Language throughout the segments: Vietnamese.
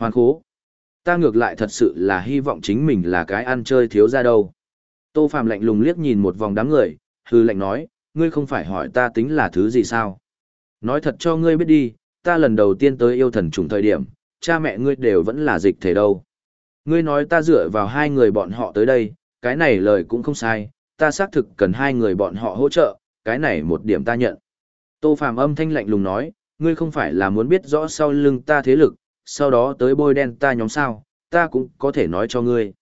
Hoàn khố. Ta ngược lại thật sự là hy vọng chính mình là cái ăn chơi thiếu ra đâu. Tô Phạm lạnh lùng liếc nhìn một vòng đám người, hư lạnh nói, ngươi không phải hỏi ta tính là thứ gì sao? Nói thật cho ngươi biết đi, ta lần đầu tiên tới yêu thần trùng thời điểm, cha mẹ ngươi đều vẫn là dịch thể đâu. Ngươi nói ta dựa vào hai người bọn họ tới đây, cái này lời cũng không sai, ta xác thực cần hai người bọn họ hỗ trợ, cái này một điểm ta nhận. Tô Phạm âm thanh lạnh lùng nói, ngươi không phải là muốn biết rõ sau lưng ta thế lực, sau đó tới bôi đen ta nhóm sao, ta cũng có thể nói cho ngươi.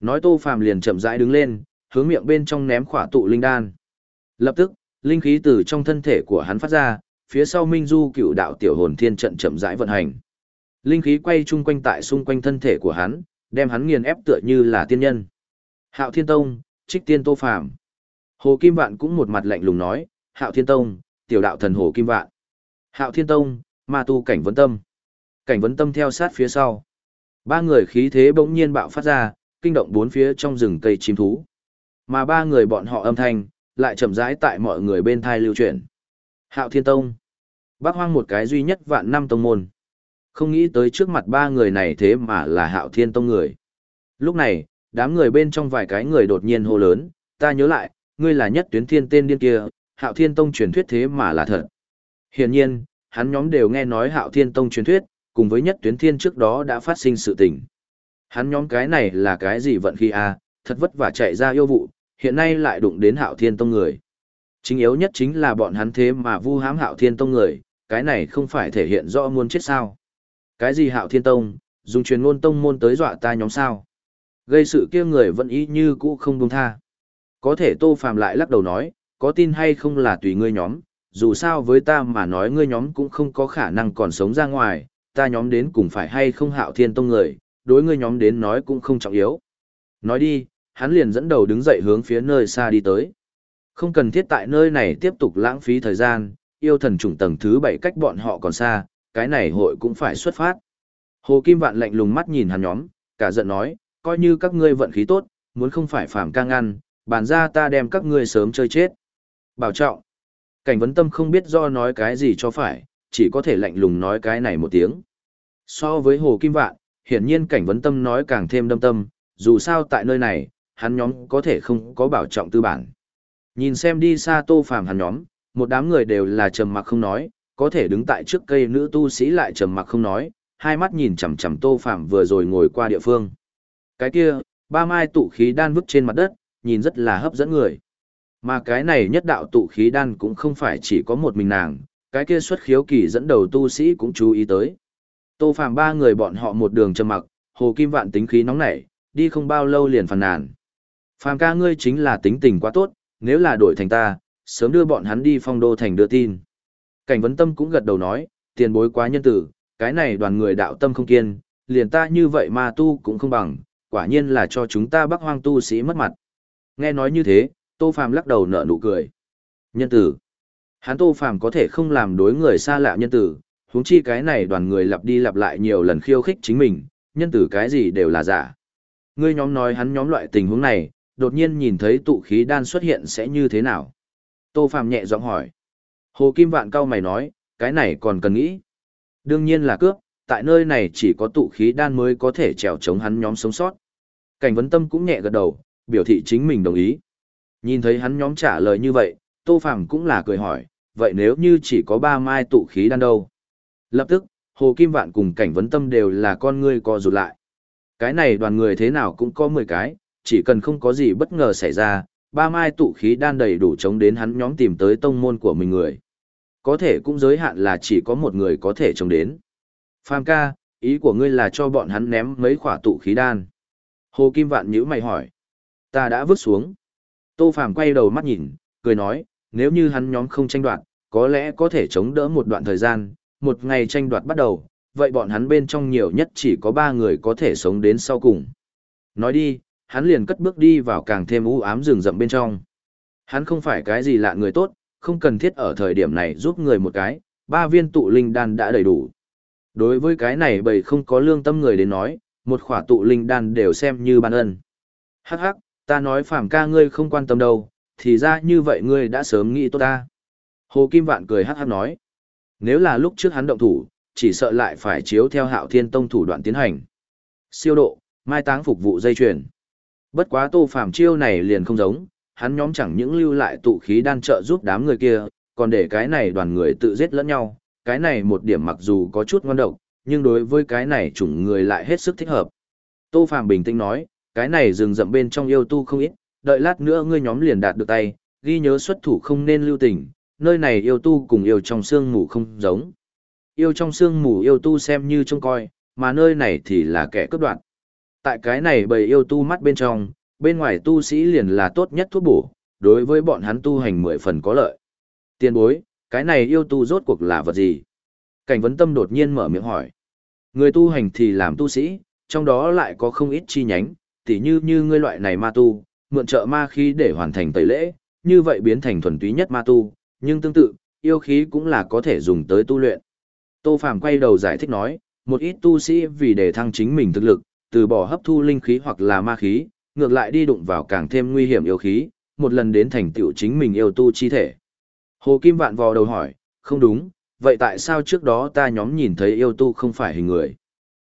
Nói Tô Phạm liền chậm rãi đứng lên, hướng miệng bên trong ném khỏa tụ linh đan. Lập tức, linh khí từ trong thân thể của hắn phát ra, phía sau Minh Du cựu đạo tiểu hồn thiên trận chậm rãi vận hành. Linh khí quay chung quanh tại xung quanh thân thể của hắn, đem hắn nghiền ép tựa như là tiên nhân. Hạo Thiên Tông, Trích Tiên Tô Phàm. Hồ Kim Vạn cũng một mặt lạnh lùng nói, Hạo Thiên Tông, tiểu đạo thần Hồ Kim Vạn. Hạo Thiên Tông, Ma Tu Cảnh Vấn Tâm. Cảnh Vấn Tâm theo sát phía sau. Ba người khí thế bỗng nhiên bạo phát ra, kinh động bốn phía trong rừng cây chim thú. Mà ba người bọn họ âm thanh, lại chậm rãi tại mọi người bên thai lưu truyền. Hạo Thiên Tông. Bác hoang một cái duy nhất vạn năm tông môn. Không nghĩ tới trước mặt ba người này thế mà là Hạo Thiên Tông người. Lúc này, đám người bên trong vài cái người đột nhiên hô lớn, ta nhớ lại, ngươi là nhất tuyến thiên tên điên kia, Hạo Thiên Tông truyền thuyết thế mà là thật. Hiển nhiên, hắn nhóm đều nghe nói Hạo Thiên Tông truyền thuyết, cùng với nhất tuyến thiên trước đó đã phát sinh sự tình. Hắn nhóm cái này là cái gì vận khi a, à, thật vất vả chạy ra yêu vụ, hiện nay lại đụng đến Hạo Thiên Tông người. Chính yếu nhất chính là bọn hắn thế mà vu hãm Hạo Thiên Tông người, cái này không phải thể hiện rõ muốn chết sao? Cái gì Hạo Thiên Tông, dùng truyền ngôn tông môn tới dọa ta nhóm sao? Gây sự kia người vẫn ý như cũ không buông tha. Có thể Tô Phàm lại lắc đầu nói, có tin hay không là tùy ngươi nhóm, dù sao với ta mà nói ngươi nhóm cũng không có khả năng còn sống ra ngoài, ta nhóm đến cùng phải hay không hạo thiên tông người, đối ngươi nhóm đến nói cũng không trọng yếu. Nói đi, hắn liền dẫn đầu đứng dậy hướng phía nơi xa đi tới. Không cần thiết tại nơi này tiếp tục lãng phí thời gian, yêu thần trùng tầng thứ bảy cách bọn họ còn xa, cái này hội cũng phải xuất phát. Hồ Kim Vạn lạnh lùng mắt nhìn hắn nhóm, cả giận nói, coi như các ngươi vận khí tốt, muốn không phải phàm ca ngăn, bàn ra ta đem các ngươi sớm chơi chết. Bảo trọng. Cảnh vấn tâm không biết do nói cái gì cho phải, chỉ có thể lạnh lùng nói cái này một tiếng. So với Hồ Kim Vạn, hiển nhiên cảnh vấn tâm nói càng thêm đâm tâm, dù sao tại nơi này, hắn nhóm có thể không có bảo trọng tư bản. Nhìn xem đi xa tô phàm hắn nhóm, một đám người đều là trầm mặc không nói, có thể đứng tại trước cây nữ tu sĩ lại trầm mặc không nói, hai mắt nhìn chằm chằm tô phàm vừa rồi ngồi qua địa phương. Cái kia, ba mai tụ khí đan vứt trên mặt đất, nhìn rất là hấp dẫn người. Mà cái này nhất đạo tụ khí đan cũng không phải chỉ có một mình nàng, cái kia xuất khiếu kỳ dẫn đầu tu sĩ cũng chú ý tới. Tô Phàm ba người bọn họ một đường trầm mặc, Hồ Kim Vạn tính khí nóng nảy, đi không bao lâu liền phàn nàn. Phàm ca ngươi chính là tính tình quá tốt, nếu là đổi thành ta, sớm đưa bọn hắn đi phong đô thành đưa tin. Cảnh vấn tâm cũng gật đầu nói, tiền bối quá nhân tử, cái này đoàn người đạo tâm không kiên, liền ta như vậy mà tu cũng không bằng, quả nhiên là cho chúng ta bắc hoang tu sĩ mất mặt. Nghe nói như thế, Tô Phàm lắc đầu nở nụ cười. Nhân tử. Hắn Tô Phàm có thể không làm đối người xa lạ nhân tử, huống chi cái này đoàn người lặp đi lặp lại nhiều lần khiêu khích chính mình, nhân tử cái gì đều là giả. Ngươi nhóm nói hắn nhóm loại tình huống này, đột nhiên nhìn thấy tụ khí đan xuất hiện sẽ như thế nào? Tô Phàm nhẹ giọng hỏi. Hồ Kim Vạn cao mày nói, cái này còn cần nghĩ. Đương nhiên là cướp, tại nơi này chỉ có tụ khí đan mới có thể trèo chống hắn nhóm sống sót. Cảnh vấn tâm cũng nhẹ gật đầu, biểu thị chính mình đồng ý. Nhìn thấy hắn nhóm trả lời như vậy, Tô Phàm cũng là cười hỏi, vậy nếu như chỉ có ba mai tụ khí đan đâu? Lập tức, Hồ Kim Vạn cùng cảnh vấn tâm đều là con ngươi co rụt lại. Cái này đoàn người thế nào cũng có 10 cái, chỉ cần không có gì bất ngờ xảy ra, ba mai tụ khí đan đầy đủ chống đến hắn nhóm tìm tới tông môn của mình người. Có thể cũng giới hạn là chỉ có một người có thể chống đến. Phàm ca, ý của ngươi là cho bọn hắn ném mấy khỏa tụ khí đan. Hồ Kim Vạn nhữ mày hỏi. Ta đã vứt xuống. Tô Phàm quay đầu mắt nhìn, cười nói, nếu như hắn nhóm không tranh đoạt, có lẽ có thể chống đỡ một đoạn thời gian, một ngày tranh đoạt bắt đầu, vậy bọn hắn bên trong nhiều nhất chỉ có ba người có thể sống đến sau cùng. Nói đi, hắn liền cất bước đi vào càng thêm u ám rừng rậm bên trong. Hắn không phải cái gì lạ người tốt, không cần thiết ở thời điểm này giúp người một cái, ba viên tụ linh đan đã đầy đủ. Đối với cái này bầy không có lương tâm người đến nói, một khỏa tụ linh đan đều xem như ban ân. Hắc hắc, ta nói phàm ca ngươi không quan tâm đâu, thì ra như vậy ngươi đã sớm nghĩ tốt ta. Hồ Kim Vạn cười hắc hắc nói. Nếu là lúc trước hắn động thủ, chỉ sợ lại phải chiếu theo hạo thiên tông thủ đoạn tiến hành. Siêu độ, mai táng phục vụ dây chuyền. Bất quá tô phàm chiêu này liền không giống, hắn nhóm chẳng những lưu lại tụ khí đan trợ giúp đám người kia, còn để cái này đoàn người tự giết lẫn nhau, cái này một điểm mặc dù có chút ngon độc, nhưng đối với cái này chủng người lại hết sức thích hợp. Tô Phàm bình tĩnh nói, cái này rừng rậm bên trong yêu tu không ít, đợi lát nữa ngươi nhóm liền đạt được tay, ghi nhớ xuất thủ không nên lưu tình, nơi này yêu tu cùng yêu trong xương mù không giống. Yêu trong xương mù yêu tu xem như trông coi, mà nơi này thì là kẻ cướp đoạt. Tại cái này bầy yêu tu mắt bên trong, bên ngoài tu sĩ liền là tốt nhất thuốc bổ, đối với bọn hắn tu hành mười phần có lợi. Tiên bối, cái này yêu tu rốt cuộc là vật gì? Cảnh vấn tâm đột nhiên mở miệng hỏi. Người tu hành thì làm tu sĩ, trong đó lại có không ít chi nhánh, tỉ như như ngươi loại này ma tu, mượn trợ ma khí để hoàn thành tẩy lễ, như vậy biến thành thuần túy nhất ma tu, nhưng tương tự, yêu khí cũng là có thể dùng tới tu luyện. Tô Phàm quay đầu giải thích nói, một ít tu sĩ vì để thăng chính mình thực lực, từ bỏ hấp thu linh khí hoặc là ma khí, ngược lại đi đụng vào càng thêm nguy hiểm yêu khí, một lần đến thành tựu chính mình yêu tu chi thể. Hồ Kim Vạn vò đầu hỏi, không đúng, vậy tại sao trước đó ta nhóm nhìn thấy yêu tu không phải hình người?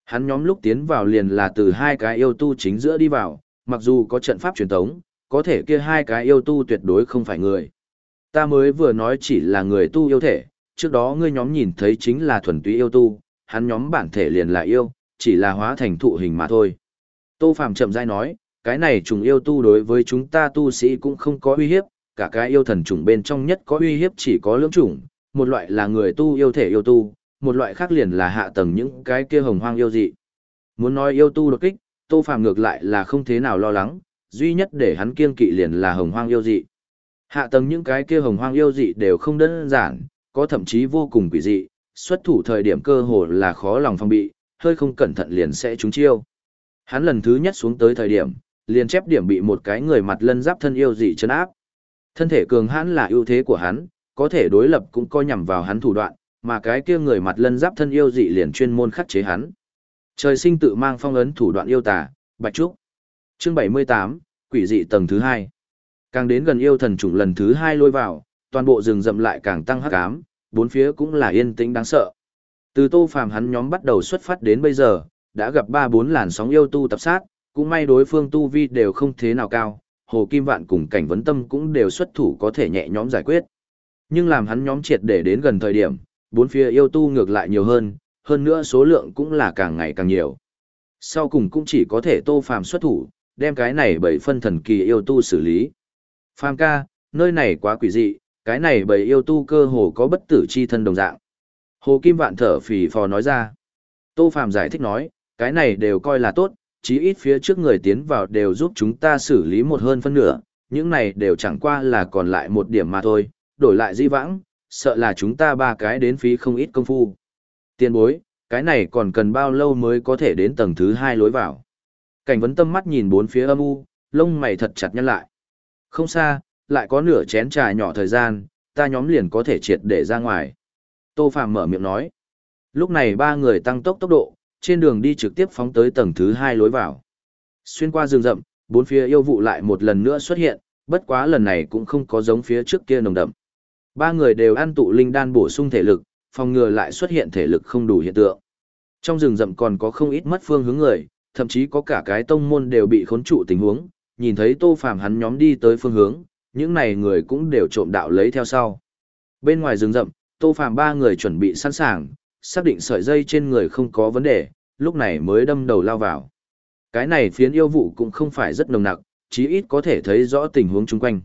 Hắn nhóm lúc tiến vào liền là từ hai cái yêu tu chính giữa đi vào, mặc dù có trận pháp truyền thống, có thể kia hai cái yêu tu tuyệt đối không phải người. Ta mới vừa nói chỉ là người tu yêu thể, trước đó ngươi nhóm nhìn thấy chính là thuần túy yêu tu, hắn nhóm bản thể liền là yêu, chỉ là hóa thành thụ hình mà thôi. Tô Phàm chậm rãi nói, cái này trùng yêu tu đối với chúng ta tu sĩ cũng không có uy hiếp, cả cái yêu thần trùng bên trong nhất có uy hiếp chỉ có lưỡng trùng, một loại là người tu yêu thể yêu tu, một loại khác liền là hạ tầng những cái kia hồng hoang yêu dị. Muốn nói yêu tu đột kích, Tô Phàm ngược lại là không thế nào lo lắng, duy nhất để hắn kiên kỵ liền là hồng hoang yêu dị. Hạ tầng những cái kia hồng hoang yêu dị đều không đơn giản, có thậm chí vô cùng quỷ dị, xuất thủ thời điểm cơ hồ là khó lòng phòng bị, hơi không cẩn thận liền sẽ trúng chiêu. Hắn lần thứ nhất xuống tới thời điểm, liền chép điểm bị một cái người mặt lân giáp thân yêu dị chấn áp. Thân thể cường hãn là ưu thế của hắn, có thể đối lập cũng coi nhằm vào hắn thủ đoạn, mà cái kia người mặt lân giáp thân yêu dị liền chuyên môn khắc chế hắn. Trời sinh tự mang phong ấn thủ đoạn yêu tà, Bạch Trúc. Chương 78, quỷ dị tầng thứ 2. Càng đến gần yêu thần trùng lần thứ hai lôi vào, toàn bộ rừng rậm lại càng tăng hắc ám, bốn phía cũng là yên tĩnh đáng sợ. Từ Tô Phàm hắn nhóm bắt đầu xuất phát đến bây giờ, đã gặp 3 4 làn sóng yêu tu tập sát, cũng may đối phương tu vi đều không thế nào cao, Hồ Kim Vạn cùng cảnh vấn tâm cũng đều xuất thủ có thể nhẹ nhõm giải quyết. Nhưng làm hắn nhóm triệt để đến gần thời điểm, bốn phía yêu tu ngược lại nhiều hơn, hơn nữa số lượng cũng là càng ngày càng nhiều. Sau cùng cũng chỉ có thể tô phàm xuất thủ, đem cái này bởi phân thần kỳ yêu tu xử lý. Phàm ca, nơi này quá quỷ dị, cái này bởi yêu tu cơ hồ có bất tử chi thân đồng dạng. Hồ Kim Vạn thở phì phò nói ra. Tô Phàm giải thích nói, cái này đều coi là tốt, chí ít phía trước người tiến vào đều giúp chúng ta xử lý một hơn phân nửa, những này đều chẳng qua là còn lại một điểm mà thôi, đổi lại di vãng, sợ là chúng ta ba cái đến phí không ít công phu. Tiên bối, cái này còn cần bao lâu mới có thể đến tầng thứ hai lối vào. Cảnh vấn tâm mắt nhìn bốn phía âm u, lông mày thật chặt nhăn lại. Không xa, lại có nửa chén trà nhỏ thời gian, ta nhóm liền có thể triệt để ra ngoài. Tô Phạm mở miệng nói. Lúc này ba người tăng tốc tốc độ, trên đường đi trực tiếp phóng tới tầng thứ hai lối vào. Xuyên qua rừng rậm, bốn phía yêu vụ lại một lần nữa xuất hiện, bất quá lần này cũng không có giống phía trước kia nồng đậm. Ba người đều ăn tụ linh đan bổ sung thể lực, phòng ngừa lại xuất hiện thể lực không đủ hiện tượng. Trong rừng rậm còn có không ít mất phương hướng người, thậm chí có cả cái tông môn đều bị khốn trụ tình huống, nhìn thấy Tô Phàm hắn nhóm đi tới phương hướng, những này người cũng đều trộm đạo lấy theo sau. Bên ngoài rừng rậm, Tô Phàm ba người chuẩn bị sẵn sàng, xác định sợi dây trên người không có vấn đề, lúc này mới đâm đầu lao vào. Cái này phiến yêu vụ cũng không phải rất nồng nặc, chí ít có thể thấy rõ tình huống chung quanh.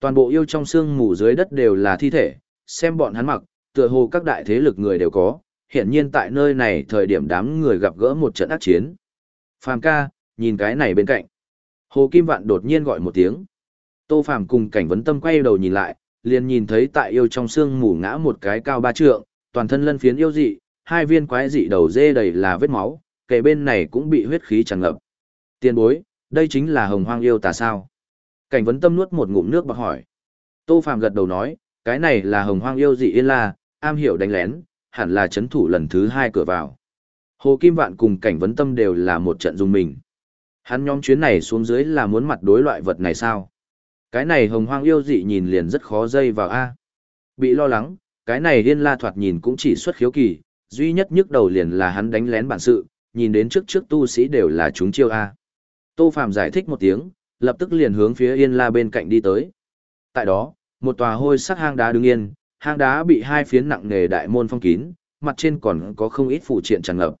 Toàn bộ yêu trong xương mù dưới đất đều là thi thể, xem bọn hắn mặc, tựa hồ các đại thế lực người đều có, hiện nhiên tại nơi này thời điểm đám người gặp gỡ một trận ác chiến. Phàm ca, nhìn cái này bên cạnh. Hồ Kim Vạn đột nhiên gọi một tiếng. Tô Phàm cùng cảnh vấn tâm quay đầu nhìn lại, liền nhìn thấy tại yêu trong xương mù ngã một cái cao ba trượng, toàn thân lân phiến yêu dị, hai viên quái dị đầu dê đầy là vết máu, kề bên này cũng bị huyết khí tràn ngập. Tiên bối, đây chính là hồng hoang yêu tà sao? Cảnh vấn tâm nuốt một ngụm nước bạc hỏi. Tô Phạm gật đầu nói, cái này là hồng hoang yêu dị yên la, am hiểu đánh lén, hẳn là chấn thủ lần thứ hai cửa vào. Hồ Kim Vạn cùng cảnh vấn tâm đều là một trận dùng mình. Hắn nhóm chuyến này xuống dưới là muốn mặt đối loại vật này sao? Cái này hồng hoang yêu dị nhìn liền rất khó dây vào A. Bị lo lắng, cái này điên la thoạt nhìn cũng chỉ xuất khiếu kỳ, duy nhất nhức đầu liền là hắn đánh lén bản sự, nhìn đến trước trước tu sĩ đều là chúng chiêu A. Tô Phạm giải thích một tiếng, lập tức liền hướng phía Yên La bên cạnh đi tới. Tại đó, một tòa hôi sắc hang đá đứng yên, hang đá bị hai phiến nặng nề đại môn phong kín, mặt trên còn có không ít phụ triện tràn ngập.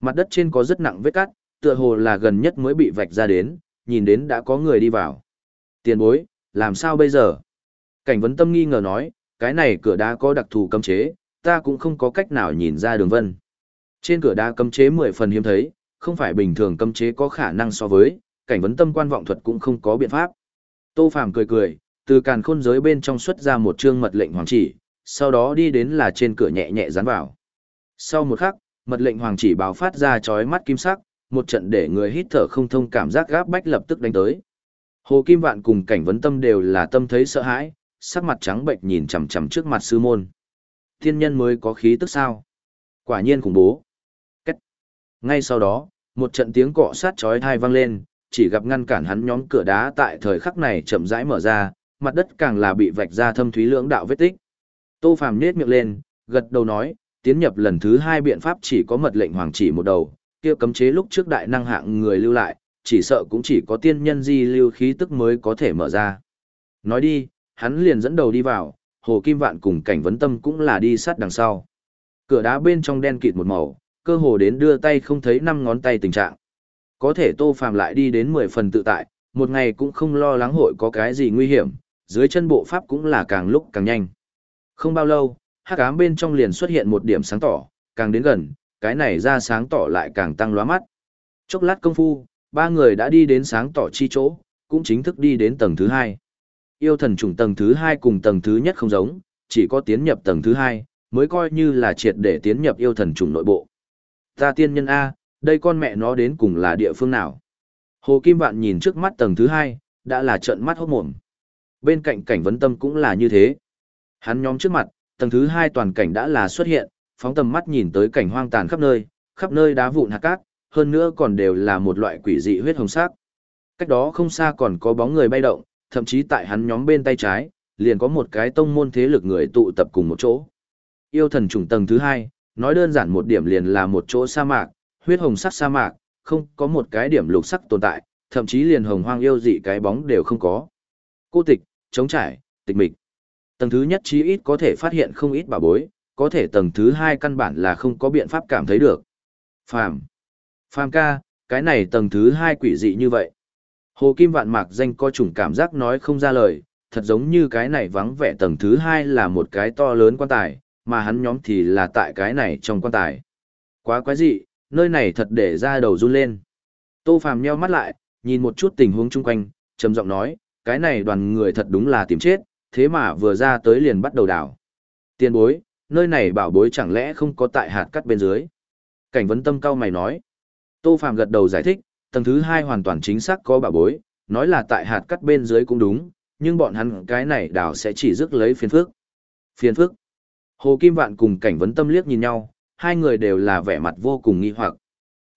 Mặt đất trên có rất nặng vết cắt, tựa hồ là gần nhất mới bị vạch ra đến, nhìn đến đã có người đi vào. Tiền bối, làm sao bây giờ? Cảnh vấn tâm nghi ngờ nói, cái này cửa đá có đặc thù cấm chế, ta cũng không có cách nào nhìn ra đường vân. Trên cửa đá cấm chế mười phần hiếm thấy, không phải bình thường cấm chế có khả năng so với, cảnh vấn tâm quan vọng thuật cũng không có biện pháp. Tô Phàm cười cười, từ càn khôn giới bên trong xuất ra một chương mật lệnh hoàng chỉ, sau đó đi đến là trên cửa nhẹ nhẹ dán vào. Sau một khắc, mật lệnh hoàng chỉ báo phát ra chói mắt kim sắc, một trận để người hít thở không thông cảm giác gáp bách lập tức đánh tới. Hồ Kim Vạn cùng cảnh vấn tâm đều là tâm thấy sợ hãi, sắc mặt trắng bệnh nhìn chằm chằm trước mặt sư môn. Thiên nhân mới có khí tức sao? Quả nhiên khủng bố. Cách. Ngay sau đó, một trận tiếng cọ sát chói tai vang lên, chỉ gặp ngăn cản hắn nhóm cửa đá tại thời khắc này chậm rãi mở ra, mặt đất càng là bị vạch ra thâm thúy lưỡng đạo vết tích. Tô Phàm nhếch miệng lên, gật đầu nói, tiến nhập lần thứ hai biện pháp chỉ có mật lệnh hoàng chỉ một đầu, kia cấm chế lúc trước đại năng hạng người lưu lại, chỉ sợ cũng chỉ có tiên nhân di lưu khí tức mới có thể mở ra. Nói đi, hắn liền dẫn đầu đi vào, Hồ Kim Vạn cùng cảnh vấn tâm cũng là đi sát đằng sau. Cửa đá bên trong đen kịt một màu, cơ hồ đến đưa tay không thấy năm ngón tay tình trạng. Có thể Tô Phàm lại đi đến 10 phần tự tại, một ngày cũng không lo lắng hội có cái gì nguy hiểm, dưới chân bộ pháp cũng là càng lúc càng nhanh. Không bao lâu, hắc ám bên trong liền xuất hiện một điểm sáng tỏ, càng đến gần, cái này ra sáng tỏ lại càng tăng lóa mắt. Chốc lát công phu, ba người đã đi đến sáng tỏ chi chỗ, cũng chính thức đi đến tầng thứ hai. Yêu thần trùng tầng thứ hai cùng tầng thứ nhất không giống, chỉ có tiến nhập tầng thứ hai, mới coi như là triệt để tiến nhập yêu thần trùng nội bộ. Ta tiên nhân A, đây con mẹ nó đến cùng là địa phương nào? Hồ Kim Vạn nhìn trước mắt tầng thứ hai, đã là trận mắt hốt mồm. Bên cạnh cảnh vấn tâm cũng là như thế. Hắn nhóm trước mặt, tầng thứ hai toàn cảnh đã là xuất hiện, phóng tầm mắt nhìn tới cảnh hoang tàn khắp nơi, khắp nơi đá vụn hạt cát, hơn nữa còn đều là một loại quỷ dị huyết hồng sắc. Cách đó không xa còn có bóng người bay động, thậm chí tại hắn nhóm bên tay trái, liền có một cái tông môn thế lực người tụ tập cùng một chỗ. Yêu thần trùng tầng thứ hai, nói đơn giản một điểm liền là một chỗ sa mạc, huyết hồng sắc sa mạc, không có một cái điểm lục sắc tồn tại, thậm chí liền hồng hoang yêu dị cái bóng đều không có. Cô tịch, chống trải, tịch mịch. Tầng thứ nhất chí ít có thể phát hiện không ít bảo bối, có thể tầng thứ hai căn bản là không có biện pháp cảm thấy được. Phàm. Phàm ca, cái này tầng thứ hai quỷ dị như vậy. Hồ Kim Vạn Mạc danh có chủng cảm giác nói không ra lời, thật giống như cái này vắng vẻ tầng thứ hai là một cái to lớn quan tài, mà hắn nhóm thì là tại cái này trong quan tài. Quá quái dị, nơi này thật để ra đầu run lên. Tô Phàm nheo mắt lại, nhìn một chút tình huống chung quanh, trầm giọng nói, cái này đoàn người thật đúng là tìm chết, thế mà vừa ra tới liền bắt đầu đảo. Tiên bối, nơi này bảo bối chẳng lẽ không có tại hạt cắt bên dưới. Cảnh vấn tâm cao mày nói. Tô Phạm gật đầu giải thích, tầng thứ hai hoàn toàn chính xác có bảo bối, nói là tại hạt cắt bên dưới cũng đúng, nhưng bọn hắn cái này đảo sẽ chỉ rước lấy phiền phức. Phiền phức. Hồ Kim Vạn cùng cảnh vấn tâm liếc nhìn nhau, hai người đều là vẻ mặt vô cùng nghi hoặc.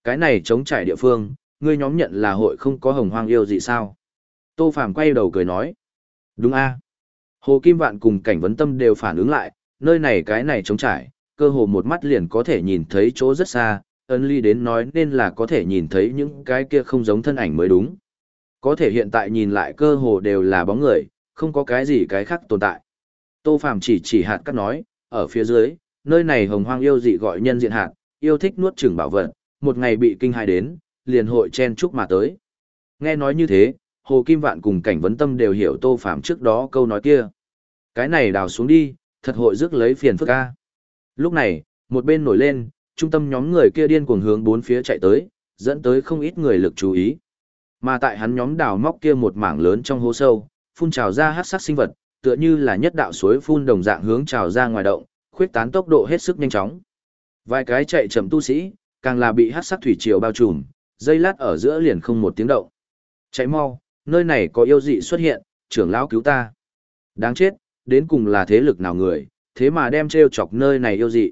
Cái này chống trải địa phương, ngươi nhóm nhận là hội không có hồng hoang yêu gì sao? Tô Phạm quay đầu cười nói. Đúng a Hồ Kim Vạn cùng cảnh vấn tâm đều phản ứng lại, nơi này cái này trống trải, cơ hồ một mắt liền có thể nhìn thấy chỗ rất xa, ân ly đến nói nên là có thể nhìn thấy những cái kia không giống thân ảnh mới đúng. Có thể hiện tại nhìn lại cơ hồ đều là bóng người, không có cái gì cái khác tồn tại. Tô Phàm chỉ chỉ hạt cắt nói, ở phía dưới, nơi này hồng hoang yêu dị gọi nhân diện hạt, yêu thích nuốt chửng bảo vật, một ngày bị kinh hại đến, liền hội chen chúc mà tới. Nghe nói như thế, Hồ Kim Vạn cùng cảnh vấn tâm đều hiểu Tô Phàm trước đó câu nói kia. Cái này đào xuống đi, thật hội rước lấy phiền phức ca. Lúc này, một bên nổi lên, trung tâm nhóm người kia điên cuồng hướng bốn phía chạy tới, dẫn tới không ít người lực chú ý. Mà tại hắn nhóm đào móc kia một mảng lớn trong hố sâu, phun trào ra hát sắc sinh vật, tựa như là nhất đạo suối phun đồng dạng hướng trào ra ngoài động, khuyết tán tốc độ hết sức nhanh chóng. Vài cái chạy chậm tu sĩ, càng là bị hát sắc thủy triều bao trùm, dây lát ở giữa liền không một tiếng động. Chạy mau, nơi này có yêu dị xuất hiện, trưởng lão cứu ta. Đáng chết, đến cùng là thế lực nào người, thế mà đem treo chọc nơi này yêu dị.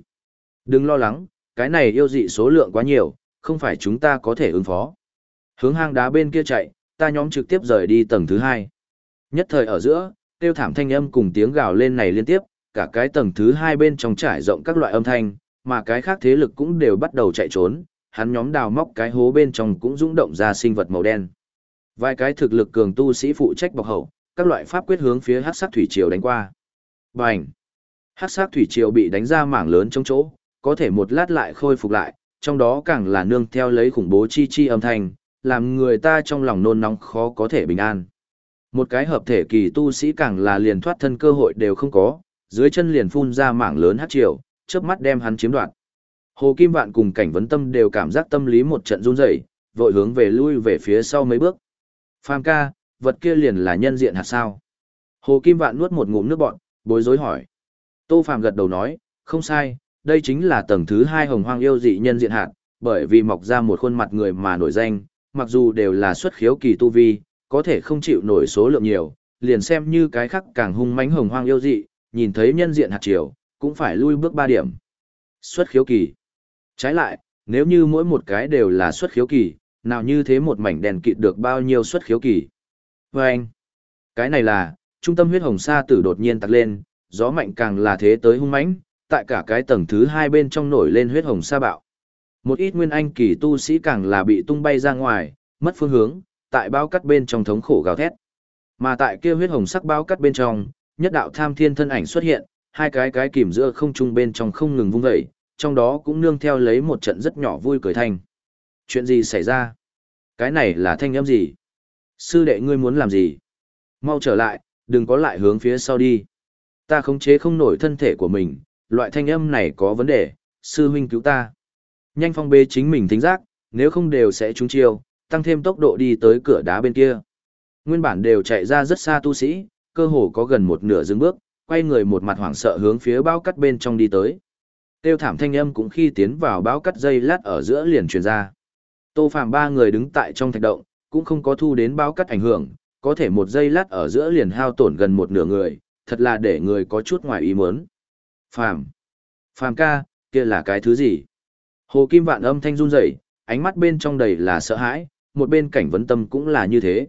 Đừng lo lắng, cái này yêu dị số lượng quá nhiều, không phải chúng ta có thể ứng phó. Hướng hang đá bên kia chạy, ta nhóm trực tiếp rời đi tầng thứ hai. Nhất thời ở giữa, tiêu thảm thanh âm cùng tiếng gào lên này liên tiếp, cả cái tầng thứ hai bên trong trải rộng các loại âm thanh, mà cái khác thế lực cũng đều bắt đầu chạy trốn, hắn nhóm đào móc cái hố bên trong cũng rung động ra sinh vật màu đen. Vài cái thực lực cường tu sĩ phụ trách bọc hậu, các loại pháp quyết hướng phía hắc sắc thủy triều đánh qua. Bành! Hắc sắc thủy triều bị đánh ra mảng lớn trong chỗ, có thể một lát lại khôi phục lại, trong đó càng là nương theo lấy khủng bố chi chi âm thanh, làm người ta trong lòng nôn nóng khó có thể bình an. Một cái hợp thể kỳ tu sĩ càng là liền thoát thân cơ hội đều không có, dưới chân liền phun ra mảng lớn hắc triều, chớp mắt đem hắn chiếm đoạt. Hồ Kim Vạn cùng cảnh vấn tâm đều cảm giác tâm lý một trận run rẩy, vội hướng về lui về phía sau mấy bước. Phàm ca, vật kia liền là nhân diện hạt sao? Hồ Kim Vạn nuốt một ngụm nước bọt, bối rối hỏi. Tô Phàm gật đầu nói, không sai, đây chính là tầng thứ hai hồng hoang yêu dị nhân diện hạt, bởi vì mọc ra một khuôn mặt người mà nổi danh, mặc dù đều là xuất khiếu kỳ tu vi, có thể không chịu nổi số lượng nhiều, liền xem như cái khác càng hung mãnh hồng hoang yêu dị, nhìn thấy nhân diện hạt triều, cũng phải lui bước ba điểm. Xuất khiếu kỳ. Trái lại, nếu như mỗi một cái đều là xuất khiếu kỳ, nào như thế một mảnh đèn kịt được bao nhiêu xuất khiếu kỳ. Và anh, cái này là, trung tâm huyết hồng sa tử đột nhiên tặc lên, gió mạnh càng là thế tới hung mãnh, tại cả cái tầng thứ hai bên trong nổi lên huyết hồng sa bạo. Một ít nguyên anh kỳ tu sĩ càng là bị tung bay ra ngoài, mất phương hướng, tại bao cắt bên trong thống khổ gào thét. Mà tại kia huyết hồng sắc bao cắt bên trong, nhất đạo tham thiên thân ảnh xuất hiện, hai cái cái kìm giữa không trung bên trong không ngừng vung dậy, trong đó cũng nương theo lấy một trận rất nhỏ vui cười thanh. Chuyện gì xảy ra? Cái này là thanh âm gì? Sư đệ ngươi muốn làm gì? Mau trở lại, đừng có lại hướng phía sau đi. Ta khống chế không nổi thân thể của mình, loại thanh âm này có vấn đề, sư huynh cứu ta. Nhanh phong bê chính mình thính giác, nếu không đều sẽ trúng chiêu, tăng thêm tốc độ đi tới cửa đá bên kia. Nguyên bản đều chạy ra rất xa tu sĩ, cơ hồ có gần một nửa dừng bước, quay người một mặt hoảng sợ hướng phía bao cắt bên trong đi tới. Tiêu thảm thanh âm cũng khi tiến vào bao cắt dây lát ở giữa liền truyền ra. Tô Phàm ba người đứng tại trong thạch động, cũng không có thu đến bao cắt ảnh hưởng, có thể một giây lát ở giữa liền hao tổn gần một nửa người, thật là để người có chút ngoài ý muốn. Phàm, Phàm ca, kia là cái thứ gì? Hồ Kim Vạn âm thanh run rẩy, ánh mắt bên trong đầy là sợ hãi, một bên cảnh vấn tâm cũng là như thế.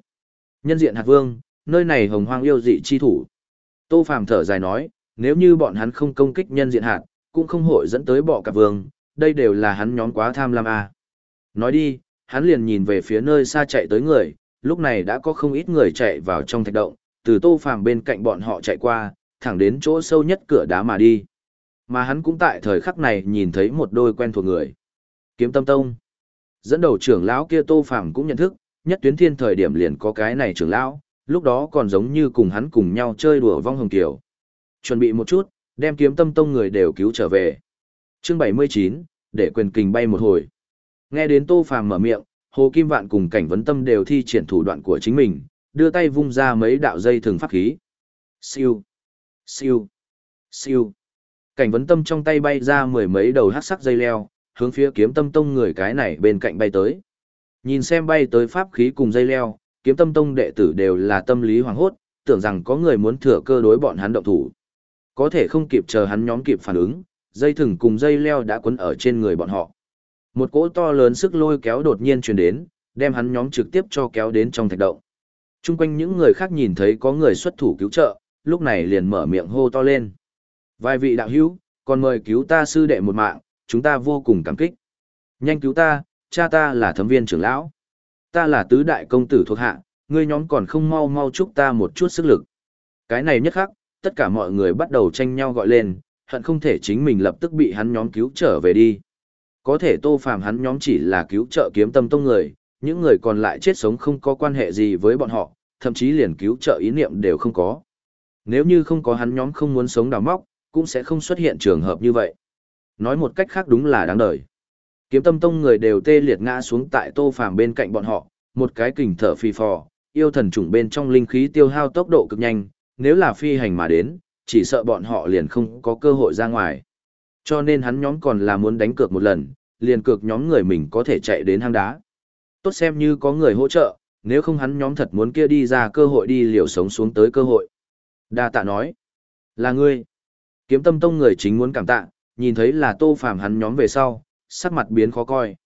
Nhân diện hạt vương, nơi này hồng hoang yêu dị chi thủ. Tô Phàm thở dài nói, nếu như bọn hắn không công kích nhân diện hạt, cũng không hội dẫn tới bọ cạp vương, đây đều là hắn nhóm quá tham lam à. Nói đi, hắn liền nhìn về phía nơi xa chạy tới người, lúc này đã có không ít người chạy vào trong thạch động, từ Tô Phàm bên cạnh bọn họ chạy qua, thẳng đến chỗ sâu nhất cửa đá mà đi. Mà hắn cũng tại thời khắc này nhìn thấy một đôi quen thuộc người. Kiếm Tâm Tông. Dẫn đầu trưởng lão kia Tô Phàm cũng nhận thức, nhất tuyến thiên thời điểm liền có cái này trưởng lão, lúc đó còn giống như cùng hắn cùng nhau chơi đùa vong hồng kiều. Chuẩn bị một chút, đem kiếm tâm tông người đều cứu trở về. Chương 79, để quyền kình bay một hồi. Nghe đến Tô Phàm mở miệng, Hồ Kim Vạn cùng Cảnh Vấn Tâm đều thi triển thủ đoạn của chính mình, đưa tay vung ra mấy đạo dây thường pháp khí. Siêu, siêu, siêu. Cảnh Vấn Tâm trong tay bay ra mười mấy đầu hắc sắc dây leo, hướng phía kiếm tâm tông người cái này bên cạnh bay tới. Nhìn xem bay tới pháp khí cùng dây leo, kiếm tâm tông đệ tử đều là tâm lý hoảng hốt, tưởng rằng có người muốn thừa cơ đối bọn hắn động thủ. Có thể không kịp chờ hắn nhóm kịp phản ứng, dây thừng cùng dây leo đã quấn ở trên người bọn họ. Một cỗ to lớn sức lôi kéo đột nhiên truyền đến, đem hắn nhóm trực tiếp cho kéo đến trong thạch động. Trung quanh những người khác nhìn thấy có người xuất thủ cứu trợ, lúc này liền mở miệng hô to lên. Vài vị đạo hữu, còn mời cứu ta sư đệ một mạng, chúng ta vô cùng cảm kích. Nhanh cứu ta, cha ta là thấm viên trưởng lão. Ta là tứ đại công tử thuộc hạ, ngươi nhóm còn không mau mau chúc ta một chút sức lực. Cái này nhất khắc, tất cả mọi người bắt đầu tranh nhau gọi lên, hận không thể chính mình lập tức bị hắn nhóm cứu trở về đi. Có thể tô phàm hắn nhóm chỉ là cứu trợ kiếm tâm tông người, những người còn lại chết sống không có quan hệ gì với bọn họ, thậm chí liền cứu trợ ý niệm đều không có. Nếu như không có hắn nhóm không muốn sống đào móc, cũng sẽ không xuất hiện trường hợp như vậy. Nói một cách khác đúng là đáng đời. Kiếm tâm tông người đều tê liệt ngã xuống tại tô phàm bên cạnh bọn họ, một cái kình thở phì phò, yêu thần trùng bên trong linh khí tiêu hao tốc độ cực nhanh, nếu là phi hành mà đến, chỉ sợ bọn họ liền không có cơ hội ra ngoài. Cho nên hắn nhóm còn là muốn đánh cược một lần, liền cược nhóm người mình có thể chạy đến hang đá. Tốt xem như có người hỗ trợ, nếu không hắn nhóm thật muốn kia đi ra cơ hội đi liều sống xuống tới cơ hội. Đa tạ nói, là ngươi. Kiếm tâm tông người chính muốn cảm tạ, nhìn thấy là tô phàm hắn nhóm về sau, sắc mặt biến khó coi.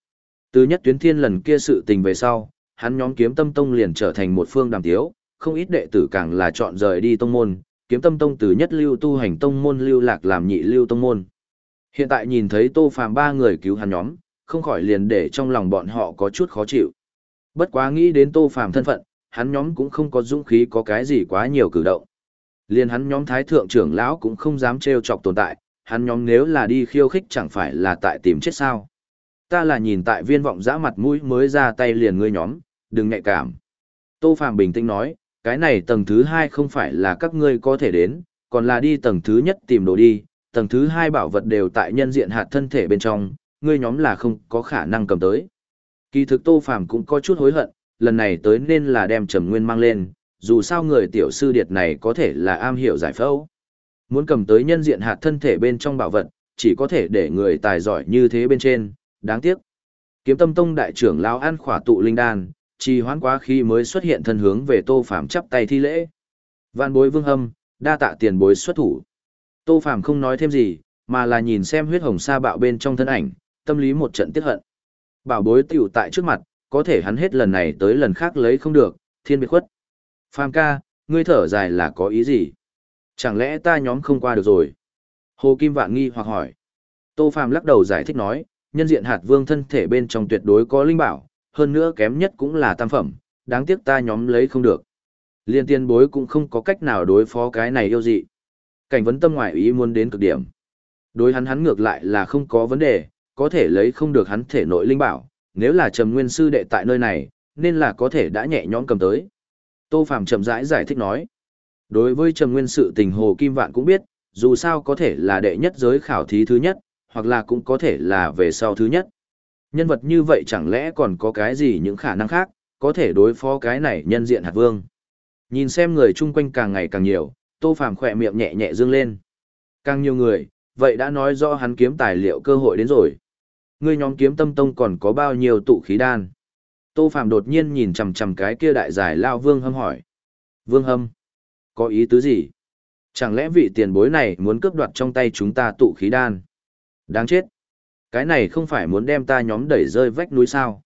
Từ nhất tuyến thiên lần kia sự tình về sau, hắn nhóm kiếm tâm tông liền trở thành một phương đàm tiếu, không ít đệ tử càng là chọn rời đi tông môn, kiếm tâm tông từ nhất lưu tu hành tông môn lưu lạc làm nhị lưu tông môn. Hiện tại nhìn thấy Tô Phàm ba người cứu hắn nhóm, không khỏi liền để trong lòng bọn họ có chút khó chịu. Bất quá nghĩ đến Tô Phàm thân phận, hắn nhóm cũng không có dũng khí có cái gì quá nhiều cử động. Liền hắn nhóm thái thượng trưởng lão cũng không dám trêu chọc tồn tại, hắn nhóm nếu là đi khiêu khích chẳng phải là tại tìm chết sao. Ta là nhìn tại viên vọng dã mặt mũi mới ra tay liền ngươi nhóm, đừng ngại cảm. Tô Phàm bình tĩnh nói, cái này tầng thứ hai không phải là các ngươi có thể đến, còn là đi tầng thứ nhất tìm đồ đi, tầng thứ hai bảo vật đều tại nhân diện hạt thân thể bên trong, ngươi nhóm là không có khả năng cầm tới. Kỳ thực Tô Phàm cũng có chút hối hận, lần này tới nên là đem Trầm Nguyên mang lên, dù sao người tiểu sư điệt này có thể là am hiểu giải phẫu. Muốn cầm tới nhân diện hạt thân thể bên trong bảo vật, chỉ có thể để người tài giỏi như thế bên trên, đáng tiếc. Kiếm Tâm Tông đại trưởng lão An khỏa tụ linh đan, trì hoãn quá khi mới xuất hiện thân hướng về Tô Phàm chắp tay thi lễ. Vạn Bối Vương Hâm, đa tạ tiền bối xuất thủ. Tô Phàm không nói thêm gì, mà là nhìn xem huyết hồng sa bạo bên trong thân ảnh, tâm lý một trận tiếc hận. Bảo bối tiểu tại trước mặt, có thể hắn hết lần này tới lần khác lấy không được, thiên biệt khuất. Phàm ca, ngươi thở dài là có ý gì? Chẳng lẽ ta nhóm không qua được rồi? Hồ Kim Vạn nghi hoặc hỏi. Tô Phàm lắc đầu giải thích nói, nhân diện hạt vương thân thể bên trong tuyệt đối có linh bảo, hơn nữa kém nhất cũng là tam phẩm, đáng tiếc ta nhóm lấy không được. Liên tiên bối cũng không có cách nào đối phó cái này yêu dị. Cảnh vấn tâm ngoại ý muốn đến cực điểm. Đối hắn hắn ngược lại là không có vấn đề, có thể lấy không được hắn thể nội linh bảo, nếu là trầm nguyên sư đệ tại nơi này, nên là có thể đã nhẹ nhõm cầm tới. Tô Phàm chậm rãi giải thích nói. Đối với trầm nguyên sự tình Hồ Kim Vạn cũng biết, dù sao có thể là đệ nhất giới khảo thí thứ nhất, hoặc là cũng có thể là về sau thứ nhất. Nhân vật như vậy chẳng lẽ còn có cái gì những khả năng khác, có thể đối phó cái này nhân diện hạt vương. Nhìn xem người chung quanh càng ngày càng nhiều, Tô Phàm khỏe miệng nhẹ nhẹ dương lên. Càng nhiều người, vậy đã nói rõ hắn kiếm tài liệu cơ hội đến rồi. Ngươi nhóm kiếm tâm tông còn có bao nhiêu tụ khí đan? Tô Phàm đột nhiên nhìn chằm chằm cái kia đại giải lao Vương Hâm hỏi. Vương Hâm, có ý tứ gì? Chẳng lẽ vị tiền bối này muốn cướp đoạt trong tay chúng ta tụ khí đan? Đáng chết. Cái này không phải muốn đem ta nhóm đẩy rơi vách núi sao?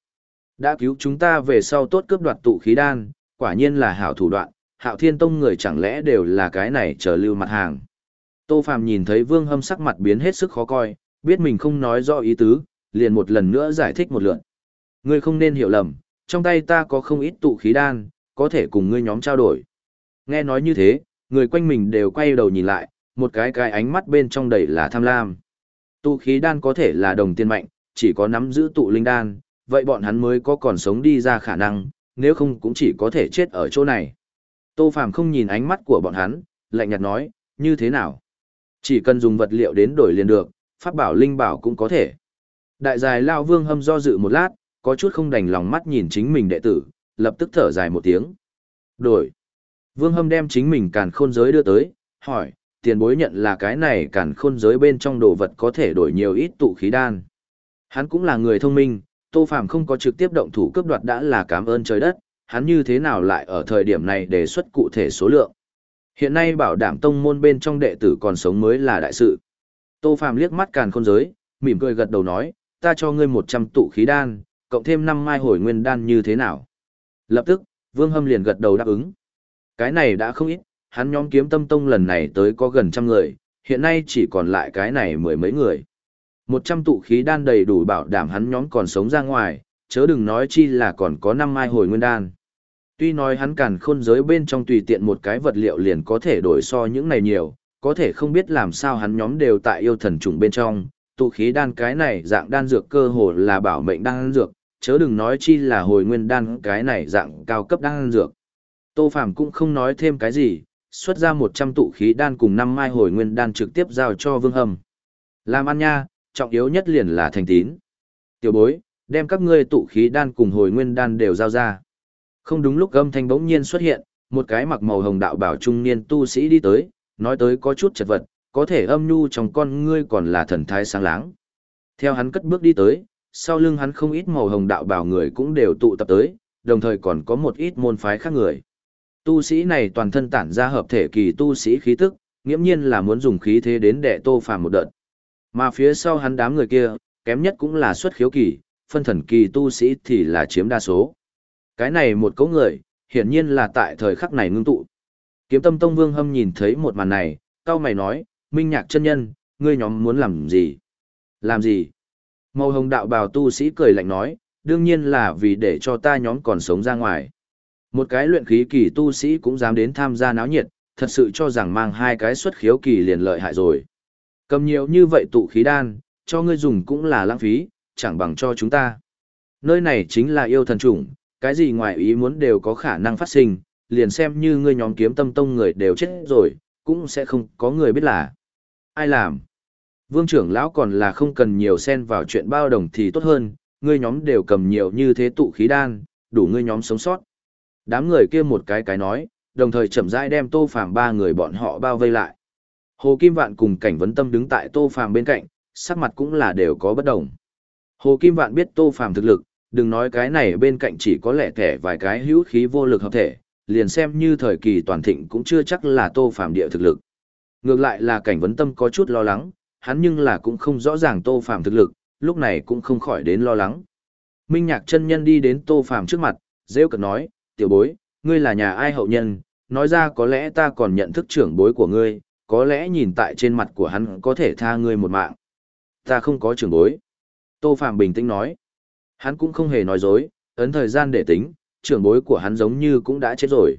Đã cứu chúng ta về sau tốt cướp đoạt tụ khí đan, quả nhiên là hảo thủ đoạn, hạo thiên tông người chẳng lẽ đều là cái này chờ lưu mặt hàng. Tô Phàm nhìn thấy Vương Hâm sắc mặt biến hết sức khó coi, biết mình không nói rõ ý tứ, liền một lần nữa giải thích một lượt. Ngươi không nên hiểu lầm, trong tay ta có không ít tụ khí đan, có thể cùng ngươi nhóm trao đổi. Nghe nói như thế, người quanh mình đều quay đầu nhìn lại, một cái cái ánh mắt bên trong đầy là tham lam. Tụ khí đan có thể là đồng tiền mạnh, chỉ có nắm giữ tụ linh đan, vậy bọn hắn mới có còn sống đi ra khả năng, nếu không cũng chỉ có thể chết ở chỗ này. Tô Phàm không nhìn ánh mắt của bọn hắn, lạnh nhạt nói, như thế nào? Chỉ cần dùng vật liệu đến đổi liền được, pháp bảo linh bảo cũng có thể. Đại dài Lao Vương hâm do dự một lát, có chút không đành lòng mắt nhìn chính mình đệ tử, lập tức thở dài một tiếng. Đổi. Vương hâm đem chính mình càn khôn giới đưa tới, hỏi, tiền bối nhận là cái này càn khôn giới bên trong đồ vật có thể đổi nhiều ít tụ khí đan. Hắn cũng là người thông minh, Tô Phàm không có trực tiếp động thủ cướp đoạt đã là cảm ơn trời đất, hắn như thế nào lại ở thời điểm này đề xuất cụ thể số lượng. Hiện nay bảo đảm tông môn bên trong đệ tử còn sống mới là đại sự. Tô Phàm liếc mắt càn khôn giới, mỉm cười gật đầu nói, ta cho ngươi 100 tụ khí đan, cộng thêm 5 mai hồi nguyên đan như thế nào. Lập tức, Vương Hâm liền gật đầu đáp ứng. Cái này đã không ít, hắn nhóm kiếm tâm tông lần này tới có gần trăm người, hiện nay chỉ còn lại cái này mười mấy người. 100 tụ khí đan đầy đủ bảo đảm hắn nhóm còn sống ra ngoài, chớ đừng nói chi là còn có 5 mai hồi nguyên đan. Tuy nói hắn càn khôn giới bên trong tùy tiện một cái vật liệu liền có thể đổi so những này nhiều, có thể không biết làm sao hắn nhóm đều tại yêu thần trùng bên trong, tụ khí đan cái này dạng đan dược cơ hồ là bảo mệnh đan dược, chớ đừng nói chi là hồi nguyên đan cái này dạng cao cấp đan dược. Tô Phàm cũng không nói thêm cái gì, xuất ra 100 tụ khí đan cùng 5 mai hồi nguyên đan trực tiếp giao cho Vương Hầm. Làm ăn nha, trọng yếu nhất liền là thành tín. Tiểu bối, đem các ngươi tụ khí đan cùng hồi nguyên đan đều giao ra. Không đúng lúc âm thanh bỗng nhiên xuất hiện, một cái mặc màu hồng đạo bảo trung niên tu sĩ đi tới, nói tới có chút chật vật, có thể âm nhu trong con ngươi còn là thần thái sáng láng. Theo hắn cất bước đi tới, sau lưng hắn không ít màu hồng đạo bảo người cũng đều tụ tập tới, đồng thời còn có một ít môn phái khác người. Tu sĩ này toàn thân tản ra hợp thể kỳ tu sĩ khí tức, nghiễm nhiên là muốn dùng khí thế đến để tô phàm một đợt. Mà phía sau hắn đám người kia, kém nhất cũng là xuất khiếu kỳ, phân thần kỳ tu sĩ thì là chiếm đa số. Cái này một cấu người, hiển nhiên là tại thời khắc này ngưng tụ. Kiếm tâm tông vương hâm nhìn thấy một màn này, cao mày nói, minh nhạc chân nhân, ngươi nhóm muốn làm gì? Làm gì? Màu hồng đạo bào tu sĩ cười lạnh nói, đương nhiên là vì để cho ta nhóm còn sống ra ngoài. Một cái luyện khí kỳ tu sĩ cũng dám đến tham gia náo nhiệt, thật sự cho rằng mang hai cái xuất khiếu kỳ liền lợi hại rồi. Cầm nhiều như vậy tụ khí đan, cho ngươi dùng cũng là lãng phí, chẳng bằng cho chúng ta. Nơi này chính là yêu thần chủng, cái gì ngoài ý muốn đều có khả năng phát sinh, liền xem như ngươi nhóm kiếm tâm tông người đều chết rồi, cũng sẽ không có người biết là ai làm. Vương trưởng lão còn là không cần nhiều xen vào chuyện bao đồng thì tốt hơn, ngươi nhóm đều cầm nhiều như thế tụ khí đan, đủ ngươi nhóm sống sót. Đám người kia một cái cái nói, đồng thời chậm rãi đem Tô Phàm ba người bọn họ bao vây lại. Hồ Kim Vạn cùng Cảnh Vấn Tâm đứng tại Tô Phàm bên cạnh, sắc mặt cũng là đều có bất đồng. Hồ Kim Vạn biết Tô Phàm thực lực, đừng nói cái này bên cạnh chỉ có lẻ thẻ vài cái hữu khí vô lực hợp thể, liền xem như thời kỳ toàn thịnh cũng chưa chắc là Tô Phàm địa thực lực. Ngược lại là Cảnh Vấn Tâm có chút lo lắng, hắn nhưng là cũng không rõ ràng Tô Phàm thực lực, lúc này cũng không khỏi đến lo lắng. Minh Nhạc chân nhân đi đến Tô Phàm trước mặt, rêu cợt nói, "Tiểu bối, ngươi là nhà ai hậu nhân, nói ra có lẽ ta còn nhận thức trưởng bối của ngươi, có lẽ nhìn tại trên mặt của hắn có thể tha ngươi một mạng." "Ta không có trưởng bối." Tô Phàm bình tĩnh nói. Hắn cũng không hề nói dối, ấn thời gian để tính, trưởng bối của hắn giống như cũng đã chết rồi.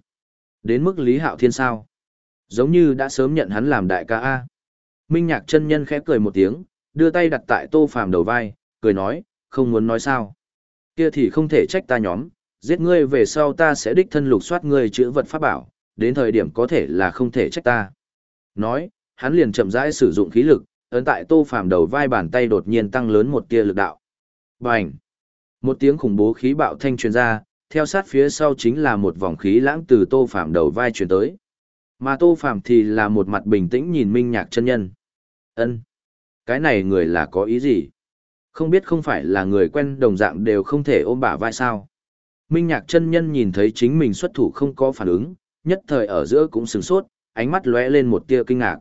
Đến mức Lý Hạo Thiên sao? Giống như đã sớm nhận hắn làm đại ca A. Minh Nhạc chân nhân khẽ cười một tiếng, đưa tay đặt tại Tô Phàm đầu vai, cười nói, không muốn nói sao. Kia thì không thể trách ta nhóm, giết ngươi về sau ta sẽ đích thân lục soát ngươi chữa vật pháp bảo, đến thời điểm có thể là không thể trách ta. Nói, hắn liền chậm rãi sử dụng khí lực, ấn tại Tô Phàm đầu vai bàn tay đột nhiên tăng lớn một tia lực đạo. Bành! Một tiếng khủng bố khí bạo thanh truyền ra, theo sát phía sau chính là một vòng khí lãng từ Tô Phàm đầu vai truyền tới. Mà Tô Phàm thì là một mặt bình tĩnh nhìn Minh Nhạc chân nhân. Ân, cái này người là có ý gì? Không biết không phải là người quen đồng dạng đều không thể ôm bả vai sao? Minh Nhạc chân nhân nhìn thấy chính mình xuất thủ không có phản ứng, nhất thời ở giữa cũng sửng sốt, ánh mắt lóe lên một tia kinh ngạc.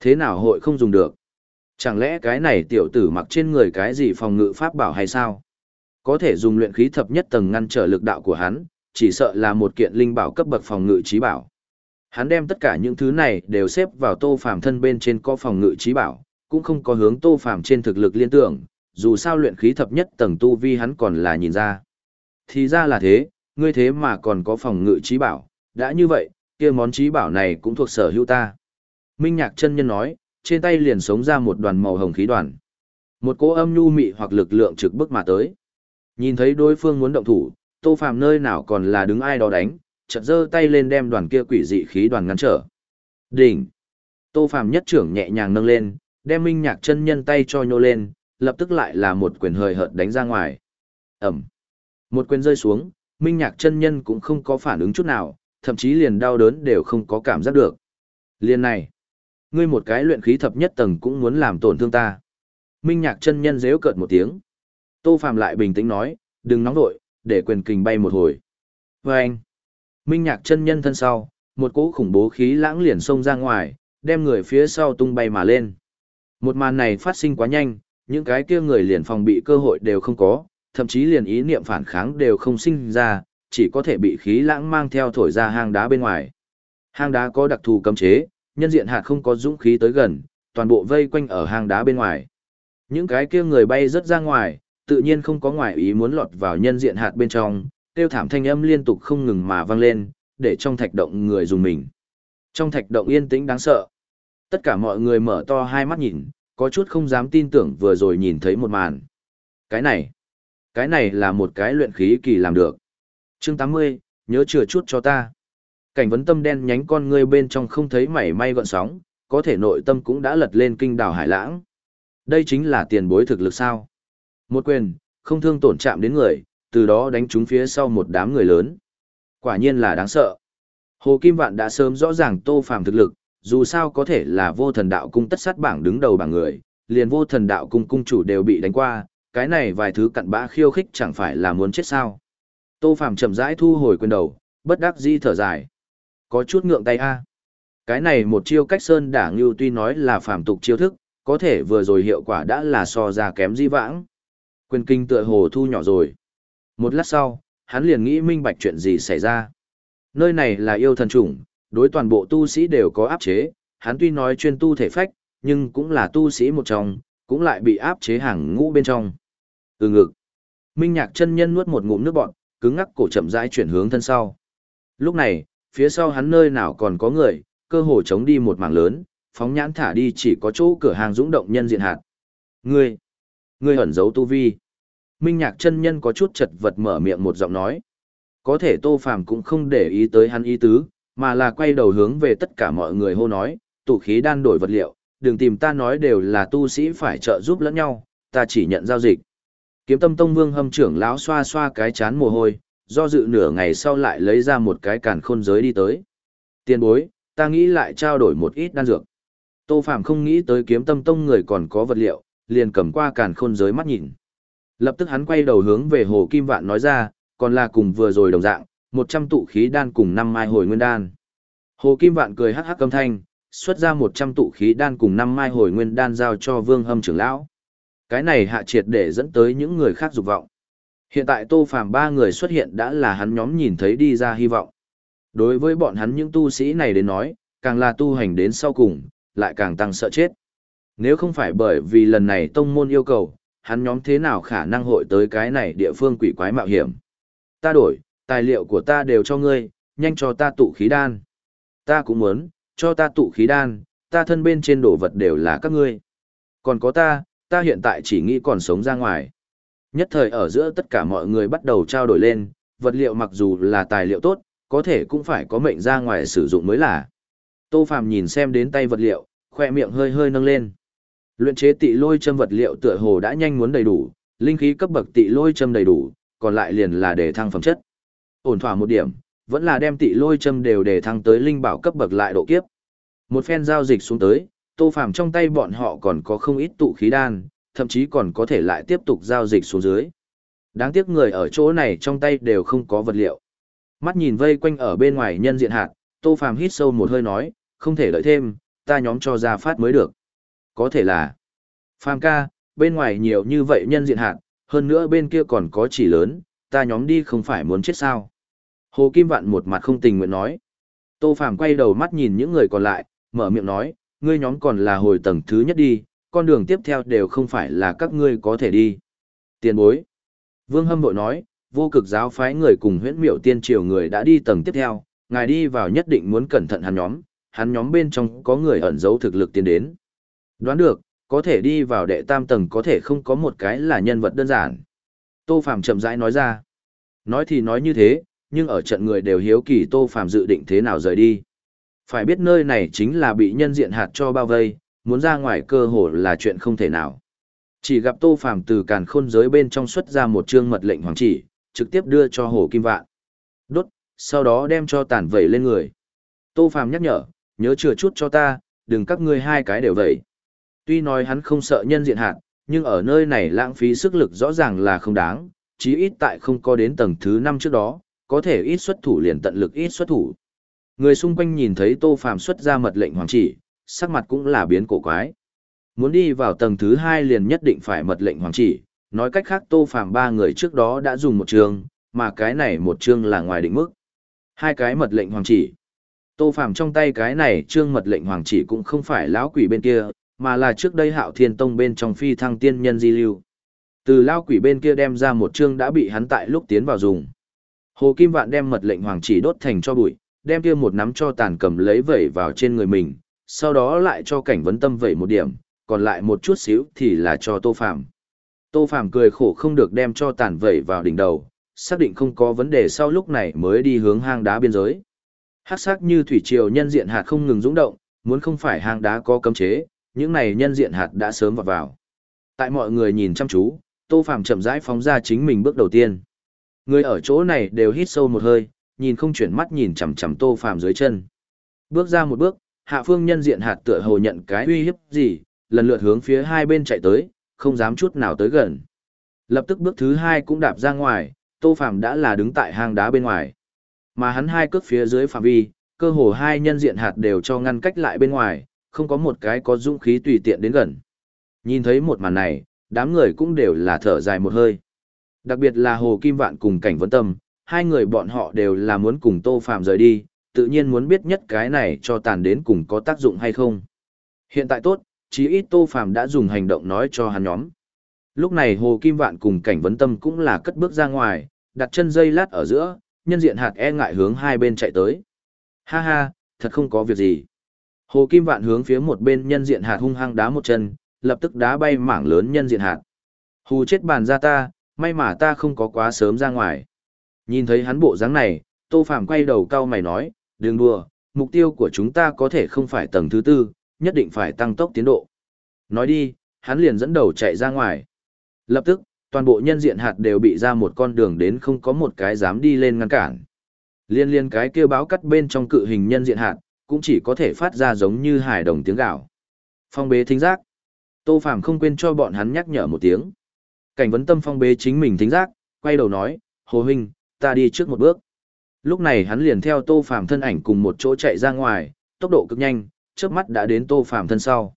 Thế nào hội không dùng được? Chẳng lẽ cái này tiểu tử mặc trên người cái gì phòng ngự pháp bảo hay sao? Có thể dùng luyện khí thập nhất tầng ngăn trở lực đạo của hắn, chỉ sợ là một kiện linh bảo cấp bậc phòng ngự trí bảo. Hắn đem tất cả những thứ này đều xếp vào Tô Phàm thân bên trên có phòng ngự trí bảo, cũng không có hướng Tô Phàm trên thực lực liên tưởng, dù sao luyện khí thập nhất tầng tu vi hắn còn là nhìn ra. Thì ra là thế, ngươi thế mà còn có phòng ngự trí bảo, đã như vậy, kia món trí bảo này cũng thuộc sở hữu ta. Minh Nhạc chân nhân nói, trên tay liền sống ra một đoàn màu hồng khí đoàn. Một cỗ âm nhu mị hoặc lực lượng trực bức mà tới. Nhìn thấy đối phương muốn động thủ, Tô Phàm nơi nào còn là đứng ai đó đánh, chợt giơ tay lên đem đoàn kia quỷ dị khí đoàn ngăn trở. Đỉnh. Tô Phàm nhất trưởng nhẹ nhàng nâng lên, đem Minh Nhạc chân nhân tay cho nhô lên, lập tức lại là một quyền hời hợt đánh ra ngoài. Ẩm. Một quyền rơi xuống, Minh Nhạc chân nhân cũng không có phản ứng chút nào, thậm chí liền đau đớn đều không có cảm giác được. liền này, ngươi một cái luyện khí thập nhất tầng cũng muốn làm tổn thương ta. Minh Nhạc chân nhân giễu cợt một tiếng. Tô Phạm lại bình tĩnh nói, đừng nóng vội, để quyền kình bay một hồi. Và anh, Minh Nhạc chân nhân thân sau, một cỗ khủng bố khí lãng liền xông ra ngoài, đem người phía sau tung bay mà lên. Một màn này phát sinh quá nhanh, những cái kia người liền phòng bị cơ hội đều không có, thậm chí liền ý niệm phản kháng đều không sinh ra, chỉ có thể bị khí lãng mang theo thổi ra hang đá bên ngoài. Hang đá có đặc thù cấm chế, nhân diện hạt không có dũng khí tới gần, toàn bộ vây quanh ở hang đá bên ngoài. Những cái kia người bay rất ra ngoài, tự nhiên không có ngoại ý muốn lọt vào nhân diện hạt bên trong, tiêu thảm thanh âm liên tục không ngừng mà vang lên, để trong thạch động người dùng mình. Trong thạch động yên tĩnh đáng sợ. Tất cả mọi người mở to hai mắt nhìn, có chút không dám tin tưởng vừa rồi nhìn thấy một màn. Cái này, cái này là một cái luyện khí kỳ làm được. Chương 80, nhớ chừa chút cho ta. Cảnh vấn tâm đen nhánh con ngươi bên trong không thấy mảy may gọn sóng, có thể nội tâm cũng đã lật lên kinh đảo hải lãng. Đây chính là tiền bối thực lực sao. Một quyền, không thương tổn chạm đến người, từ đó đánh trúng phía sau một đám người lớn. Quả nhiên là đáng sợ. Hồ Kim Vạn đã sớm rõ ràng Tô Phàm thực lực, dù sao có thể là vô thần đạo cung tất sát bảng đứng đầu bảng người, liền vô thần đạo cung cung chủ đều bị đánh qua, cái này vài thứ cặn bã khiêu khích chẳng phải là muốn chết sao. Tô Phàm chậm rãi thu hồi quyền đầu, bất đắc dĩ thở dài. Có chút ngượng tay a. Cái này một chiêu cách sơn đả ngưu tuy nói là phàm tục chiêu thức, có thể vừa rồi hiệu quả đã là so ra kém di vãng. Quyền kinh tựa hồ thu nhỏ rồi. Một lát sau, hắn liền nghĩ minh bạch chuyện gì xảy ra. Nơi này là yêu thần chủng, đối toàn bộ tu sĩ đều có áp chế, hắn tuy nói chuyên tu thể phách, nhưng cũng là tu sĩ một trong, cũng lại bị áp chế hàng ngũ bên trong. Ừ ngực. Minh Nhạc chân nhân nuốt một ngụm nước bọt, cứng ngắc cổ chậm rãi chuyển hướng thân sau. Lúc này, phía sau hắn nơi nào còn có người, cơ hồ chống đi một mảng lớn, phóng nhãn thả đi chỉ có chỗ cửa hàng dũng động nhân diện hạt. Ngươi, ngươi ẩn giấu tu vi. Minh Nhạc chân nhân có chút chật vật mở miệng một giọng nói. Có thể Tô Phàm cũng không để ý tới hắn ý tứ, mà là quay đầu hướng về tất cả mọi người hô nói, tụ khí đan đổi vật liệu, đừng tìm ta nói đều là tu sĩ phải trợ giúp lẫn nhau, ta chỉ nhận giao dịch. Kiếm tâm tông vương hâm trưởng lão xoa xoa cái chán mồ hôi, do dự nửa ngày sau lại lấy ra một cái càn khôn giới đi tới. Tiền bối, ta nghĩ lại trao đổi một ít đan dược. Tô Phạm không nghĩ tới kiếm tâm tông người còn có vật liệu, liền cầm qua càn khôn giới mắt nhìn. Lập tức hắn quay đầu hướng về Hồ Kim Vạn nói ra, còn là cùng vừa rồi đồng dạng, một trăm tụ khí đan cùng năm mai hồi nguyên đan. Hồ Kim Vạn cười hắc hắc âm thanh, xuất ra một trăm tụ khí đan cùng năm mai hồi nguyên đan giao cho Vương Hâm trưởng lão. Cái này hạ triệt để dẫn tới những người khác dục vọng. Hiện tại Tô Phàm ba người xuất hiện đã là hắn nhóm nhìn thấy đi ra hy vọng. Đối với bọn hắn những tu sĩ này đến nói, càng là tu hành đến sau cùng, lại càng tăng sợ chết. Nếu không phải bởi vì lần này tông môn yêu cầu, hắn nhóm thế nào khả năng hội tới cái này địa phương quỷ quái mạo hiểm. Ta đổi, tài liệu của ta đều cho ngươi, nhanh cho ta tụ khí đan. Ta cũng muốn, cho ta tụ khí đan, ta thân bên trên đồ vật đều là các ngươi. Còn có ta, ta hiện tại chỉ nghĩ còn sống ra ngoài. Nhất thời ở giữa tất cả mọi người bắt đầu trao đổi lên, vật liệu mặc dù là tài liệu tốt, có thể cũng phải có mệnh ra ngoài sử dụng mới là. Tô Phàm nhìn xem đến tay vật liệu, khoe miệng hơi hơi nâng lên. Luyện chế tị lôi châm vật liệu tựa hồ đã nhanh muốn đầy đủ, linh khí cấp bậc tị lôi châm đầy đủ, còn lại liền là để thăng phẩm chất. Ổn thỏa một điểm, vẫn là đem tị lôi châm đều để thăng tới linh bảo cấp bậc lại độ kiếp. Một phen giao dịch xuống tới, Tô Phàm trong tay bọn họ còn có không ít tụ khí đan, thậm chí còn có thể lại tiếp tục giao dịch xuống dưới. Đáng tiếc người ở chỗ này trong tay đều không có vật liệu. Mắt nhìn vây quanh ở bên ngoài nhân diện hạt, Tô Phàm hít sâu một hơi nói, không thể đợi thêm, ta nhóm cho ra phát mới được. Có thể là, Phàm ca, bên ngoài nhiều như vậy nhân diện hạn hơn nữa bên kia còn có chỉ lớn, ta nhóm đi không phải muốn chết sao. Hồ Kim Vạn một mặt không tình nguyện nói. Tô Phàm quay đầu mắt nhìn những người còn lại, mở miệng nói, ngươi nhóm còn là hồi tầng thứ nhất đi, con đường tiếp theo đều không phải là các ngươi có thể đi. Tiền bối. Vương Hâm bội nói, vô cực giáo phái người cùng huyễn miệu tiên triều người đã đi tầng tiếp theo, ngài đi vào nhất định muốn cẩn thận hắn nhóm, hắn nhóm bên trong có người ẩn giấu thực lực tiến đến. Đoán được, có thể đi vào đệ tam tầng có thể không có một cái là nhân vật đơn giản. Tô Phạm chậm rãi nói ra. Nói thì nói như thế, nhưng ở trận người đều hiếu kỳ Tô Phạm dự định thế nào rời đi. Phải biết nơi này chính là bị nhân diện hạt cho bao vây, muốn ra ngoài cơ hồ là chuyện không thể nào. Chỉ gặp Tô Phàm từ càn khôn giới bên trong xuất ra một chương mật lệnh hoàng chỉ, trực tiếp đưa cho Hồ Kim Vạn. Đốt, sau đó đem cho tàn vẩy lên người. Tô Phàm nhắc nhở, nhớ chừa chút cho ta, đừng các ngươi hai cái đều vậy. Tuy nói hắn không sợ nhân diện hạt, nhưng ở nơi này lãng phí sức lực rõ ràng là không đáng, chí ít tại không có đến tầng thứ 5 trước đó, có thể ít xuất thủ liền tận lực ít xuất thủ. Người xung quanh nhìn thấy Tô Phàm xuất ra mật lệnh hoàng chỉ, sắc mặt cũng là biến cổ quái. Muốn đi vào tầng thứ hai liền nhất định phải mật lệnh hoàng chỉ, nói cách khác Tô Phàm ba người trước đó đã dùng một trường, mà cái này một chương là ngoài định mức. Hai cái mật lệnh hoàng chỉ. Tô Phàm trong tay cái này trương mật lệnh hoàng chỉ cũng không phải lão quỷ bên kia, mà là trước đây Hạo Thiên Tông bên trong phi thăng tiên nhân di lưu. Từ lao quỷ bên kia đem ra một chương đã bị hắn tại lúc tiến vào dùng. Hồ Kim Vạn đem mật lệnh hoàng chỉ đốt thành cho bụi, đem kia một nắm cho tàn cầm lấy vẩy vào trên người mình, sau đó lại cho cảnh vấn tâm vẩy một điểm, còn lại một chút xíu thì là cho Tô phạm Tô phạm cười khổ không được đem cho tàn vẩy vào đỉnh đầu, xác định không có vấn đề sau lúc này mới đi hướng hang đá biên giới. Hắc sắc như thủy triều nhân diện hạt không ngừng dũng động, muốn không phải hang đá có cấm chế, những này nhân diện hạt đã sớm vào vào. Tại mọi người nhìn chăm chú, Tô Phàm chậm rãi phóng ra chính mình bước đầu tiên. Người ở chỗ này đều hít sâu một hơi, nhìn không chuyển mắt nhìn chằm chằm Tô Phàm dưới chân. Bước ra một bước, hạ phương nhân diện hạt tựa hồ nhận cái uy hiếp gì, lần lượt hướng phía hai bên chạy tới, không dám chút nào tới gần. Lập tức bước thứ hai cũng đạp ra ngoài, Tô Phàm đã là đứng tại hang đá bên ngoài. Mà hắn hai cước phía dưới phạm vi, cơ hồ hai nhân diện hạt đều cho ngăn cách lại bên ngoài, không có một cái có dũng khí tùy tiện đến gần. Nhìn thấy một màn này, đám người cũng đều là thở dài một hơi. Đặc biệt là Hồ Kim Vạn cùng Cảnh Vấn Tâm, hai người bọn họ đều là muốn cùng Tô Phàm rời đi, tự nhiên muốn biết nhất cái này cho tàn đến cùng có tác dụng hay không. Hiện tại tốt, chí ít Tô Phàm đã dùng hành động nói cho hắn nhóm. Lúc này Hồ Kim Vạn cùng cảnh vấn tâm cũng là cất bước ra ngoài, đặt chân dây lát ở giữa, nhân diện hạt e ngại hướng hai bên chạy tới. Ha ha, thật không có việc gì. Hồ Kim Vạn hướng phía một bên nhân diện hạt hung hăng đá một chân, lập tức đá bay mảng lớn nhân diện hạt. Hù chết bàn ra ta, may mà ta không có quá sớm ra ngoài. Nhìn thấy hắn bộ dáng này, Tô Phạm quay đầu cau mày nói, đừng đùa, mục tiêu của chúng ta có thể không phải tầng thứ tư, nhất định phải tăng tốc tiến độ. Nói đi, hắn liền dẫn đầu chạy ra ngoài. Lập tức, toàn bộ nhân diện hạt đều bị ra một con đường đến không có một cái dám đi lên ngăn cản. Liên liên cái kêu báo cắt bên trong cự hình nhân diện hạt, cũng chỉ có thể phát ra giống như hài đồng tiếng gạo. Phong bế thính giác. Tô Phàm không quên cho bọn hắn nhắc nhở một tiếng. Cảnh vấn tâm phong bế chính mình thính giác, quay đầu nói, Hồ Huynh, ta đi trước một bước. Lúc này hắn liền theo Tô Phàm thân ảnh cùng một chỗ chạy ra ngoài, tốc độ cực nhanh, chớp mắt đã đến Tô Phàm thân sau.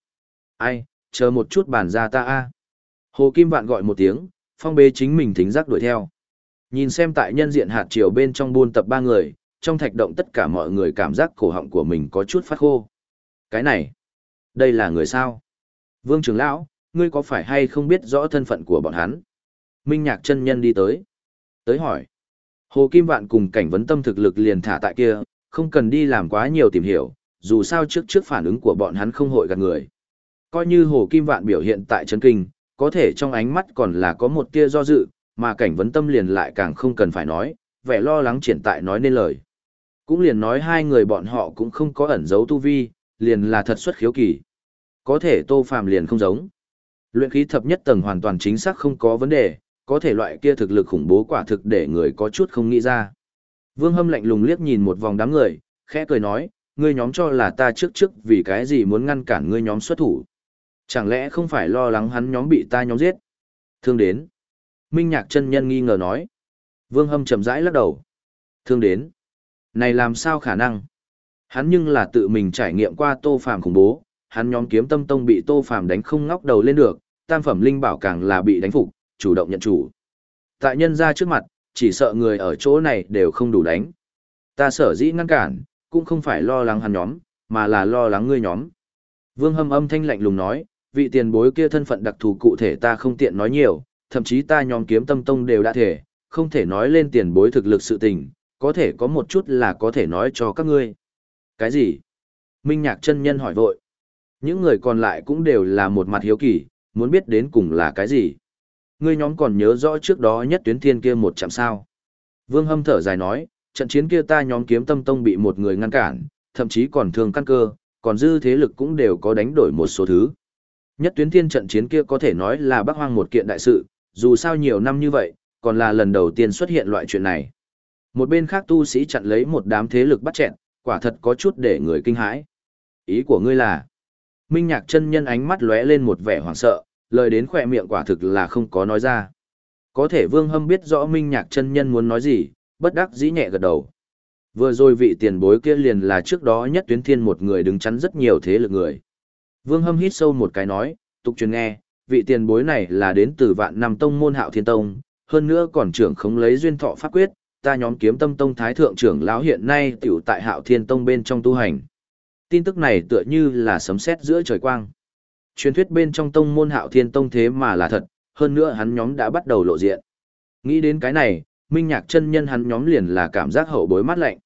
Ai, chờ một chút bàn ra ta a. Hồ Kim Vạn gọi một tiếng, phong bế chính mình thính giác đuổi theo. Nhìn xem tại nhân diện hạt chiều bên trong buôn tập ba người, trong thạch động tất cả mọi người cảm giác cổ họng của mình có chút phát khô. Cái này, đây là người sao? Vương trưởng lão, ngươi có phải hay không biết rõ thân phận của bọn hắn? Minh Nhạc chân nhân đi tới. Tới hỏi. Hồ Kim Vạn cùng cảnh vấn tâm thực lực liền thả tại kia, không cần đi làm quá nhiều tìm hiểu, dù sao trước trước phản ứng của bọn hắn không hội gạt người. Coi như Hồ Kim Vạn biểu hiện tại chân kinh, có thể trong ánh mắt còn là có một tia do dự, mà cảnh vấn tâm liền lại càng không cần phải nói, vẻ lo lắng triển tại nói nên lời. Cũng liền nói hai người bọn họ cũng không có ẩn giấu tu vi, liền là thật xuất khiếu kỳ. Có thể tô phàm liền không giống. Luyện khí thập nhất tầng hoàn toàn chính xác không có vấn đề, có thể loại kia thực lực khủng bố quả thực để người có chút không nghĩ ra. Vương Hâm lạnh lùng liếc nhìn một vòng đám người, khẽ cười nói, ngươi nhóm cho là ta trước trước vì cái gì muốn ngăn cản ngươi nhóm xuất thủ. Chẳng lẽ không phải lo lắng hắn nhóm bị ta nhóm giết? Thương đến. Minh Nhạc chân nhân nghi ngờ nói. Vương Hâm chậm rãi lắc đầu. Thương đến. Này làm sao khả năng? Hắn nhưng là tự mình trải nghiệm qua Tô Phàm khủng bố, hắn nhóm kiếm tâm tông bị Tô Phàm đánh không ngóc đầu lên được, tam phẩm linh bảo càng là bị đánh phục, chủ động nhận chủ. Tại nhân ra trước mặt, chỉ sợ người ở chỗ này đều không đủ đánh. Ta sở dĩ ngăn cản, cũng không phải lo lắng hắn nhóm, mà là lo lắng ngươi nhóm. Vương Hâm âm thanh lạnh lùng nói, vị tiền bối kia thân phận đặc thù cụ thể ta không tiện nói nhiều, thậm chí ta nhóm kiếm tâm tông đều đã thể, không thể nói lên tiền bối thực lực sự tình, có thể có một chút là có thể nói cho các ngươi. Cái gì? Minh Nhạc chân nhân hỏi vội. Những người còn lại cũng đều là một mặt hiếu kỳ, muốn biết đến cùng là cái gì. Ngươi nhóm còn nhớ rõ trước đó nhất tuyến thiên kia một chạm sao. Vương Hâm thở dài nói, trận chiến kia ta nhóm kiếm tâm tông bị một người ngăn cản, thậm chí còn thương căn cơ, còn dư thế lực cũng đều có đánh đổi một số thứ. Nhất tuyến thiên trận chiến kia có thể nói là bác hoang một kiện đại sự, dù sao nhiều năm như vậy, còn là lần đầu tiên xuất hiện loại chuyện này. Một bên khác tu sĩ chặn lấy một đám thế lực bắt chẹn, quả thật có chút để người kinh hãi. Ý của ngươi là, Minh Nhạc chân nhân ánh mắt lóe lên một vẻ hoảng sợ, lời đến khỏe miệng quả thực là không có nói ra. Có thể Vương Hâm biết rõ Minh Nhạc chân nhân muốn nói gì, bất đắc dĩ nhẹ gật đầu. Vừa rồi vị tiền bối kia liền là trước đó nhất tuyến thiên một người đứng chắn rất nhiều thế lực người. Vương Hâm hít sâu một cái nói, tục truyền nghe, vị tiền bối này là đến từ vạn năm tông môn hạo thiên tông, hơn nữa còn trưởng không lấy duyên thọ pháp quyết, ta nhóm kiếm tâm tông thái thượng trưởng lão hiện nay tiểu tại hạo thiên tông bên trong tu hành. Tin tức này tựa như là sấm sét giữa trời quang. Truyền thuyết bên trong tông môn hạo thiên tông thế mà là thật, hơn nữa hắn nhóm đã bắt đầu lộ diện. Nghĩ đến cái này, minh nhạc chân nhân hắn nhóm liền là cảm giác hậu bối mắt lạnh.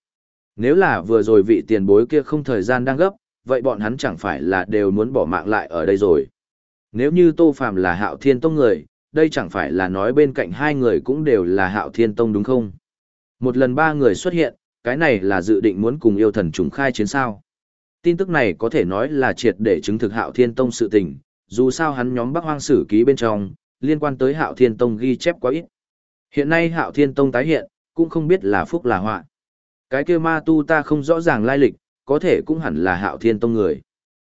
Nếu là vừa rồi vị tiền bối kia không thời gian đang gấp, vậy bọn hắn chẳng phải là đều muốn bỏ mạng lại ở đây rồi. Nếu như Tô Phàm là hạo thiên tông người, đây chẳng phải là nói bên cạnh hai người cũng đều là hạo thiên tông đúng không? Một lần ba người xuất hiện, cái này là dự định muốn cùng yêu thần trùng khai chiến sao. Tin tức này có thể nói là triệt để chứng thực hạo thiên tông sự tình, dù sao hắn nhóm bắc hoang sử ký bên trong, liên quan tới hạo thiên tông ghi chép quá ít. Hiện nay hạo thiên tông tái hiện, cũng không biết là phúc là họa. Cái kia ma tu ta không rõ ràng lai lịch, có thể cũng hẳn là hạo thiên tông người.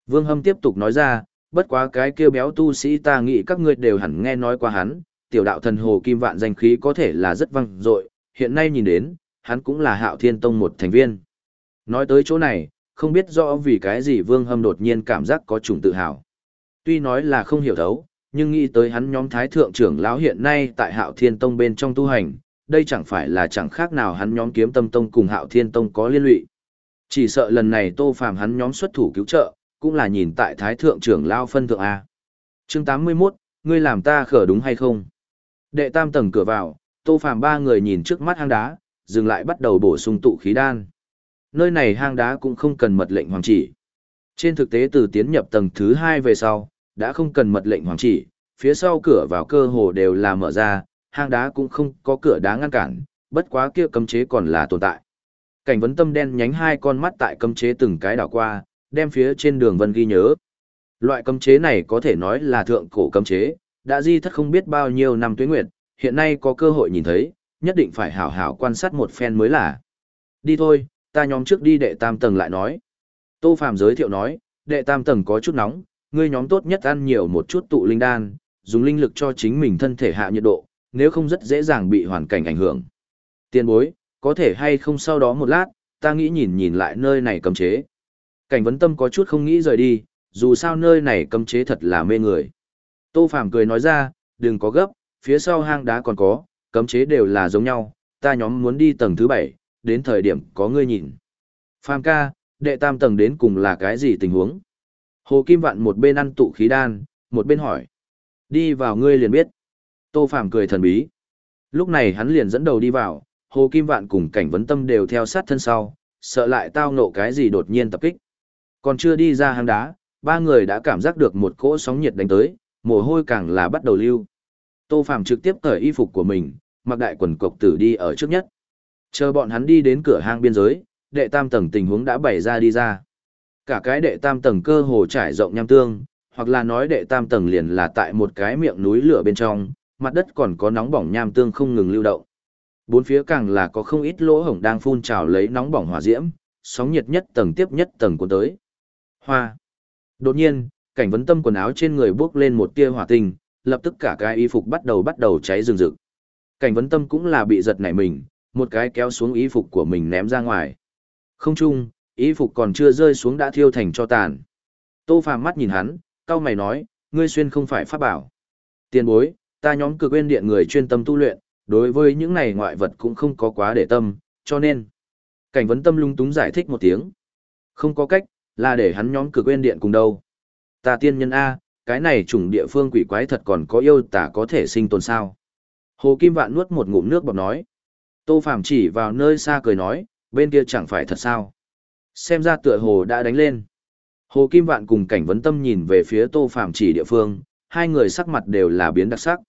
Vương Hâm tiếp tục nói ra, bất quá cái kia béo tu sĩ ta nghĩ các ngươi đều hẳn nghe nói qua hắn, tiểu đạo thần hồ kim vạn danh khí có thể là rất văng dội, hiện nay nhìn đến, hắn cũng là hạo thiên tông một thành viên. Nói tới chỗ này, không biết rõ vì cái gì Vương Hâm đột nhiên cảm giác có trùng tự hào. Tuy nói là không hiểu thấu, nhưng nghĩ tới hắn nhóm thái thượng trưởng lão hiện nay tại hạo thiên tông bên trong tu hành, đây chẳng phải là chẳng khác nào hắn nhóm kiếm tâm tông cùng hạo thiên tông có liên lụy. Chỉ sợ lần này tô phàm hắn nhóm xuất thủ cứu trợ, cũng là nhìn tại thái thượng trưởng lão phân thượng A. chương 81, ngươi làm ta khở đúng hay không? Đệ tam tầng cửa vào, tô phàm ba người nhìn trước mắt hang đá, dừng lại bắt đầu bổ sung tụ khí đan. Nơi này hang đá cũng không cần mật lệnh hoàng chỉ. Trên thực tế từ tiến nhập tầng thứ hai về sau, đã không cần mật lệnh hoàng chỉ, phía sau cửa vào cơ hồ đều là mở ra, hang đá cũng không có cửa đá ngăn cản, bất quá kia cấm chế còn là tồn tại. Cảnh vấn tâm đen nhánh hai con mắt tại cấm chế từng cái đảo qua, đem phía trên đường vân ghi nhớ. Loại cấm chế này có thể nói là thượng cổ cấm chế, đã di thất không biết bao nhiêu năm tuế nguyệt, hiện nay có cơ hội nhìn thấy, nhất định phải hảo hảo quan sát một phen mới là. Đi thôi, ta nhóm trước đi đệ tam tầng lại nói. Tô Phạm giới thiệu nói, đệ tam tầng có chút nóng, ngươi nhóm tốt nhất ăn nhiều một chút tụ linh đan, dùng linh lực cho chính mình thân thể hạ nhiệt độ, nếu không rất dễ dàng bị hoàn cảnh ảnh hưởng. Tiên bối, có thể hay không sau đó một lát, ta nghĩ nhìn nhìn lại nơi này cấm chế. Cảnh vấn tâm có chút không nghĩ rời đi, dù sao nơi này cấm chế thật là mê người. Tô phạm cười nói ra, đừng có gấp, phía sau hang đá còn có, cấm chế đều là giống nhau, ta nhóm muốn đi tầng thứ bảy, đến thời điểm có ngươi nhìn. Phàm ca, đệ tam tầng đến cùng là cái gì tình huống? Hồ Kim Vạn một bên ăn tụ khí đan, một bên hỏi. Đi vào ngươi liền biết. Tô Phàm cười thần bí. Lúc này hắn liền dẫn đầu đi vào, Hồ Kim Vạn cùng cảnh vấn tâm đều theo sát thân sau, sợ lại tao nộ cái gì đột nhiên tập kích. Còn chưa đi ra hang đá, ba người đã cảm giác được một cỗ sóng nhiệt đánh tới, mồ hôi càng là bắt đầu lưu. Tô Phàm trực tiếp cởi y phục của mình, mặc đại quần cộc tử đi ở trước nhất. Chờ bọn hắn đi đến cửa hang biên giới, đệ tam tầng tình huống đã bày ra đi ra. Cả cái đệ tam tầng cơ hồ trải rộng nham tương, hoặc là nói đệ tam tầng liền là tại một cái miệng núi lửa bên trong, mặt đất còn có nóng bỏng nham tương không ngừng lưu động. Bốn phía càng là có không ít lỗ hổng đang phun trào lấy nóng bỏng hỏa diễm, sóng nhiệt nhất tầng tiếp nhất tầng cuốn tới. Hoa. Đột nhiên, cảnh vấn tâm quần áo trên người bước lên một tia hỏa tinh, lập tức cả cái y phục bắt đầu bắt đầu cháy rừng rực. Cảnh vấn tâm cũng là bị giật nảy mình, một cái kéo xuống y phục của mình ném ra ngoài. Không chung, y phục còn chưa rơi xuống đã thiêu thành cho tàn. Tô phàm mắt nhìn hắn, cao mày nói, ngươi xuyên không phải pháp bảo. Tiền bối, ta nhóm cực quên điện người chuyên tâm tu luyện, đối với những này ngoại vật cũng không có quá để tâm, cho nên. Cảnh vấn tâm lung túng giải thích một tiếng. Không có cách, là để hắn nhóm cực quên điện cùng đâu. Ta tiên nhân A, cái này chủng địa phương quỷ quái thật còn có yêu tả có thể sinh tồn sao. Hồ Kim Vạn nuốt một ngụm nước bọt nói. Tô Phàm chỉ vào nơi xa cười nói, bên kia chẳng phải thật sao. Xem ra tựa hồ đã đánh lên. Hồ Kim Vạn cùng cảnh vấn tâm nhìn về phía Tô Phàm chỉ địa phương, hai người sắc mặt đều là biến đặc sắc.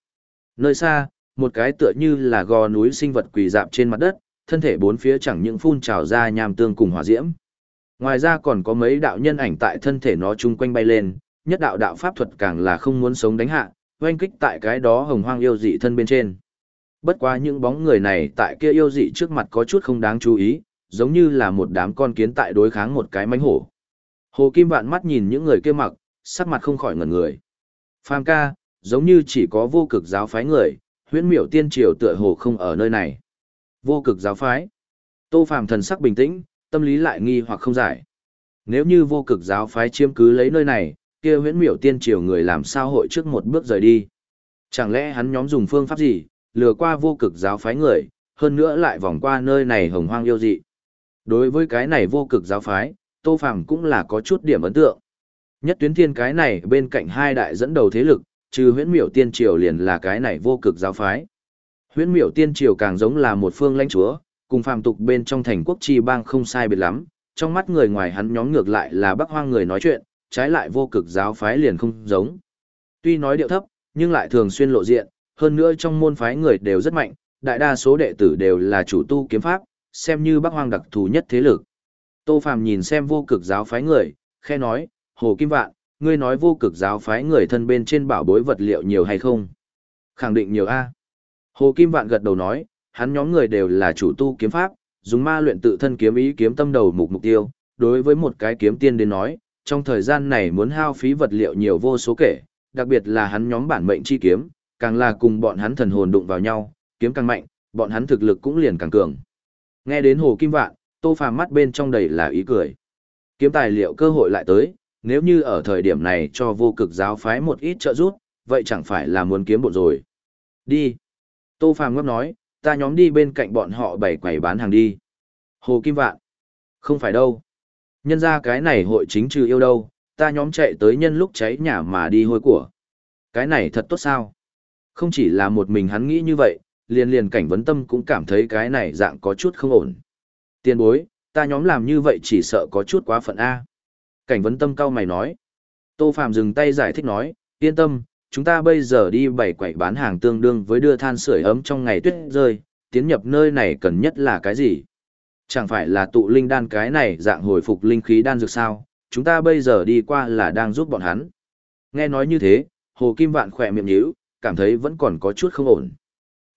Nơi xa, một cái tựa như là gò núi sinh vật quỳ dạp trên mặt đất, thân thể bốn phía chẳng những phun trào ra nham tương cùng hỏa diễm. Ngoài ra còn có mấy đạo nhân ảnh tại thân thể nó chung quanh bay lên, nhất đạo đạo pháp thuật càng là không muốn sống đánh hạ, oanh kích tại cái đó hồng hoang yêu dị thân bên trên. Bất quá những bóng người này tại kia yêu dị trước mặt có chút không đáng chú ý, giống như là một đám con kiến tại đối kháng một cái mánh hổ. Hồ Kim Vạn mắt nhìn những người kia mặc, sắc mặt không khỏi ngẩn người. Phàm ca, giống như chỉ có vô cực giáo phái người, huyễn miểu tiên triều tựa hồ không ở nơi này. Vô cực giáo phái. Tô Phàm thần sắc bình tĩnh, tâm lý lại nghi hoặc không giải. Nếu như vô cực giáo phái chiếm cứ lấy nơi này, kia huyễn miểu tiên triều người làm sao hội trước một bước rời đi. Chẳng lẽ hắn nhóm dùng phương pháp gì, lừa qua vô cực giáo phái người, hơn nữa lại vòng qua nơi này hồng hoang yêu dị. Đối với cái này vô cực giáo phái, Tô Phàm cũng là có chút điểm ấn tượng. Nhất tuyến thiên cái này bên cạnh hai đại dẫn đầu thế lực, trừ huyễn miểu tiên triều liền là cái này vô cực giáo phái. Huyễn miểu tiên triều càng giống là một phương lãnh chúa, cùng phàm tục bên trong thành quốc chi bang không sai biệt lắm, trong mắt người ngoài hắn nhóm ngược lại là bắc hoang người nói chuyện, trái lại vô cực giáo phái liền không giống. Tuy nói điệu thấp, nhưng lại thường xuyên lộ diện, hơn nữa trong môn phái người đều rất mạnh, đại đa số đệ tử đều là chủ tu kiếm pháp, xem như bắc hoang đặc thù nhất thế lực. Tô Phàm nhìn xem vô cực giáo phái người, khe nói, Hồ Kim Vạn, ngươi nói vô cực giáo phái người thân bên trên bảo bối vật liệu nhiều hay không? Khẳng định nhiều A. Hồ Kim Vạn gật đầu nói, hắn nhóm người đều là chủ tu kiếm pháp, dùng ma luyện tự thân kiếm ý kiếm tâm đầu mục mục tiêu. Đối với một cái kiếm tiên đến nói, trong thời gian này muốn hao phí vật liệu nhiều vô số kể, đặc biệt là hắn nhóm bản mệnh chi kiếm, càng là cùng bọn hắn thần hồn đụng vào nhau, kiếm càng mạnh, bọn hắn thực lực cũng liền càng cường. Nghe đến Hồ Kim Vạn, Tô Phàm mắt bên trong đầy là ý cười. Kiếm tài liệu cơ hội lại tới, nếu như ở thời điểm này cho vô cực giáo phái một ít trợ giúp, vậy chẳng phải là muốn kiếm bộ rồi. Đi. Tô Phàm ngấp nói, ta nhóm đi bên cạnh bọn họ bày quầy bán hàng đi. Hồ Kim Vạn. Không phải đâu. Nhân ra cái này hội chính trừ yêu đâu, ta nhóm chạy tới nhân lúc cháy nhà mà đi hôi của. Cái này thật tốt sao? Không chỉ là một mình hắn nghĩ như vậy, liền liền cảnh vấn tâm cũng cảm thấy cái này dạng có chút không ổn. Tiên bối, ta nhóm làm như vậy chỉ sợ có chút quá phận A. Cảnh vấn tâm cao mày nói. Tô Phạm dừng tay giải thích nói, yên tâm, chúng ta bây giờ đi bảy quậy bán hàng tương đương với đưa than sưởi ấm trong ngày tuyết rơi, tiến nhập nơi này cần nhất là cái gì? Chẳng phải là tụ linh đan cái này dạng hồi phục linh khí đan dược sao, chúng ta bây giờ đi qua là đang giúp bọn hắn. Nghe nói như thế, Hồ Kim Vạn khỏe miệng nhíu, cảm thấy vẫn còn có chút không ổn.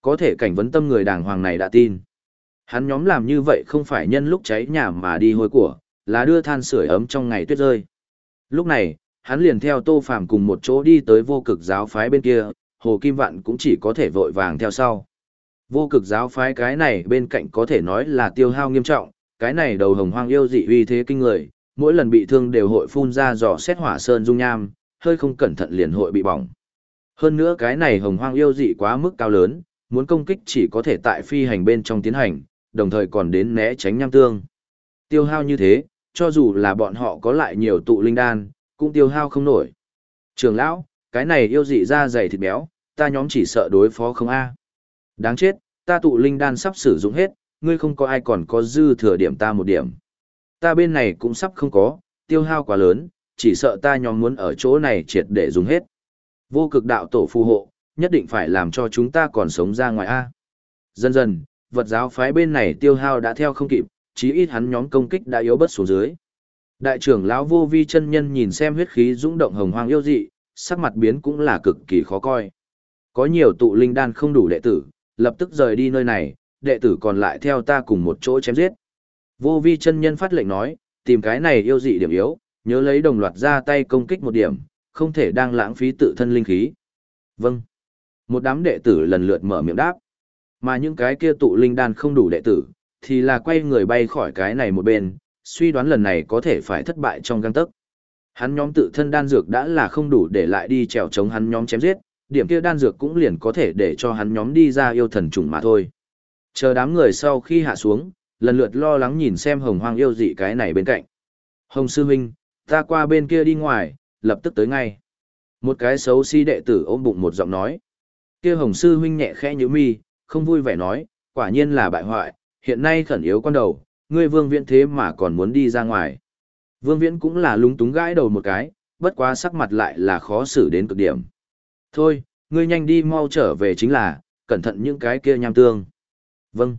Có thể cảnh vấn tâm người đàng hoàng này đã tin. Hắn nhóm làm như vậy không phải nhân lúc cháy nhà mà đi hôi của, là đưa than sưởi ấm trong ngày tuyết rơi. Lúc này, hắn liền theo Tô Phàm cùng một chỗ đi tới vô cực giáo phái bên kia, Hồ Kim Vạn cũng chỉ có thể vội vàng theo sau. Vô cực giáo phái cái này bên cạnh có thể nói là tiêu hao nghiêm trọng, cái này đầu hồng hoang yêu dị uy thế kinh người, mỗi lần bị thương đều hội phun ra dò xét hỏa sơn dung nham, hơi không cẩn thận liền hội bị bỏng. Hơn nữa cái này hồng hoang yêu dị quá mức cao lớn, muốn công kích chỉ có thể tại phi hành bên trong tiến hành, đồng thời còn đến né tránh nham tương. Tiêu hao như thế, cho dù là bọn họ có lại nhiều tụ linh đan, cũng tiêu hao không nổi. Trường lão, cái này yêu dị ra dày thịt béo, ta nhóm chỉ sợ đối phó không a. Đáng chết, ta tụ linh đan sắp sử dụng hết, ngươi không có ai còn có dư thừa điểm ta một điểm. Ta bên này cũng sắp không có, tiêu hao quá lớn, chỉ sợ ta nhóm muốn ở chỗ này triệt để dùng hết. Vô cực đạo tổ phù hộ, nhất định phải làm cho chúng ta còn sống ra ngoài A. Dần dần, vật giáo phái bên này tiêu hao đã theo không kịp, chí ít hắn nhóm công kích đã yếu bất xuống dưới. Đại trưởng lão vô vi chân nhân nhìn xem huyết khí dũng động hồng hoang yêu dị, sắc mặt biến cũng là cực kỳ khó coi. Có nhiều tụ linh đan không đủ đệ tử, lập tức rời đi nơi này, đệ tử còn lại theo ta cùng một chỗ chém giết. Vô vi chân nhân phát lệnh nói, tìm cái này yêu dị điểm yếu, nhớ lấy đồng loạt ra tay công kích một điểm, không thể đang lãng phí tự thân linh khí. Vâng. Một đám đệ tử lần lượt mở miệng đáp. Mà những cái kia tụ linh đan không đủ đệ tử, thì là quay người bay khỏi cái này một bên, suy đoán lần này có thể phải thất bại trong găng tấc. Hắn nhóm tự thân đan dược đã là không đủ để lại đi trèo chống hắn nhóm chém giết, điểm kia đan dược cũng liền có thể để cho hắn nhóm đi ra yêu thần trùng mà thôi. Chờ đám người sau khi hạ xuống, lần lượt lo lắng nhìn xem hồng hoang yêu dị cái này bên cạnh. Hồng sư huynh, ta qua bên kia đi ngoài, lập tức tới ngay. Một cái xấu si đệ tử ôm bụng một giọng nói. Kia hồng sư huynh nhẹ khẽ như mi, không vui vẻ nói, quả nhiên là bại hoại, hiện nay khẩn yếu con đầu, ngươi vương viễn thế mà còn muốn đi ra ngoài. Vương viễn cũng là lúng túng gãi đầu một cái, bất quá sắc mặt lại là khó xử đến cực điểm. Thôi, ngươi nhanh đi mau trở về chính là, cẩn thận những cái kia nham tương. Vâng.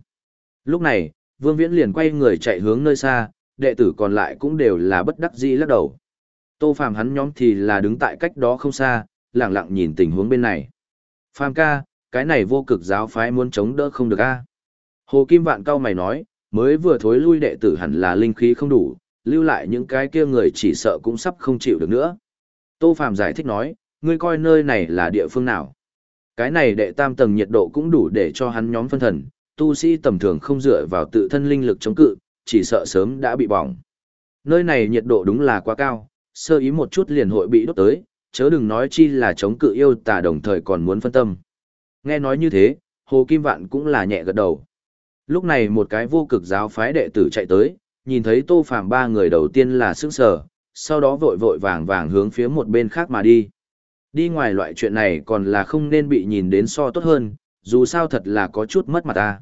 Lúc này, vương viễn liền quay người chạy hướng nơi xa, đệ tử còn lại cũng đều là bất đắc dĩ lắc đầu. Tô Phàm hắn nhóm thì là đứng tại cách đó không xa, lặng lặng nhìn tình huống bên này. Phàm ca, cái này vô cực giáo phái muốn chống đỡ không được a. Hồ Kim Vạn cao mày nói, mới vừa thối lui đệ tử hẳn là linh khí không đủ, lưu lại những cái kia người chỉ sợ cũng sắp không chịu được nữa. Tô Phàm giải thích nói, ngươi coi nơi này là địa phương nào. Cái này đệ tam tầng nhiệt độ cũng đủ để cho hắn nhóm phân thần, tu sĩ tầm thường không dựa vào tự thân linh lực chống cự, chỉ sợ sớm đã bị bỏng. Nơi này nhiệt độ đúng là quá cao, sơ ý một chút liền hội bị đốt tới, chớ đừng nói chi là chống cự yêu tà đồng thời còn muốn phân tâm. Nghe nói như thế, Hồ Kim Vạn cũng là nhẹ gật đầu. Lúc này một cái vô cực giáo phái đệ tử chạy tới, nhìn thấy Tô Phàm ba người đầu tiên là sững sờ, sau đó vội vội vàng vàng hướng phía một bên khác mà đi. Đi ngoài loại chuyện này còn là không nên bị nhìn đến so tốt hơn, dù sao thật là có chút mất mặt ta.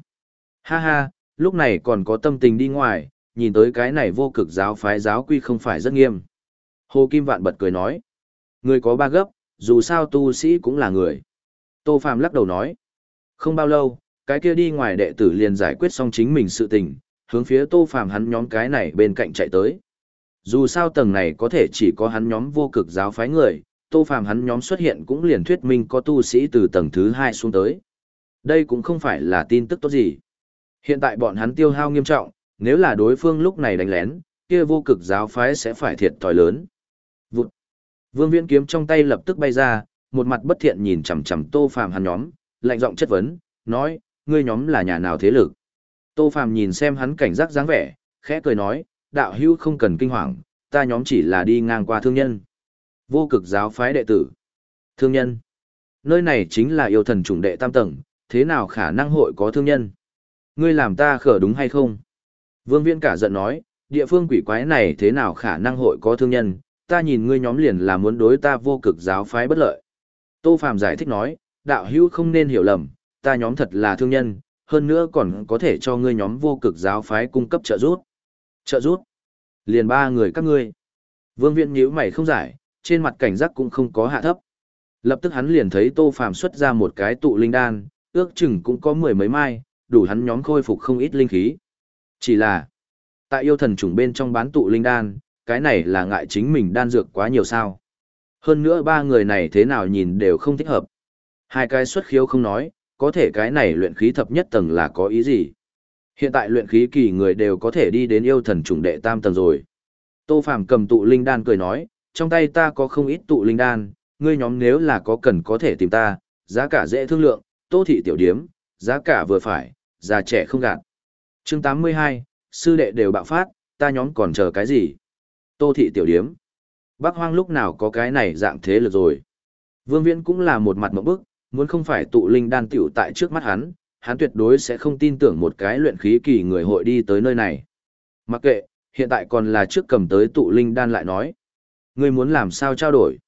Ha ha, lúc này còn có tâm tình đi ngoài, nhìn tới cái này vô cực giáo phái giáo quy không phải rất nghiêm. Hồ Kim Vạn bật cười nói. Người có ba gấp, dù sao tu sĩ cũng là người. Tô Phạm lắc đầu nói. Không bao lâu, cái kia đi ngoài đệ tử liền giải quyết xong chính mình sự tình, hướng phía Tô Phạm hắn nhóm cái này bên cạnh chạy tới. Dù sao tầng này có thể chỉ có hắn nhóm vô cực giáo phái người, Tô Phạm hắn nhóm xuất hiện cũng liền thuyết minh có tu sĩ từ tầng thứ hai xuống tới. Đây cũng không phải là tin tức tốt gì. Hiện tại bọn hắn tiêu hao nghiêm trọng, nếu là đối phương lúc này đánh lén, kia vô cực giáo phái sẽ phải thiệt thòi lớn. Vụt. Vương Viễn kiếm trong tay lập tức bay ra, một mặt bất thiện nhìn chằm chằm Tô Phàm hắn nhóm, lạnh giọng chất vấn, nói, ngươi nhóm là nhà nào thế lực? Tô Phàm nhìn xem hắn cảnh giác dáng vẻ, khẽ cười nói, đạo hữu không cần kinh hoàng, ta nhóm chỉ là đi ngang qua thương nhân. Vô cực giáo phái đệ tử. Thương nhân. Nơi này chính là yêu thần chủng đệ tam tầng, thế nào khả năng hội có thương nhân? Ngươi làm ta khở đúng hay không? Vương Viễn cả giận nói, địa phương quỷ quái này thế nào khả năng hội có thương nhân, ta nhìn ngươi nhóm liền là muốn đối ta vô cực giáo phái bất lợi. Tô phạm giải thích nói, đạo hữu không nên hiểu lầm, ta nhóm thật là thương nhân, hơn nữa còn có thể cho ngươi nhóm vô cực giáo phái cung cấp trợ giúp. Trợ giúp? Liền ba người các ngươi. Vương Viễn nhíu mày không giải, trên mặt cảnh giác cũng không có hạ thấp. Lập tức hắn liền thấy Tô Phàm xuất ra một cái tụ linh đan, ước chừng cũng có mười mấy mai, đủ hắn nhóm khôi phục không ít linh khí. Chỉ là, tại yêu thần trùng bên trong bán tụ linh đan, cái này là ngại chính mình đan dược quá nhiều sao. Hơn nữa ba người này thế nào nhìn đều không thích hợp. Hai cái xuất khiếu không nói, có thể cái này luyện khí thập nhất tầng là có ý gì. Hiện tại luyện khí kỳ người đều có thể đi đến yêu thần trùng đệ tam tầng rồi. Tô Phàm cầm tụ linh đan cười nói, trong tay ta có không ít tụ linh đan, ngươi nhóm nếu là có cần có thể tìm ta, giá cả dễ thương lượng, tô thị tiểu điếm, giá cả vừa phải, già trẻ không gạt. chương 82, sư đệ đều bạo phát, ta nhóm còn chờ cái gì? Tô thị tiểu điếm. Bác hoang lúc nào có cái này dạng thế lực rồi. Vương Viễn cũng là một mặt mẫu bức, muốn không phải tụ linh đan tiểu tại trước mắt hắn, hắn tuyệt đối sẽ không tin tưởng một cái luyện khí kỳ người hội đi tới nơi này. Mặc kệ, hiện tại còn là trước cầm tới tụ linh đan lại nói. Ngươi muốn làm sao trao đổi?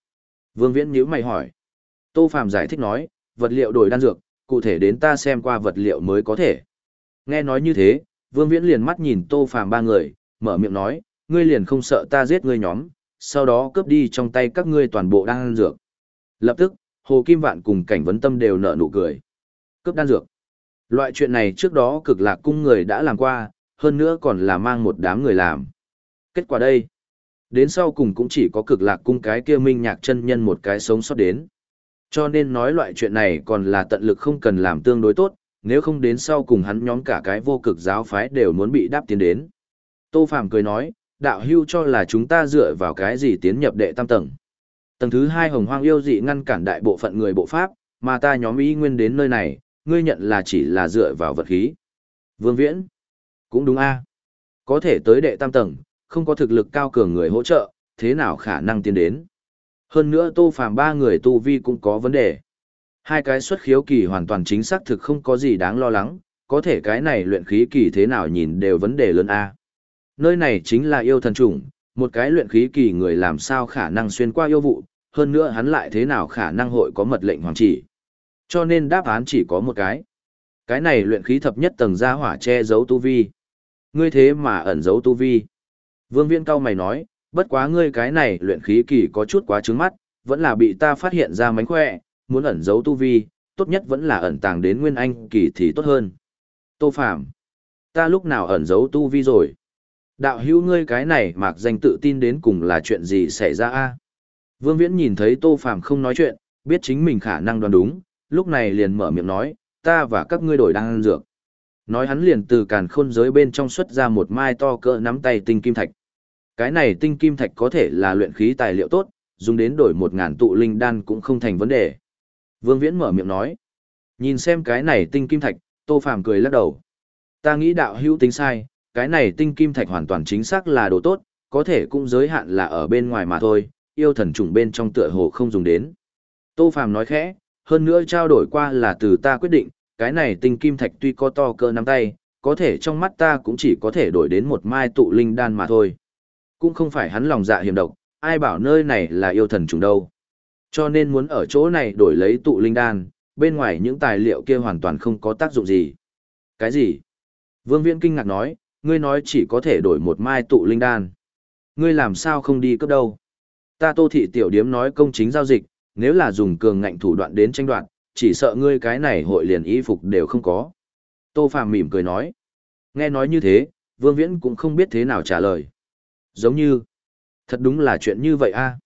Vương Viễn nhíu mày hỏi. Tô Phạm giải thích nói, vật liệu đổi đan dược, cụ thể đến ta xem qua vật liệu mới có thể. Nghe nói như thế, Vương Viễn liền mắt nhìn Tô Phạm ba người, mở miệng nói, ngươi liền không sợ ta giết ngươi nhóm, sau đó cướp đi trong tay các ngươi toàn bộ đan dược. Lập tức, Hồ Kim Vạn cùng Cảnh Vấn Tâm đều nở nụ cười. Cướp đan dược. Loại chuyện này trước đó cực lạc cung người đã làm qua, hơn nữa còn là mang một đám người làm. Kết quả đây, đến sau cùng cũng chỉ có cực lạc cung cái kia minh nhạc chân nhân một cái sống sót đến. Cho nên nói loại chuyện này còn là tận lực không cần làm tương đối tốt, nếu không đến sau cùng hắn nhóm cả cái vô cực giáo phái đều muốn bị đáp tiến đến. Tô Phàm cười nói, đạo hưu cho là chúng ta dựa vào cái gì tiến nhập đệ tam tầng. Tầng thứ hai hồng hoang yêu dị ngăn cản đại bộ phận người bộ pháp, mà ta nhóm ý nguyên đến nơi này, ngươi nhận là chỉ là dựa vào vật khí. Vương Viễn, cũng đúng a Có thể tới đệ tam tầng, không có thực lực cao cường người hỗ trợ, thế nào khả năng tiến đến. Hơn nữa tô phàm ba người tu vi cũng có vấn đề. Hai cái xuất khiếu kỳ hoàn toàn chính xác thực không có gì đáng lo lắng, có thể cái này luyện khí kỳ thế nào nhìn đều vấn đề lớn a Nơi này chính là yêu thần chủng, một cái luyện khí kỳ người làm sao khả năng xuyên qua yêu vụ, hơn nữa hắn lại thế nào khả năng hội có mật lệnh hoàng chỉ. Cho nên đáp án chỉ có một cái. Cái này luyện khí thập nhất tầng ra hỏa che giấu tu vi. Ngươi thế mà ẩn giấu tu vi. Vương Viễn cao mày nói, bất quá ngươi cái này luyện khí kỳ có chút quá trứng mắt, vẫn là bị ta phát hiện ra mánh khỏe, muốn ẩn giấu tu vi, tốt nhất vẫn là ẩn tàng đến nguyên anh kỳ thì tốt hơn. Tô Phạm, ta lúc nào ẩn giấu tu vi rồi? Đạo hữu ngươi cái này mạc danh tự tin đến cùng là chuyện gì xảy ra a? Vương Viễn nhìn thấy Tô Phạm không nói chuyện, biết chính mình khả năng đoán đúng, lúc này liền mở miệng nói, ta và các ngươi đổi đang ăn dược. Nói hắn liền từ càn khôn giới bên trong xuất ra một mai to cỡ nắm tay tinh kim thạch. Cái này tinh kim thạch có thể là luyện khí tài liệu tốt, dùng đến đổi một ngàn tụ linh đan cũng không thành vấn đề. Vương Viễn mở miệng nói. Nhìn xem cái này tinh kim thạch, Tô Phàm cười lắc đầu. Ta nghĩ đạo hữu tính sai, cái này tinh kim thạch hoàn toàn chính xác là đồ tốt, có thể cũng giới hạn là ở bên ngoài mà thôi, yêu thần trùng bên trong tựa hồ không dùng đến. Tô Phàm nói khẽ, hơn nữa trao đổi qua là từ ta quyết định, cái này tinh kim thạch tuy có to cơ nắm tay, có thể trong mắt ta cũng chỉ có thể đổi đến một mai tụ linh đan mà thôi. Cũng không phải hắn lòng dạ hiểm độc, ai bảo nơi này là yêu thần trùng đâu. Cho nên muốn ở chỗ này đổi lấy tụ linh đan, bên ngoài những tài liệu kia hoàn toàn không có tác dụng gì. Cái gì? Vương Viễn kinh ngạc nói, ngươi nói chỉ có thể đổi một mai tụ linh đan. Ngươi làm sao không đi cấp đâu? Ta tô thị tiểu điếm nói công chính giao dịch, nếu là dùng cường ngạnh thủ đoạn đến tranh đoạt, chỉ sợ ngươi cái này hội liền y phục đều không có. Tô Phàm mỉm cười nói. Nghe nói như thế, Vương Viễn cũng không biết thế nào trả lời. Giống như, thật đúng là chuyện như vậy a.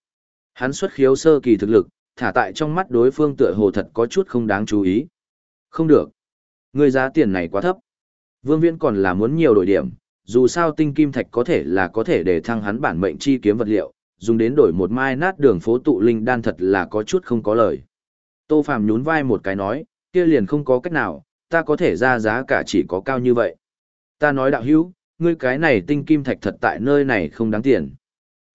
Hắn xuất khiếu sơ kỳ thực lực, thả tại trong mắt đối phương tựa hồ thật có chút không đáng chú ý. Không được. người giá tiền này quá thấp. Vương Viễn còn là muốn nhiều đổi điểm, dù sao tinh kim thạch có thể là có thể để thăng hắn bản mệnh chi kiếm vật liệu, dùng đến đổi một mai nát đường phố tụ linh đan thật là có chút không có lời. Tô Phàm nhún vai một cái nói, kia liền không có cách nào, ta có thể ra giá cả chỉ có cao như vậy. Ta nói đạo hữu, ngươi cái này tinh kim thạch thật tại nơi này không đáng tiền.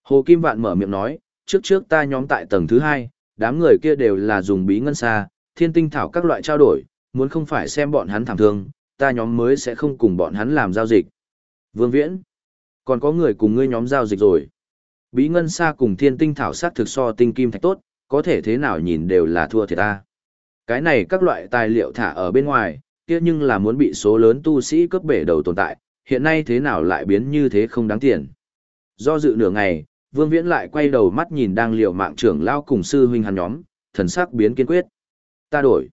Hồ Kim Vạn mở miệng nói, trước trước ta nhóm tại tầng thứ hai, đám người kia đều là dùng bí ngân xa, thiên tinh thảo các loại trao đổi, muốn không phải xem bọn hắn thảm thương, ta nhóm mới sẽ không cùng bọn hắn làm giao dịch. Vương Viễn, còn có người cùng ngươi nhóm giao dịch rồi. Bí ngân sa cùng thiên tinh thảo sát thực so tinh kim thạch tốt, có thể thế nào nhìn đều là thua thiệt ta. Cái này các loại tài liệu thả ở bên ngoài, kia nhưng là muốn bị số lớn tu sĩ cướp bể đầu tồn tại, hiện nay thế nào lại biến như thế không đáng tiền. Do dự nửa ngày, Vương Viễn lại quay đầu mắt nhìn đang liều mạng trưởng lao cùng sư huynh hắn nhóm, thần sắc biến kiên quyết. Ta đổi.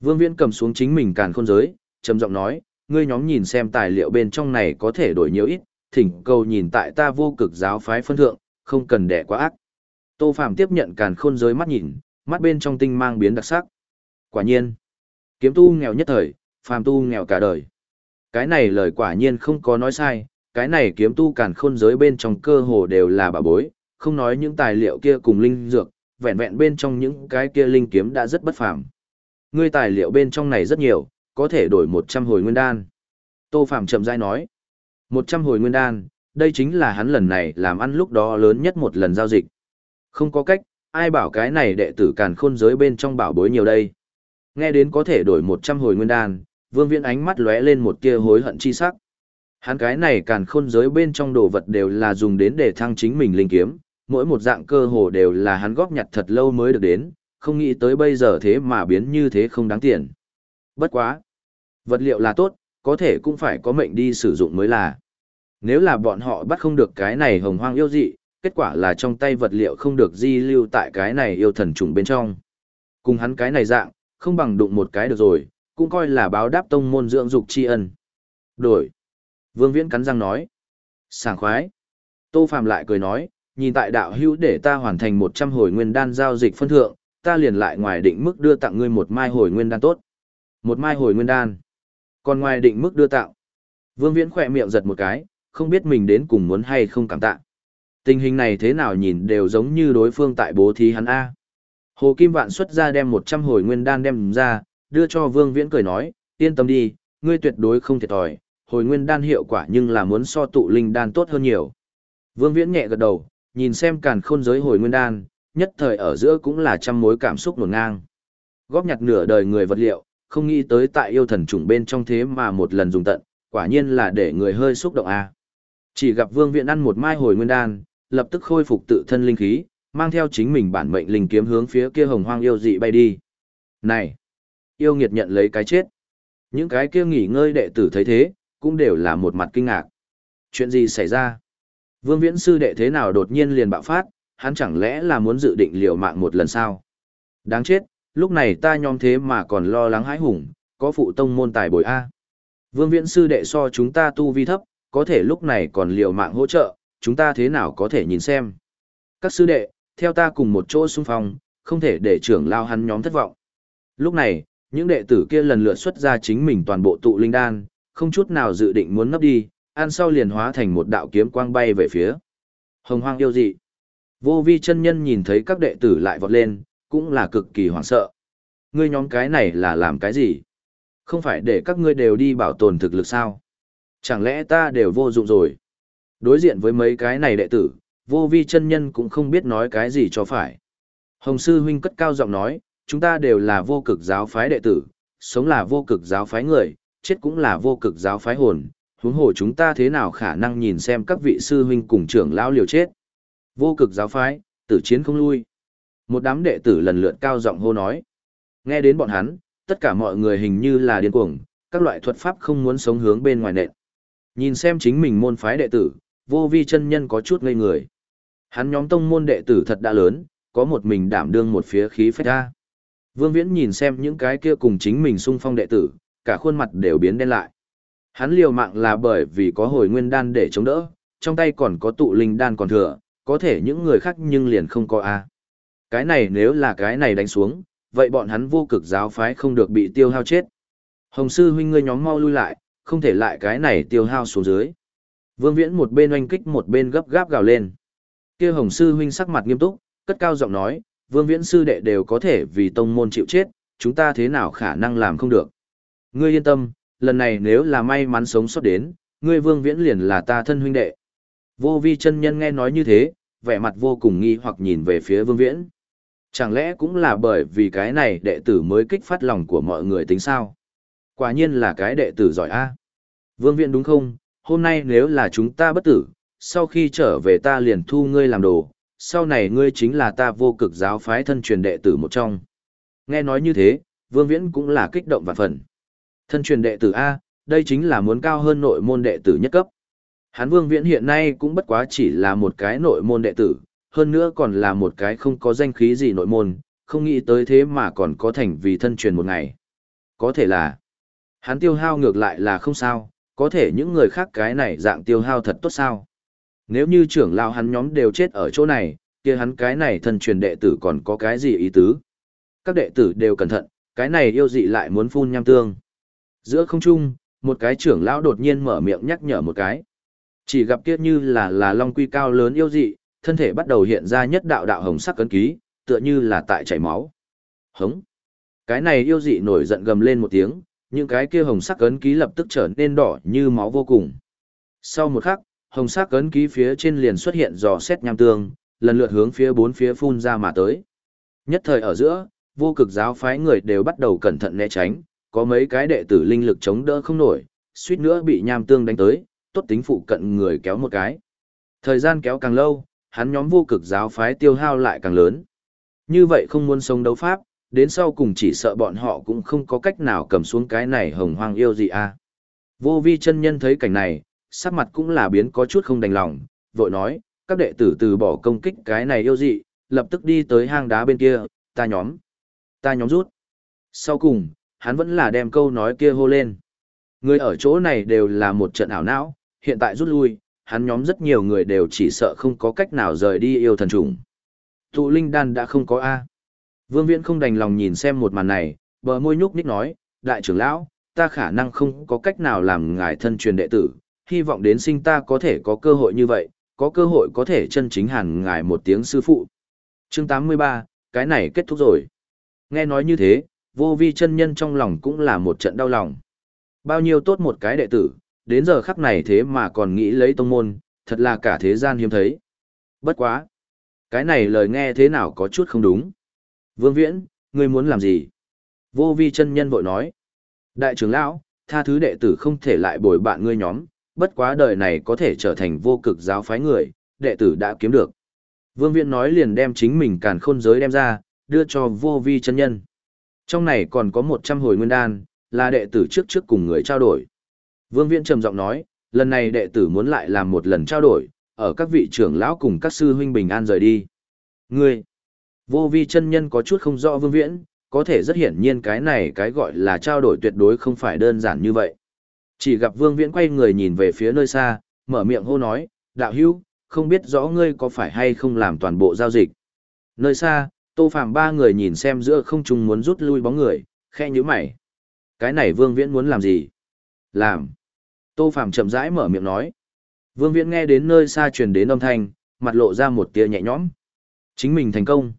Vương Viễn cầm xuống chính mình càn khôn giới, trầm giọng nói, ngươi nhóm nhìn xem tài liệu bên trong này có thể đổi nhiều ít, thỉnh cầu nhìn tại ta vô cực giáo phái phân thượng, không cần đẻ quá ác. Tô Phạm tiếp nhận càn khôn giới mắt nhìn, mắt bên trong tinh mang biến đặc sắc. Quả nhiên, kiếm tu nghèo nhất thời, phàm tu nghèo cả đời. Cái này lời quả nhiên không có nói sai, cái này kiếm tu càn khôn giới bên trong cơ hồ đều là bà bối, không nói những tài liệu kia cùng linh dược, vẹn vẹn bên trong những cái kia linh kiếm đã rất bất phàm. Ngươi tài liệu bên trong này rất nhiều, có thể đổi 100 hồi nguyên đan. Tô Phạm chậm rãi nói, 100 hồi nguyên đan, đây chính là hắn lần này làm ăn lúc đó lớn nhất một lần giao dịch. Không có cách, ai bảo cái này đệ tử càn khôn giới bên trong bảo bối nhiều đây. Nghe đến có thể đổi 100 hồi nguyên đan, Vương Viễn ánh mắt lóe lên một tia hối hận chi sắc. Hắn cái này càn khôn giới bên trong đồ vật đều là dùng đến để thăng chính mình linh kiếm, mỗi một dạng cơ hồ đều là hắn góp nhặt thật lâu mới được đến, không nghĩ tới bây giờ thế mà biến như thế không đáng tiền. Bất quá. Vật liệu là tốt, có thể cũng phải có mệnh đi sử dụng mới là. Nếu là bọn họ bắt không được cái này hồng hoang yêu dị, kết quả là trong tay vật liệu không được di lưu tại cái này yêu thần trùng bên trong. Cùng hắn cái này dạng, không bằng đụng một cái được rồi, cũng coi là báo đáp tông môn dưỡng dục tri ân. Đổi. Vương Viễn cắn răng nói. Sảng khoái. Tô Phạm lại cười nói, nhìn tại đạo hữu để ta hoàn thành 100 hồi nguyên đan giao dịch phân thượng, ta liền lại ngoài định mức đưa tặng ngươi một mai hồi nguyên đan tốt. Một mai hồi nguyên đan. Còn ngoài định mức đưa tặng. Vương Viễn khỏe miệng giật một cái, không biết mình đến cùng muốn hay không cảm tạ. Tình hình này thế nào nhìn đều giống như đối phương tại bố thí hắn A. Hồ Kim Vạn xuất ra đem 100 hồi nguyên đan đem ra, đưa cho Vương Viễn cười nói, yên tâm đi, ngươi tuyệt đối không thiệt thòi, hồi nguyên đan hiệu quả nhưng là muốn so tụ linh đan tốt hơn nhiều. Vương Viễn nhẹ gật đầu, nhìn xem càn khôn giới hồi nguyên đan, nhất thời ở giữa cũng là trăm mối cảm xúc nổn ngang. Góp nhặt nửa đời người vật liệu, không nghĩ tới tại yêu thần trùng bên trong thế mà một lần dùng tận, quả nhiên là để người hơi xúc động a. Chỉ gặp Vương Viễn ăn một mai hồi nguyên đan, lập tức khôi phục tự thân linh khí, mang theo chính mình bản mệnh linh kiếm hướng phía kia hồng hoang yêu dị bay đi. Này, yêu nghiệt nhận lấy cái chết. Những cái kia nghỉ ngơi đệ tử thấy thế, cũng đều là một mặt kinh ngạc. Chuyện gì xảy ra? Vương Viễn sư đệ thế nào đột nhiên liền bạo phát, hắn chẳng lẽ là muốn dự định liều mạng một lần sao? Đáng chết, lúc này ta nhóm thế mà còn lo lắng hãi hùng, có phụ tông môn tài bồi A. Vương Viễn sư đệ so chúng ta tu vi thấp, có thể lúc này còn liều mạng hỗ trợ, chúng ta thế nào có thể nhìn xem. Các sư đệ, theo ta cùng một chỗ xung phong, không thể để trưởng lao hắn nhóm thất vọng. Lúc này, những đệ tử kia lần lượt xuất ra chính mình toàn bộ tụ linh đan, không chút nào dự định muốn nấp đi, ăn sau liền hóa thành một đạo kiếm quang bay về phía. Hồng hoang yêu dị. Vô vi chân nhân nhìn thấy các đệ tử lại vọt lên, cũng là cực kỳ hoảng sợ. Ngươi nhóm cái này là làm cái gì? Không phải để các ngươi đều đi bảo tồn thực lực sao? Chẳng lẽ ta đều vô dụng rồi? Đối diện với mấy cái này đệ tử, vô vi chân nhân cũng không biết nói cái gì cho phải. Hồng sư huynh cất cao giọng nói, chúng ta đều là vô cực giáo phái đệ tử, sống là vô cực giáo phái người, chết cũng là vô cực giáo phái hồn, huống hồ chúng ta thế nào khả năng nhìn xem các vị sư huynh cùng trưởng lão liều chết. Vô cực giáo phái, tử chiến không lui. Một đám đệ tử lần lượt cao giọng hô nói. Nghe đến bọn hắn, tất cả mọi người hình như là điên cuồng, các loại thuật pháp không muốn sống hướng bên ngoài nện. Nhìn xem chính mình môn phái đệ tử, vô vi chân nhân có chút ngây người. Hắn nhóm tông môn đệ tử thật đã lớn, có một mình đảm đương một phía khí phách ra. Vương Viễn nhìn xem những cái kia cùng chính mình xung phong đệ tử, cả khuôn mặt đều biến đen lại. Hắn liều mạng là bởi vì có hồi nguyên đan để chống đỡ, trong tay còn có tụ linh đan còn thừa, có thể những người khác nhưng liền không có a. Cái này nếu là cái này đánh xuống, vậy bọn hắn vô cực giáo phái không được bị tiêu hao chết. Hồng sư huynh ngươi nhóm mau lui lại, không thể lại cái này tiêu hao xuống dưới. Vương Viễn một bên oanh kích một bên gấp gáp gào lên. Kia Hồng sư huynh sắc mặt nghiêm túc, cất cao giọng nói, Vương Viễn sư đệ đều có thể vì tông môn chịu chết, chúng ta thế nào khả năng làm không được. Ngươi yên tâm, lần này nếu là may mắn sống sót đến, ngươi Vương Viễn liền là ta thân huynh đệ. Vô vi chân nhân nghe nói như thế, vẻ mặt vô cùng nghi hoặc nhìn về phía Vương Viễn. Chẳng lẽ cũng là bởi vì cái này đệ tử mới kích phát lòng của mọi người tính sao? Quả nhiên là cái đệ tử giỏi a. Vương Viễn đúng không? Hôm nay nếu là chúng ta bất tử, sau khi trở về ta liền thu ngươi làm đồ, sau này ngươi chính là ta vô cực giáo phái thân truyền đệ tử một trong. Nghe nói như thế, Vương Viễn cũng là kích động và phần. Thân truyền đệ tử A, đây chính là muốn cao hơn nội môn đệ tử nhất cấp. Hán Vương Viễn hiện nay cũng bất quá chỉ là một cái nội môn đệ tử, hơn nữa còn là một cái không có danh khí gì nội môn, không nghĩ tới thế mà còn có thành vì thân truyền một ngày. Có thể là, hắn tiêu hao ngược lại là không sao, có thể những người khác cái này dạng tiêu hao thật tốt sao. Nếu như trưởng lao hắn nhóm đều chết ở chỗ này, kia hắn cái này thân truyền đệ tử còn có cái gì ý tứ. Các đệ tử đều cẩn thận, cái này yêu dị lại muốn phun nham tương. Giữa không trung, một cái trưởng lão đột nhiên mở miệng nhắc nhở một cái. Chỉ gặp kia như là là long quy cao lớn yêu dị, thân thể bắt đầu hiện ra nhất đạo đạo hồng sắc cấn ký, tựa như là tại chảy máu. Hống. Cái này yêu dị nổi giận gầm lên một tiếng, những cái kia hồng sắc cấn ký lập tức trở nên đỏ như máu vô cùng. Sau một khắc, hồng sắc cấn ký phía trên liền xuất hiện dò xét nham tương, lần lượt hướng phía bốn phía phun ra mà tới. Nhất thời ở giữa, vô cực giáo phái người đều bắt đầu cẩn thận né tránh, có mấy cái đệ tử linh lực chống đỡ không nổi, suýt nữa bị nham tương đánh tới, tốt tính phụ cận người kéo một cái. Thời gian kéo càng lâu, hắn nhóm vô cực giáo phái tiêu hao lại càng lớn. Như vậy không muốn sống đấu pháp, đến sau cùng chỉ sợ bọn họ cũng không có cách nào cầm xuống cái này hồng hoang yêu gì a. À. Vô vi chân nhân thấy cảnh này, sắc mặt cũng là biến có chút không đành lòng, vội nói, các đệ tử từ bỏ công kích cái này yêu dị, lập tức đi tới hang đá bên kia, ta nhóm, ta nhóm rút. Sau cùng, hắn vẫn là đem câu nói kia hô lên. Người ở chỗ này đều là một trận ảo não, hiện tại rút lui, hắn nhóm rất nhiều người đều chỉ sợ không có cách nào rời đi yêu thần trùng. Tụ linh đan đã không có A. Vương Viễn không đành lòng nhìn xem một màn này, bờ môi nhúc nhích nói, đại trưởng lão, ta khả năng không có cách nào làm ngài thân truyền đệ tử, hy vọng đến sinh ta có thể có cơ hội như vậy, có cơ hội có thể chân chính hẳn ngài một tiếng sư phụ. Chương 83, cái này kết thúc rồi. Nghe nói như thế, vô vi chân nhân trong lòng cũng là một trận đau lòng. Bao nhiêu tốt một cái đệ tử, đến giờ khắc này thế mà còn nghĩ lấy tông môn, thật là cả thế gian hiếm thấy. Bất quá. Cái này lời nghe thế nào có chút không đúng. Vương Viễn, ngươi muốn làm gì? Vô vi chân nhân vội nói. Đại trưởng lão, tha thứ đệ tử không thể lại bồi bạn ngươi nhóm, bất quá đời này có thể trở thành vô cực giáo phái người, đệ tử đã kiếm được. Vương Viễn nói liền đem chính mình càn khôn giới đem ra, đưa cho vô vi chân nhân. Trong này còn có 100 hồi nguyên đan, là đệ tử trước trước cùng người trao đổi. Vương Viễn trầm giọng nói, lần này đệ tử muốn lại làm một lần trao đổi, ở các vị trưởng lão cùng các sư huynh bình an rời đi. Ngươi, vô vi chân nhân có chút không rõ Vương Viễn, có thể rất hiển nhiên cái này cái gọi là trao đổi tuyệt đối không phải đơn giản như vậy. Chỉ gặp Vương Viễn quay người nhìn về phía nơi xa, mở miệng hô nói, đạo hữu, không biết rõ ngươi có phải hay không làm toàn bộ giao dịch. Nơi xa, Tô Phạm ba người nhìn xem giữa không trung muốn rút lui bóng người, khe như mày. Cái này Vương Viễn muốn làm gì? Làm. Tô Phạm chậm rãi mở miệng nói. Vương Viễn nghe đến nơi xa truyền đến âm thanh, mặt lộ ra một tia nhẹ nhõm. Chính mình thành công.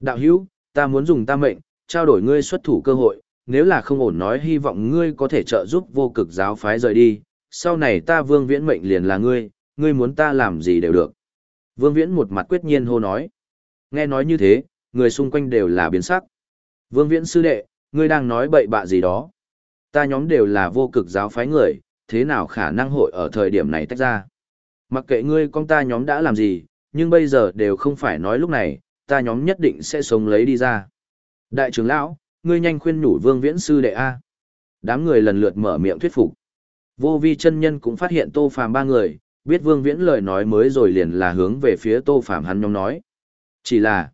Đạo hữu, ta muốn dùng ta mệnh, trao đổi ngươi xuất thủ cơ hội, nếu là không ổn nói hy vọng ngươi có thể trợ giúp vô cực giáo phái rời đi, sau này ta Vương Viễn mệnh liền là ngươi, ngươi muốn ta làm gì đều được. Vương Viễn một mặt quyết nhiên hô nói. Nghe nói như thế, người xung quanh đều là biến sắc. Vương Viễn sư đệ, ngươi đang nói bậy bạ gì đó. Ta nhóm đều là vô cực giáo phái người, thế nào khả năng hội ở thời điểm này tách ra. Mặc kệ ngươi con ta nhóm đã làm gì, nhưng bây giờ đều không phải nói lúc này, ta nhóm nhất định sẽ sống lấy đi ra. Đại trưởng lão, ngươi nhanh khuyên nhủ vương viễn sư đệ A. Đám người lần lượt mở miệng thuyết phục. Vô vi chân nhân cũng phát hiện tô phàm ba người, biết vương viễn lời nói mới rồi liền là hướng về phía tô phàm hắn nhóm nói. Chỉ là,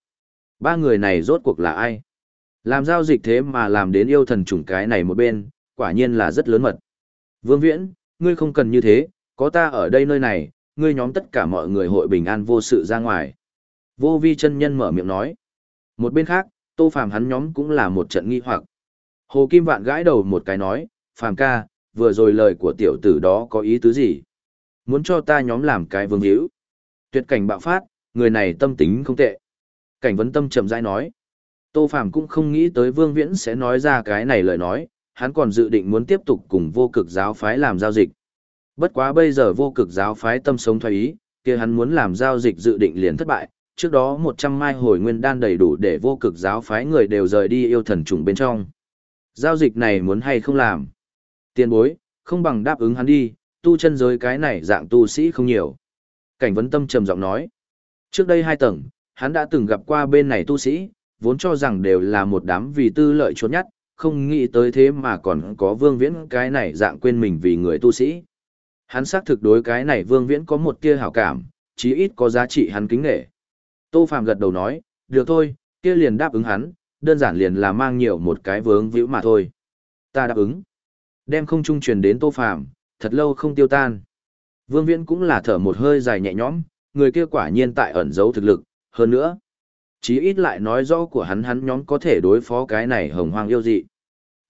ba người này rốt cuộc là ai? Làm giao dịch thế mà làm đến yêu thần chủng cái này một bên, quả nhiên là rất lớn mật. Vương Viễn, ngươi không cần như thế, có ta ở đây nơi này, ngươi nhóm tất cả mọi người hội bình an vô sự ra ngoài. Vô vi chân nhân mở miệng nói. Một bên khác, tô phàm hắn nhóm cũng là một trận nghi hoặc. Hồ Kim Vạn gãi đầu một cái nói, phàm ca, vừa rồi lời của tiểu tử đó có ý tứ gì? Muốn cho ta nhóm làm cái vương hữu. Tuyệt cảnh bạo phát, người này tâm tính không tệ. Cảnh vấn tâm chậm rãi nói. Tô Phàm cũng không nghĩ tới Vương Viễn sẽ nói ra cái này lời nói, hắn còn dự định muốn tiếp tục cùng vô cực giáo phái làm giao dịch. Bất quá bây giờ vô cực giáo phái tâm sống thoái ý, kia hắn muốn làm giao dịch dự định liền thất bại, trước đó 100 mai hồi nguyên đan đầy đủ để vô cực giáo phái người đều rời đi yêu thần trùng bên trong. Giao dịch này muốn hay không làm? Tiền bối, không bằng đáp ứng hắn đi, tu chân giới cái này dạng tu sĩ không nhiều. Cảnh vấn tâm trầm giọng nói. Trước đây hai tầng, hắn đã từng gặp qua bên này tu sĩ, vốn cho rằng đều là một đám vì tư lợi chốt nhất, không nghĩ tới thế mà còn có vương viễn cái này dạng quên mình vì người tu sĩ. Hắn xác thực đối cái này vương viễn có một tia hảo cảm, chí ít có giá trị hắn kính nghệ. Tô Phạm gật đầu nói, được thôi, kia liền đáp ứng hắn, đơn giản liền là mang nhiều một cái vướng víu mà thôi. Ta đáp ứng. Đem không trung truyền đến Tô Phạm, thật lâu không tiêu tan. Vương Viễn cũng là thở một hơi dài nhẹ nhõm, người kia quả nhiên tại ẩn giấu thực lực, hơn nữa. Chí ít lại nói rõ của hắn hắn nhóm có thể đối phó cái này hồng hoang yêu dị.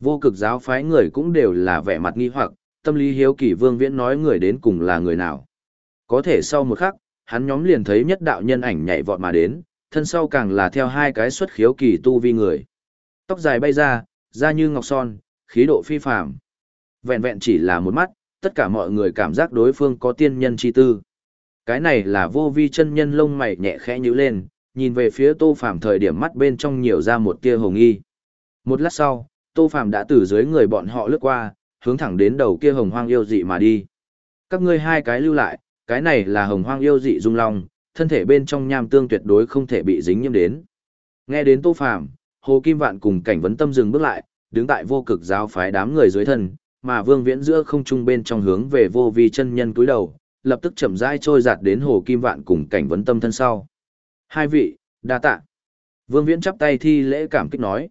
Vô cực giáo phái người cũng đều là vẻ mặt nghi hoặc, tâm lý hiếu kỳ Vương Viễn nói người đến cùng là người nào. Có thể sau một khắc, hắn nhóm liền thấy nhất đạo nhân ảnh nhảy vọt mà đến, thân sau càng là theo hai cái xuất khiếu kỳ tu vi người. Tóc dài bay ra, da như ngọc son, khí độ phi phàm. Vẹn vẹn chỉ là một mắt, tất cả mọi người cảm giác đối phương có tiên nhân chi tư. Cái này là vô vi chân nhân lông mày nhẹ khẽ nhíu lên, nhìn về phía Tô Phàm thời điểm mắt bên trong nhiều ra một tia hồng y. Một lát sau, Tô Phàm đã từ dưới người bọn họ lướt qua, hướng thẳng đến đầu kia hồng hoang yêu dị mà đi. Các ngươi hai cái lưu lại, cái này là hồng hoang yêu dị dung long, thân thể bên trong nham tương tuyệt đối không thể bị dính nhiễm đến. Nghe đến Tô Phàm, Hồ Kim Vạn cùng cảnh vấn tâm dừng bước lại, đứng tại vô cực giáo phái đám người dưới thân, mà Vương Viễn giữa không trung bên trong hướng về vô vi chân nhân cúi đầu, lập tức chậm rãi trôi giạt đến Hồ Kim Vạn cùng cảnh vấn tâm thân sau. Hai vị, đa tạ. Vương Viễn chắp tay thi lễ cảm kích nói.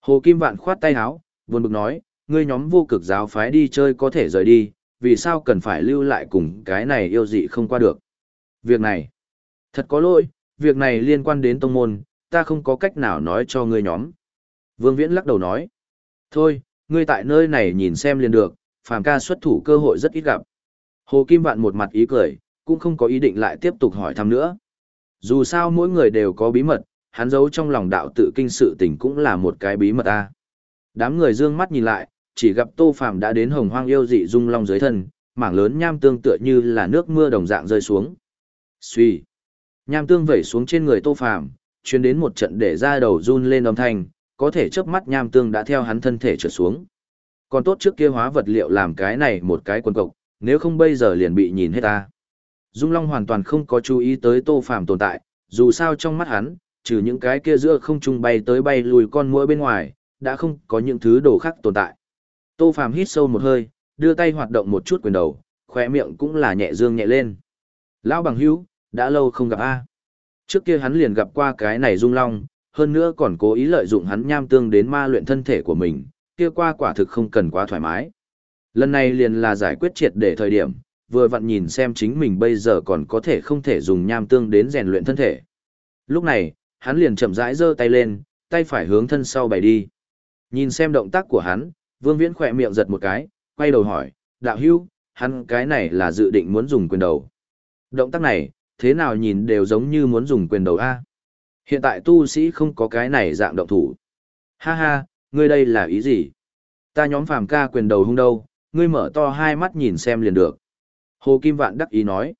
Hồ Kim Vạn khoát tay áo, buồn bực nói, ngươi nhóm vô cực giáo phái đi chơi có thể rời đi, vì sao cần phải lưu lại cùng cái này yêu dị không qua được. Việc này, thật có lỗi, việc này liên quan đến tông môn, ta không có cách nào nói cho ngươi nhóm. Vương Viễn lắc đầu nói, thôi, ngươi tại nơi này nhìn xem liền được, phàm ca xuất thủ cơ hội rất ít gặp. Hồ Kim Vạn một mặt ý cười, cũng không có ý định lại tiếp tục hỏi thăm nữa. Dù sao mỗi người đều có bí mật, hắn giấu trong lòng đạo tự kinh sự tình cũng là một cái bí mật a. Đám người dương mắt nhìn lại, chỉ gặp Tô Phàm đã đến hồng hoang yêu dị dung long dưới thân, mảng lớn nham tương tựa như là nước mưa đồng dạng rơi xuống. Suy. Nham tương vẩy xuống trên người Tô Phàm, truyền đến một trận để ra đầu run lên âm thanh, có thể chớp mắt nham tương đã theo hắn thân thể trở xuống. Còn tốt trước kia hóa vật liệu làm cái này một cái quần cộc, nếu không bây giờ liền bị nhìn hết ta. Dung Long hoàn toàn không có chú ý tới Tô Phàm tồn tại, dù sao trong mắt hắn, trừ những cái kia giữa không trung bay tới bay lùi con muỗi bên ngoài, đã không có những thứ đồ khác tồn tại. Tô Phàm hít sâu một hơi, đưa tay hoạt động một chút quyền đầu, khóe miệng cũng là nhẹ dương nhẹ lên. Lão bằng hữu, đã lâu không gặp a. Trước kia hắn liền gặp qua cái này Dung Long, hơn nữa còn cố ý lợi dụng hắn nham tương đến ma luyện thân thể của mình, kia qua quả thực không cần quá thoải mái. Lần này liền là giải quyết triệt để thời điểm, vừa vặn nhìn xem chính mình bây giờ còn có thể không thể dùng nham tương đến rèn luyện thân thể. Lúc này, hắn liền chậm rãi giơ tay lên, tay phải hướng thân sau bày đi. Nhìn xem động tác của hắn, Vương Viễn khỏe miệng giật một cái, quay đầu hỏi, đạo hưu, hắn cái này là dự định muốn dùng quyền đầu. Động tác này, thế nào nhìn đều giống như muốn dùng quyền đầu A. Hiện tại tu sĩ không có cái này dạng động thủ. Ha ha, ngươi đây là ý gì? Ta nhóm phàm ca quyền đầu hung đâu, ngươi mở to hai mắt nhìn xem liền được. Hồ Kim Vạn đắc ý nói.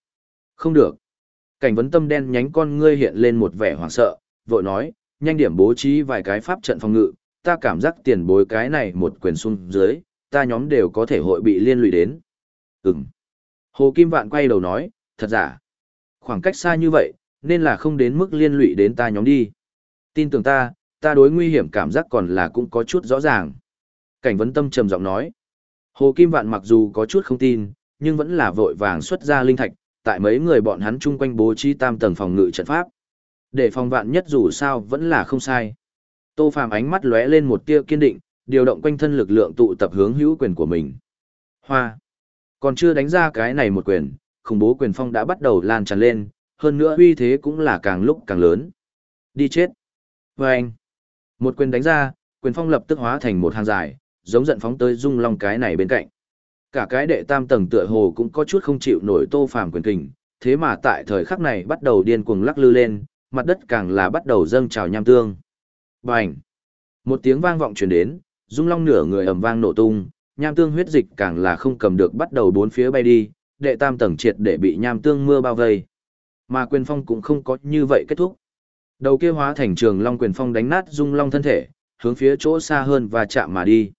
Không được. Cảnh vấn tâm đen nhánh con ngươi hiện lên một vẻ hoảng sợ, vội nói, nhanh điểm bố trí vài cái pháp trận phòng ngự, ta cảm giác tiền bối cái này một quyền xuống dưới, ta nhóm đều có thể hội bị liên lụy đến. Ừm. Hồ Kim Vạn quay đầu nói, thật giả. Khoảng cách xa như vậy, nên là không đến mức liên lụy đến ta nhóm đi. Tin tưởng ta, ta đối nguy hiểm cảm giác còn là cũng có chút rõ ràng. Cảnh vấn tâm trầm giọng nói. Hồ Kim Vạn mặc dù có chút không tin, nhưng vẫn là vội vàng xuất ra linh thạch, tại mấy người bọn hắn chung quanh bố trí tam tầng phòng ngự trận pháp. Để phòng vạn nhất dù sao vẫn là không sai. Tô Phàm ánh mắt lóe lên một tia kiên định, điều động quanh thân lực lượng tụ tập hướng hữu quyền của mình. Hoa. Còn chưa đánh ra cái này một quyền, khủng bố quyền phong đã bắt đầu lan tràn lên, hơn nữa uy thế cũng là càng lúc càng lớn. Đi chết. Và anh. Một quyền đánh ra, quyền phong lập tức hóa thành một hàng dài, giống giận phóng tới dung long cái này bên cạnh. Cả cái đệ tam tầng tựa hồ cũng có chút không chịu nổi tô phàm quyền kình, thế mà tại thời khắc này bắt đầu điên cuồng lắc lư lên, mặt đất càng là bắt đầu dâng trào nham tương. Bành! Một tiếng vang vọng truyền đến, dung long nửa người ầm vang nổ tung, nham tương huyết dịch càng là không cầm được bắt đầu bốn phía bay đi, đệ tam tầng triệt để bị nham tương mưa bao vây. Mà quyền phong cũng không có như vậy kết thúc. Đầu kia hóa thành trường long quyền phong đánh nát dung long thân thể, hướng phía chỗ xa hơn và chạm mà đi.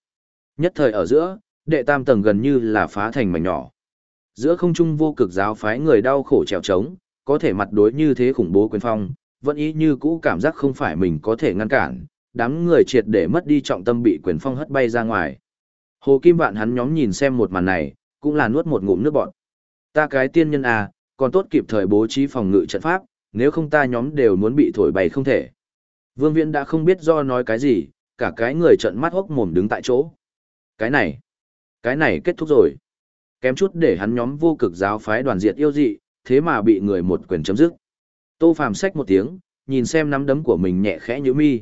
Nhất thời ở giữa, đệ tam tầng gần như là phá thành mảnh nhỏ. Giữa không trung vô cực giáo phái người đau khổ trèo trống, có thể mặt đối như thế khủng bố quyền phong, vẫn ý như cũ cảm giác không phải mình có thể ngăn cản, đám người triệt để mất đi trọng tâm bị quyền phong hất bay ra ngoài. Hồ Kim Vạn hắn nhóm nhìn xem một màn này, cũng là nuốt một ngụm nước bọt. Ta cái tiên nhân à, còn tốt kịp thời bố trí phòng ngự trận pháp, nếu không ta nhóm đều muốn bị thổi bay không thể. Vương Viễn đã không biết do nói cái gì, cả cái người trận mắt hốc mồm đứng tại chỗ. Cái này, cái này kết thúc rồi. Kém chút để hắn nhóm vô cực giáo phái đoàn diệt yêu dị, thế mà bị người một quyền chấm dứt. Tô Phàm xách một tiếng, nhìn xem nắm đấm của mình nhẹ khẽ như mi.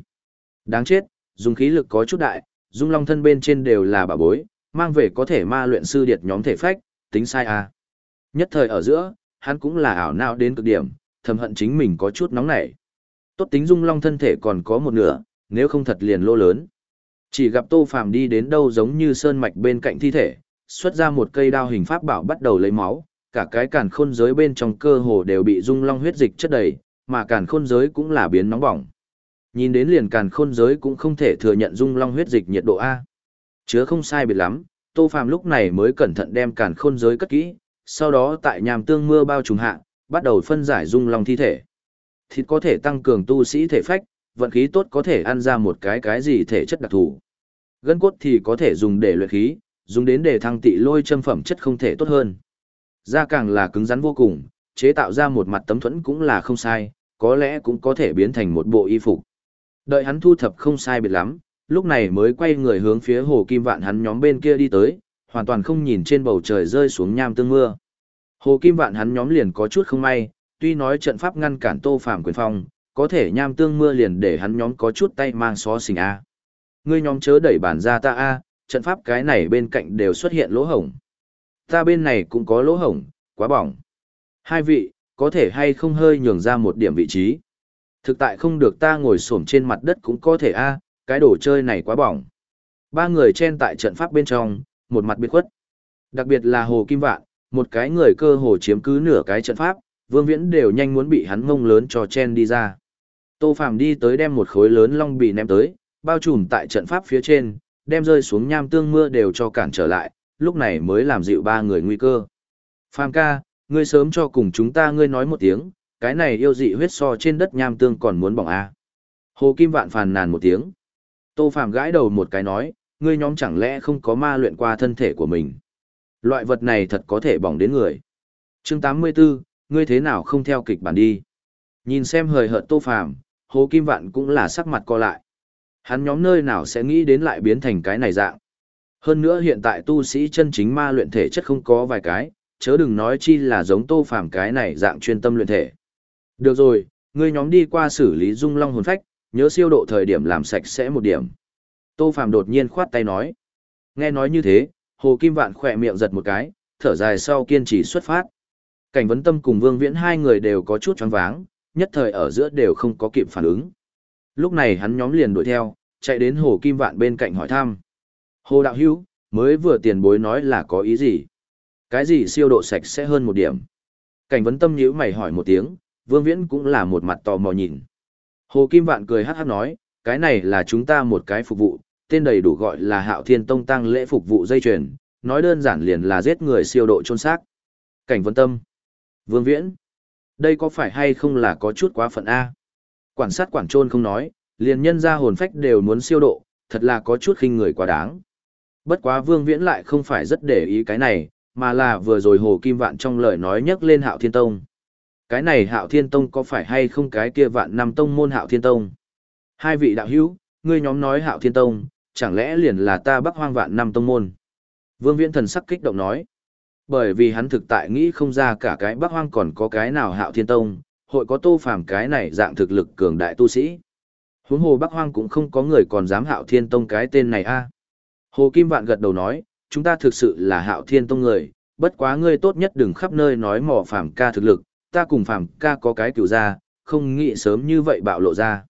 Đáng chết, dùng khí lực có chút đại, dung long thân bên trên đều là bà bối, mang về có thể ma luyện sư điệt nhóm thể phách, tính sai à. Nhất thời ở giữa, hắn cũng là ảo não đến cực điểm, thầm hận chính mình có chút nóng nảy. Tốt tính dung long thân thể còn có một nửa, nếu không thật liền lô lớn. Chỉ gặp Tô Phàm đi đến đâu giống như sơn mạch bên cạnh thi thể, xuất ra một cây đao hình pháp bảo bắt đầu lấy máu, cả cái càn khôn giới bên trong cơ hồ đều bị dung long huyết dịch chất đầy, mà càn khôn giới cũng là biến nóng bỏng. Nhìn đến liền càn khôn giới cũng không thể thừa nhận dung long huyết dịch nhiệt độ A. Chứa không sai biệt lắm, Tô Phàm lúc này mới cẩn thận đem càn khôn giới cất kỹ, sau đó tại nhàm tương mưa bao trùng hạ, bắt đầu phân giải dung long thi thể. Thịt có thể tăng cường tu sĩ thể phách, vận khí tốt có thể ăn ra một cái cái gì thể chất đặc thù. Gân cốt thì có thể dùng để luyện khí, dùng đến để thăng tị lôi châm phẩm chất không thể tốt hơn. Da càng là cứng rắn vô cùng, chế tạo ra một mặt tấm thuẫn cũng là không sai, có lẽ cũng có thể biến thành một bộ y phục. Đợi hắn thu thập không sai biệt lắm, lúc này mới quay người hướng phía hồ kim vạn hắn nhóm bên kia đi tới, hoàn toàn không nhìn trên bầu trời rơi xuống nham tương mưa. Hồ kim vạn hắn nhóm liền có chút không may, tuy nói trận pháp ngăn cản tô phạm quyền phong, có thể nham tương mưa liền để hắn nhóm có chút tay mang xó xình a. Ngươi nhóm chớ đẩy bản ra ta a, trận pháp cái này bên cạnh đều xuất hiện lỗ hổng. Ta bên này cũng có lỗ hổng, quá bỏng. Hai vị, có thể hay không hơi nhường ra một điểm vị trí. Thực tại không được ta ngồi xổm trên mặt đất cũng có thể a, cái đồ chơi này quá bỏng. Ba người chen tại trận pháp bên trong, một mặt biệt khuất. Đặc biệt là Hồ Kim Vạn, một cái người cơ hồ chiếm cứ nửa cái trận pháp, Vương Viễn đều nhanh muốn bị hắn ngông lớn cho chen đi ra. Tô Phàm đi tới đem một khối lớn long bì ném tới, bao trùm tại trận pháp phía trên, đem rơi xuống nham tương mưa đều cho cản trở lại, lúc này mới làm dịu ba người nguy cơ. Phàm ca, ngươi sớm cho cùng chúng ta ngươi nói một tiếng, cái này yêu dị huyết so trên đất nham tương còn muốn bỏng a. À. Hồ Kim Vạn phàn nàn một tiếng. Tô Phàm gãi đầu một cái nói, ngươi nhóm chẳng lẽ không có ma luyện qua thân thể của mình. Loại vật này thật có thể bỏng đến người. Chương 84, ngươi thế nào không theo kịch bản đi. Nhìn xem hời hợt Tô Phàm, Hồ Kim Vạn cũng là sắc mặt co lại. Hắn nhóm nơi nào sẽ nghĩ đến lại biến thành cái này dạng. Hơn nữa hiện tại tu sĩ chân chính ma luyện thể chất không có vài cái, chớ đừng nói chi là giống Tô Phàm cái này dạng chuyên tâm luyện thể. Được rồi, ngươi nhóm đi qua xử lý dung long hồn phách, nhớ siêu độ thời điểm làm sạch sẽ một điểm. Tô Phàm đột nhiên khoát tay nói. Nghe nói như thế, Hồ Kim Vạn khỏe miệng giật một cái, thở dài sau kiên trì xuất phát. Cảnh vấn tâm cùng Vương Viễn hai người đều có chút choáng váng, nhất thời ở giữa đều không có kịp phản ứng. Lúc này hắn nhóm liền đuổi theo, chạy đến Hồ Kim Vạn bên cạnh hỏi thăm. Hồ Đạo Hữu mới vừa tiền bối nói là có ý gì? Cái gì siêu độ sạch sẽ hơn một điểm? Cảnh vấn tâm nhíu mày hỏi một tiếng, Vương Viễn cũng là một mặt tò mò nhìn. Hồ Kim Vạn cười hát hát nói, cái này là chúng ta một cái phục vụ, tên đầy đủ gọi là Hạo Thiên Tông tăng lễ phục vụ dây chuyền, nói đơn giản liền là giết người siêu độ chôn xác. Cảnh vấn Tâm, Vương Viễn, đây có phải hay không là có chút quá phận a? Quản sát quản trôn không nói, liền nhân ra hồn phách đều muốn siêu độ, thật là có chút khinh người quá đáng. Bất quá Vương Viễn lại không phải rất để ý cái này, mà là vừa rồi Hồ Kim Vạn trong lời nói nhắc lên Hạo Thiên Tông. Cái này Hạo Thiên Tông có phải hay không cái kia vạn năm tông môn Hạo Thiên Tông? Hai vị đạo hữu, ngươi nhóm nói Hạo Thiên Tông, chẳng lẽ liền là ta Bắc Hoang vạn năm tông môn? Vương Viễn thần sắc kích động nói. Bởi vì hắn thực tại nghĩ không ra cả cái Bắc Hoang còn có cái nào Hạo Thiên Tông, hội có Tô Phàm cái này dạng thực lực cường đại tu sĩ. Huống hồ Bắc Hoang cũng không có người còn dám Hạo Thiên Tông cái tên này a. Hồ Kim Vạn gật đầu nói, chúng ta thực sự là Hạo Thiên Tông người, bất quá ngươi tốt nhất đừng khắp nơi nói mò Phàm ca thực lực, ta cùng Phàm ca có cái cửu ra, không nghĩ sớm như vậy bạo lộ ra.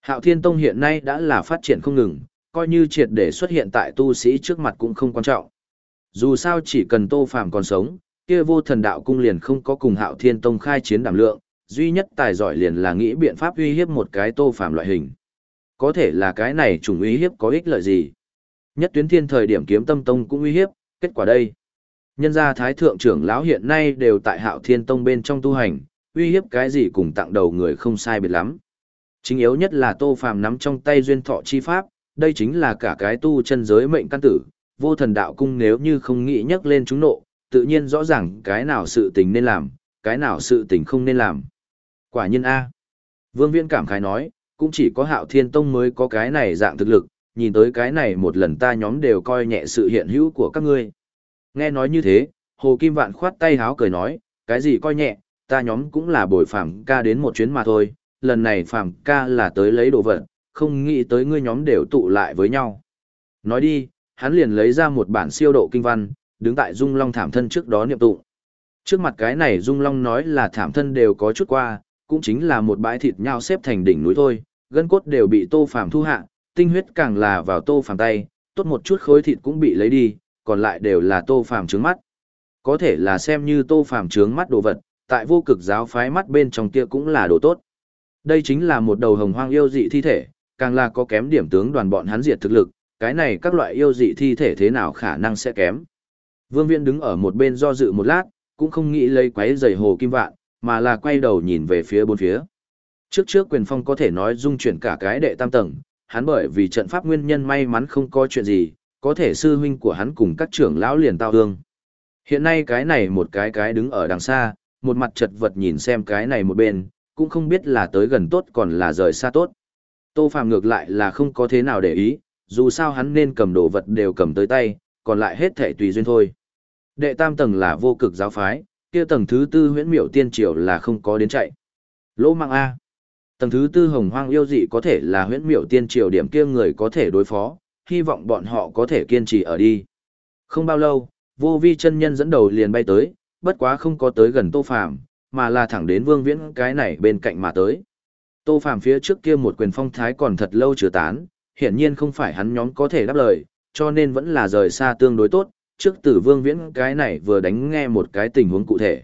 Hạo Thiên Tông hiện nay đã là phát triển không ngừng, coi như triệt để xuất hiện tại tu sĩ trước mặt cũng không quan trọng. Dù sao chỉ cần Tô Phàm còn sống, kia vô thần đạo cung liền không có cùng Hạo Thiên Tông khai chiến đảm lượng, duy nhất tài giỏi liền là nghĩ biện pháp uy hiếp một cái Tô Phàm loại hình. Có thể là cái này chủng uy hiếp có ích lợi gì? Nhất tuyến thiên thời điểm kiếm tâm tông cũng uy hiếp, kết quả đây. Nhân gia thái thượng trưởng lão hiện nay đều tại hạo thiên tông bên trong tu hành, uy hiếp cái gì cùng tặng đầu người không sai biệt lắm. Chính yếu nhất là tô phàm nắm trong tay duyên thọ chi pháp, đây chính là cả cái tu chân giới mệnh căn tử, vô thần đạo cung nếu như không nghĩ nhắc lên chúng nộ, tự nhiên rõ ràng cái nào sự tình nên làm, cái nào sự tình không nên làm. Quả nhiên A. Vương Viễn cảm khái nói, cũng chỉ có hạo thiên tông mới có cái này dạng thực lực, nhìn tới cái này một lần ta nhóm đều coi nhẹ sự hiện hữu của các ngươi. Nghe nói như thế, Hồ Kim Vạn khoát tay háo cười nói, cái gì coi nhẹ, ta nhóm cũng là bồi phạm ca đến một chuyến mà thôi, lần này phạm ca là tới lấy đồ vật, không nghĩ tới ngươi nhóm đều tụ lại với nhau. Nói đi, hắn liền lấy ra một bản siêu độ kinh văn, đứng tại Dung Long thảm thân trước đó niệm tụng. Trước mặt cái này Dung Long nói là thảm thân đều có chút qua, cũng chính là một bãi thịt nhau xếp thành đỉnh núi thôi, gân cốt đều bị Tô Phàm thu hạ, tinh huyết càng là vào Tô Phàm tay, tốt một chút khối thịt cũng bị lấy đi, còn lại đều là Tô Phàm trướng mắt. Có thể là xem như Tô Phàm trướng mắt đồ vật, tại vô cực giáo phái mắt bên trong kia cũng là đồ tốt. Đây chính là một đầu hồng hoang yêu dị thi thể, càng là có kém điểm tướng đoàn bọn hắn diệt thực lực, cái này các loại yêu dị thi thể thế nào khả năng sẽ kém. Vương Viễn đứng ở một bên do dự một lát, cũng không nghĩ lấy quấy giày hồ kim vạn, mà là quay đầu nhìn về phía bốn phía. Trước trước quyền phong có thể nói dung chuyển cả cái đệ tam tầng, hắn bởi vì trận pháp nguyên nhân may mắn không có chuyện gì, có thể sư huynh của hắn cùng các trưởng lão liền tao hương. Hiện nay cái này một cái cái đứng ở đằng xa, một mặt chật vật nhìn xem cái này một bên, cũng không biết là tới gần tốt còn là rời xa tốt. Tô phạm ngược lại là không có thế nào để ý, dù sao hắn nên cầm đồ vật đều cầm tới tay, còn lại hết thể tùy duyên thôi. Đệ tam tầng là vô cực giáo phái, kia tầng thứ tư huyễn miểu tiên triều là không có đến chạy. Lỗ mạng A. Tầng thứ tư hồng hoang yêu dị có thể là huyễn miểu tiên triều điểm kia người có thể đối phó, hy vọng bọn họ có thể kiên trì ở đi. Không bao lâu, vô vi chân nhân dẫn đầu liền bay tới, bất quá không có tới gần tô phàm, mà là thẳng đến vương viễn cái này bên cạnh mà tới. Tô phàm phía trước kia một quyền phong thái còn thật lâu chưa tán, hiển nhiên không phải hắn nhóm có thể đáp lời, cho nên vẫn là rời xa tương đối tốt, trước tử vương viễn cái này vừa đánh nghe một cái tình huống cụ thể.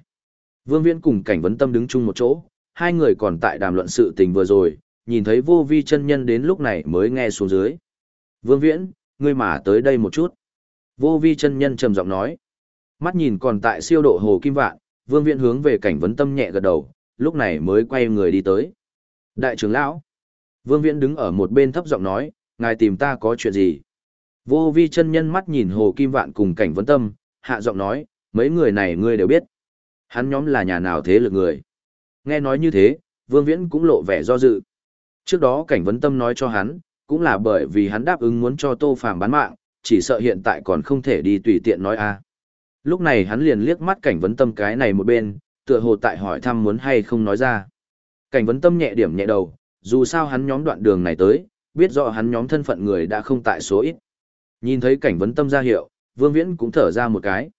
Vương viễn cùng cảnh vấn tâm đứng chung một chỗ, hai người còn tại đàm luận sự tình vừa rồi, nhìn thấy vô vi chân nhân đến lúc này mới nghe xuống dưới. Vương viễn, ngươi mà tới đây một chút. Vô vi chân nhân trầm giọng nói. Mắt nhìn còn tại siêu độ hồ kim vạn, vương viễn hướng về cảnh vấn tâm nhẹ gật đầu, lúc này mới quay người đi tới. Đại trưởng lão. Vương viễn đứng ở một bên thấp giọng nói, ngài tìm ta có chuyện gì? Vô vi chân nhân mắt nhìn hồ kim vạn cùng cảnh vấn tâm, hạ giọng nói, mấy người này ngươi đều biết. Hắn nhóm là nhà nào thế lực người. Nghe nói như thế, vương viễn cũng lộ vẻ do dự. Trước đó cảnh vấn tâm nói cho hắn, cũng là bởi vì hắn đáp ứng muốn cho tô phàm bán mạng, chỉ sợ hiện tại còn không thể đi tùy tiện nói a. À. Lúc này hắn liền liếc mắt cảnh vấn tâm cái này một bên, tựa hồ tại hỏi thăm muốn hay không nói ra. Cảnh vấn tâm nhẹ điểm nhẹ đầu, dù sao hắn nhóm đoạn đường này tới, biết rõ hắn nhóm thân phận người đã không tại số ít. Nhìn thấy cảnh vấn tâm ra hiệu, Vương Viễn cũng thở ra một cái.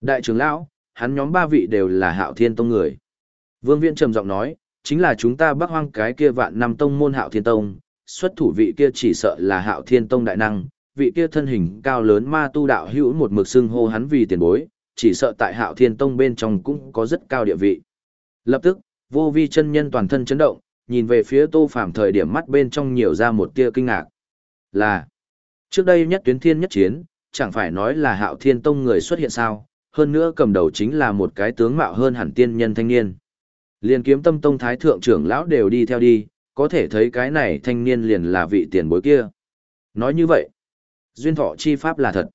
Đại trưởng lão, hắn nhóm ba vị đều là hạo thiên tông người. Vương Viễn trầm giọng nói, chính là chúng ta bắc hoang cái kia vạn năm tông môn hạo thiên tông, xuất thủ vị kia chỉ sợ là hạo thiên tông đại năng, vị kia thân hình cao lớn ma tu đạo hữu một mực xưng hô hắn vì tiền bối, chỉ sợ tại hạo thiên tông bên trong cũng có rất cao địa vị. Lập tức, vô vi chân nhân toàn thân chấn động, nhìn về phía tô phàm thời điểm mắt bên trong nhiều ra một tia kinh ngạc. Là, trước đây nhất tuyến thiên nhất chiến, chẳng phải nói là hạo thiên tông người xuất hiện sao, hơn nữa cầm đầu chính là một cái tướng mạo hơn hẳn tiên nhân thanh niên. Liên kiếm tâm tông thái thượng trưởng lão đều đi theo đi, có thể thấy cái này thanh niên liền là vị tiền bối kia. Nói như vậy, duyên thọ chi pháp là thật.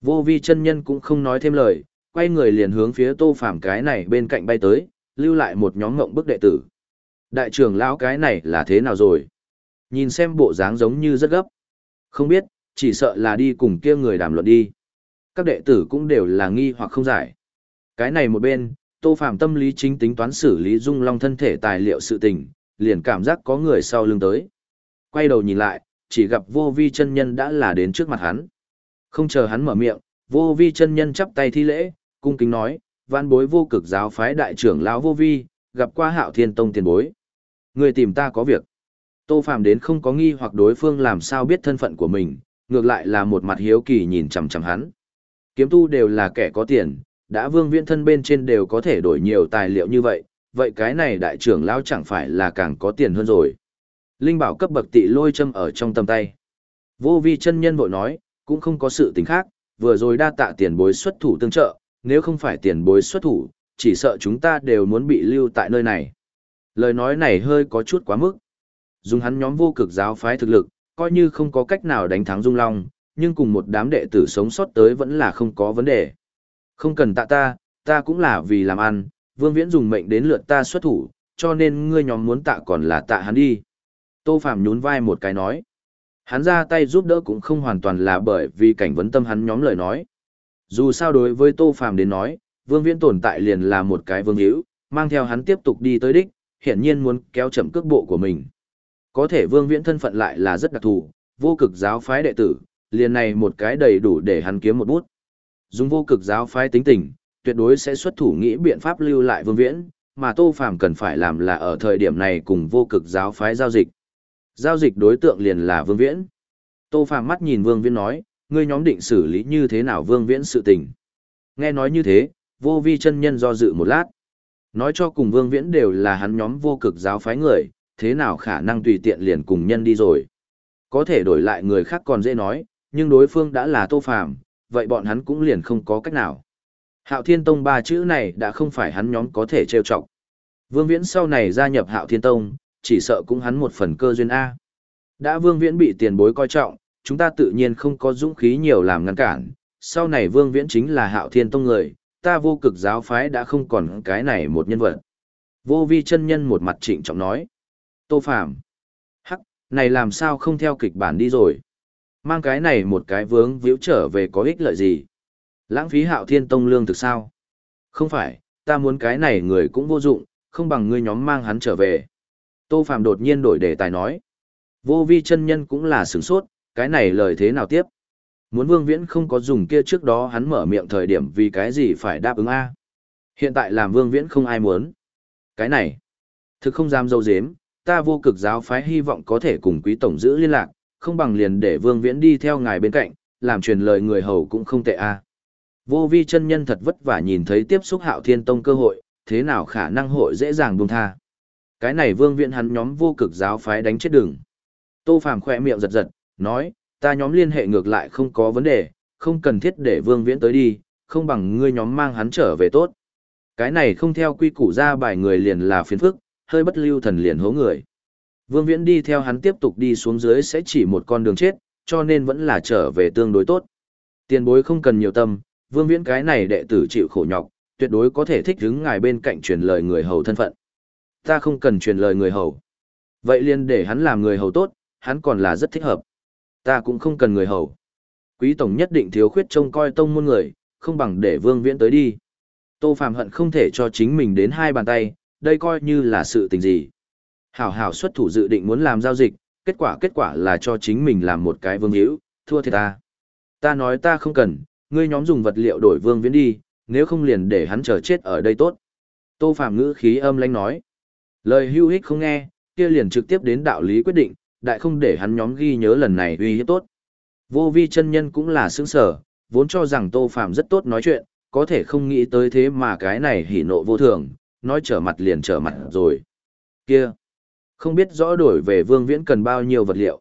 Vô vi chân nhân cũng không nói thêm lời, quay người liền hướng phía tô phàm cái này bên cạnh bay tới, lưu lại một nhóm ngộng bức đệ tử. Đại trưởng lão cái này là thế nào rồi? Nhìn xem bộ dáng giống như rất gấp. Không biết, chỉ sợ là đi cùng kia người đàm luận đi. Các đệ tử cũng đều là nghi hoặc không giải. Cái này một bên, Tô Phạm tâm lý chính tính toán xử lý Dung Long thân thể tài liệu sự tình, liền cảm giác có người sau lưng tới. Quay đầu nhìn lại, chỉ gặp vô vi chân nhân đã là đến trước mặt hắn. Không chờ hắn mở miệng, vô vi chân nhân chắp tay thi lễ, cung kính nói, văn bối vô cực giáo phái đại trưởng lão vô vi, gặp qua hạo thiên tông tiền bối. Người tìm ta có việc. Tô Phạm đến không có nghi hoặc đối phương làm sao biết thân phận của mình, ngược lại là một mặt hiếu kỳ nhìn chằm chằm hắn. Kiếm tu đều là kẻ có tiền, đã vương viễn thân bên trên đều có thể đổi nhiều tài liệu như vậy, vậy cái này đại trưởng lão chẳng phải là càng có tiền hơn rồi. Linh bảo cấp bậc tị lôi châm ở trong tầm tay. Vô vi chân nhân vội nói, cũng không có sự tình khác, vừa rồi đa tạ tiền bối xuất thủ tương trợ, nếu không phải tiền bối xuất thủ, chỉ sợ chúng ta đều muốn bị lưu tại nơi này. Lời nói này hơi có chút quá mức. Dùng hắn nhóm vô cực giáo phái thực lực, coi như không có cách nào đánh thắng Dung Long, nhưng cùng một đám đệ tử sống sót tới vẫn là không có vấn đề. Không cần tạ ta, ta cũng là vì làm ăn, Vương Viễn dùng mệnh đến lượt ta xuất thủ, cho nên ngươi nhóm muốn tạ còn là tạ hắn đi. Tô Phạm nhún vai một cái nói. Hắn ra tay giúp đỡ cũng không hoàn toàn là bởi vì cảnh vấn tâm hắn nhóm lời nói. Dù sao đối với Tô Phạm đến nói, Vương Viễn tồn tại liền là một cái vương hữu, mang theo hắn tiếp tục đi tới đích, hiển nhiên muốn kéo chậm cước bộ của mình. Có thể Vương Viễn thân phận lại là rất đặc thù, vô cực giáo phái đệ tử, liền này một cái đầy đủ để hắn kiếm một bút. Dùng vô cực giáo phái tính tình, tuyệt đối sẽ xuất thủ nghĩ biện pháp lưu lại Vương Viễn, mà Tô Phàm cần phải làm là ở thời điểm này cùng vô cực giáo phái giao dịch. Giao dịch đối tượng liền là Vương Viễn. Tô Phàm mắt nhìn Vương Viễn nói, ngươi nhóm định xử lý như thế nào Vương Viễn sự tình. Nghe nói như thế, vô vi chân nhân do dự một lát. Nói cho cùng Vương Viễn đều là hắn nhóm vô cực giáo phái người, thế nào khả năng tùy tiện liền cùng nhân đi rồi. Có thể đổi lại người khác còn dễ nói, nhưng đối phương đã là Tô Phàm, vậy bọn hắn cũng liền không có cách nào. Hạo Thiên Tông ba chữ này đã không phải hắn nhóm có thể trêu chọc. Vương Viễn sau này gia nhập Hạo Thiên Tông, chỉ sợ cũng hắn một phần cơ duyên A. Đã Vương Viễn bị tiền bối coi trọng, chúng ta tự nhiên không có dũng khí nhiều làm ngăn cản. Sau này Vương Viễn chính là Hạo Thiên Tông người, ta vô cực giáo phái đã không còn cái này một nhân vật. Vô vi chân nhân một mặt trịnh trọng nói. Tô Phạm. Hắc, này làm sao không theo kịch bản đi rồi. Mang cái này một cái vướng víu trở về có ích lợi gì. Lãng phí hạo thiên tông lương thực sao? Không phải, ta muốn cái này người cũng vô dụng, không bằng ngươi nhóm mang hắn trở về. Tô Phạm đột nhiên đổi đề tài nói. Vô vi chân nhân cũng là sửng sốt, cái này lời thế nào tiếp? Muốn vương viễn không có dùng kia trước đó hắn mở miệng thời điểm vì cái gì phải đáp ứng A. Hiện tại làm vương viễn không ai muốn. Cái này, thực không dám dâu dếm, ta vô cực giáo phái hy vọng có thể cùng quý tổng giữ liên lạc, không bằng liền để vương viễn đi theo ngài bên cạnh, làm truyền lời người hầu cũng không tệ A. Vô vi chân nhân thật vất vả nhìn thấy tiếp xúc hạo thiên tông cơ hội, thế nào khả năng hội dễ dàng buông tha. Cái này vương viện hắn nhóm vô cực giáo phái đánh chết đường. Tô Phàm khỏe miệng giật giật, nói, ta nhóm liên hệ ngược lại không có vấn đề, không cần thiết để vương viễn tới đi, không bằng ngươi nhóm mang hắn trở về tốt. Cái này không theo quy củ ra bài người liền là phiền phức, hơi bất lưu thần liền hố người. Vương viễn đi theo hắn tiếp tục đi xuống dưới sẽ chỉ một con đường chết, cho nên vẫn là trở về tương đối tốt. Tiền bối không cần nhiều tâm, vương viễn cái này đệ tử chịu khổ nhọc, tuyệt đối có thể thích đứng ngài bên cạnh truyền lời người hầu thân phận. Ta không cần truyền lời người hầu. Vậy liền để hắn làm người hầu tốt, hắn còn là rất thích hợp. Ta cũng không cần người hầu. Quý tổng nhất định thiếu khuyết trông coi tông môn người, không bằng để vương viễn tới đi. Tô Phạm hận không thể cho chính mình đến hai bàn tay, đây coi như là sự tình gì. Hảo hảo xuất thủ dự định muốn làm giao dịch, kết quả kết quả là cho chính mình làm một cái vương hữu, thua thiệt ta. Ta nói ta không cần, ngươi nhóm dùng vật liệu đổi vương viễn đi, nếu không liền để hắn chờ chết ở đây tốt. Tô Phạm ngữ khí âm lãnh nói. Lời hưu hích không nghe, kia liền trực tiếp đến đạo lý quyết định, đại không để hắn nhóm ghi nhớ lần này uy hiếp tốt. Vô vi chân nhân cũng là sướng sở, vốn cho rằng Tô Phạm rất tốt nói chuyện, có thể không nghĩ tới thế mà cái này hỉ nộ vô thường, nói trở mặt liền trở mặt rồi. Kia, không biết rõ đổi về vương viễn cần bao nhiêu vật liệu.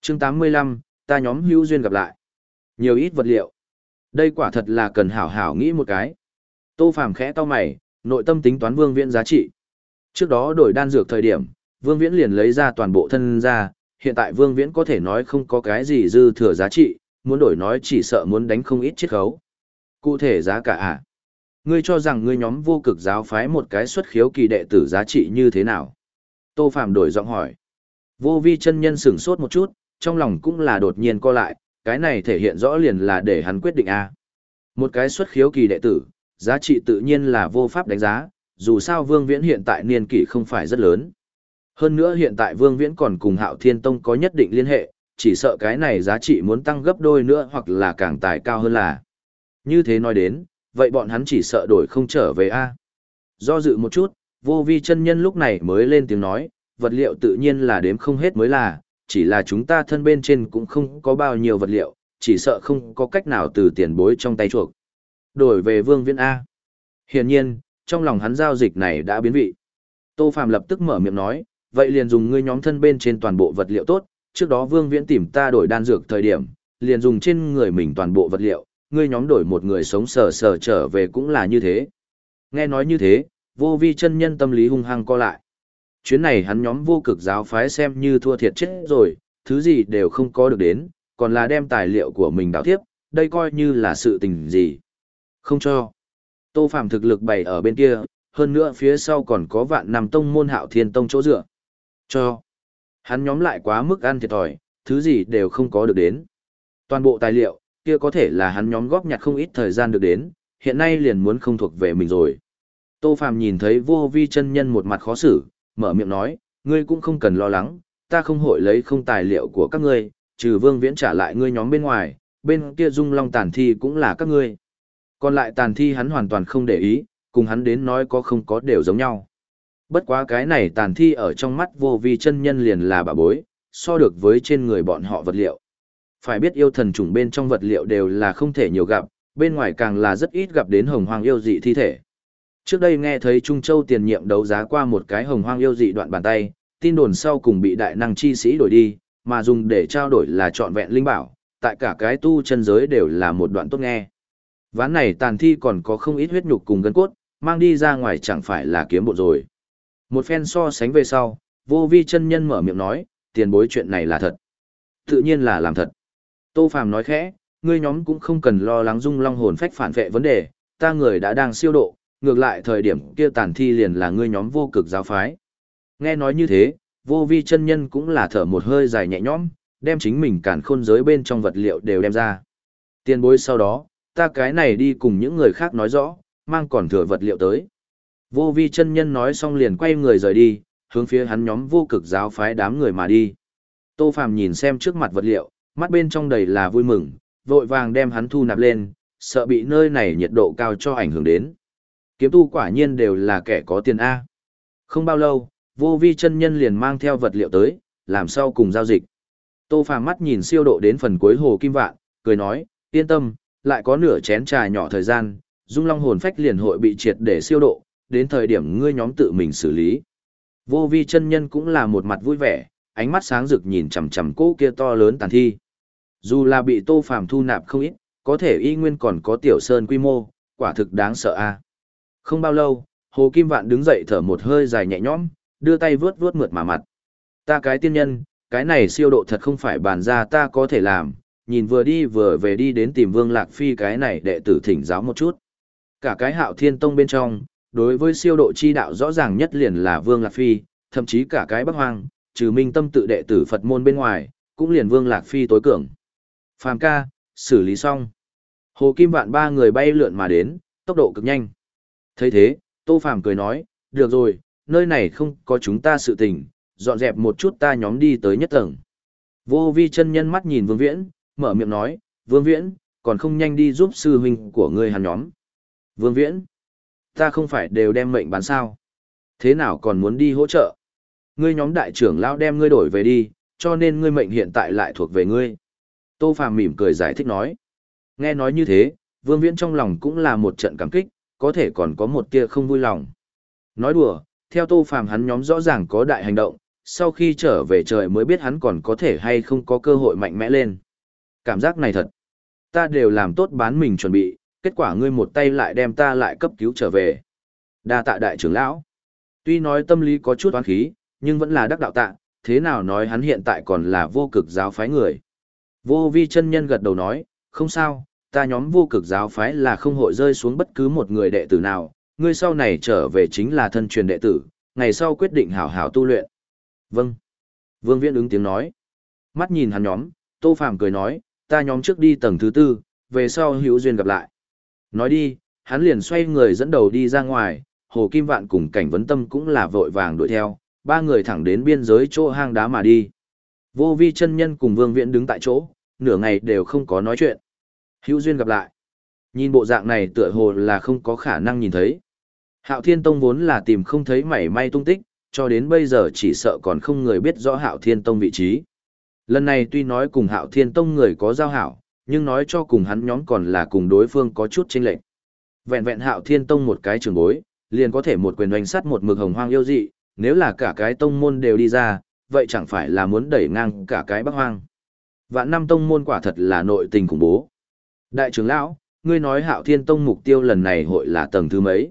chương 85, ta nhóm hữu duyên gặp lại. Nhiều ít vật liệu. Đây quả thật là cần hảo hảo nghĩ một cái. Tô Phàm khẽ to mày, nội tâm tính toán Vương Viễn giá trị. Trước đó đổi đan dược thời điểm, Vương Viễn liền lấy ra toàn bộ thân ra, hiện tại Vương Viễn có thể nói không có cái gì dư thừa giá trị, muốn đổi nói chỉ sợ muốn đánh không ít chiết khấu. Cụ thể giá cả à? Ngươi cho rằng ngươi nhóm vô cực giáo phái một cái xuất khiếu kỳ đệ tử giá trị như thế nào? Tô Phạm đổi giọng hỏi. Vô vi chân nhân sửng sốt một chút, trong lòng cũng là đột nhiên co lại, cái này thể hiện rõ liền là để hắn quyết định A. Một cái xuất khiếu kỳ đệ tử, giá trị tự nhiên là vô pháp đánh giá, dù sao Vương Viễn hiện tại niên kỷ không phải rất lớn. Hơn nữa hiện tại Vương Viễn còn cùng Hạo Thiên Tông có nhất định liên hệ, chỉ sợ cái này giá trị muốn tăng gấp đôi nữa hoặc là càng tài cao hơn là. Như thế nói đến, vậy bọn hắn chỉ sợ đổi không trở về A. Do dự một chút, vô vi chân nhân lúc này mới lên tiếng nói, vật liệu tự nhiên là đếm không hết mới là, chỉ là chúng ta thân bên trên cũng không có bao nhiêu vật liệu, chỉ sợ không có cách nào từ tiền bối trong tay chuộc. Đổi về Vương Viễn A. Hiển nhiên, trong lòng hắn giao dịch này đã biến vị. Tô Phạm lập tức mở miệng nói, vậy liền dùng ngươi nhóm thân bên trên toàn bộ vật liệu tốt, trước đó Vương Viễn tìm ta đổi đan dược thời điểm, liền dùng trên người mình toàn bộ vật liệu, ngươi nhóm đổi một người sống sờ sờ trở về cũng là như thế. Nghe nói như thế, vô vi chân nhân tâm lý hung hăng co lại. Chuyến này hắn nhóm vô cực giáo phái xem như thua thiệt chết rồi, thứ gì đều không có được đến, còn là đem tài liệu của mình đảo tiếp, đây coi như là sự tình gì. Không cho. Tô Phạm thực lực bày ở bên kia, hơn nữa phía sau còn có vạn nằm tông môn hạo thiên tông chỗ dựa. Cho. Hắn nhóm lại quá mức ăn thiệt thòi, thứ gì đều không có được đến. Toàn bộ tài liệu, kia có thể là hắn nhóm góp nhặt không ít thời gian được đến, hiện nay liền muốn không thuộc về mình rồi. Tô Phạm nhìn thấy vô vi chân nhân một mặt khó xử, mở miệng nói, ngươi cũng không cần lo lắng, ta không hội lấy không tài liệu của các ngươi, trừ vương viễn trả lại ngươi nhóm bên ngoài, bên kia dung long tàn thi cũng là các ngươi. Còn lại tàn thi hắn hoàn toàn không để ý, cùng hắn đến nói có không có đều giống nhau. Bất quá cái này tàn thi ở trong mắt vô vi chân nhân liền là bà bối, so được với trên người bọn họ vật liệu. Phải biết yêu thần trùng bên trong vật liệu đều là không thể nhiều gặp, bên ngoài càng là rất ít gặp đến hồng hoang yêu dị thi thể. Trước đây nghe thấy Trung Châu tiền nhiệm đấu giá qua một cái hồng hoang yêu dị đoạn bàn tay, tin đồn sau cùng bị đại năng chi sĩ đổi đi, mà dùng để trao đổi là trọn vẹn linh bảo, tại cả cái tu chân giới đều là một đoạn tốt nghe. Ván này tàn thi còn có không ít huyết nhục cùng gân cốt, mang đi ra ngoài chẳng phải là kiếm bộ rồi. Một phen so sánh về sau, vô vi chân nhân mở miệng nói, tiền bối chuyện này là thật. Tự nhiên là làm thật. Tô Phàm nói khẽ, ngươi nhóm cũng không cần lo lắng dung long hồn phách phản vệ vấn đề, ta người đã đang siêu độ, ngược lại thời điểm kia tàn thi liền là ngươi nhóm vô cực giáo phái. Nghe nói như thế, vô vi chân nhân cũng là thở một hơi dài nhẹ nhõm, đem chính mình cản khôn giới bên trong vật liệu đều đem ra. Tiền bối sau đó, ta cái này đi cùng những người khác nói rõ, mang còn thừa vật liệu tới. Vô vi chân nhân nói xong liền quay người rời đi, hướng phía hắn nhóm vô cực giáo phái đám người mà đi. Tô Phàm nhìn xem trước mặt vật liệu, mắt bên trong đầy là vui mừng, vội vàng đem hắn thu nạp lên, sợ bị nơi này nhiệt độ cao cho ảnh hưởng đến. Kiếm tu quả nhiên đều là kẻ có tiền A. Không bao lâu, vô vi chân nhân liền mang theo vật liệu tới, làm sao cùng giao dịch. Tô Phàm mắt nhìn siêu độ đến phần cuối hồ kim vạn, cười nói, yên tâm, lại có nửa chén trà nhỏ thời gian, dung long hồn phách liền hội bị triệt để siêu độ, đến thời điểm ngươi nhóm tự mình xử lý. Vô vi chân nhân cũng là một mặt vui vẻ, ánh mắt sáng rực nhìn chằm chằm cô kia to lớn tàn thi. Dù là bị tô phàm thu nạp không ít, có thể y nguyên còn có tiểu sơn quy mô, quả thực đáng sợ a. Không bao lâu, Hồ Kim Vạn đứng dậy thở một hơi dài nhẹ nhõm, đưa tay vướt vướt mượt mà mặt. Ta cái tiên nhân, cái này siêu độ thật không phải bàn ra ta có thể làm, nhìn vừa đi vừa về đi đến tìm Vương Lạc Phi cái này đệ tử thỉnh giáo một chút. Cả cái hạo thiên tông bên trong, đối với siêu độ chi đạo rõ ràng nhất liền là Vương Lạc Phi, thậm chí cả cái Bắc Hoang, trừ minh tâm tự đệ tử Phật môn bên ngoài, cũng liền Vương Lạc Phi tối cường. Phàm ca, xử lý xong. Hồ Kim Vạn ba người bay lượn mà đến, tốc độ cực nhanh thấy thế, Tô Phàm cười nói, được rồi, nơi này không có chúng ta sự tình, dọn dẹp một chút ta nhóm đi tới nhất tầng. Vô vi chân nhân mắt nhìn Vương Viễn, mở miệng nói, Vương Viễn, còn không nhanh đi giúp sư huynh của ngươi hàn nhóm. Vương Viễn, ta không phải đều đem mệnh bán sao. Thế nào còn muốn đi hỗ trợ? Ngươi nhóm đại trưởng lão đem ngươi đổi về đi, cho nên ngươi mệnh hiện tại lại thuộc về ngươi. Tô Phàm mỉm cười giải thích nói. Nghe nói như thế, Vương Viễn trong lòng cũng là một trận cảm kích, có thể còn có một tia không vui lòng. Nói đùa, theo Tô Phàm hắn nhóm rõ ràng có đại hành động, sau khi trở về trời mới biết hắn còn có thể hay không có cơ hội mạnh mẽ lên. Cảm giác này thật. Ta đều làm tốt bán mình chuẩn bị, kết quả ngươi một tay lại đem ta lại cấp cứu trở về. Đa tạ đại trưởng lão. Tuy nói tâm lý có chút oán khí, nhưng vẫn là đắc đạo tạ, thế nào nói hắn hiện tại còn là vô cực giáo phái người. Vô vi chân nhân gật đầu nói, không sao, ta nhóm vô cực giáo phái là không hội rơi xuống bất cứ một người đệ tử nào, ngươi sau này trở về chính là thân truyền đệ tử, ngày sau quyết định hảo hảo tu luyện. Vâng. Vương Viễn ứng tiếng nói. Mắt nhìn hắn nhóm, Tô Phàm cười nói, ta nhóm trước đi tầng thứ tư, về sau hữu duyên gặp lại. Nói đi, hắn liền xoay người dẫn đầu đi ra ngoài, Hồ Kim Vạn cùng cảnh vấn tâm cũng là vội vàng đuổi theo, ba người thẳng đến biên giới chỗ hang đá mà đi. Vô vi chân nhân cùng vương Viễn đứng tại chỗ, nửa ngày đều không có nói chuyện. Hữu duyên gặp lại. Nhìn bộ dạng này tựa hồ là không có khả năng nhìn thấy. Hạo Thiên Tông vốn là tìm không thấy mảy may tung tích, cho đến bây giờ chỉ sợ còn không người biết rõ Hạo Thiên Tông vị trí. Lần này tuy nói cùng Hạo Thiên Tông người có giao hảo, nhưng nói cho cùng hắn nhóm còn là cùng đối phương có chút chênh lệch. Vẹn vẹn Hạo Thiên Tông một cái trường bối, liền có thể một quyền đánh sắt một mực hồng hoang yêu dị, nếu là cả cái tông môn đều đi ra, vậy chẳng phải là muốn đẩy ngang cả cái bắc hoang. Vạn năm tông môn quả thật là nội tình khủng bố. Đại trưởng lão, ngươi nói hạo thiên tông mục tiêu lần này hội là tầng thứ mấy.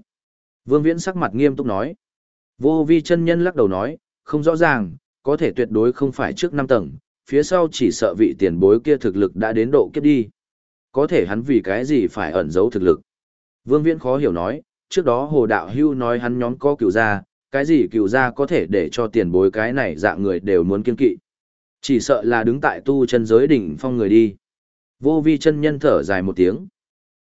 Vương Viễn sắc mặt nghiêm túc nói. Vô vi chân nhân lắc đầu nói, không rõ ràng, có thể tuyệt đối không phải trước năm tầng, phía sau chỉ sợ vị tiền bối kia thực lực đã đến độ kiếp đi. Có thể hắn vì cái gì phải ẩn giấu thực lực. Vương Viễn khó hiểu nói, trước đó Hồ Đạo Hưu nói hắn nhóm có cựu gia, cái gì cựu gia có thể để cho tiền bối cái này dạng người đều muốn kiên kỵ. Chỉ sợ là đứng tại tu chân giới đỉnh phong người đi. Vô vi chân nhân thở dài một tiếng.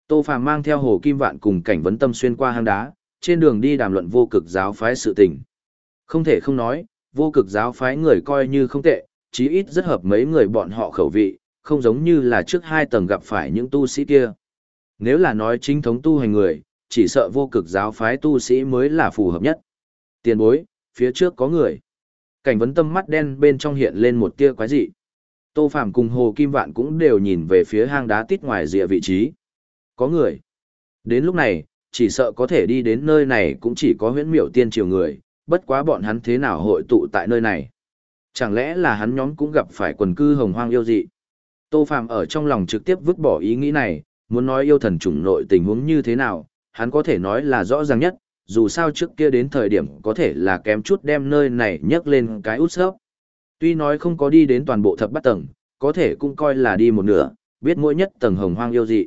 Tô Phàm mang theo Hồ Kim Vạn cùng cảnh vấn tâm xuyên qua hang đá, trên đường đi đàm luận vô cực giáo phái sự tình. Không thể không nói, vô cực giáo phái người coi như không tệ, chí ít rất hợp mấy người bọn họ khẩu vị, không giống như là trước hai tầng gặp phải những tu sĩ kia. Nếu là nói chính thống tu hành người, chỉ sợ vô cực giáo phái tu sĩ mới là phù hợp nhất. Tiền bối, phía trước có người. Cảnh vấn tâm mắt đen bên trong hiện lên một tia quái dị. Tô Phạm cùng Hồ Kim Vạn cũng đều nhìn về phía hang đá tít ngoài rìa vị trí. Có người. Đến lúc này, chỉ sợ có thể đi đến nơi này cũng chỉ có huyễn miểu tiên triều người, bất quá bọn hắn thế nào hội tụ tại nơi này. Chẳng lẽ là hắn nhóm cũng gặp phải quần cư hồng hoang yêu dị? Tô Phạm ở trong lòng trực tiếp vứt bỏ ý nghĩ này, muốn nói yêu thần chủng nội tình huống như thế nào, hắn có thể nói là rõ ràng nhất, dù sao trước kia đến thời điểm có thể là kém chút đem nơi này nhấc lên cái út sớp. Tuy nói không có đi đến toàn bộ thập bát tầng, có thể cũng coi là đi một nửa, biết mỗi nhất tầng hồng hoang yêu dị.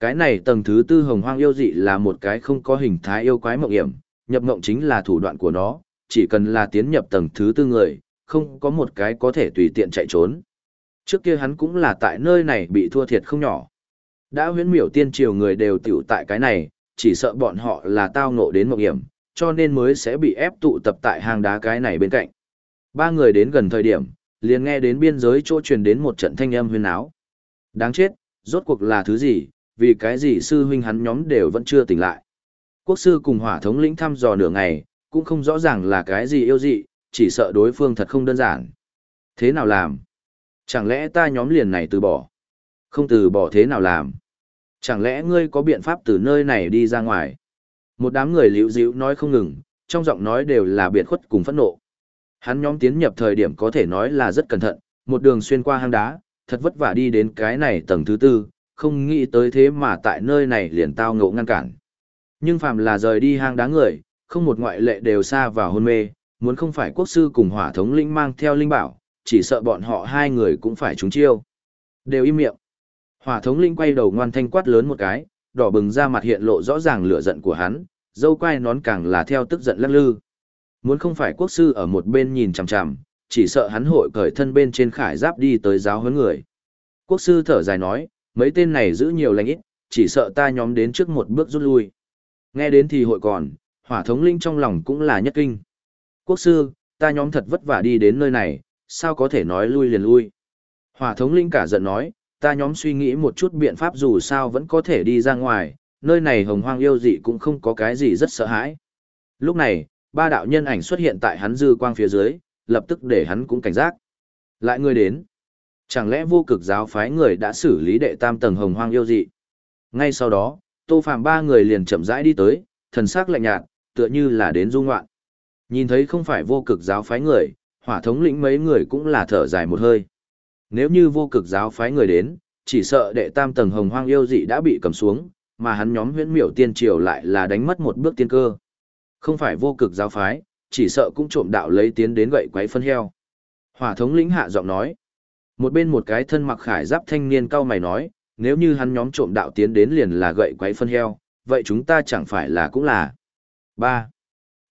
Cái này tầng thứ tư hồng hoang yêu dị là một cái không có hình thái yêu quái mộng hiểm, nhập mộng chính là thủ đoạn của nó, chỉ cần là tiến nhập tầng thứ tư người, không có một cái có thể tùy tiện chạy trốn. Trước kia hắn cũng là tại nơi này bị thua thiệt không nhỏ. Đã huyễn miểu tiên triều người đều tiểu tại cái này, chỉ sợ bọn họ là tao ngộ đến mộng hiểm, cho nên mới sẽ bị ép tụ tập tại hang đá cái này bên cạnh. Ba người đến gần thời điểm, liền nghe đến biên giới chỗ truyền đến một trận thanh âm huyên áo. Đáng chết, rốt cuộc là thứ gì, vì cái gì sư huynh hắn nhóm đều vẫn chưa tỉnh lại. Quốc sư cùng hỏa thống lĩnh thăm dò nửa ngày, cũng không rõ ràng là cái gì yêu dị, chỉ sợ đối phương thật không đơn giản. Thế nào làm? Chẳng lẽ ta nhóm liền này từ bỏ? Không từ bỏ thế nào làm? Chẳng lẽ ngươi có biện pháp từ nơi này đi ra ngoài? Một đám người liễu dịu nói không ngừng, trong giọng nói đều là biệt khuất cùng phẫn nộ. Hắn nhóm tiến nhập thời điểm có thể nói là rất cẩn thận, một đường xuyên qua hang đá, thật vất vả đi đến cái này tầng thứ tư, không nghĩ tới thế mà tại nơi này liền tao ngộ ngăn cản. Nhưng phàm là rời đi hang đá người, không một ngoại lệ đều xa vào hôn mê, muốn không phải quốc sư cùng hỏa thống linh mang theo linh bảo, chỉ sợ bọn họ hai người cũng phải trúng chiêu. Đều im miệng. Hỏa thống linh quay đầu ngoan thanh quát lớn một cái, đỏ bừng ra mặt hiện lộ rõ ràng lửa giận của hắn, dâu quai nón càng là theo tức giận lắc lư. Muốn không phải quốc sư ở một bên nhìn chằm chằm, chỉ sợ hắn hội cởi thân bên trên khải giáp đi tới giáo huấn người. Quốc sư thở dài nói, mấy tên này giữ nhiều lành ít, chỉ sợ ta nhóm đến trước một bước rút lui. Nghe đến thì hội còn, hỏa thống linh trong lòng cũng là nhất kinh. Quốc sư, ta nhóm thật vất vả đi đến nơi này, sao có thể nói lui liền lui. Hỏa thống linh cả giận nói, ta nhóm suy nghĩ một chút biện pháp dù sao vẫn có thể đi ra ngoài, nơi này hồng hoang yêu dị cũng không có cái gì rất sợ hãi. Lúc này, ba đạo nhân ảnh xuất hiện tại hắn dư quang phía dưới, lập tức để hắn cũng cảnh giác. Lại người đến. Chẳng lẽ vô cực giáo phái người đã xử lý đệ tam tầng hồng hoang yêu dị? Ngay sau đó, tô phàm ba người liền chậm rãi đi tới, thần sắc lạnh nhạt, tựa như là đến du ngoạn. Nhìn thấy không phải vô cực giáo phái người, hỏa thống lĩnh mấy người cũng là thở dài một hơi. Nếu như vô cực giáo phái người đến, chỉ sợ đệ tam tầng hồng hoang yêu dị đã bị cầm xuống, mà hắn nhóm huyễn miểu tiên triều lại là đánh mất một bước tiên cơ. Không phải vô cực giáo phái, chỉ sợ cũng trộm đạo lấy tiến đến gậy quấy phân heo. Hỏa thống lĩnh hạ giọng nói. Một bên một cái thân mặc khải giáp thanh niên cao mày nói, nếu như hắn nhóm trộm đạo tiến đến liền là gậy quấy phân heo, vậy chúng ta chẳng phải là cũng là. ba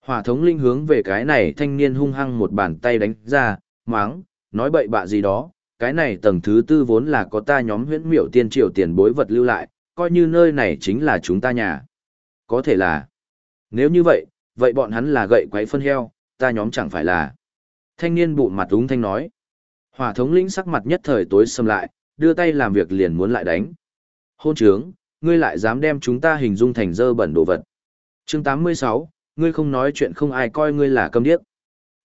Hỏa thống linh hướng về cái này thanh niên hung hăng một bàn tay đánh ra, máng, nói bậy bạ gì đó, cái này tầng thứ tư vốn là có ta nhóm huyễn miểu tiên triều tiền bối vật lưu lại, coi như nơi này chính là chúng ta nhà. Có thể là, nếu như vậy, vậy bọn hắn là gậy quấy phân heo, ta nhóm chẳng phải là. Thanh niên bụ mặt úng thanh nói. Hỏa thống lĩnh sắc mặt nhất thời tối xâm lại, đưa tay làm việc liền muốn lại đánh. Hôn trướng, ngươi lại dám đem chúng ta hình dung thành dơ bẩn đồ vật. chương 86, ngươi không nói chuyện không ai coi ngươi là câm điếc.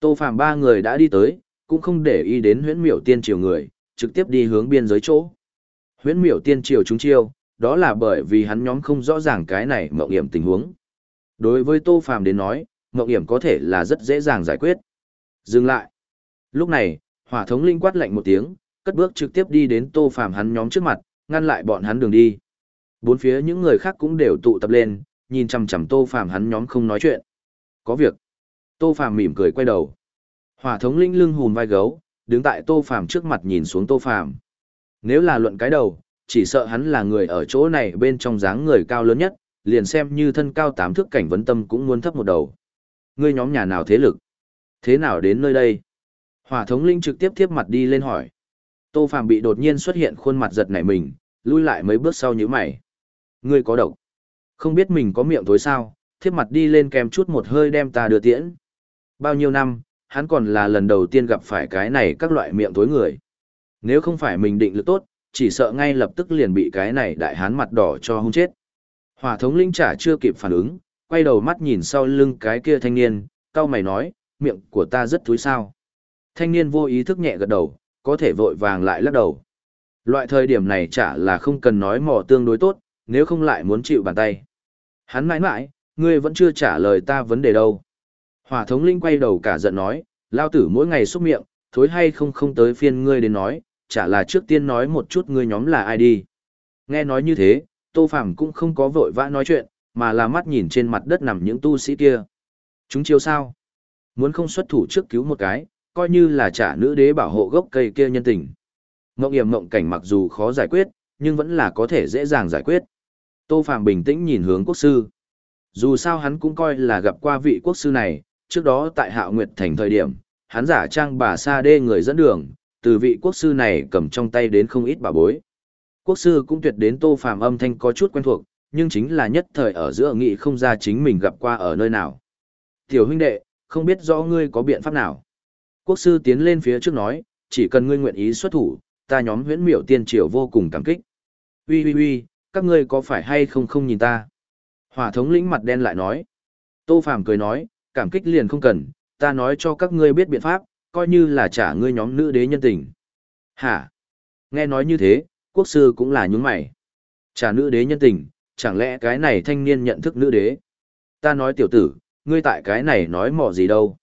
Tô Phạm ba người đã đi tới, cũng không để ý đến huyễn miểu tiên triều người, trực tiếp đi hướng biên giới chỗ. Huyễn miểu tiên triều chúng chiêu, đó là bởi vì hắn nhóm không rõ ràng cái này mộng hiểm tình huống. Đối với Tô phàm đến nói, mộng hiểm có thể là rất dễ dàng giải quyết. Dừng lại. Lúc này, hỏa thống linh quát lạnh một tiếng, cất bước trực tiếp đi đến Tô phàm hắn nhóm trước mặt, ngăn lại bọn hắn đường đi. Bốn phía những người khác cũng đều tụ tập lên, nhìn chằm chằm Tô Phàm hắn nhóm không nói chuyện. Có việc. Tô Phàm mỉm cười quay đầu. Hỏa thống linh lưng hùn vai gấu, đứng tại Tô Phàm trước mặt nhìn xuống Tô Phàm. Nếu là luận cái đầu, chỉ sợ hắn là người ở chỗ này bên trong dáng người cao lớn nhất, liền xem như thân cao tám thước cảnh vấn tâm cũng muốn thấp một đầu. Ngươi nhóm nhà nào thế lực? Thế nào đến nơi đây? Hỏa thống linh trực tiếp tiếp mặt đi lên hỏi. Tô Phàm bị đột nhiên xuất hiện khuôn mặt giật nảy mình, lui lại mấy bước sau nhíu mày. Ngươi có độc. Không biết mình có miệng tối sao, thiếp mặt đi lên kèm chút một hơi đem ta đưa tiễn. Bao nhiêu năm, hắn còn là lần đầu tiên gặp phải cái này các loại miệng tối người. Nếu không phải mình định lực tốt, chỉ sợ ngay lập tức liền bị cái này đại hán mặt đỏ cho hung chết. Hỏa thống linh trả chưa kịp phản ứng, quay đầu mắt nhìn sau lưng cái kia thanh niên, cao mày nói, miệng của ta rất thúi sao. Thanh niên vô ý thức nhẹ gật đầu, có thể vội vàng lại lắc đầu. Loại thời điểm này chả là không cần nói mò tương đối tốt, nếu không lại muốn chịu bàn tay. Hắn mãi mãi, ngươi vẫn chưa trả lời ta vấn đề đâu. Hỏa thống linh quay đầu cả giận nói, lao tử mỗi ngày xúc miệng, thối hay không không tới phiên ngươi đến nói, chả là trước tiên nói một chút ngươi nhóm là ai đi. Nghe nói như thế, Tô Phàm cũng không có vội vã nói chuyện, mà là mắt nhìn trên mặt đất nằm những tu sĩ kia. Chúng chiêu sao? Muốn không xuất thủ trước cứu một cái, coi như là trả nữ đế bảo hộ gốc cây kia nhân tình. Ngộng hiểm ngộng cảnh mặc dù khó giải quyết, nhưng vẫn là có thể dễ dàng giải quyết. Tô Phàm bình tĩnh nhìn hướng quốc sư. Dù sao hắn cũng coi là gặp qua vị quốc sư này, trước đó tại Hạo Nguyệt Thành thời điểm, hắn giả trang bà sa đê người dẫn đường, từ vị quốc sư này cầm trong tay đến không ít bà bối. Quốc sư cũng tuyệt đến Tô Phàm âm thanh có chút quen thuộc, nhưng chính là nhất thời ở giữa nghị không ra chính mình gặp qua ở nơi nào. Tiểu huynh đệ, không biết rõ ngươi có biện pháp nào. Quốc sư tiến lên phía trước nói, chỉ cần ngươi nguyện ý xuất thủ, ta nhóm huyễn miểu tiên triều vô cùng cảm kích. Ui ui ui, các ngươi có phải hay không không nhìn ta? Hỏa thống lĩnh mặt đen lại nói. Tô Phàm cười nói, cảm kích liền không cần, ta nói cho các ngươi biết biện pháp, coi như là trả ngươi nhóm nữ đế nhân tình. Hả? Nghe nói như thế, quốc sư cũng là nhúng mày. Trả nữ đế nhân tình, chẳng lẽ cái này thanh niên nhận thức nữ đế? Ta nói tiểu tử, ngươi tại cái này nói mỏ gì đâu?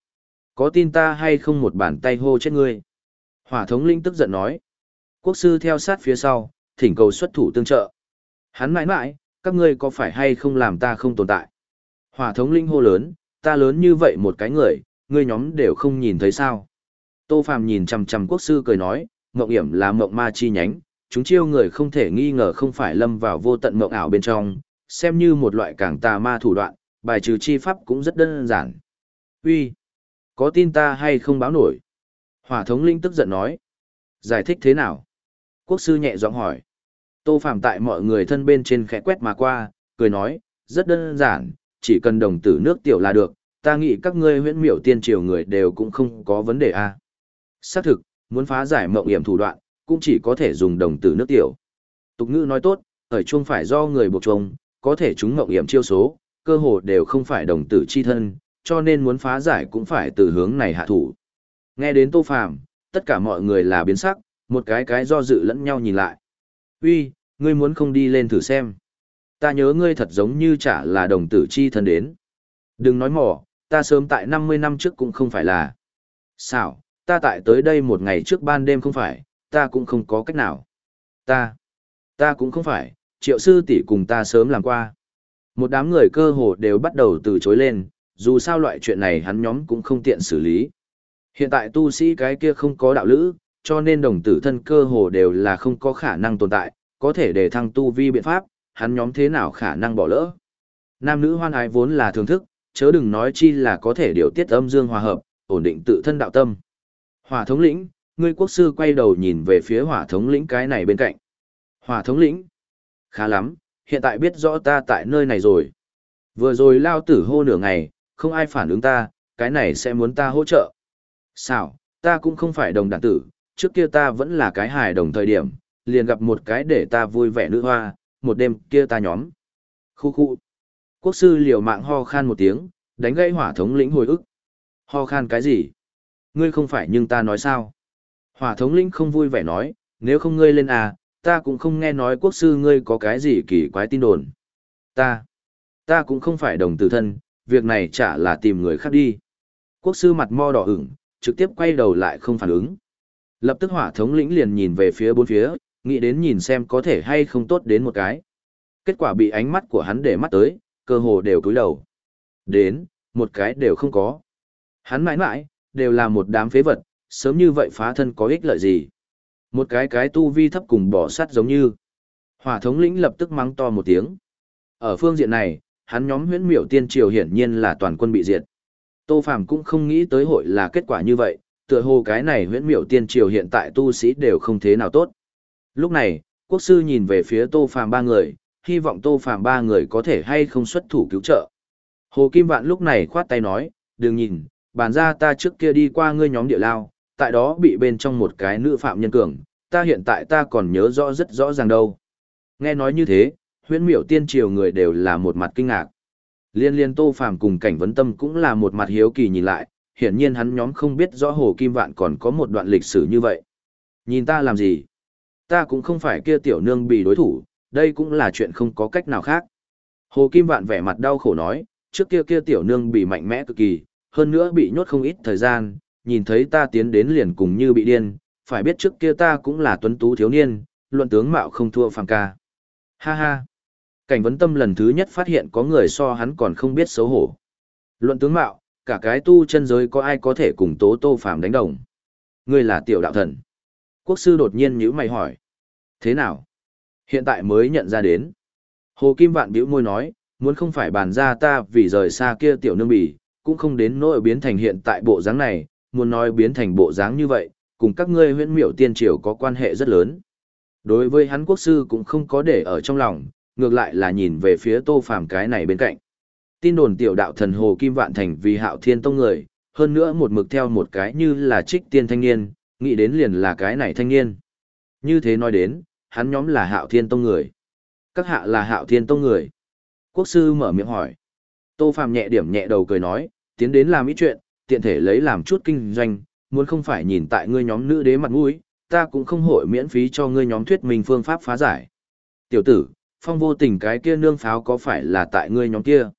Có tin ta hay không một bàn tay hô chết ngươi? Hỏa thống linh tức giận nói. Quốc sư theo sát phía sau, thỉnh cầu xuất thủ tương trợ. Hắn mãi mãi, các ngươi có phải hay không làm ta không tồn tại? Hỏa thống linh hô lớn, ta lớn như vậy một cái người, ngươi nhóm đều không nhìn thấy sao? Tô Phàm nhìn chằm chằm quốc sư cười nói, mộng hiểm là mộng ma chi nhánh, chúng chiêu người không thể nghi ngờ không phải lâm vào vô tận mộng ảo bên trong, xem như một loại càng tà ma thủ đoạn, bài trừ chi pháp cũng rất đơn giản. Uy, có tin ta hay không báo nổi? Hỏa thống linh tức giận nói. Giải thích thế nào? Quốc sư nhẹ giọng hỏi. Tô Phạm tại mọi người thân bên trên khẽ quét mà qua, cười nói, rất đơn giản, chỉ cần đồng tử nước tiểu là được, ta nghĩ các ngươi huyễn miểu tiên triều người đều cũng không có vấn đề a. Xác thực, muốn phá giải mộng hiểm thủ đoạn, cũng chỉ có thể dùng đồng tử nước tiểu. Tục ngữ nói tốt, ở chuông phải do người buộc chuông, có thể chúng ngộng hiểm chiêu số, cơ hồ đều không phải đồng tử chi thân, cho nên muốn phá giải cũng phải từ hướng này hạ thủ. Nghe đến Tô Phàm, tất cả mọi người là biến sắc, một cái cái do dự lẫn nhau nhìn lại. Uy, ngươi muốn không đi lên thử xem. Ta nhớ ngươi thật giống như chả là đồng tử chi thân đến. Đừng nói mỏ, ta sớm tại 50 năm trước cũng không phải là. Sao, ta tại tới đây một ngày trước ban đêm không phải, ta cũng không có cách nào. Ta, ta cũng không phải, triệu sư tỷ cùng ta sớm làm qua. Một đám người cơ hồ đều bắt đầu từ chối lên, dù sao loại chuyện này hắn nhóm cũng không tiện xử lý. Hiện tại tu sĩ cái kia không có đạo lữ, cho nên đồng tử thân cơ hồ đều là không có khả năng tồn tại, có thể để thăng tu vi biện pháp, hắn nhóm thế nào khả năng bỏ lỡ. Nam nữ hoan ái vốn là thưởng thức, chớ đừng nói chi là có thể điều tiết âm dương hòa hợp, ổn định tự thân đạo tâm. hòa thống lĩnh, ngươi quốc sư quay đầu nhìn về phía hỏa thống lĩnh cái này bên cạnh. Hỏa thống lĩnh, khá lắm, hiện tại biết rõ ta tại nơi này rồi. Vừa rồi lao tử hô nửa ngày, không ai phản ứng ta, cái này sẽ muốn ta hỗ trợ. Sao, ta cũng không phải đồng đảng tử, trước kia ta vẫn là cái hài đồng thời điểm, liền gặp một cái để ta vui vẻ nữ hoa, một đêm kia ta nhóm. Khu khu. Quốc sư liều mạng ho khan một tiếng, đánh gãy hỏa thống lĩnh hồi ức. Ho khan cái gì? Ngươi không phải nhưng ta nói sao? Hỏa thống lĩnh không vui vẻ nói, nếu không ngươi lên à, ta cũng không nghe nói quốc sư ngươi có cái gì kỳ quái tin đồn. Ta, ta cũng không phải đồng tử thân, việc này chả là tìm người khác đi. Quốc sư mặt mo đỏ ửng, trực tiếp quay đầu lại không phản ứng. Lập tức hỏa thống lĩnh liền nhìn về phía bốn phía, nghĩ đến nhìn xem có thể hay không tốt đến một cái. Kết quả bị ánh mắt của hắn để mắt tới, cơ hồ đều cúi đầu. Đến, một cái đều không có. Hắn mãi mãi, đều là một đám phế vật, sớm như vậy phá thân có ích lợi gì. Một cái cái tu vi thấp cùng bỏ sắt giống như. Hỏa thống lĩnh lập tức mắng to một tiếng. Ở phương diện này, hắn nhóm huyễn miểu tiên triều hiển nhiên là toàn quân bị diệt. Tô Phàm cũng không nghĩ tới hội là kết quả như vậy, tựa hồ cái này huyễn miểu tiên triều hiện tại tu sĩ đều không thế nào tốt. Lúc này, quốc sư nhìn về phía Tô Phàm ba người, hy vọng Tô Phàm ba người có thể hay không xuất thủ cứu trợ. Hồ Kim Vạn lúc này khoát tay nói, đừng nhìn, bàn ra ta trước kia đi qua ngươi nhóm địa lao, tại đó bị bên trong một cái nữ phạm nhân cường, ta hiện tại ta còn nhớ rõ rất rõ ràng đâu. Nghe nói như thế, huyễn miểu tiên triều người đều là một mặt kinh ngạc. Liên liên tô phàm cùng cảnh vấn tâm cũng là một mặt hiếu kỳ nhìn lại, hiển nhiên hắn nhóm không biết rõ Hồ Kim Vạn còn có một đoạn lịch sử như vậy. Nhìn ta làm gì? Ta cũng không phải kia tiểu nương bị đối thủ, đây cũng là chuyện không có cách nào khác. Hồ Kim Vạn vẻ mặt đau khổ nói, trước kia kia tiểu nương bị mạnh mẽ cực kỳ, hơn nữa bị nhốt không ít thời gian, nhìn thấy ta tiến đến liền cùng như bị điên, phải biết trước kia ta cũng là tuấn tú thiếu niên, luận tướng mạo không thua phàm ca. Ha ha. Cảnh vấn tâm lần thứ nhất phát hiện có người so hắn còn không biết xấu hổ. Luận tướng mạo, cả cái tu chân giới có ai có thể cùng tố tô phàm đánh đồng. Ngươi là tiểu đạo thần. Quốc sư đột nhiên nhíu mày hỏi. Thế nào? Hiện tại mới nhận ra đến. Hồ Kim Vạn bĩu môi nói, muốn không phải bàn ra ta vì rời xa kia tiểu nương bỉ, cũng không đến nỗi biến thành hiện tại bộ dáng này, muốn nói biến thành bộ dáng như vậy, cùng các ngươi huyễn miểu tiên triều có quan hệ rất lớn. Đối với hắn quốc sư cũng không có để ở trong lòng, ngược lại là nhìn về phía tô phàm cái này bên cạnh. Tin đồn tiểu đạo thần Hồ Kim Vạn Thành vì hạo thiên tông người, hơn nữa một mực theo một cái như là trích tiên thanh niên, nghĩ đến liền là cái này thanh niên. Như thế nói đến, hắn nhóm là hạo thiên tông người. Các hạ là hạo thiên tông người. Quốc sư mở miệng hỏi. Tô Phàm nhẹ điểm nhẹ đầu cười nói, tiến đến làm ít chuyện, tiện thể lấy làm chút kinh doanh, muốn không phải nhìn tại ngươi nhóm nữ đế mặt mũi, ta cũng không hội miễn phí cho ngươi nhóm thuyết minh phương pháp phá giải. Tiểu tử, phong vô tình cái kia nương pháo có phải là tại ngươi nhóm kia?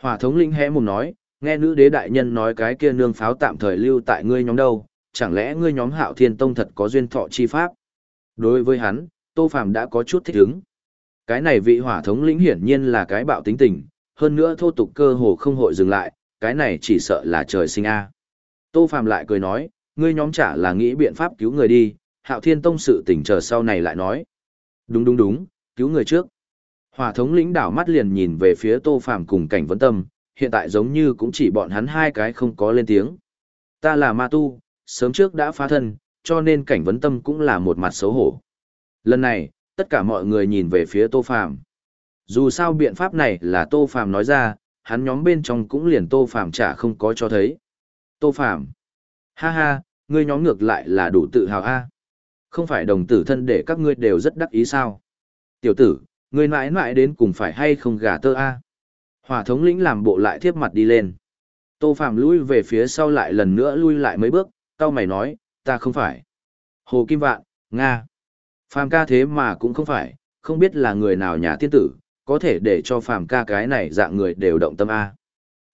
Hỏa thống linh hẽ mồm nói, nghe nữ đế đại nhân nói cái kia nương pháo tạm thời lưu tại ngươi nhóm đâu, chẳng lẽ ngươi nhóm hạo thiên tông thật có duyên thọ chi pháp? Đối với hắn, Tô Phàm đã có chút thích ứng. Cái này vị hỏa thống lĩnh hiển nhiên là cái bạo tính tình, hơn nữa thô tục cơ hồ không hội dừng lại, cái này chỉ sợ là trời sinh a. Tô Phàm lại cười nói, ngươi nhóm trả là nghĩ biện pháp cứu người đi, Hạo Thiên Tông sự tỉnh chờ sau này lại nói. Đúng đúng đúng, cứu người trước. Hỏa thống lĩnh đảo mắt liền nhìn về phía Tô Phàm cùng cảnh vấn tâm, hiện tại giống như cũng chỉ bọn hắn hai cái không có lên tiếng. Ta là ma tu, sớm trước đã phá thân, cho nên cảnh vấn tâm cũng là một mặt xấu hổ. Lần này, tất cả mọi người nhìn về phía Tô Phàm. Dù sao biện pháp này là Tô Phàm nói ra, hắn nhóm bên trong cũng liền Tô Phàm chả không có cho thấy. Tô Phàm Ha ha, ngươi nhóm ngược lại là đủ tự hào a. Không phải đồng tử thân để các ngươi đều rất đắc ý sao? Tiểu tử, ngươi mãi mãi đến cùng phải hay không gà tơ a? Hỏa thống lĩnh làm bộ lại thiếp mặt đi lên. Tô Phàm lui về phía sau lại lần nữa lui lại mấy bước, tao mày nói, ta không phải. Hồ Kim Vạn, Nga. Phàm ca thế mà cũng không phải, không biết là người nào nhà tiên tử, có thể để cho phàm ca cái này dạng người đều động tâm A.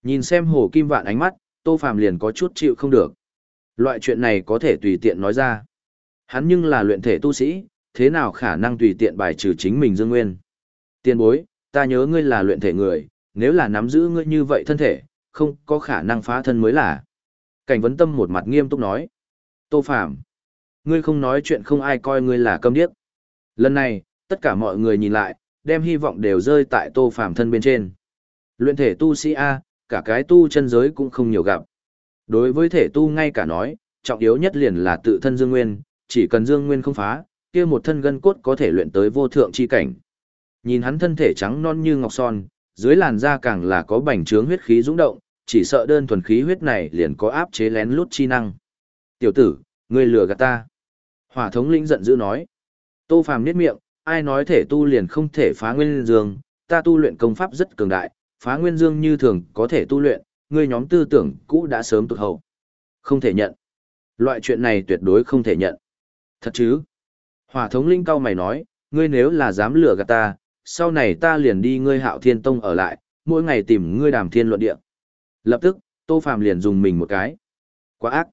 Nhìn xem hồ kim vạn ánh mắt, tô phàm liền có chút chịu không được. Loại chuyện này có thể tùy tiện nói ra. Hắn nhưng là luyện thể tu sĩ, thế nào khả năng tùy tiện bài trừ chính mình dương nguyên. Tiên bối, ta nhớ ngươi là luyện thể người, nếu là nắm giữ ngươi như vậy thân thể, không có khả năng phá thân mới là. Cảnh vấn tâm một mặt nghiêm túc nói. Tô Phàm Ngươi không nói chuyện không ai coi ngươi là câm điếc. Lần này, tất cả mọi người nhìn lại, đem hy vọng đều rơi tại tô phàm thân bên trên. Luyện thể tu sĩ A, cả cái tu chân giới cũng không nhiều gặp. Đối với thể tu ngay cả nói, trọng yếu nhất liền là tự thân dương nguyên, chỉ cần dương nguyên không phá, kia một thân gân cốt có thể luyện tới vô thượng chi cảnh. Nhìn hắn thân thể trắng non như ngọc son, dưới làn da càng là có bành trướng huyết khí dũng động, chỉ sợ đơn thuần khí huyết này liền có áp chế lén lút chi năng. Tiểu tử, ngươi lừa gạt ta. Hỏa thống lĩnh giận dữ nói. Tô Phàm niết miệng, ai nói thể tu liền không thể phá nguyên dương, ta tu luyện công pháp rất cường đại, phá nguyên dương như thường có thể tu luyện, ngươi nhóm tư tưởng cũ đã sớm tụt hậu. Không thể nhận. Loại chuyện này tuyệt đối không thể nhận. Thật chứ? Hỏa thống linh cao mày nói, ngươi nếu là dám lừa gạt ta, sau này ta liền đi ngươi hạo thiên tông ở lại, mỗi ngày tìm ngươi đàm thiên luận địa. Lập tức, Tô Phàm liền dùng mình một cái. Quá ác.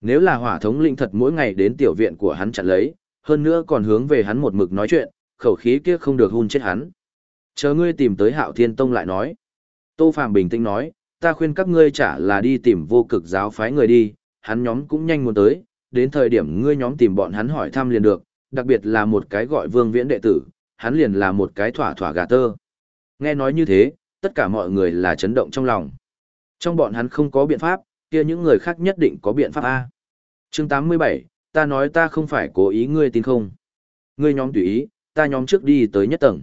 Nếu là hỏa thống linh thật mỗi ngày đến tiểu viện của hắn chặn lấy, hơn nữa còn hướng về hắn một mực nói chuyện, khẩu khí kia không được hun chết hắn. Chờ ngươi tìm tới Hạo Thiên Tông lại nói. Tô Phàm bình tĩnh nói, ta khuyên các ngươi chả là đi tìm vô cực giáo phái người đi, hắn nhóm cũng nhanh muốn tới, đến thời điểm ngươi nhóm tìm bọn hắn hỏi thăm liền được, đặc biệt là một cái gọi vương viễn đệ tử, hắn liền là một cái thỏa thỏa gà tơ. Nghe nói như thế, tất cả mọi người là chấn động trong lòng. Trong bọn hắn không có biện pháp, kia những người khác nhất định có biện pháp A. chương 87, ta nói ta không phải cố ý ngươi tin không. Ngươi nhóm tùy ý, ta nhóm trước đi tới nhất tầng.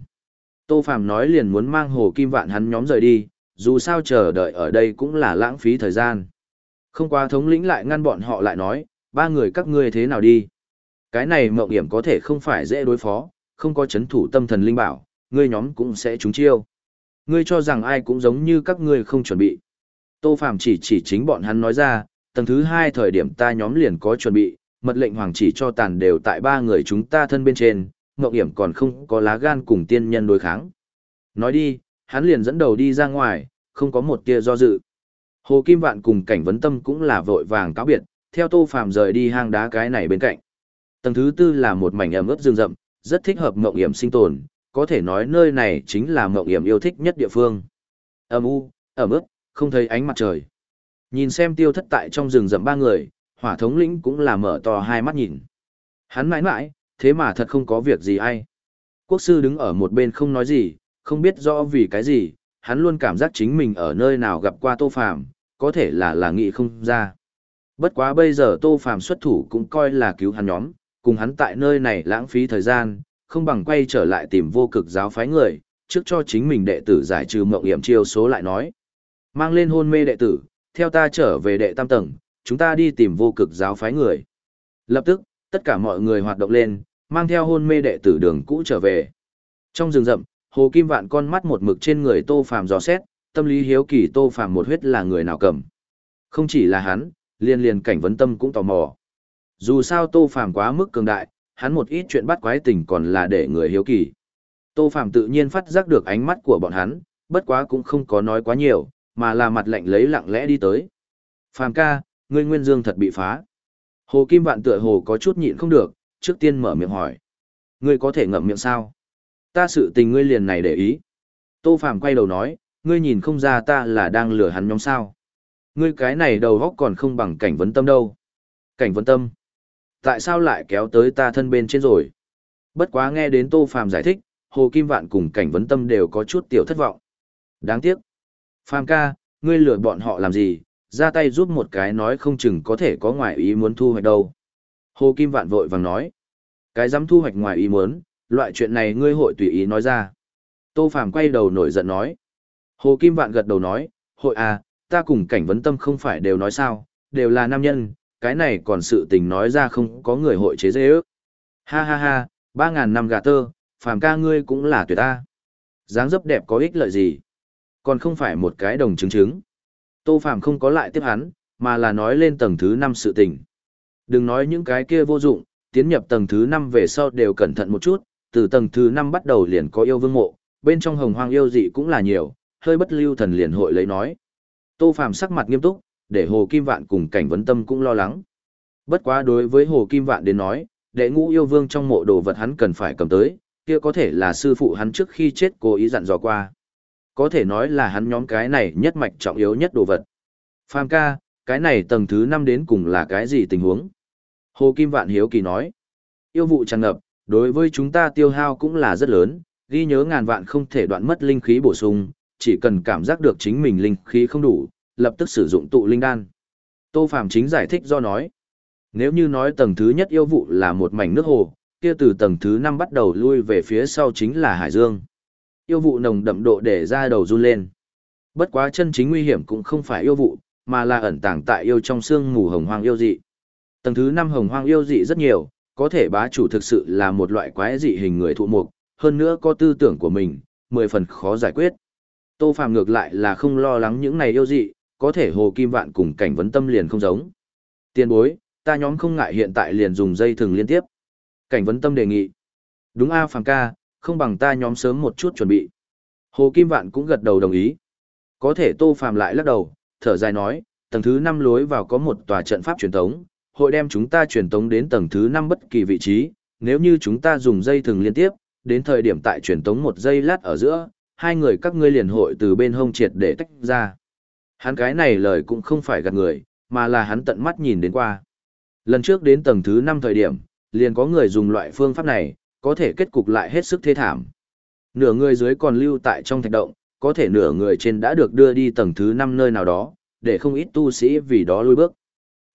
Tô Phàm nói liền muốn mang hồ kim vạn hắn nhóm rời đi, dù sao chờ đợi ở đây cũng là lãng phí thời gian. Không qua thống lĩnh lại ngăn bọn họ lại nói, ba người các ngươi thế nào đi. Cái này mộng hiểm có thể không phải dễ đối phó, không có chấn thủ tâm thần linh bảo, ngươi nhóm cũng sẽ trúng chiêu. Ngươi cho rằng ai cũng giống như các ngươi không chuẩn bị. Tô Phàm chỉ chỉ chính bọn hắn nói ra, tầng thứ hai thời điểm ta nhóm liền có chuẩn bị, mật lệnh hoàng chỉ cho tàn đều tại ba người chúng ta thân bên trên, mộng hiểm còn không có lá gan cùng tiên nhân đối kháng. Nói đi, hắn liền dẫn đầu đi ra ngoài, không có một tia do dự. Hồ Kim Vạn cùng cảnh vấn tâm cũng là vội vàng cáo biệt, theo Tô Phàm rời đi hang đá cái này bên cạnh. Tầng thứ tư là một mảnh ẩm ướt rừng rậm, rất thích hợp mộng hiểm sinh tồn, có thể nói nơi này chính là mộng hiểm yêu thích nhất địa phương. Ẩm u, ẩm ướt, không thấy ánh mặt trời. Nhìn xem tiêu thất tại trong rừng rậm ba người, hỏa thống lĩnh cũng là mở to hai mắt nhìn. Hắn mãi mãi, thế mà thật không có việc gì ai. Quốc sư đứng ở một bên không nói gì, không biết rõ vì cái gì, hắn luôn cảm giác chính mình ở nơi nào gặp qua Tô Phàm, có thể là là nghị không ra. Bất quá bây giờ Tô Phàm xuất thủ cũng coi là cứu hắn nhóm, cùng hắn tại nơi này lãng phí thời gian, không bằng quay trở lại tìm vô cực giáo phái người, trước cho chính mình đệ tử giải trừ mộng hiểm chiêu số lại nói. Mang lên hôn mê đệ tử, theo ta trở về đệ tam tầng, chúng ta đi tìm vô cực giáo phái người. Lập tức, tất cả mọi người hoạt động lên, mang theo hôn mê đệ tử đường cũ trở về. Trong rừng rậm, Hồ Kim Vạn con mắt một mực trên người Tô Phàm dò xét, tâm lý hiếu kỳ Tô Phàm một huyết là người nào cầm. Không chỉ là hắn, liên liên cảnh vấn tâm cũng tò mò. Dù sao Tô Phàm quá mức cường đại, hắn một ít chuyện bắt quái tình còn là để người hiếu kỳ. Tô Phàm tự nhiên phát giác được ánh mắt của bọn hắn, bất quá cũng không có nói quá nhiều, mà là mặt lạnh lấy lặng lẽ đi tới. Phàm ca, ngươi nguyên dương thật bị phá. Hồ Kim Vạn tựa hồ có chút nhịn không được, trước tiên mở miệng hỏi. Ngươi có thể ngậm miệng sao? Ta sự tình ngươi liền này để ý. Tô Phàm quay đầu nói, ngươi nhìn không ra ta là đang lừa hắn nhóm sao. Ngươi cái này đầu góc còn không bằng cảnh vấn tâm đâu. Cảnh vấn tâm? Tại sao lại kéo tới ta thân bên trên rồi? Bất quá nghe đến Tô Phàm giải thích, Hồ Kim Vạn cùng cảnh vấn tâm đều có chút tiểu thất vọng. Đáng tiếc. Phàm ca, ngươi lừa bọn họ làm gì, ra tay giúp một cái nói không chừng có thể có ngoại ý muốn thu hoạch đâu. Hồ Kim Vạn vội vàng nói. Cái dám thu hoạch ngoài ý muốn, loại chuyện này ngươi hội tùy ý nói ra. Tô Phàm quay đầu nổi giận nói. Hồ Kim Vạn gật đầu nói, hội à, ta cùng cảnh vấn tâm không phải đều nói sao, đều là nam nhân, cái này còn sự tình nói ra không có người hội chế dễ ước. Ha ha ha, ba ngàn năm gà tơ, Phàm ca ngươi cũng là tuyệt ta. dáng dấp đẹp có ích lợi gì? Còn không phải một cái đồng chứng chứng. Tô Phàm không có lại tiếp hắn, mà là nói lên tầng thứ năm sự tình. Đừng nói những cái kia vô dụng, tiến nhập tầng thứ năm về sau đều cẩn thận một chút, từ tầng thứ năm bắt đầu liền có yêu vương mộ, bên trong hồng hoang yêu dị cũng là nhiều, hơi bất lưu thần liền hội lấy nói. Tô Phàm sắc mặt nghiêm túc, để Hồ Kim Vạn cùng cảnh vấn tâm cũng lo lắng. Bất quá đối với Hồ Kim Vạn đến nói, đệ ngũ yêu vương trong mộ đồ vật hắn cần phải cầm tới, kia có thể là sư phụ hắn trước khi chết cố ý dặn dò qua. Có thể nói là hắn nhóm cái này nhất mạch trọng yếu nhất đồ vật. Phàm ca, cái này tầng thứ năm đến cùng là cái gì tình huống? Hồ Kim Vạn hiếu kỳ nói. Yêu vụ tràn ngập, đối với chúng ta tiêu hao cũng là rất lớn, ghi nhớ ngàn vạn không thể đoạn mất linh khí bổ sung, chỉ cần cảm giác được chính mình linh khí không đủ, lập tức sử dụng tụ linh đan. Tô Phạm chính giải thích do nói. Nếu như nói tầng thứ nhất yêu vụ là một mảnh nước hồ, kia từ tầng thứ năm bắt đầu lui về phía sau chính là hải dương. Yêu vụ nồng đậm độ để ra đầu run lên. Bất quá chân chính nguy hiểm cũng không phải yêu vụ, mà là ẩn tàng tại yêu trong xương mù hồng hoang yêu dị. Tầng thứ năm hồng hoang yêu dị rất nhiều, có thể bá chủ thực sự là một loại quái dị hình người thụ mục, hơn nữa có tư tưởng của mình, mười phần khó giải quyết. Tô Phàm ngược lại là không lo lắng những này yêu dị, có thể Hồ Kim Vạn cùng cảnh vấn tâm liền không giống. Tiên bối, ta nhóm không ngại hiện tại liền dùng dây thừng liên tiếp. Cảnh vấn tâm đề nghị. Đúng A Phàm ca, không bằng ta nhóm sớm một chút chuẩn bị. Hồ Kim Vạn cũng gật đầu đồng ý. Có thể Tô Phàm lại lắc đầu, thở dài nói, tầng thứ năm lối vào có một tòa trận pháp truyền thống, hội đem chúng ta truyền tống đến tầng thứ 5 bất kỳ vị trí, nếu như chúng ta dùng dây thừng liên tiếp, đến thời điểm tại truyền tống một giây lát ở giữa, hai người các ngươi liền hội từ bên hông triệt để tách ra. Hắn cái này lời cũng không phải gạt người, mà là hắn tận mắt nhìn đến qua. Lần trước đến tầng thứ 5 thời điểm, liền có người dùng loại phương pháp này, có thể kết cục lại hết sức thê thảm. Nửa người dưới còn lưu tại trong thạch động, có thể nửa người trên đã được đưa đi tầng thứ 5 nơi nào đó, để không ít tu sĩ vì đó lùi bước.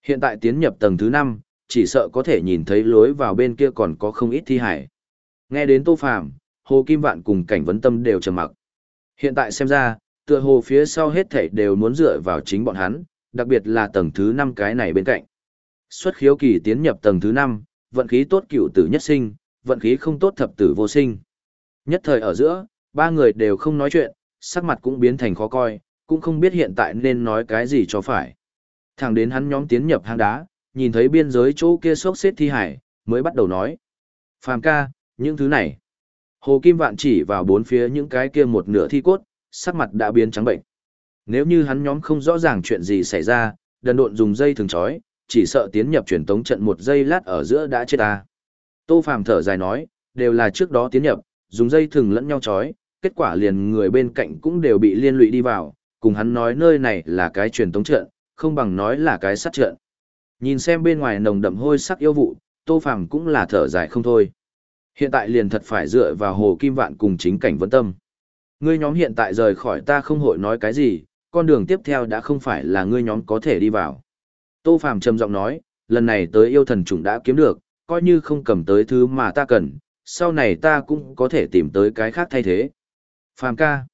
Hiện tại tiến nhập tầng thứ 5, chỉ sợ có thể nhìn thấy lối vào bên kia còn có không ít thi hải. Nghe đến Tô Phàm, Hồ Kim Vạn cùng cảnh vấn tâm đều trầm mặc. Hiện tại xem ra, tựa hồ phía sau hết thảy đều muốn dựa vào chính bọn hắn, đặc biệt là tầng thứ 5 cái này bên cạnh. Xuất khiếu kỳ tiến nhập tầng thứ 5, vận khí tốt cửu tử nhất sinh, vận khí không tốt thập tử vô sinh. Nhất thời ở giữa, ba người đều không nói chuyện, sắc mặt cũng biến thành khó coi, cũng không biết hiện tại nên nói cái gì cho phải. Thẳng đến hắn nhóm tiến nhập hang đá, nhìn thấy biên giới chỗ kia sốc xếp thi hải, mới bắt đầu nói. Phàm ca, những thứ này. Hồ Kim Vạn chỉ vào bốn phía những cái kia một nửa thi cốt, sắc mặt đã biến trắng bệnh. Nếu như hắn nhóm không rõ ràng chuyện gì xảy ra, đần độn dùng dây thường chói, chỉ sợ tiến nhập truyền tống trận một giây lát ở giữa đã chết ta. Tô Phàm thở dài nói, đều là trước đó tiến nhập, dùng dây thừng lẫn nhau trói, kết quả liền người bên cạnh cũng đều bị liên lụy đi vào, cùng hắn nói nơi này là cái truyền tống trận, không bằng nói là cái sát trận. Nhìn xem bên ngoài nồng đậm hôi sắc yêu vụ, Tô Phàm cũng là thở dài không thôi. Hiện tại liền thật phải dựa vào Hồ Kim Vạn cùng chính cảnh vấn tâm. Ngươi nhóm hiện tại rời khỏi ta không hội nói cái gì, con đường tiếp theo đã không phải là ngươi nhóm có thể đi vào. Tô Phàm trầm giọng nói, lần này tới yêu thần chủng đã kiếm được, coi như không cầm tới thứ mà ta cần, sau này ta cũng có thể tìm tới cái khác thay thế. Phàm ca.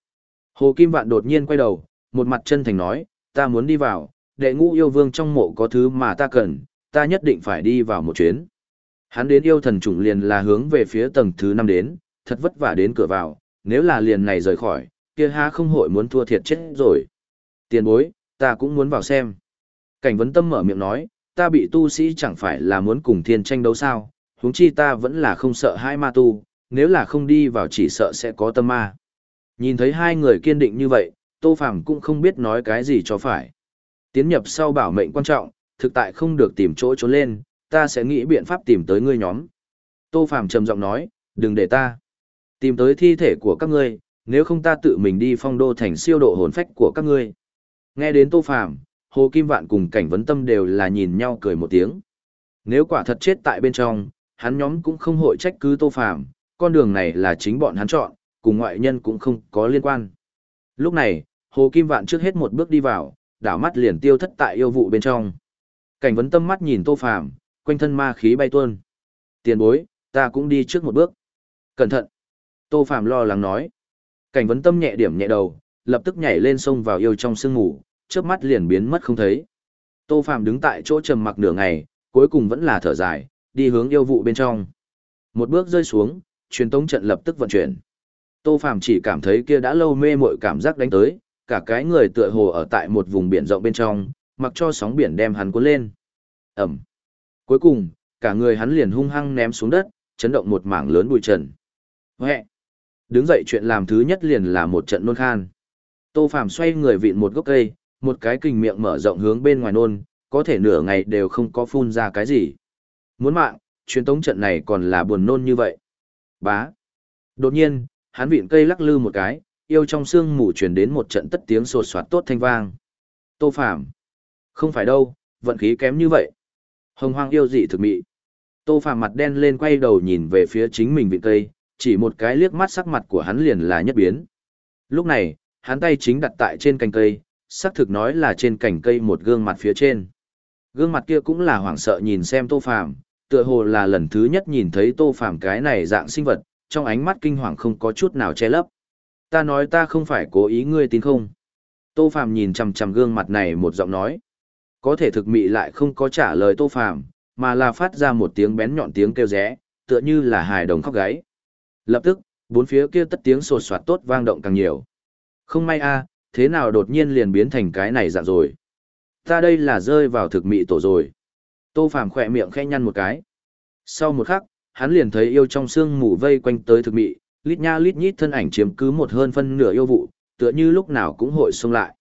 Hồ Kim Vạn đột nhiên quay đầu, một mặt chân thành nói, ta muốn đi vào, đệ ngũ yêu vương trong mộ có thứ mà ta cần, ta nhất định phải đi vào một chuyến. Hắn đến yêu thần chủng liền là hướng về phía tầng thứ năm đến, thật vất vả đến cửa vào, nếu là liền này rời khỏi, kia ha không hội muốn thua thiệt chết rồi. Tiền bối, ta cũng muốn vào xem. Cảnh vấn tâm mở miệng nói, ta bị tu sĩ chẳng phải là muốn cùng thiên tranh đấu sao, huống chi ta vẫn là không sợ hai ma tu, nếu là không đi vào chỉ sợ sẽ có tâm ma. Nhìn thấy hai người kiên định như vậy, Tô Phàm cũng không biết nói cái gì cho phải. Tiến nhập sau bảo mệnh quan trọng, thực tại không được tìm chỗ trốn lên, ta sẽ nghĩ biện pháp tìm tới ngươi nhóm. Tô Phàm trầm giọng nói, đừng để ta tìm tới thi thể của các ngươi, nếu không ta tự mình đi phong đô thành siêu độ hồn phách của các ngươi. Nghe đến Tô Phàm, Hồ Kim Vạn cùng cảnh vấn tâm đều là nhìn nhau cười một tiếng. Nếu quả thật chết tại bên trong, hắn nhóm cũng không hội trách cứ Tô Phàm, con đường này là chính bọn hắn chọn, cùng ngoại nhân cũng không có liên quan. Lúc này, Hồ Kim Vạn trước hết một bước đi vào, đảo mắt liền tiêu thất tại yêu vụ bên trong. Cảnh vấn tâm mắt nhìn Tô Phàm, quanh thân ma khí bay tuôn. Tiền bối, ta cũng đi trước một bước. Cẩn thận. Tô Phàm lo lắng nói. Cảnh vấn tâm nhẹ điểm nhẹ đầu, lập tức nhảy lên sông vào yêu trong sương ngủ, chớp mắt liền biến mất không thấy. Tô Phàm đứng tại chỗ trầm mặc nửa ngày, cuối cùng vẫn là thở dài, đi hướng yêu vụ bên trong. Một bước rơi xuống, truyền tống trận lập tức vận chuyển. Tô Phàm chỉ cảm thấy kia đã lâu mê muội cảm giác đánh tới, cả cái người tựa hồ ở tại một vùng biển rộng bên trong, mặc cho sóng biển đem hắn cuốn lên. Ẩm. Cuối cùng, cả người hắn liền hung hăng ném xuống đất, chấn động một mảng lớn bụi trần. Huệ. Đứng dậy chuyện làm thứ nhất liền là một trận nôn khan. Tô Phàm xoay người vịn một gốc cây, một cái kình miệng mở rộng hướng bên ngoài nôn, có thể nửa ngày đều không có phun ra cái gì. Muốn mạng, truyền tống trận này còn là buồn nôn như vậy. Bá. Đột nhiên, hắn vịn cây lắc lư một cái, yêu trong xương mù truyền đến một trận tất tiếng sột soạt tốt thanh vang. Tô Phàm Không phải đâu, vận khí kém như vậy. Hồng hoang yêu dị thực mị. Tô Phàm mặt đen lên quay đầu nhìn về phía chính mình vịn cây, chỉ một cái liếc mắt sắc mặt của hắn liền là nhất biến. Lúc này, hắn tay chính đặt tại trên cành cây, xác thực nói là trên cành cây một gương mặt phía trên. Gương mặt kia cũng là hoảng sợ nhìn xem Tô Phàm, tựa hồ là lần thứ nhất nhìn thấy Tô Phàm cái này dạng sinh vật, trong ánh mắt kinh hoàng không có chút nào che lấp. Ta nói ta không phải cố ý ngươi tin không? Tô Phàm nhìn chằm chằm gương mặt này một giọng nói. Có thể thực mị lại không có trả lời Tô Phàm, mà là phát ra một tiếng bén nhọn tiếng kêu rẽ, tựa như là hài đồng khóc gáy. Lập tức, bốn phía kia tất tiếng sột soạt tốt vang động càng nhiều. Không may a, thế nào đột nhiên liền biến thành cái này dạng rồi. Ta đây là rơi vào thực mị tổ rồi. Tô Phàm khỏe miệng khẽ nhăn một cái. Sau một khắc, hắn liền thấy yêu trong xương mù vây quanh tới thực mị, lít nha lít nhít thân ảnh chiếm cứ một hơn phân nửa yêu vụ, tựa như lúc nào cũng hội xông lại.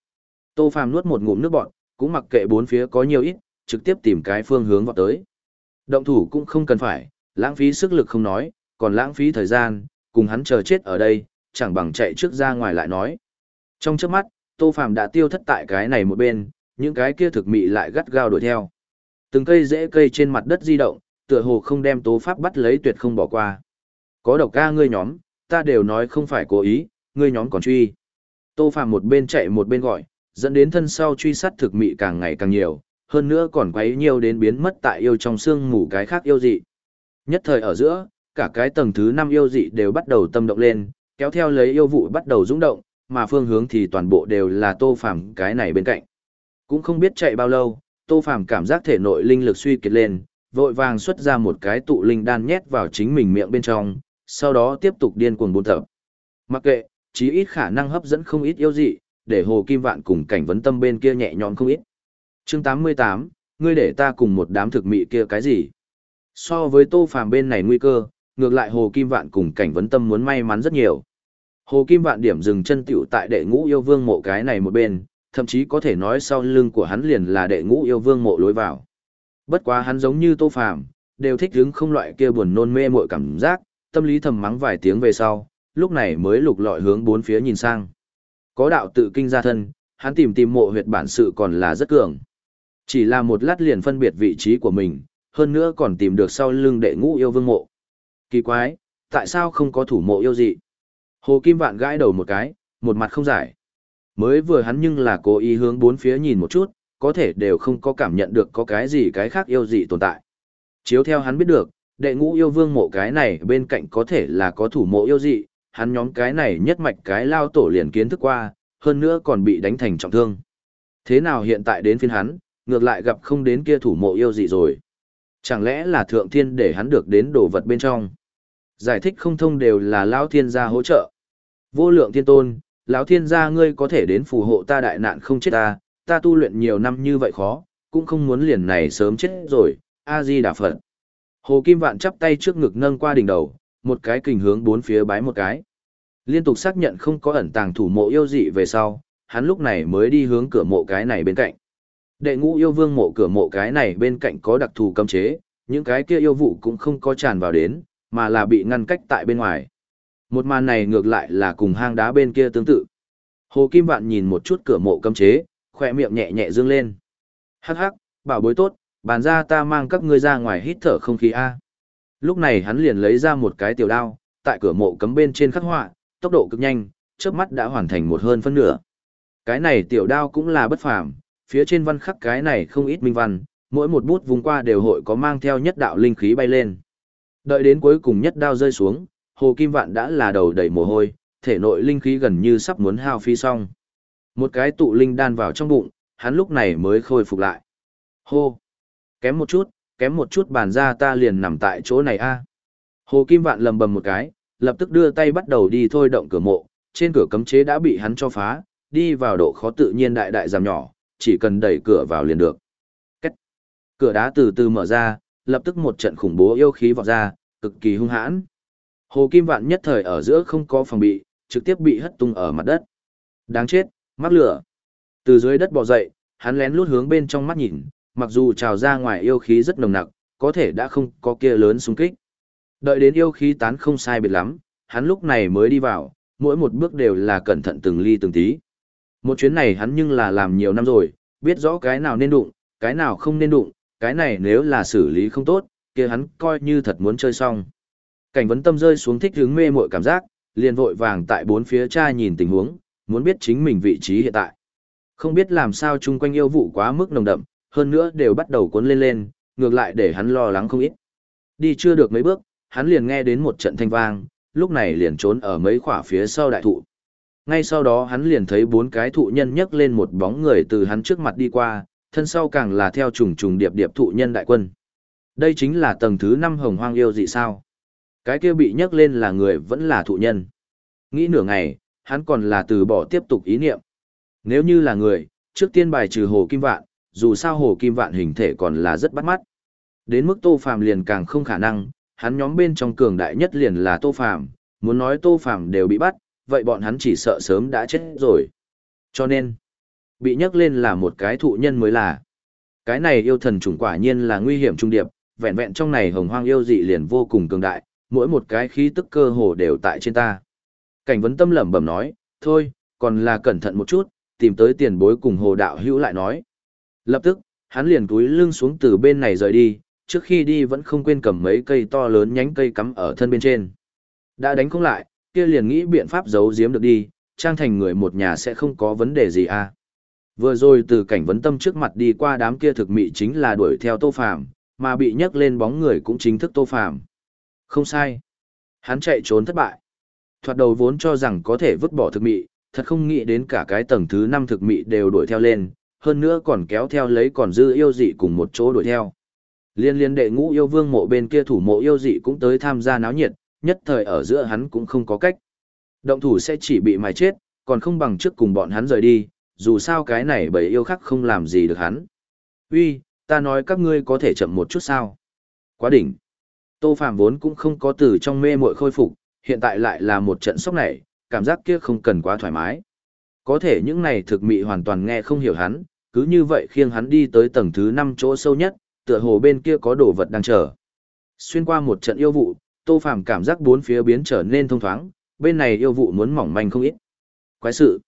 Tô Phàm nuốt một ngụm nước bọt, cũng mặc kệ bốn phía có nhiều ít, trực tiếp tìm cái phương hướng vọt tới. Động thủ cũng không cần phải, lãng phí sức lực không nói, còn lãng phí thời gian, cùng hắn chờ chết ở đây, chẳng bằng chạy trước ra ngoài lại nói. Trong trước mắt, Tô Phàm đã tiêu thất tại cái này một bên, những cái kia thực mị lại gắt gao đuổi theo. Từng cây rễ cây trên mặt đất di động, tựa hồ không đem tố pháp bắt lấy tuyệt không bỏ qua. Có độc ca ngươi nhóm, ta đều nói không phải cố ý, ngươi nhóm còn truy. Tô Phàm một bên chạy một bên gọi, dẫn đến thân sau truy sát thực mị càng ngày càng nhiều, hơn nữa còn quấy nhiều đến biến mất tại yêu trong xương mù cái khác yêu dị. Nhất thời ở giữa, cả cái tầng thứ 5 yêu dị đều bắt đầu tâm động lên, kéo theo lấy yêu vụ bắt đầu rung động, mà phương hướng thì toàn bộ đều là Tô Phàm cái này bên cạnh. Cũng không biết chạy bao lâu, Tô Phàm cảm giác thể nội linh lực suy kiệt lên, vội vàng xuất ra một cái tụ linh đan nhét vào chính mình miệng bên trong, sau đó tiếp tục điên cuồng buôn tập. Mặc kệ, chí ít khả năng hấp dẫn không ít yêu dị, để Hồ Kim Vạn cùng cảnh vấn tâm bên kia nhẹ nhõm không ít. Chương 88, ngươi để ta cùng một đám thực mị kia cái gì? So với Tô Phàm bên này nguy cơ, ngược lại Hồ Kim Vạn cùng cảnh vấn tâm muốn may mắn rất nhiều. Hồ Kim Vạn điểm dừng chân tiểu tại đệ ngũ yêu vương mộ cái này một bên, thậm chí có thể nói sau lưng của hắn liền là đệ ngũ yêu vương mộ lối vào. Bất quá hắn giống như Tô Phàm, đều thích hứng không loại kia buồn nôn mê mội cảm giác, tâm lý thầm mắng vài tiếng về sau, lúc này mới lục lọi hướng bốn phía nhìn sang. Có đạo tự kinh gia thân, hắn tìm tìm mộ huyệt bản sự còn là rất cường. Chỉ là một lát liền phân biệt vị trí của mình, hơn nữa còn tìm được sau lưng đệ ngũ yêu vương mộ. Kỳ quái, tại sao không có thủ mộ yêu dị? Hồ Kim Vạn gãi đầu một cái, một mặt không giải. Mới vừa hắn nhưng là cố ý hướng bốn phía nhìn một chút, có thể đều không có cảm nhận được có cái gì cái khác yêu dị tồn tại. Chiếu theo hắn biết được, đệ ngũ yêu vương mộ cái này bên cạnh có thể là có thủ mộ yêu dị, hắn nhóm cái này nhất mạch cái lao tổ liền kiến thức qua, hơn nữa còn bị đánh thành trọng thương. Thế nào hiện tại đến phiên hắn, ngược lại gặp không đến kia thủ mộ yêu dị rồi. Chẳng lẽ là thượng thiên để hắn được đến đồ vật bên trong? Giải thích không thông đều là lão thiên gia hỗ trợ. Vô lượng thiên tôn, lão thiên gia ngươi có thể đến phù hộ ta đại nạn không chết ta, ta tu luyện nhiều năm như vậy khó, cũng không muốn liền này sớm chết rồi, A-di Đà Phật. Hồ Kim Vạn chắp tay trước ngực nâng qua đỉnh đầu, một cái kình hướng bốn phía bái một cái. Liên tục xác nhận không có ẩn tàng thủ mộ yêu dị về sau, hắn lúc này mới đi hướng cửa mộ cái này bên cạnh. Đệ ngũ yêu vương mộ cửa mộ cái này bên cạnh có đặc thù cấm chế, những cái kia yêu vụ cũng không có tràn vào đến, mà là bị ngăn cách tại bên ngoài. Một màn này ngược lại là cùng hang đá bên kia tương tự. Hồ Kim Vạn nhìn một chút cửa mộ cấm chế, khỏe miệng nhẹ nhẹ dương lên. Hắc hắc, bảo bối tốt, bàn ra ta mang các ngươi ra ngoài hít thở không khí A. Lúc này hắn liền lấy ra một cái tiểu đao, tại cửa mộ cấm bên trên khắc họa, tốc độ cực nhanh, chớp mắt đã hoàn thành một hơn phân nửa. Cái này tiểu đao cũng là bất phàm, phía trên văn khắc cái này không ít minh văn, mỗi một bút vùng qua đều hội có mang theo nhất đạo linh khí bay lên. Đợi đến cuối cùng nhất đao rơi xuống, Hồ Kim Vạn đã là đầu đầy mồ hôi, thể nội linh khí gần như sắp muốn hao phi xong. Một cái tụ linh đan vào trong bụng, hắn lúc này mới khôi phục lại. Hô! Kém một chút, kém một chút bàn ra ta liền nằm tại chỗ này a. Hồ Kim Vạn lầm bầm một cái, lập tức đưa tay bắt đầu đi thôi động cửa mộ, trên cửa cấm chế đã bị hắn cho phá, đi vào độ khó tự nhiên đại đại giảm nhỏ, chỉ cần đẩy cửa vào liền được. Cách. Cửa đá từ từ mở ra, lập tức một trận khủng bố yêu khí vọt ra, cực kỳ hung hãn. Hồ Kim Vạn nhất thời ở giữa không có phòng bị, trực tiếp bị hất tung ở mặt đất. Đáng chết, mắc lửa. Từ dưới đất bò dậy, hắn lén lút hướng bên trong mắt nhìn, mặc dù trào ra ngoài yêu khí rất nồng nặc, có thể đã không có kia lớn xung kích. Đợi đến yêu khí tán không sai biệt lắm, hắn lúc này mới đi vào, mỗi một bước đều là cẩn thận từng ly từng tí. Một chuyến này hắn nhưng là làm nhiều năm rồi, biết rõ cái nào nên đụng, cái nào không nên đụng, cái này nếu là xử lý không tốt, kia hắn coi như thật muốn chơi xong. Cảnh vấn tâm rơi xuống thích hướng mê mội cảm giác, liền vội vàng tại bốn phía cha nhìn tình huống, muốn biết chính mình vị trí hiện tại. Không biết làm sao chung quanh yêu vụ quá mức nồng đậm, hơn nữa đều bắt đầu cuốn lên lên, ngược lại để hắn lo lắng không ít. Đi chưa được mấy bước, hắn liền nghe đến một trận thanh vang, lúc này liền trốn ở mấy khỏa phía sau đại thụ. Ngay sau đó hắn liền thấy bốn cái thụ nhân nhấc lên một bóng người từ hắn trước mặt đi qua, thân sau càng là theo trùng trùng điệp điệp thụ nhân đại quân. Đây chính là tầng thứ năm hồng hoang yêu dị sao. Cái kia bị nhắc lên là người vẫn là thụ nhân. Nghĩ nửa ngày, hắn còn là từ bỏ tiếp tục ý niệm. Nếu như là người, trước tiên bài trừ hồ kim vạn, dù sao hồ kim vạn hình thể còn là rất bắt mắt. Đến mức tô phàm liền càng không khả năng, hắn nhóm bên trong cường đại nhất liền là tô phàm, muốn nói tô phàm đều bị bắt, vậy bọn hắn chỉ sợ sớm đã chết rồi. Cho nên, bị nhắc lên là một cái thụ nhân mới là. Cái này yêu thần trùng quả nhiên là nguy hiểm trung điệp, vẹn vẹn trong này hồng hoang yêu dị liền vô cùng cường đại, mỗi một cái khí tức cơ hồ đều tại trên ta. Cảnh vấn tâm lẩm bẩm nói, thôi, còn là cẩn thận một chút, tìm tới tiền bối cùng hồ đạo hữu lại nói. Lập tức, hắn liền túi lưng xuống từ bên này rời đi, trước khi đi vẫn không quên cầm mấy cây to lớn nhánh cây cắm ở thân bên trên. Đã đánh không lại, kia liền nghĩ biện pháp giấu giếm được đi, trang thành người một nhà sẽ không có vấn đề gì à. Vừa rồi từ cảnh vấn tâm trước mặt đi qua đám kia thực mị chính là đuổi theo Tô Phàm, mà bị nhấc lên bóng người cũng chính thức Tô Phàm. Không sai. Hắn chạy trốn thất bại. Thoạt đầu vốn cho rằng có thể vứt bỏ thực mị, thật không nghĩ đến cả cái tầng thứ năm thực mị đều đuổi theo lên, hơn nữa còn kéo theo lấy còn dư yêu dị cùng một chỗ đuổi theo. Liên liên đệ ngũ yêu vương mộ bên kia thủ mộ yêu dị cũng tới tham gia náo nhiệt, nhất thời ở giữa hắn cũng không có cách. Động thủ sẽ chỉ bị mài chết, còn không bằng trước cùng bọn hắn rời đi, dù sao cái này bởi yêu khắc không làm gì được hắn. Uy, ta nói các ngươi có thể chậm một chút sao? Quá đỉnh. Tô Phạm vốn cũng không có từ trong mê muội khôi phục, hiện tại lại là một trận sốc này, cảm giác kia không cần quá thoải mái. Có thể những này thực mị hoàn toàn nghe không hiểu hắn, cứ như vậy khiêng hắn đi tới tầng thứ 5 chỗ sâu nhất, tựa hồ bên kia có đồ vật đang chờ. Xuyên qua một trận yêu vụ, Tô Phàm cảm giác bốn phía biến trở nên thông thoáng, bên này yêu vụ muốn mỏng manh không ít. Quái sự.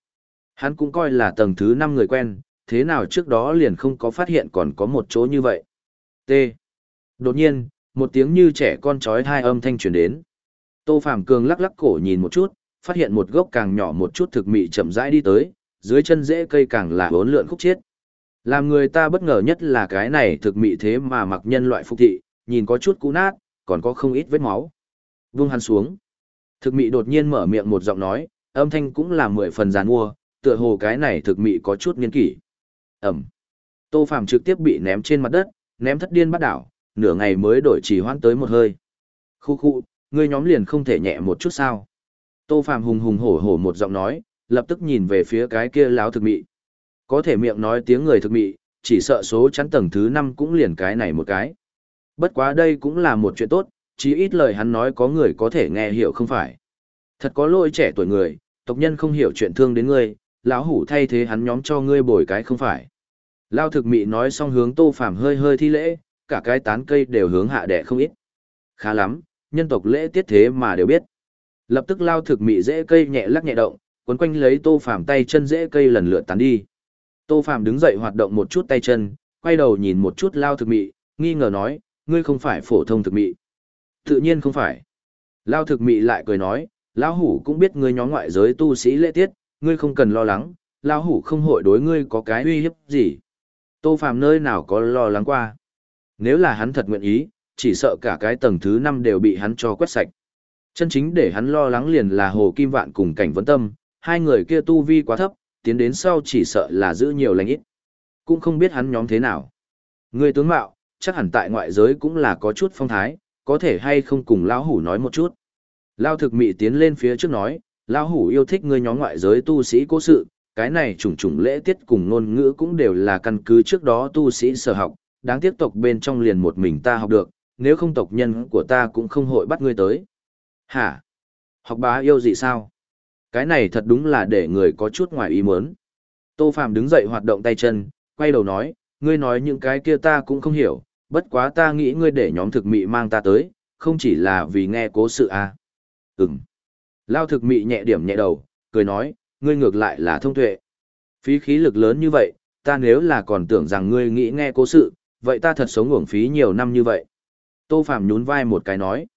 Hắn cũng coi là tầng thứ 5 người quen, thế nào trước đó liền không có phát hiện còn có một chỗ như vậy. T. Đột nhiên, một tiếng như trẻ con chói hai âm thanh truyền đến. Tô Phàm Cường lắc lắc cổ nhìn một chút, phát hiện một gốc càng nhỏ một chút thực mị chậm rãi đi tới, dưới chân rễ cây càng là bốn lượn khúc chiết. Làm người ta bất ngờ nhất là cái này thực mị thế mà mặc nhân loại phục thị, nhìn có chút cũ nát, còn có không ít vết máu. Vung hắn xuống. Thực mị đột nhiên mở miệng một giọng nói, âm thanh cũng là mười phần giàn mua, tựa hồ cái này thực mị có chút nghiên kỷ. Ẩm. Tô Phàm trực tiếp bị ném trên mặt đất, ném thất điên bắt đảo, nửa ngày mới đổi chỉ hoãn tới một hơi. Khu khu, ngươi nhóm liền không thể nhẹ một chút sao. Tô Phàm hùng hùng hổ hổ một giọng nói, lập tức nhìn về phía cái kia láo thực mị. Có thể miệng nói tiếng người thực mị, chỉ sợ số chắn tầng thứ 5 cũng liền cái này một cái. Bất quá đây cũng là một chuyện tốt, chí ít lời hắn nói có người có thể nghe hiểu không phải. Thật có lỗi trẻ tuổi người, tộc nhân không hiểu chuyện thương đến ngươi, lão hủ thay thế hắn nhóm cho ngươi bồi cái không phải. Lao thực mị nói xong hướng tô phàm hơi hơi thi lễ, cả cái tán cây đều hướng hạ đẻ không ít. Khá lắm, nhân tộc lễ tiết thế mà đều biết. Lập tức lao thực mị dễ cây nhẹ lắc nhẹ động, quấn quanh lấy tô phàm tay chân dễ cây lần lượt tán đi. Tô phàm đứng dậy hoạt động một chút tay chân, quay đầu nhìn một chút lao thực mị, nghi ngờ nói, ngươi không phải phổ thông thực mị. Tự nhiên không phải. Lao thực mị lại cười nói, lão hủ cũng biết ngươi nhóm ngoại giới tu sĩ lễ tiết, ngươi không cần lo lắng, lão hủ không hội đối ngươi có cái uy hiếp gì. Tô Phàm nơi nào có lo lắng qua. Nếu là hắn thật nguyện ý, chỉ sợ cả cái tầng thứ 5 đều bị hắn cho quét sạch. Chân chính để hắn lo lắng liền là Hồ Kim Vạn cùng Cảnh Vấn Tâm, hai người kia tu vi quá thấp, tiến đến sau chỉ sợ là giữ nhiều lành ít. Cũng không biết hắn nhóm thế nào. Ngươi tướng mạo, chắc hẳn tại ngoại giới cũng là có chút phong thái, có thể hay không cùng lão hủ nói một chút. Lao thực mị tiến lên phía trước nói, lão hủ yêu thích ngươi nhóm ngoại giới tu sĩ cố sự, cái này trùng trùng lễ tiết cùng ngôn ngữ cũng đều là căn cứ trước đó tu sĩ sở học, đáng tiếc tộc bên trong liền một mình ta học được, nếu không tộc nhân của ta cũng không hội bắt ngươi tới. Hả? Học bá yêu gì sao? Cái này thật đúng là để người có chút ngoài ý muốn. Tô Phạm đứng dậy hoạt động tay chân, quay đầu nói, ngươi nói những cái kia ta cũng không hiểu, bất quá ta nghĩ ngươi để nhóm thực mị mang ta tới, không chỉ là vì nghe cố sự à. Ừm. Lao thực mị nhẹ điểm nhẹ đầu, cười nói, ngươi ngược lại là thông tuệ. Phí khí lực lớn như vậy, ta nếu là còn tưởng rằng ngươi nghĩ nghe cố sự, vậy ta thật sống uổng phí nhiều năm như vậy. Tô Phạm nhún vai một cái nói.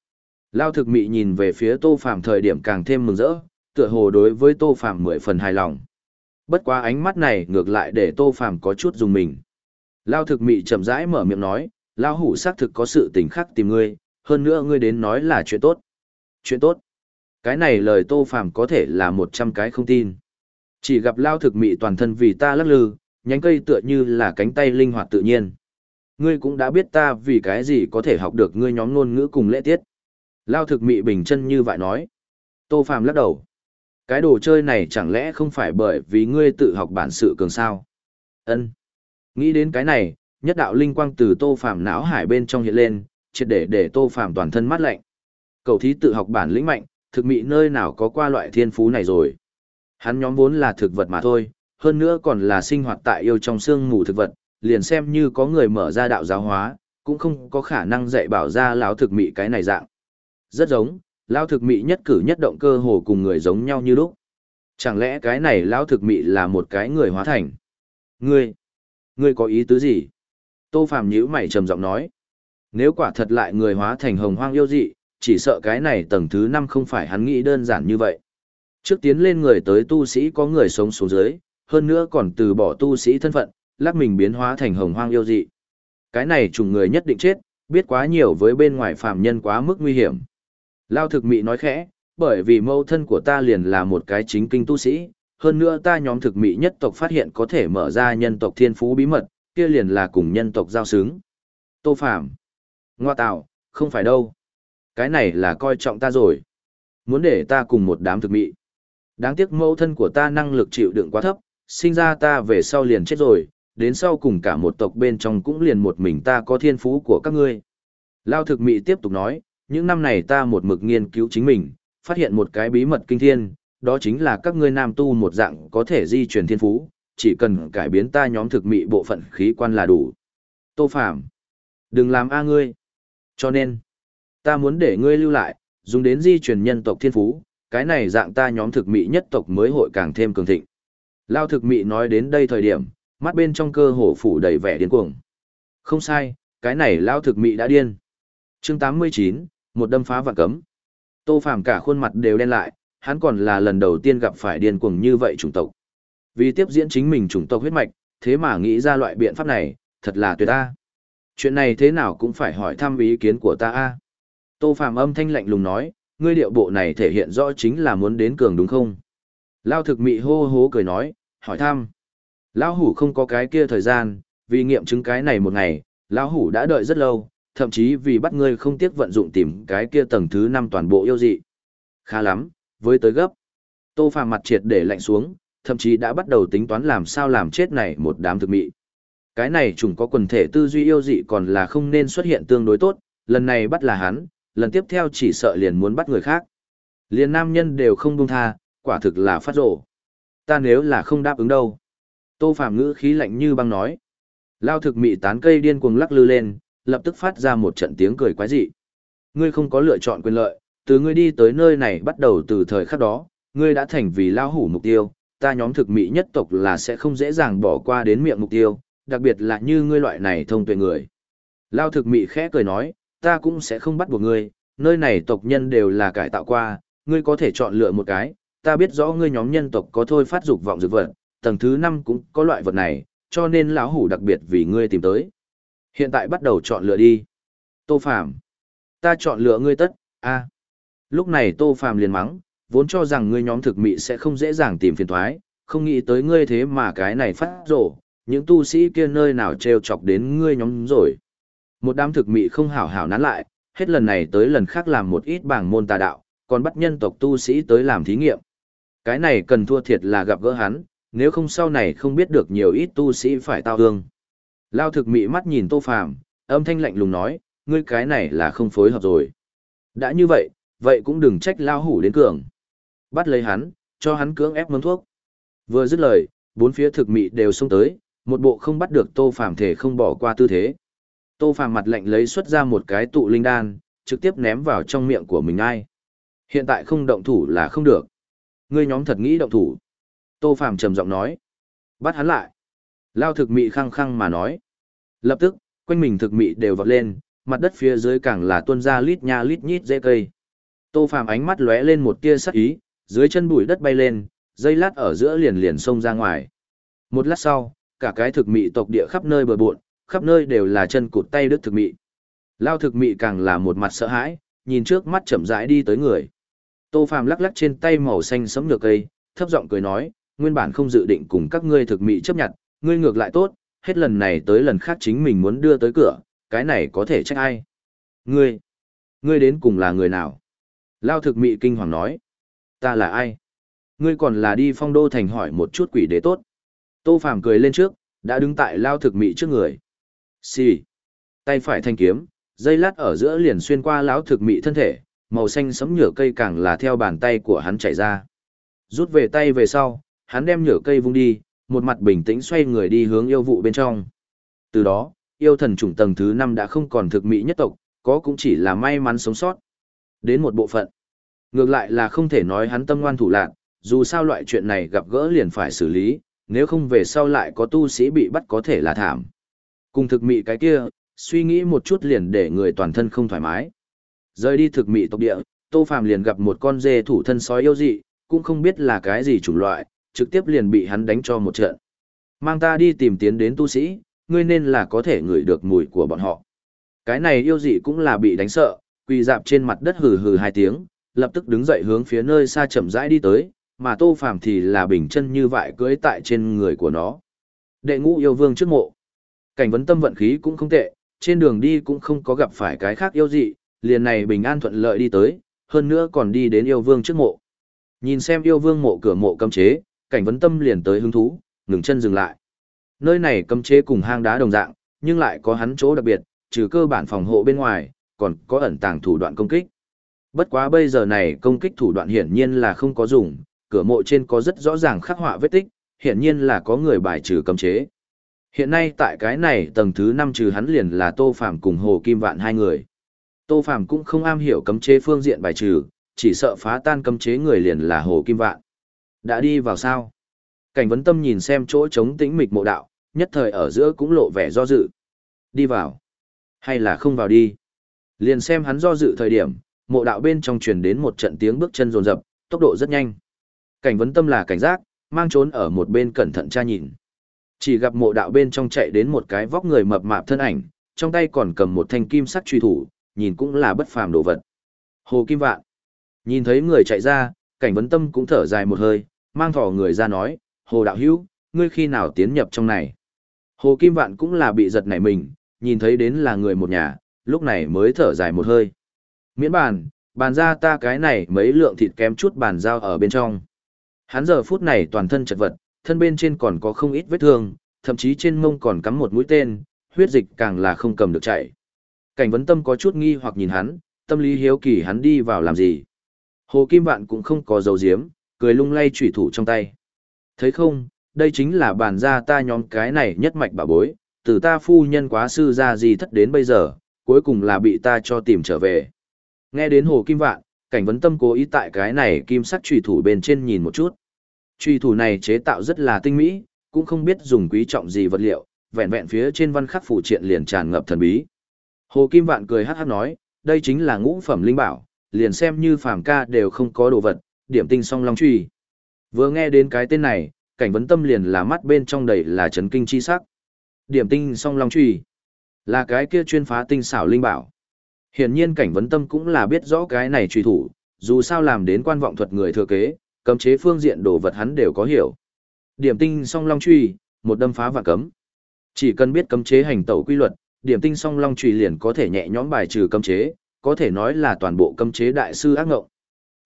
Lao thực mị nhìn về phía Tô Phạm thời điểm càng thêm mừng rỡ, tựa hồ đối với Tô Phạm mười phần hài lòng. Bất quá ánh mắt này ngược lại để Tô Phạm có chút dùng mình. Lao thực mị chậm rãi mở miệng nói, Lao hủ xác thực có sự tình khác tìm ngươi, hơn nữa ngươi đến nói là chuyện tốt. Chuyện tốt. Cái này lời Tô Phạm có thể là một trăm cái không tin. Chỉ gặp Lao thực mị toàn thân vì ta lắc lư, nhánh cây tựa như là cánh tay linh hoạt tự nhiên. Ngươi cũng đã biết ta vì cái gì có thể học được ngươi nhóm ngôn ngữ cùng lễ tiết. Lao thực mị bình chân như vậy nói. Tô Phạm lắc đầu. Cái đồ chơi này chẳng lẽ không phải bởi vì ngươi tự học bản sự cường sao? Ân. Nghĩ đến cái này, nhất đạo linh quang từ Tô Phạm não hải bên trong hiện lên, triệt để để Tô Phạm toàn thân mát lạnh. Cầu thí tự học bản lĩnh mạnh, thực mị nơi nào có qua loại thiên phú này rồi. Hắn nhóm vốn là thực vật mà thôi, hơn nữa còn là sinh hoạt tại yêu trong xương mù thực vật, liền xem như có người mở ra đạo giáo hóa, cũng không có khả năng dạy bảo ra lão thực mị cái này dạng. Rất giống, lão thực mị nhất cử nhất động cơ hồ cùng người giống nhau như lúc. Chẳng lẽ cái này lão thực mị là một cái người hóa thành? Ngươi, ngươi có ý tứ gì? Tô Phàm nhíu mày trầm giọng nói. Nếu quả thật lại người hóa thành hồng hoang yêu dị, chỉ sợ cái này tầng thứ năm không phải hắn nghĩ đơn giản như vậy. Trước tiến lên người tới tu sĩ có người sống xuống dưới, hơn nữa còn từ bỏ tu sĩ thân phận, lắc mình biến hóa thành hồng hoang yêu dị. Cái này trùng người nhất định chết, biết quá nhiều với bên ngoài phàm nhân quá mức nguy hiểm. Lao thực mị nói khẽ, bởi vì mâu thân của ta liền là một cái chính kinh tu sĩ, hơn nữa ta nhóm thực mị nhất tộc phát hiện có thể mở ra nhân tộc thiên phú bí mật, kia liền là cùng nhân tộc giao xứng. Tô Phạm. Ngoa tạo, không phải đâu. Cái này là coi trọng ta rồi. Muốn để ta cùng một đám thực mị. Đáng tiếc mẫu thân của ta năng lực chịu đựng quá thấp, sinh ra ta về sau liền chết rồi, đến sau cùng cả một tộc bên trong cũng liền một mình ta có thiên phú của các ngươi. Lao thực mị tiếp tục nói, những năm này ta một mực nghiên cứu chính mình, phát hiện một cái bí mật kinh thiên, đó chính là các ngươi nam tu một dạng có thể di truyền thiên phú, chỉ cần cải biến ta nhóm thực mị bộ phận khí quan là đủ. Tô Phạm, đừng làm a ngươi. Cho nên, ta muốn để ngươi lưu lại, dùng đến di truyền nhân tộc thiên phú, cái này dạng ta nhóm thực mị nhất tộc mới hội càng thêm cường thịnh. Lao thực mị nói đến đây thời điểm, mắt bên trong cơ hồ phủ đầy vẻ điên cuồng. Không sai, cái này Lao thực mị đã điên. chương 89, một đâm phá vạn cấm. Tô Phàm cả khuôn mặt đều đen lại, hắn còn là lần đầu tiên gặp phải điên cuồng như vậy chủng tộc. Vì tiếp diễn chính mình chủng tộc huyết mạch, thế mà nghĩ ra loại biện pháp này, thật là tuyệt ta. Chuyện này thế nào cũng phải hỏi thăm ý kiến của ta a. Tô Phàm âm thanh lạnh lùng nói, ngươi điệu bộ này thể hiện rõ chính là muốn đến cường đúng không? Lao thực mị hô hố cười nói, hỏi thăm. Lão hủ không có cái kia thời gian, vì nghiệm chứng cái này một ngày, lão hủ đã đợi rất lâu, thậm chí vì bắt ngươi không tiếc vận dụng tìm cái kia tầng thứ năm toàn bộ yêu dị. Khá lắm, với tới gấp. Tô Phàm mặt triệt để lạnh xuống, thậm chí đã bắt đầu tính toán làm sao làm chết này một đám thực mị. Cái này chúng có quần thể tư duy yêu dị còn là không nên xuất hiện tương đối tốt, lần này bắt là hắn, lần tiếp theo chỉ sợ liền muốn bắt người khác. Liền nam nhân đều không buông tha, quả thực là phát rổ. Ta nếu là không đáp ứng đâu. Tô Phạm ngữ khí lạnh như băng nói. Lao thực mị tán cây điên cuồng lắc lư lên, lập tức phát ra một trận tiếng cười quái dị. Ngươi không có lựa chọn quyền lợi, từ ngươi đi tới nơi này bắt đầu từ thời khắc đó, ngươi đã thành vì lao hủ mục tiêu, ta nhóm thực mị nhất tộc là sẽ không dễ dàng bỏ qua đến miệng mục tiêu, đặc biệt là như ngươi loại này thông tuệ người. Lao thực mị khẽ cười nói, ta cũng sẽ không bắt buộc ngươi, nơi này tộc nhân đều là cải tạo qua, ngươi có thể chọn lựa một cái, ta biết rõ ngươi nhóm nhân tộc có thôi phát dục vọng dược vật, tầng thứ 5 cũng có loại vật này, cho nên lão hủ đặc biệt vì ngươi tìm tới. Hiện tại bắt đầu chọn lựa đi. Tô Phàm, ta chọn lựa ngươi tất, a. Lúc này Tô Phàm liền mắng, vốn cho rằng ngươi nhóm thực mị sẽ không dễ dàng tìm phiền toái, không nghĩ tới ngươi thế mà cái này phát rồ, những tu sĩ kia nơi nào trêu chọc đến ngươi nhóm rồi. Một đám thực mị không hảo hảo nán lại, hết lần này tới lần khác làm một ít bảng môn tà đạo, còn bắt nhân tộc tu sĩ tới làm thí nghiệm. Cái này cần thua thiệt là gặp gỡ hắn, nếu không sau này không biết được nhiều ít tu sĩ phải tao hương. Lao thực mị mắt nhìn tô phàm, âm thanh lạnh lùng nói, ngươi cái này là không phối hợp rồi. Đã như vậy, vậy cũng đừng trách lao hủ đến cường. Bắt lấy hắn, cho hắn cưỡng ép mướn thuốc. Vừa dứt lời, bốn phía thực mị đều xông tới, một bộ không bắt được tô phàm thể không bỏ qua tư thế. Tô phàm mặt lạnh lấy xuất ra một cái tụ linh đan, trực tiếp ném vào trong miệng của mình ai. Hiện tại không động thủ là không được. Ngươi nhóm thật nghĩ động thủ. Tô phàm trầm giọng nói. Bắt hắn lại. Lao thực mị khăng khăng mà nói. Lập tức, quanh mình thực mị đều vọt lên, mặt đất phía dưới càng là tuôn ra lít nha lít nhít dễ cây. Tô phàm ánh mắt lóe lên một tia sắc ý, dưới chân bụi đất bay lên, dây lát ở giữa liền liền xông ra ngoài. Một lát sau, cả cái thực mị tộc địa khắp nơi bờ bộn, khắp nơi đều là chân cụt tay đứt thực mị. Lao thực mị càng là một mặt sợ hãi, nhìn trước mắt chậm rãi đi tới người. Tô Phàm lắc lắc trên tay màu xanh sẫm nhược cây, thấp giọng cười nói, nguyên bản không dự định cùng các ngươi thực mị chấp nhận, ngươi ngược lại tốt, hết lần này tới lần khác chính mình muốn đưa tới cửa, cái này có thể trách ai? Ngươi, ngươi đến cùng là người nào? Lao thực mị kinh hoàng nói, ta là ai? Ngươi còn là đi phong đô thành hỏi một chút quỷ đế tốt. Tô Phàm cười lên trước, đã đứng tại Lao thực mị trước người. Xì. Tay phải thanh kiếm, dây lát ở giữa liền xuyên qua lão thực mị thân thể, màu xanh sẫm nhựa cây càng là theo bàn tay của hắn chảy ra. Rút về tay về sau, hắn đem nhựa cây vung đi, một mặt bình tĩnh xoay người đi hướng yêu vụ bên trong. Từ đó, yêu thần chủng tầng thứ 5 đã không còn thực mị nhất tộc, có cũng chỉ là may mắn sống sót. Đến một bộ phận. Ngược lại là không thể nói hắn tâm ngoan thủ lạc, dù sao loại chuyện này gặp gỡ liền phải xử lý, nếu không về sau lại có tu sĩ bị bắt có thể là thảm. Cùng thực mị cái kia, suy nghĩ một chút liền để người toàn thân không thoải mái. Rời đi thực mị tộc địa, Tô Phàm liền gặp một con dê thủ thân sói yêu dị, cũng không biết là cái gì chủng loại, trực tiếp liền bị hắn đánh cho một trận. Mang ta đi tìm tiến đến tu sĩ, ngươi nên là có thể ngửi được mùi của bọn họ. Cái này yêu dị cũng là bị đánh sợ, quỳ dạp trên mặt đất hừ hừ hai tiếng, lập tức đứng dậy hướng phía nơi xa chậm rãi đi tới, mà Tô Phàm thì là bình chân như vậy cưỡi tại trên người của nó. Đệ ngũ yêu vương trước mộ. Cảnh vấn tâm vận khí cũng không tệ, trên đường đi cũng không có gặp phải cái khác yêu dị, liền này bình an thuận lợi đi tới, hơn nữa còn đi đến yêu vương trước mộ. Nhìn xem yêu vương mộ cửa mộ cấm chế, cảnh vấn tâm liền tới hứng thú, ngừng chân dừng lại. Nơi này cấm chế cùng hang đá đồng dạng, nhưng lại có hắn chỗ đặc biệt, trừ cơ bản phòng hộ bên ngoài, còn có ẩn tàng thủ đoạn công kích. Bất quá bây giờ này công kích thủ đoạn hiển nhiên là không có dùng, cửa mộ trên có rất rõ ràng khắc họa vết tích, hiển nhiên là có người bài trừ cấm chế. Hiện nay tại cái này tầng thứ 5 trừ hắn liền là Tô Phàm cùng Hồ Kim Vạn hai người. Tô Phàm cũng không am hiểu cấm chế phương diện bài trừ, chỉ sợ phá tan cấm chế người liền là Hồ Kim Vạn. Đã đi vào sao? Cảnh vấn tâm nhìn xem chỗ trống tĩnh mịch mộ đạo, nhất thời ở giữa cũng lộ vẻ do dự. Đi vào. Hay là không vào đi. Liền xem hắn do dự thời điểm, mộ đạo bên trong truyền đến một trận tiếng bước chân rồn rập, tốc độ rất nhanh. Cảnh vấn tâm là cảnh giác, mang trốn ở một bên cẩn thận tra nhìn. Chỉ gặp mộ đạo bên trong chạy đến một cái vóc người mập mạp thân ảnh, trong tay còn cầm một thanh kim sắc truy thủ, nhìn cũng là bất phàm đồ vật. Hồ Kim Vạn. Nhìn thấy người chạy ra, cảnh vấn tâm cũng thở dài một hơi, mang thỏ người ra nói, Hồ Đạo Hữu ngươi khi nào tiến nhập trong này? Hồ Kim Vạn cũng là bị giật nảy mình, nhìn thấy đến là người một nhà, lúc này mới thở dài một hơi. Miễn bàn, bàn ra ta cái này mấy lượng thịt kém chút bàn giao ở bên trong. Hắn giờ phút này toàn thân chật vật, thân bên trên còn có không ít vết thương, thậm chí trên mông còn cắm một mũi tên, huyết dịch càng là không cầm được chảy. Cảnh vấn tâm có chút nghi hoặc nhìn hắn, tâm lý hiếu kỳ hắn đi vào làm gì. Hồ Kim Vạn cũng không có dấu diếm, cười lung lay chủy thủ trong tay. Thấy không, đây chính là bản gia ta nhóm cái này nhất mạch bà bối, từ ta phu nhân quá sư ra gì thất đến bây giờ, cuối cùng là bị ta cho tìm trở về. Nghe đến Hồ Kim Vạn, cảnh vấn tâm cố ý tại cái này kim sắc chủy thủ bên trên nhìn một chút. Trùy thủ này chế tạo rất là tinh mỹ, cũng không biết dùng quý trọng gì vật liệu, vẹn vẹn phía trên văn khắc phủ triện liền tràn ngập thần bí. Hồ Kim Vạn cười hát hát nói, đây chính là ngũ phẩm linh bảo, liền xem như phàm ca đều không có đồ vật, điểm tinh song long truy. Vừa nghe đến cái tên này, cảnh vấn tâm liền là mắt bên trong đầy là chấn kinh chi sắc. Điểm tinh song long truy, là cái kia chuyên phá tinh xảo linh bảo. Hiển nhiên cảnh vấn tâm cũng là biết rõ cái này truy thủ, dù sao làm đến quan vọng thuật người thừa kế, cấm chế phương diện đồ vật hắn đều có hiểu. Điểm tinh song long truy, một đâm phá và cấm. Chỉ cần biết cấm chế hành tẩu quy luật, điểm tinh song long truy liền có thể nhẹ nhõm bài trừ cấm chế, có thể nói là toàn bộ cấm chế đại sư ác ngộng.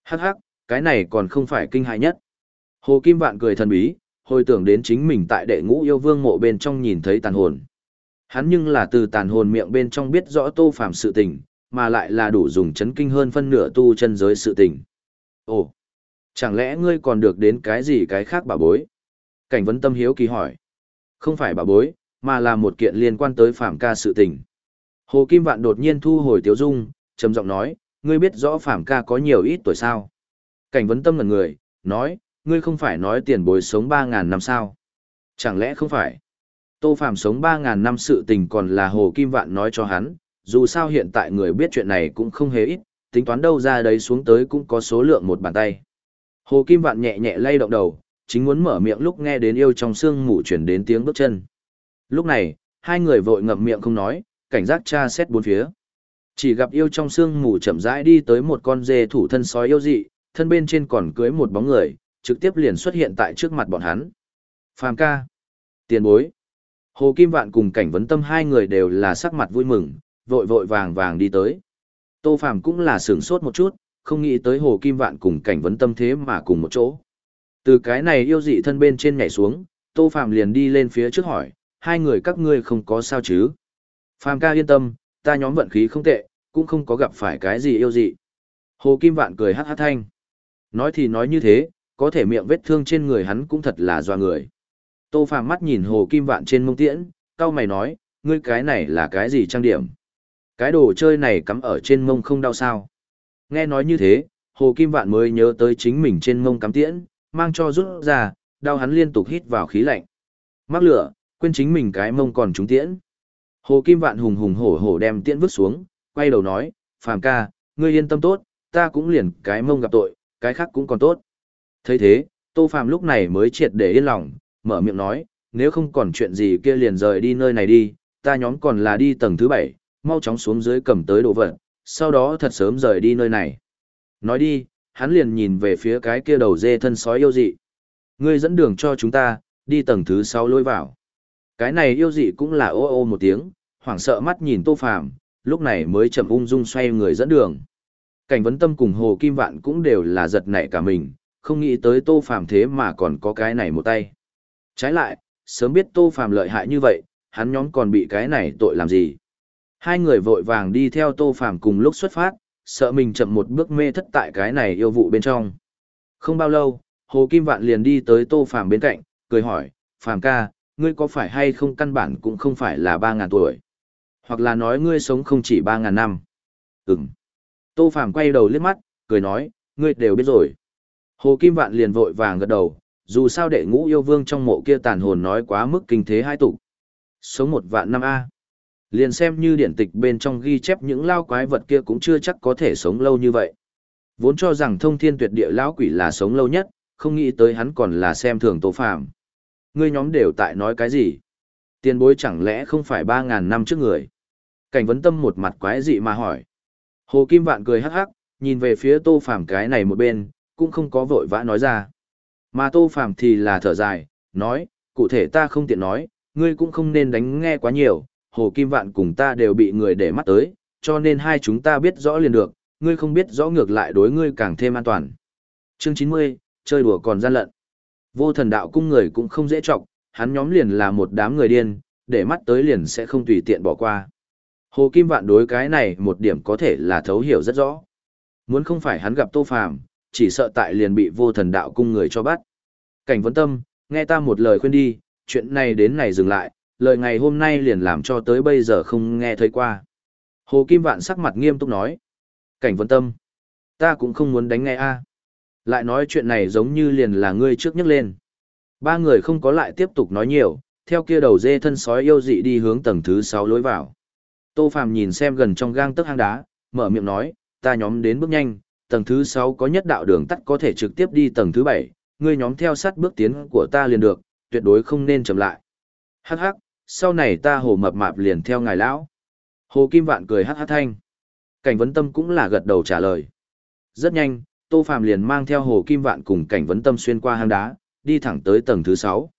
Hắc hắc, cái này còn không phải kinh hại nhất. Hồ Kim Vạn cười thần bí, hồi tưởng đến chính mình tại đệ ngũ yêu vương mộ bên trong nhìn thấy tàn hồn. Hắn nhưng là từ tàn hồn miệng bên trong biết rõ tô phàm sự tình, mà lại là đủ dùng chấn kinh hơn phân nửa tu chân giới sự tình. Ồ, chẳng lẽ ngươi còn được đến cái gì cái khác bà bối? Cảnh vấn tâm hiếu kỳ hỏi. Không phải bà bối, mà là một kiện liên quan tới phạm ca sự tình. Hồ Kim Vạn đột nhiên thu hồi tiếu dung, trầm giọng nói, ngươi biết rõ phạm ca có nhiều ít tuổi sao? Cảnh vấn tâm ngần người, nói, ngươi không phải nói tiền bối sống 3.000 năm sao? Chẳng lẽ không phải? Tô phạm sống 3.000 năm sự tình còn là Hồ Kim Vạn nói cho hắn, dù sao hiện tại người biết chuyện này cũng không hề ít, tính toán đâu ra đấy xuống tới cũng có số lượng một bàn tay. Hồ Kim Vạn nhẹ nhẹ lay động đầu, chính muốn mở miệng lúc nghe đến yêu trong xương mù chuyển đến tiếng bước chân. Lúc này, hai người vội ngậm miệng không nói, cảnh giác tra xét bốn phía. Chỉ gặp yêu trong xương mù chậm rãi đi tới một con dê thủ thân sói yêu dị, thân bên trên còn cưới một bóng người, trực tiếp liền xuất hiện tại trước mặt bọn hắn. Phàm ca, tiền bối. Hồ Kim Vạn cùng cảnh vấn tâm hai người đều là sắc mặt vui mừng, vội vội vàng vàng đi tới. Tô Phàm cũng là sửng sốt một chút, không nghĩ tới Hồ Kim Vạn cùng cảnh vấn tâm thế mà cùng một chỗ. Từ cái này yêu dị thân bên trên nhảy xuống, Tô phạm liền đi lên phía trước hỏi, hai người các ngươi không có sao chứ? Phàm ca yên tâm, ta nhóm vận khí không tệ, cũng không có gặp phải cái gì yêu dị. Hồ Kim Vạn cười hát hát thanh. Nói thì nói như thế, có thể miệng vết thương trên người hắn cũng thật là doa người. Tô phạm mắt nhìn Hồ Kim Vạn trên mông tiễn, cau mày nói, ngươi cái này là cái gì trang điểm? Cái đồ chơi này cắm ở trên mông không đau sao? Nghe nói như thế, Hồ Kim Vạn mới nhớ tới chính mình trên mông cắm tiễn, mang cho rút ra, đau hắn liên tục hít vào khí lạnh. Mắc lửa, quên chính mình cái mông còn trúng tiễn. Hồ Kim Vạn hùng hùng hổ hổ đem tiễn vứt xuống, quay đầu nói, Phàm ca, ngươi yên tâm tốt, ta cũng liền cái mông gặp tội, cái khác cũng còn tốt. thấy thế, Tô Phàm lúc này mới triệt để yên lòng, mở miệng nói, nếu không còn chuyện gì kia liền rời đi nơi này đi, ta nhóm còn là đi tầng thứ bảy, mau chóng xuống dưới cầm tới đồ vật, sau đó thật sớm rời đi nơi này. Nói đi, hắn liền nhìn về phía cái kia đầu dê thân sói yêu dị. Ngươi dẫn đường cho chúng ta, đi tầng thứ 6 lôi vào. Cái này yêu dị cũng là ô ô một tiếng, hoảng sợ mắt nhìn Tô Phàm, lúc này mới chậm ung dung xoay người dẫn đường. Cảnh vấn tâm cùng Hồ Kim Vạn cũng đều là giật nảy cả mình, không nghĩ tới Tô Phàm thế mà còn có cái này một tay. Trái lại, sớm biết Tô Phàm lợi hại như vậy, hắn nhóm còn bị cái này tội làm gì. Hai người vội vàng đi theo Tô Phàm cùng lúc xuất phát, sợ mình chậm một bước mê thất tại cái này yêu vụ bên trong. Không bao lâu, Hồ Kim Vạn liền đi tới Tô Phàm bên cạnh, cười hỏi, Phàm ca, ngươi có phải hay không căn bản cũng không phải là 3.000 tuổi? Hoặc là nói ngươi sống không chỉ 3.000 năm? Ừm. Tô Phàm quay đầu liếc mắt, cười nói, ngươi đều biết rồi. Hồ Kim Vạn liền vội vàng gật đầu, dù sao đệ ngũ yêu vương trong mộ kia tàn hồn nói quá mức kinh thế hai tục. Sống một vạn năm A. Liền xem như điển tịch bên trong ghi chép những lao quái vật kia cũng chưa chắc có thể sống lâu như vậy. Vốn cho rằng thông thiên tuyệt địa lão quỷ là sống lâu nhất, không nghĩ tới hắn còn là xem thường Tô Phàm. Ngươi nhóm đều tại nói cái gì? Tiền bối chẳng lẽ không phải ba ngàn năm trước người? Cảnh vấn tâm một mặt quái dị mà hỏi. Hồ Kim Vạn cười hắc hắc, nhìn về phía Tô Phàm cái này một bên, cũng không có vội vã nói ra. Mà Tô Phàm thì là thở dài, nói, cụ thể ta không tiện nói, ngươi cũng không nên đánh nghe quá nhiều, Hồ Kim Vạn cùng ta đều bị người để mắt tới, cho nên hai chúng ta biết rõ liền được, ngươi không biết rõ ngược lại đối ngươi càng thêm an toàn. Chương 90, chơi đùa còn gian lận. Vô thần đạo cung người cũng không dễ trọng, hắn nhóm liền là một đám người điên, để mắt tới liền sẽ không tùy tiện bỏ qua. Hồ Kim Vạn đối cái này một điểm có thể là thấu hiểu rất rõ. Muốn không phải hắn gặp Tô Phàm, chỉ sợ tại liền bị vô thần đạo cung người cho bắt. Cảnh vấn tâm, nghe ta một lời khuyên đi, chuyện này đến này dừng lại, lời ngày hôm nay liền làm cho tới bây giờ không nghe thấy qua. Hồ Kim Vạn sắc mặt nghiêm túc nói. Cảnh vân tâm, ta cũng không muốn đánh nghe a. Lại nói chuyện này giống như liền là ngươi trước nhắc lên. Ba người không có lại tiếp tục nói nhiều, theo kia đầu dê thân sói yêu dị đi hướng tầng thứ 6 lối vào. Tô Phàm nhìn xem gần trong gang tấc hang đá, mở miệng nói, ta nhóm đến bước nhanh, tầng thứ 6 có nhất đạo đường tắt có thể trực tiếp đi tầng thứ 7, ngươi nhóm theo sát bước tiến của ta liền được, tuyệt đối không nên chậm lại. Hắc hắc, sau này ta hồ mập mạp liền theo ngài lão. Hồ Kim Vạn cười hát hát thanh. Cảnh vấn tâm cũng là gật đầu trả lời. Rất nhanh, Tô Phàm liền mang theo Hồ Kim Vạn cùng cảnh vấn tâm xuyên qua hang đá, đi thẳng tới tầng thứ sáu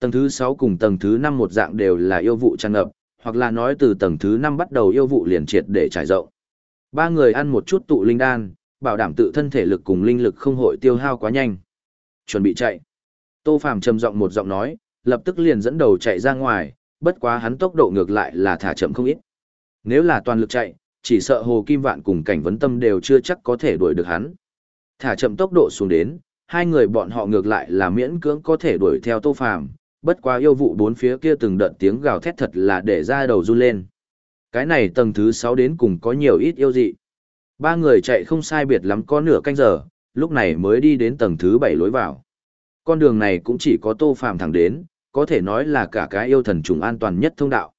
Tầng thứ sáu cùng tầng thứ năm một dạng đều là yêu vụ tràn ngập, hoặc là nói từ tầng thứ năm bắt đầu yêu vụ liền triệt để trải rộng. Ba người ăn một chút tụ linh đan, bảo đảm tự thân thể lực cùng linh lực không hội tiêu hao quá nhanh. Chuẩn bị chạy. Tô Phàm trầm giọng một giọng nói, lập tức liền dẫn đầu chạy ra ngoài, bất quá hắn tốc độ ngược lại là thả chậm không ít. Nếu là toàn lực chạy, chỉ sợ Hồ Kim Vạn cùng cảnh vấn tâm đều chưa chắc có thể đuổi được hắn. Thả chậm tốc độ xuống đến, hai người bọn họ ngược lại là miễn cưỡng có thể đuổi theo Tô Phàm, bất quá yêu vụ bốn phía kia từng đợt tiếng gào thét thật là để ra đầu run lên. Cái này tầng thứ 6 đến cùng có nhiều ít yêu dị. Ba người chạy không sai biệt lắm có nửa canh giờ, lúc này mới đi đến tầng thứ 7 lối vào. Con đường này cũng chỉ có Tô Phàm thẳng đến, có thể nói là cả cái yêu thần trùng an toàn nhất thông đạo.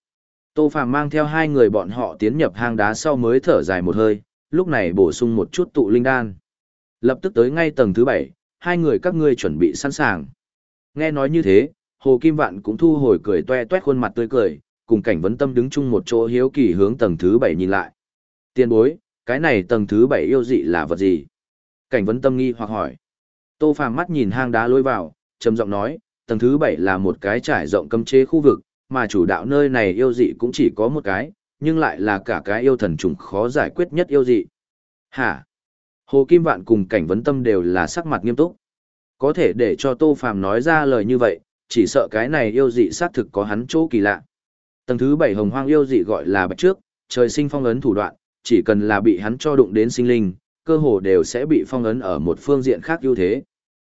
Tô Phàm mang theo hai người bọn họ tiến nhập hang đá sau mới thở dài một hơi, lúc này bổ sung một chút tụ linh đan. Lập tức tới ngay tầng thứ bảy. hai người các ngươi chuẩn bị sẵn sàng. Nghe nói như thế, Hồ Kim Vạn cũng thu hồi cười toe toét khuôn mặt tươi cười, cùng cảnh vấn tâm đứng chung một chỗ hiếu kỳ hướng tầng thứ bảy nhìn lại. Tiên bối, cái này tầng thứ bảy yêu dị là vật gì? Cảnh vấn tâm nghi hoặc hỏi. Tô Phàm mắt nhìn hang đá lối vào, trầm giọng nói, tầng thứ bảy là một cái trải rộng cấm chế khu vực, mà chủ đạo nơi này yêu dị cũng chỉ có một cái, nhưng lại là cả cái yêu thần trùng khó giải quyết nhất yêu dị. Hả? Hồ Kim Vạn cùng cảnh vấn tâm đều là sắc mặt nghiêm túc. Có thể để cho Tô Phàm nói ra lời như vậy, chỉ sợ cái này yêu dị xác thực có hắn chỗ kỳ lạ. Tầng thứ bảy hồng hoang yêu dị gọi là bạch trước, trời sinh phong ấn thủ đoạn, chỉ cần là bị hắn cho đụng đến sinh linh, cơ hồ đều sẽ bị phong ấn ở một phương diện khác ưu thế.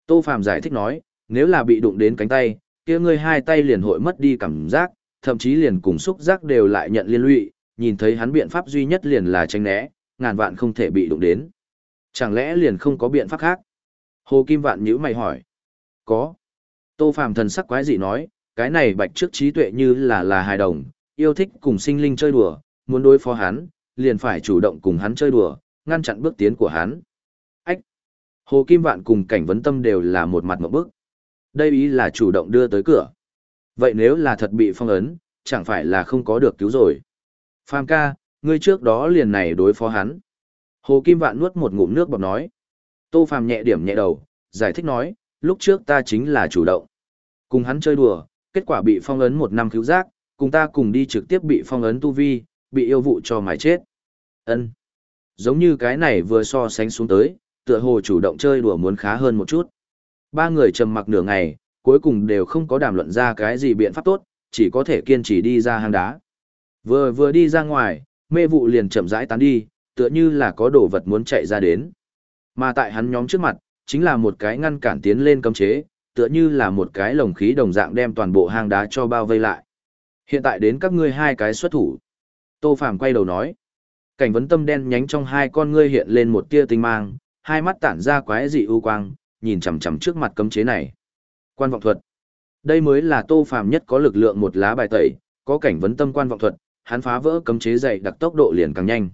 Tô Phàm giải thích nói, nếu là bị đụng đến cánh tay, kia ngươi hai tay liền hội mất đi cảm giác, thậm chí liền cùng xúc giác đều lại nhận liên lụy, nhìn thấy hắn biện pháp duy nhất liền là tránh né, ngàn vạn không thể bị đụng đến. Chẳng lẽ liền không có biện pháp khác? Hồ Kim Vạn nhíu mày hỏi. Có. Tô Phàm thần sắc quái dị nói, cái này bạch trước trí tuệ như là là hài đồng, yêu thích cùng sinh linh chơi đùa, muốn đối phó hắn, liền phải chủ động cùng hắn chơi đùa, ngăn chặn bước tiến của hắn. Ách! Hồ Kim Vạn cùng cảnh vấn tâm đều là một mặt một bước. Đây ý là chủ động đưa tới cửa. Vậy nếu là thật bị phong ấn, chẳng phải là không có được cứu rồi. Phàm ca, ngươi trước đó liền này đối phó hắn. Hồ Kim Vạn nuốt một ngụm nước bọt nói. Tô Phàm nhẹ điểm nhẹ đầu, giải thích nói, lúc trước ta chính là chủ động. Cùng hắn chơi đùa, kết quả bị phong ấn một năm cứu giác, cùng ta cùng đi trực tiếp bị phong ấn tu vi, bị yêu vụ cho mái chết. Ân, Giống như cái này vừa so sánh xuống tới, tựa hồ chủ động chơi đùa muốn khá hơn một chút. Ba người trầm mặc nửa ngày, cuối cùng đều không có đàm luận ra cái gì biện pháp tốt, chỉ có thể kiên trì đi ra hang đá. Vừa vừa đi ra ngoài, mê vụ liền chậm rãi tán đi, tựa như là có đồ vật muốn chạy ra đến. Mà tại hắn nhóm trước mặt, chính là một cái ngăn cản tiến lên cấm chế, tựa như là một cái lồng khí đồng dạng đem toàn bộ hang đá cho bao vây lại. Hiện tại đến các ngươi hai cái xuất thủ. Tô Phàm quay đầu nói. Cảnh vấn tâm đen nhánh trong hai con ngươi hiện lên một tia tinh mang, hai mắt tản ra quái dị ưu quang, nhìn chằm chằm trước mặt cấm chế này. Quan vọng thuật. Đây mới là Tô Phàm nhất có lực lượng một lá bài tẩy, có cảnh vấn tâm quan vọng thuật, hắn phá vỡ cấm chế dày đặc tốc độ liền càng nhanh.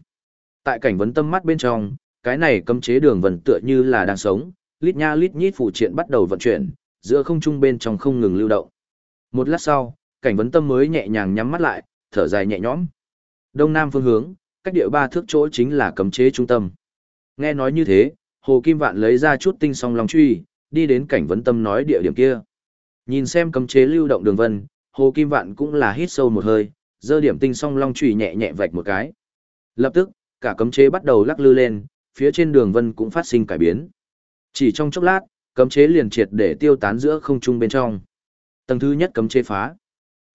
Tại cảnh vấn tâm mắt bên trong, cái này cấm chế đường vần tựa như là đang sống, lít nha lít nhít phụ triện bắt đầu vận chuyển, giữa không trung bên trong không ngừng lưu động. Một lát sau, cảnh vấn tâm mới nhẹ nhàng nhắm mắt lại, thở dài nhẹ nhõm. Đông nam phương hướng, cách địa ba thước chỗ chính là cấm chế trung tâm. Nghe nói như thế, Hồ Kim Vạn lấy ra chút tinh song long truy, đi đến cảnh vấn tâm nói địa điểm kia. Nhìn xem cấm chế lưu động đường vân, Hồ Kim Vạn cũng là hít sâu một hơi, giơ điểm tinh song long truy nhẹ nhẹ vạch một cái. Lập tức, cả cấm chế bắt đầu lắc lư lên, phía trên đường vân cũng phát sinh cải biến. Chỉ trong chốc lát, cấm chế liền triệt để tiêu tán giữa không trung bên trong. Tầng thứ nhất cấm chế phá.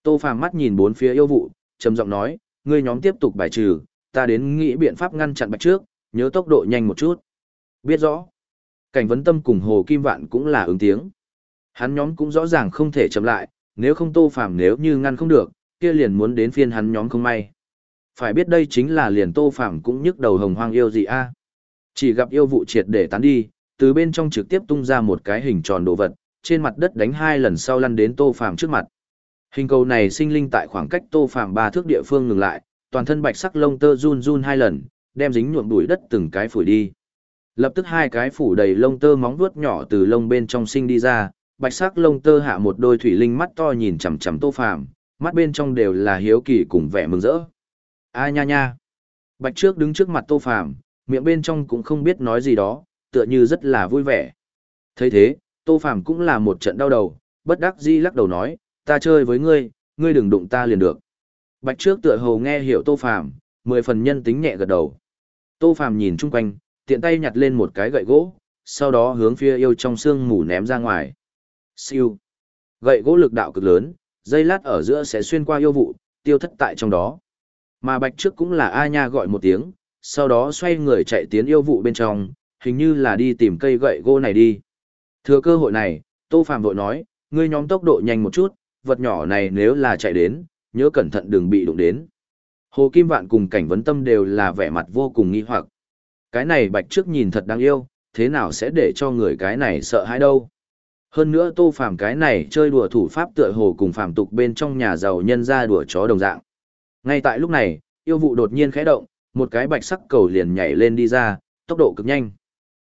Tô Phàm mắt nhìn bốn phía yêu vụ, trầm giọng nói, ngươi nhóm tiếp tục bài trừ, ta đến nghĩ biện pháp ngăn chặn bạch trước, nhớ tốc độ nhanh một chút. Biết rõ. Cảnh vấn tâm cùng Hồ Kim Vạn cũng là ứng tiếng. Hắn nhóm cũng rõ ràng không thể chậm lại, nếu không Tô Phàm nếu như ngăn không được, kia liền muốn đến phiên hắn nhóm không may. Phải biết đây chính là liền Tô Phàm cũng nhức đầu hồng hoang yêu gì a. Chỉ gặp yêu vụ triệt để tán đi, từ bên trong trực tiếp tung ra một cái hình tròn đồ vật, trên mặt đất đánh hai lần sau lăn đến Tô Phàm trước mặt. Hình cầu này sinh linh tại khoảng cách Tô Phàm ba thước địa phương ngừng lại, toàn thân bạch sắc lông tơ run run hai lần, đem dính nhuộm đuổi đất từng cái phủi đi. Lập tức hai cái phủ đầy lông tơ móng vuốt nhỏ từ lông bên trong sinh đi ra, bạch sắc lông tơ hạ một đôi thủy linh mắt to nhìn chằm chằm Tô Phàm, mắt bên trong đều là hiếu kỳ cùng vẻ mừng rỡ. A nha nha. Bạch trước đứng trước mặt Tô Phàm, miệng bên trong cũng không biết nói gì đó, tựa như rất là vui vẻ. thấy thế, Tô Phàm cũng là một trận đau đầu, bất đắc dĩ lắc đầu nói, ta chơi với ngươi, ngươi đừng đụng ta liền được. Bạch trước tựa hồ nghe hiểu Tô Phàm, mười phần nhân tính nhẹ gật đầu. Tô Phàm nhìn chung quanh, tiện tay nhặt lên một cái gậy gỗ, sau đó hướng phía yêu trong xương mù ném ra ngoài. Siêu. Gậy gỗ lực đạo cực lớn, dây lát ở giữa sẽ xuyên qua yêu vụ, tiêu thất tại trong đó. Mà bạch trước cũng là A Nha gọi một tiếng, sau đó xoay người chạy tiến yêu vụ bên trong, hình như là đi tìm cây gậy gỗ này đi. Thừa cơ hội này, Tô Phạm vội nói, ngươi nhóm tốc độ nhanh một chút, vật nhỏ này nếu là chạy đến, nhớ cẩn thận đừng bị đụng đến. Hồ Kim Vạn cùng cảnh vấn tâm đều là vẻ mặt vô cùng nghi hoặc. Cái này bạch trước nhìn thật đáng yêu, thế nào sẽ để cho người cái này sợ hãi đâu. Hơn nữa tô phàm cái này chơi đùa thủ pháp tựa hồ cùng phàm tục bên trong nhà giàu nhân ra đùa chó đồng dạng. Ngay tại lúc này, yêu vụ đột nhiên khẽ động, một cái bạch sắc cầu liền nhảy lên đi ra, tốc độ cực nhanh.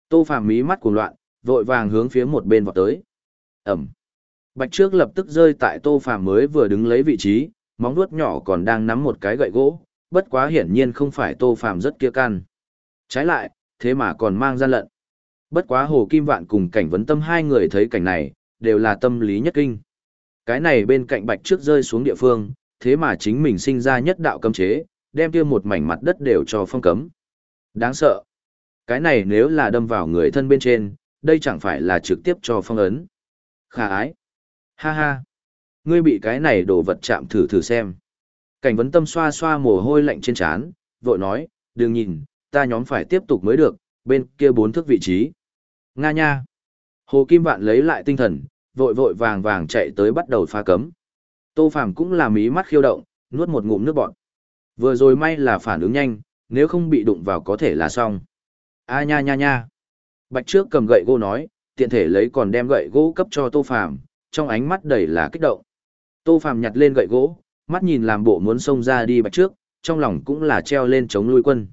Tô phàm mí mắt cuồng loạn, vội vàng hướng phía một bên vọt tới. Ẩm. Bạch trước lập tức rơi tại tô phàm mới vừa đứng lấy vị trí, móng vuốt nhỏ còn đang nắm một cái gậy gỗ, bất quá hiển nhiên không phải tô phàm rất kia can. Trái lại, thế mà còn mang ra lận. Bất quá Hồ Kim Vạn cùng cảnh vấn tâm hai người thấy cảnh này, đều là tâm lý nhất kinh. Cái này bên cạnh bạch trước rơi xuống địa phương, thế mà chính mình sinh ra nhất đạo cấm chế, đem kia một mảnh mặt đất đều cho phong cấm. Đáng sợ. Cái này nếu là đâm vào người thân bên trên, đây chẳng phải là trực tiếp cho phong ấn. Khả ái. Ha ha. Ngươi bị cái này đổ vật chạm thử thử xem. Cảnh vấn tâm xoa xoa mồ hôi lạnh trên trán, vội nói, đừng nhìn, ta nhóm phải tiếp tục mới được, bên kia bốn thước vị trí. Nga nha. Hồ Kim Vạn lấy lại tinh thần, vội vội vàng vàng chạy tới bắt đầu phá cấm. Tô Phàm cũng là mí mắt khiêu động, nuốt một ngụm nước bọt. Vừa rồi may là phản ứng nhanh, nếu không bị đụng vào có thể là xong. A nha nha nha. Bạch trước cầm gậy gỗ nói, tiện thể lấy còn đem gậy gỗ cấp cho Tô Phàm, trong ánh mắt đầy là kích động. Tô Phàm nhặt lên gậy gỗ, mắt nhìn làm bộ muốn xông ra đi bạch trước, trong lòng cũng là treo lên chống lui quân.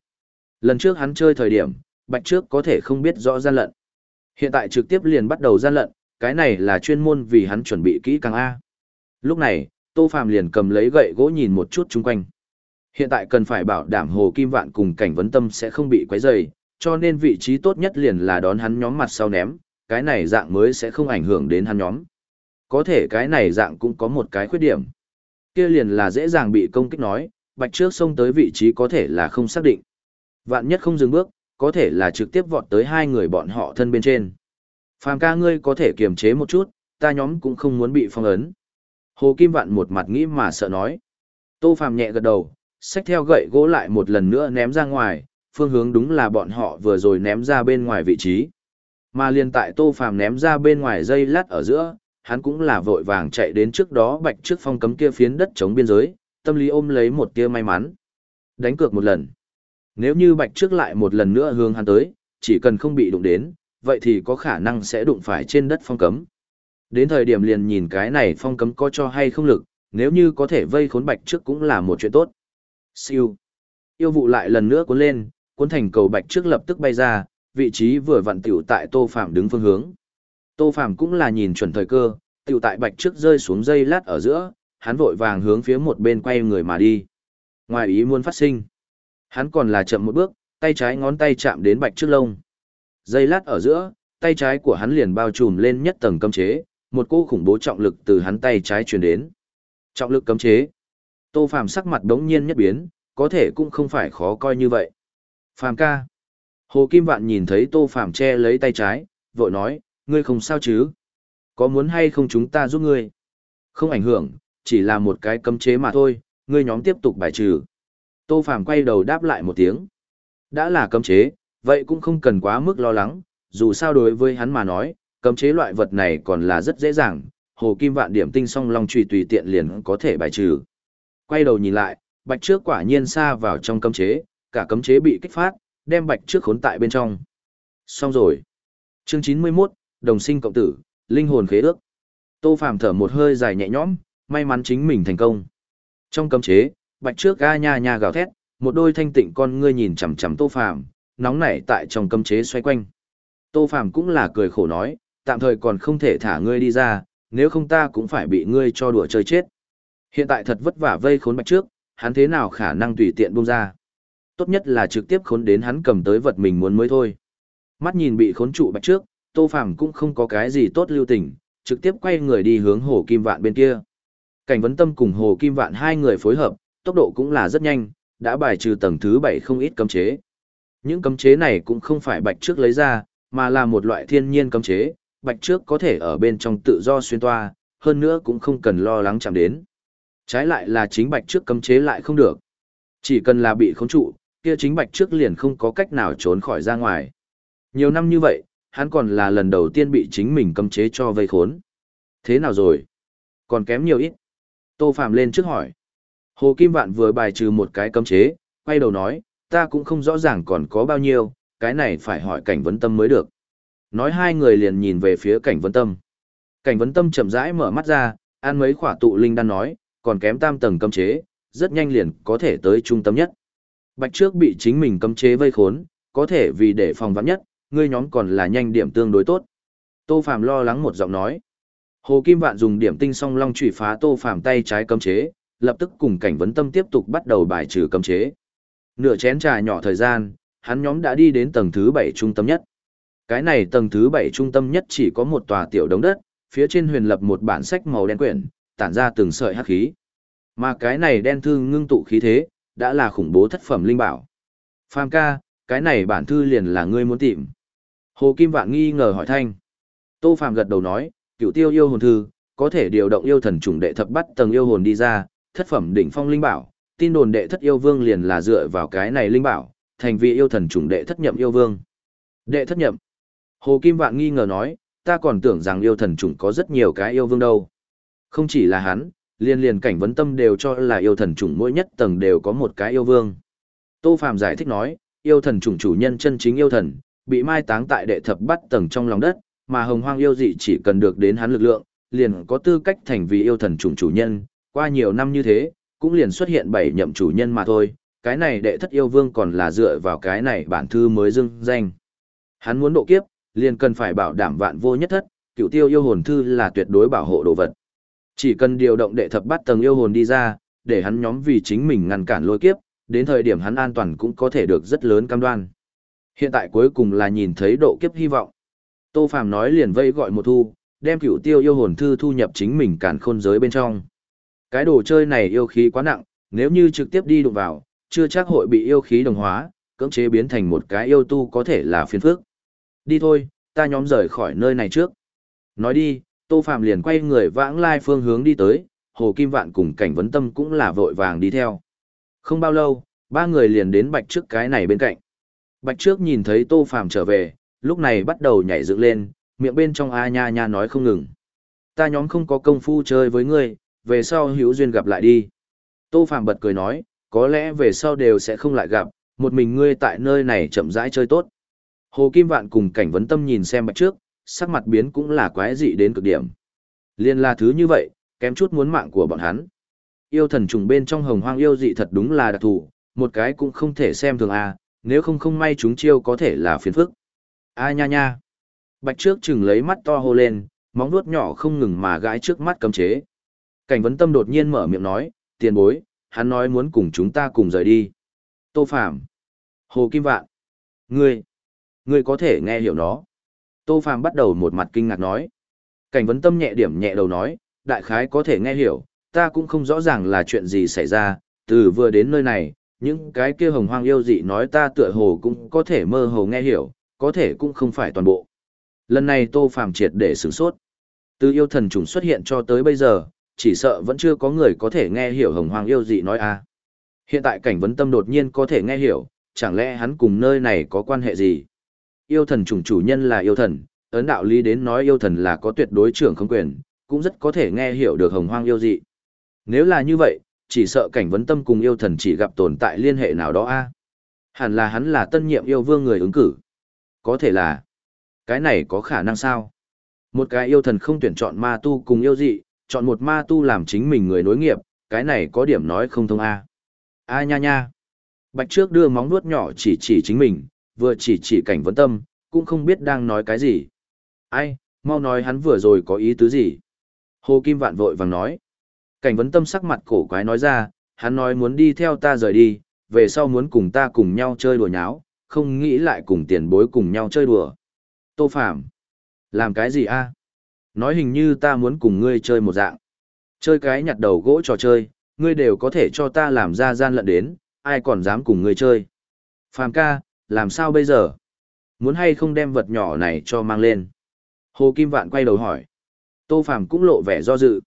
Lần trước hắn chơi thời điểm, bạch trước có thể không biết rõ gian lận. Hiện tại trực tiếp liền bắt đầu gian lận, cái này là chuyên môn vì hắn chuẩn bị kỹ càng A. Lúc này, Tô Phàm liền cầm lấy gậy gỗ nhìn một chút chung quanh. Hiện tại cần phải bảo đảm Hồ Kim Vạn cùng cảnh vấn tâm sẽ không bị quấy rầy, cho nên vị trí tốt nhất liền là đón hắn nhóm mặt sau ném, cái này dạng mới sẽ không ảnh hưởng đến hắn nhóm. Có thể cái này dạng cũng có một cái khuyết điểm. Kia liền là dễ dàng bị công kích nói, bạch trước xông tới vị trí có thể là không xác định. Vạn nhất không dừng bước, có thể là trực tiếp vọt tới hai người bọn họ thân bên trên. Phàm ca ngươi có thể kiềm chế một chút, ta nhóm cũng không muốn bị phong ấn. Hồ Kim Vạn một mặt nghĩ mà sợ nói. Tô Phàm nhẹ gật đầu, xách theo gậy gỗ lại một lần nữa ném ra ngoài, phương hướng đúng là bọn họ vừa rồi ném ra bên ngoài vị trí. Mà liền tại Tô Phàm ném ra bên ngoài dây lát ở giữa, hắn cũng là vội vàng chạy đến trước đó bạch trước phong cấm kia phiến đất chống biên giới, tâm lý ôm lấy một tia may mắn. Đánh cược một lần. Nếu như bạch trước lại một lần nữa hướng hắn tới, chỉ cần không bị đụng đến, vậy thì có khả năng sẽ đụng phải trên đất phong cấm. Đến thời điểm liền nhìn cái này phong cấm có cho hay không lực, nếu như có thể vây khốn bạch trước cũng là một chuyện tốt. Siêu. Yêu vụ lại lần nữa cuốn lên, cuốn thành cầu bạch trước lập tức bay ra, vị trí vừa vặn tiểu tại Tô Phạm đứng phương hướng. Tô Phạm cũng là nhìn chuẩn thời cơ, tiểu tại bạch trước rơi xuống dây lát ở giữa, hắn vội vàng hướng phía một bên quay người mà đi. Ngoài ý muốn phát sinh, hắn còn là chậm một bước, tay trái ngón tay chạm đến bạch trước lông. Dây lát ở giữa, tay trái của hắn liền bao trùm lên nhất tầng cấm chế, một cú khủng bố trọng lực từ hắn tay trái truyền đến. Trọng lực cấm chế. Tô Phàm sắc mặt đống nhiên nhất biến, có thể cũng không phải khó coi như vậy. Phàm ca. Hồ Kim Vạn nhìn thấy Tô Phàm che lấy tay trái, vội nói, ngươi không sao chứ? Có muốn hay không chúng ta giúp ngươi? Không ảnh hưởng, chỉ là một cái cấm chế mà thôi, ngươi nhóm tiếp tục bài trừ. Tô Phàm quay đầu đáp lại một tiếng. Đã là cấm chế, vậy cũng không cần quá mức lo lắng, dù sao đối với hắn mà nói, cấm chế loại vật này còn là rất dễ dàng, hồ kim vạn điểm tinh song long trùy tùy tiện liền có thể bài trừ. Quay đầu nhìn lại, bạch trước quả nhiên xa vào trong cấm chế, cả cấm chế bị kích phát, đem bạch trước khốn tại bên trong. Xong rồi. Chương 91, đồng sinh cộng tử, linh hồn khế ước. Tô Phàm thở một hơi dài nhẹ nhõm, may mắn chính mình thành công. Trong cấm chế, bạch trước ga nha nha gào thét, một đôi thanh tịnh con ngươi nhìn chằm chằm Tô Phàm, nóng nảy tại trong cấm chế xoay quanh. Tô Phàm cũng là cười khổ nói, tạm thời còn không thể thả ngươi đi ra, nếu không ta cũng phải bị ngươi cho đùa chơi chết. Hiện tại thật vất vả vây khốn bạch trước, hắn thế nào khả năng tùy tiện buông ra. Tốt nhất là trực tiếp khốn đến hắn cầm tới vật mình muốn mới thôi. Mắt nhìn bị khốn trụ bạch trước, Tô Phàm cũng không có cái gì tốt lưu tình, trực tiếp quay người đi hướng Hồ Kim Vạn bên kia. Cảnh vấn tâm cùng Hồ Kim Vạn hai người phối hợp, tốc độ cũng là rất nhanh, đã bài trừ tầng thứ bảy không ít cấm chế. Những cấm chế này cũng không phải bạch trước lấy ra, mà là một loại thiên nhiên cấm chế, bạch trước có thể ở bên trong tự do xuyên toa, hơn nữa cũng không cần lo lắng chạm đến. Trái lại là chính bạch trước cấm chế lại không được. Chỉ cần là bị khống trụ, kia chính bạch trước liền không có cách nào trốn khỏi ra ngoài. Nhiều năm như vậy, hắn còn là lần đầu tiên bị chính mình cấm chế cho vây khốn. Thế nào rồi? Còn kém nhiều ít. Tô Phạm lên trước hỏi. Hồ Kim Vạn vừa bài trừ một cái cấm chế, quay đầu nói, ta cũng không rõ ràng còn có bao nhiêu, cái này phải hỏi cảnh vấn tâm mới được. Nói hai người liền nhìn về phía cảnh vấn tâm. Cảnh vấn tâm chậm rãi mở mắt ra, ăn mấy khỏa tụ linh đan nói, còn kém tam tầng cấm chế, rất nhanh liền có thể tới trung tâm nhất. Bạch trước bị chính mình cấm chế vây khốn, có thể vì để phòng vắng nhất, ngươi nhóm còn là nhanh điểm tương đối tốt. Tô Phạm lo lắng một giọng nói. Hồ Kim Vạn dùng điểm tinh song long chủy phá Tô Phạm tay trái cấm chế, lập tức cùng cảnh vấn tâm tiếp tục bắt đầu bài trừ cấm chế. Nửa chén trà nhỏ thời gian, hắn nhóm đã đi đến tầng thứ 7 trung tâm nhất. Cái này tầng thứ 7 trung tâm nhất chỉ có một tòa tiểu đống đất, phía trên huyền lập một bản sách màu đen quyển, tản ra từng sợi hắc khí. Mà cái này đen thư ngưng tụ khí thế, đã là khủng bố thất phẩm linh bảo. Phàm ca, cái này bản thư liền là ngươi muốn tìm. Hồ Kim Vạn nghi ngờ hỏi thanh. Tô Phàm gật đầu nói, cửu tiêu yêu hồn thư, có thể điều động yêu thần trùng đệ thập bắt tầng yêu hồn đi ra, thất phẩm đỉnh phong linh bảo, tin đồn đệ thất yêu vương liền là dựa vào cái này linh bảo, thành vị yêu thần trùng đệ thất nhậm yêu vương. Đệ thất nhậm. Hồ Kim Vạn nghi ngờ nói, ta còn tưởng rằng yêu thần trùng có rất nhiều cái yêu vương đâu. Không chỉ là hắn, liên liên cảnh vấn tâm đều cho là yêu thần trùng mỗi nhất tầng đều có một cái yêu vương. Tô Phạm giải thích nói, yêu thần trùng chủ nhân chân chính yêu thần, bị mai táng tại đệ thập bắt tầng trong lòng đất, mà hồng hoang yêu dị chỉ cần được đến hắn lực lượng, liền có tư cách thành vì yêu thần chủng chủ nhân, qua nhiều năm như thế, cũng liền xuất hiện bảy nhậm chủ nhân mà thôi, cái này đệ thất yêu vương còn là dựa vào cái này bản thư mới dưng danh. Hắn muốn độ kiếp, liền cần phải bảo đảm vạn vô nhất thất, cựu tiêu yêu hồn thư là tuyệt đối bảo hộ đồ vật. Chỉ cần điều động đệ thập bắt tầng yêu hồn đi ra, để hắn nhóm vì chính mình ngăn cản lôi kiếp, đến thời điểm hắn an toàn cũng có thể được rất lớn cam đoan. Hiện tại cuối cùng là nhìn thấy độ kiếp hy vọng. Tô Phàm nói liền vây gọi một thu, đem cựu tiêu yêu hồn thư thu nhập chính mình cản khôn giới bên trong. Cái đồ chơi này yêu khí quá nặng, nếu như trực tiếp đi đụng vào, chưa chắc hội bị yêu khí đồng hóa, cưỡng chế biến thành một cái yêu tu có thể là phiền phức. Đi thôi, ta nhóm rời khỏi nơi này trước. Nói đi, Tô Phạm liền quay người vãng lai phương hướng đi tới, Hồ Kim Vạn cùng cảnh vấn tâm cũng là vội vàng đi theo. Không bao lâu, ba người liền đến bạch trước cái này bên cạnh. Bạch trước nhìn thấy Tô Phạm trở về, lúc này bắt đầu nhảy dựng lên, miệng bên trong a nha nha nói không ngừng. Ta nhóm không có công phu chơi với ngươi, về sau hữu duyên gặp lại đi. Tô Phạm bật cười nói, có lẽ về sau đều sẽ không lại gặp, một mình ngươi tại nơi này chậm rãi chơi tốt. Hồ Kim Vạn cùng cảnh vấn tâm nhìn xem bạch trước, sắc mặt biến cũng là quái dị đến cực điểm. Liên là thứ như vậy, kém chút muốn mạng của bọn hắn. Yêu thần trùng bên trong hồng hoang yêu dị thật đúng là đặc thù, một cái cũng không thể xem thường à, nếu không không may chúng chiêu có thể là phiền phức. A nha nha. Bạch trước chừng lấy mắt to hô lên, móng vuốt nhỏ không ngừng mà gãi trước mắt cấm chế. Cảnh vấn tâm đột nhiên mở miệng nói, tiền bối, hắn nói muốn cùng chúng ta cùng rời đi. Tô Phạm. Hồ Kim Vạn. Ngươi. Ngươi có thể nghe hiểu nó. Tô Phạm bắt đầu một mặt kinh ngạc nói. Cảnh vấn tâm nhẹ điểm nhẹ đầu nói, đại khái có thể nghe hiểu, ta cũng không rõ ràng là chuyện gì xảy ra, từ vừa đến nơi này, những cái kia hồng hoang yêu dị nói ta tựa hồ cũng có thể mơ hồ nghe hiểu, có thể cũng không phải toàn bộ. Lần này Tô Phàm triệt để sửng sốt. Từ yêu thần trùng xuất hiện cho tới bây giờ, chỉ sợ vẫn chưa có người có thể nghe hiểu hồng hoàng yêu dị nói a. Hiện tại cảnh vấn tâm đột nhiên có thể nghe hiểu, chẳng lẽ hắn cùng nơi này có quan hệ gì? Yêu thần chủng chủ nhân là yêu thần, ấn đạo lý đến nói yêu thần là có tuyệt đối trưởng không quyền, cũng rất có thể nghe hiểu được hồng hoang yêu dị. Nếu là như vậy, chỉ sợ cảnh vấn tâm cùng yêu thần chỉ gặp tồn tại liên hệ nào đó a. Hẳn là hắn là tân nhiệm yêu vương người ứng cử. Có thể là, cái này có khả năng sao? Một cái yêu thần không tuyển chọn ma tu cùng yêu dị, chọn một ma tu làm chính mình người nối nghiệp, cái này có điểm nói không thông a. A nha nha. Bạch trước đưa móng nuốt nhỏ chỉ chỉ chính mình, vừa chỉ chỉ cảnh vấn tâm, cũng không biết đang nói cái gì. Ai, mau nói hắn vừa rồi có ý tứ gì. Hồ Kim Vạn vội vàng nói. Cảnh vấn tâm sắc mặt cổ quái nói ra, hắn nói muốn đi theo ta rời đi, về sau muốn cùng ta cùng nhau chơi đùa nháo, không nghĩ lại cùng tiền bối cùng nhau chơi đùa. Tô Phạm. Làm cái gì a? Nói hình như ta muốn cùng ngươi chơi một dạng. Chơi cái nhặt đầu gỗ trò chơi, ngươi đều có thể cho ta làm ra gian lận đến, ai còn dám cùng ngươi chơi. Phàm ca, làm sao bây giờ? Muốn hay không đem vật nhỏ này cho mang lên? Hồ Kim Vạn quay đầu hỏi. Tô Phàm cũng lộ vẻ do dự.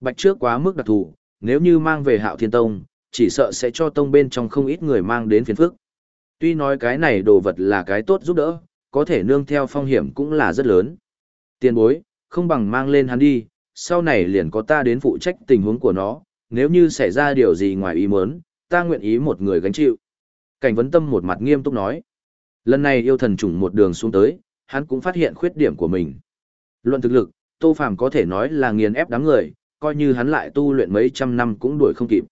Bạch trước quá mức đặc thù, nếu như mang về hạo thiên tông, chỉ sợ sẽ cho tông bên trong không ít người mang đến phiền phức. Tuy nói cái này đồ vật là cái tốt giúp đỡ, có thể nương theo phong hiểm cũng là rất lớn. Tiền bối, không bằng mang lên hắn đi, sau này liền có ta đến phụ trách tình huống của nó, nếu như xảy ra điều gì ngoài ý muốn, ta nguyện ý một người gánh chịu. Cảnh vấn tâm một mặt nghiêm túc nói. Lần này yêu thần trùng một đường xuống tới, hắn cũng phát hiện khuyết điểm của mình. Luận thực lực, Tô Phàm có thể nói là nghiền ép đám người, coi như hắn lại tu luyện mấy trăm năm cũng đuổi không kịp.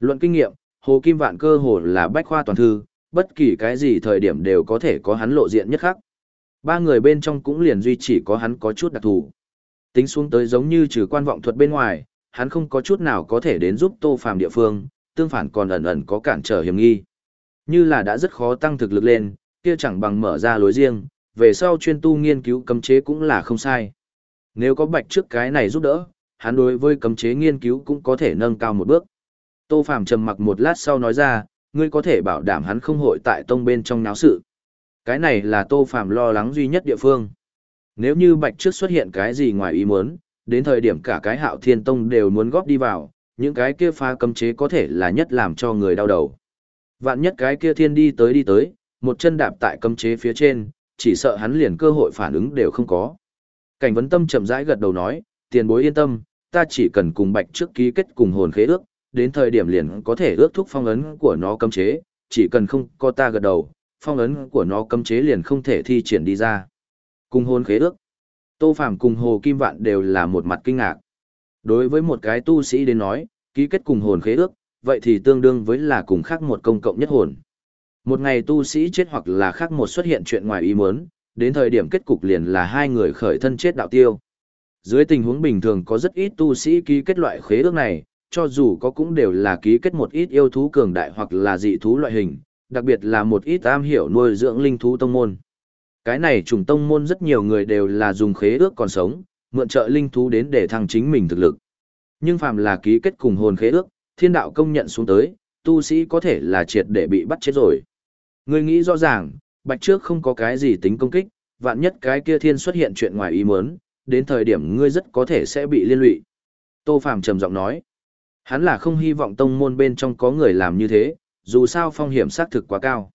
Luận kinh nghiệm, Hồ Kim Vạn cơ hồ là bách khoa toàn thư, bất kỳ cái gì thời điểm đều có thể có hắn lộ diện nhất khắc. Ba người bên trong cũng liền duy chỉ có hắn có chút đặc thù. Tính xuống tới giống như trừ quan vọng thuật bên ngoài, hắn không có chút nào có thể đến giúp Tô Phàm địa phương, tương phản còn ẩn ẩn có cản trở hiểm nghi. Như là đã rất khó tăng thực lực lên, kia chẳng bằng mở ra lối riêng, về sau chuyên tu nghiên cứu cấm chế cũng là không sai. Nếu có bạch trước cái này giúp đỡ, hắn đối với cấm chế nghiên cứu cũng có thể nâng cao một bước. Tô Phàm trầm mặc một lát sau nói ra, ngươi có thể bảo đảm hắn không hội tại tông bên trong náo sự. Cái này là Tô Phàm lo lắng duy nhất địa phương. Nếu như Bạch trước xuất hiện cái gì ngoài ý muốn, đến thời điểm cả cái Hạo Thiên Tông đều muốn góp đi vào, những cái kia phá cấm chế có thể là nhất làm cho người đau đầu. Vạn nhất cái kia thiên đi tới đi tới, một chân đạp tại cấm chế phía trên, chỉ sợ hắn liền cơ hội phản ứng đều không có. Cảnh vấn tâm chậm rãi gật đầu nói, tiền bối yên tâm, ta chỉ cần cùng Bạch trước ký kết cùng hồn khế ước, đến thời điểm liền có thể ước thúc phong ấn của nó cấm chế, chỉ cần không có ta gật đầu, phong ấn của nó cấm chế liền không thể thi triển đi ra. Cùng hôn khế ước. Tô Phàm cùng Hồ Kim Vạn đều là một mặt kinh ngạc. Đối với một cái tu sĩ đến nói, ký kết cùng hồn khế ước, vậy thì tương đương với là cùng khác một công cộng nhất hồn. Một ngày tu sĩ chết hoặc là khác một xuất hiện chuyện ngoài ý muốn, đến thời điểm kết cục liền là hai người khởi thân chết đạo tiêu. Dưới tình huống bình thường có rất ít tu sĩ ký kết loại khế ước này, cho dù có cũng đều là ký kết một ít yêu thú cường đại hoặc là dị thú loại hình, đặc biệt là một ít am hiểu nuôi dưỡng linh thú tông môn. Cái này trùng tông môn rất nhiều người đều là dùng khế ước còn sống, mượn trợ linh thú đến để thăng chính mình thực lực. Nhưng phàm là ký kết cùng hồn khế ước, thiên đạo công nhận xuống tới, tu sĩ có thể là triệt để bị bắt chết rồi. Ngươi nghĩ rõ ràng, bạch trước không có cái gì tính công kích, vạn nhất cái kia thiên xuất hiện chuyện ngoài ý muốn, đến thời điểm ngươi rất có thể sẽ bị liên lụy. Tô Phàm trầm giọng nói, hắn là không hy vọng tông môn bên trong có người làm như thế, dù sao phong hiểm xác thực quá cao.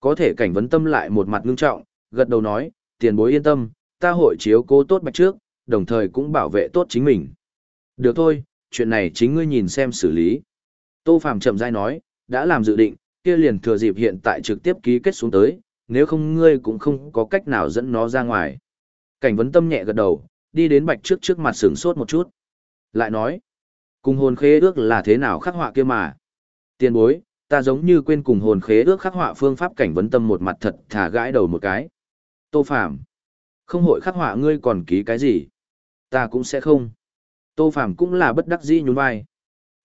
Có thể cảnh vấn tâm lại một mặt ngưng trọng, gật đầu nói, tiền bối yên tâm, ta hội chiếu cố tốt bạch trước, đồng thời cũng bảo vệ tốt chính mình. Được thôi, chuyện này chính ngươi nhìn xem xử lý. Tô Phạm chậm rãi nói, đã làm dự định, kia liền thừa dịp hiện tại trực tiếp ký kết xuống tới, nếu không ngươi cũng không có cách nào dẫn nó ra ngoài. Cảnh vấn tâm nhẹ gật đầu, đi đến bạch trước trước mặt sửng sốt một chút. Lại nói, cùng hồn khế ước là thế nào khắc họa kia mà. Tiền bối, ta giống như quên cùng hồn khế ước khắc họa phương pháp cảnh vấn tâm một mặt thật thả gãi đầu một cái. Tô Phàm không hội khắc họa ngươi còn ký cái gì? Ta cũng sẽ không. Tô Phàm cũng là bất đắc dĩ nhún vai.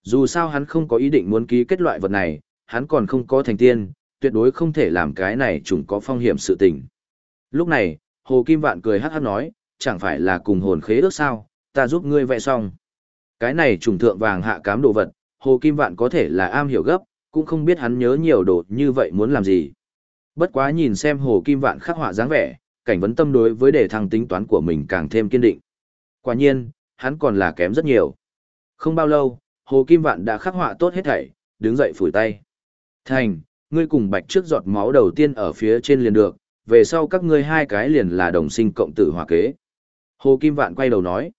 Dù sao hắn không có ý định muốn ký kết loại vật này, hắn còn không có thành tiên, tuyệt đối không thể làm cái này trùng có phong hiểm sự tình. Lúc này, Hồ Kim Vạn cười hát hát nói, chẳng phải là cùng hồn khế ước sao, ta giúp ngươi vẽ xong. Cái này trùng thượng vàng hạ cám đồ vật, Hồ Kim Vạn có thể là am hiểu gấp, cũng không biết hắn nhớ nhiều đồ như vậy muốn làm gì. Bất quá nhìn xem Hồ Kim Vạn khắc họa dáng vẻ, cảnh vấn tâm đối với đề thăng tính toán của mình càng thêm kiên định. Quả nhiên, hắn còn là kém rất nhiều. Không bao lâu, Hồ Kim Vạn đã khắc họa tốt hết thảy, đứng dậy phủi tay. Thành, ngươi cùng bạch trước giọt máu đầu tiên ở phía trên liền được, về sau các ngươi hai cái liền là đồng sinh cộng tử hòa kế. Hồ Kim Vạn quay đầu nói.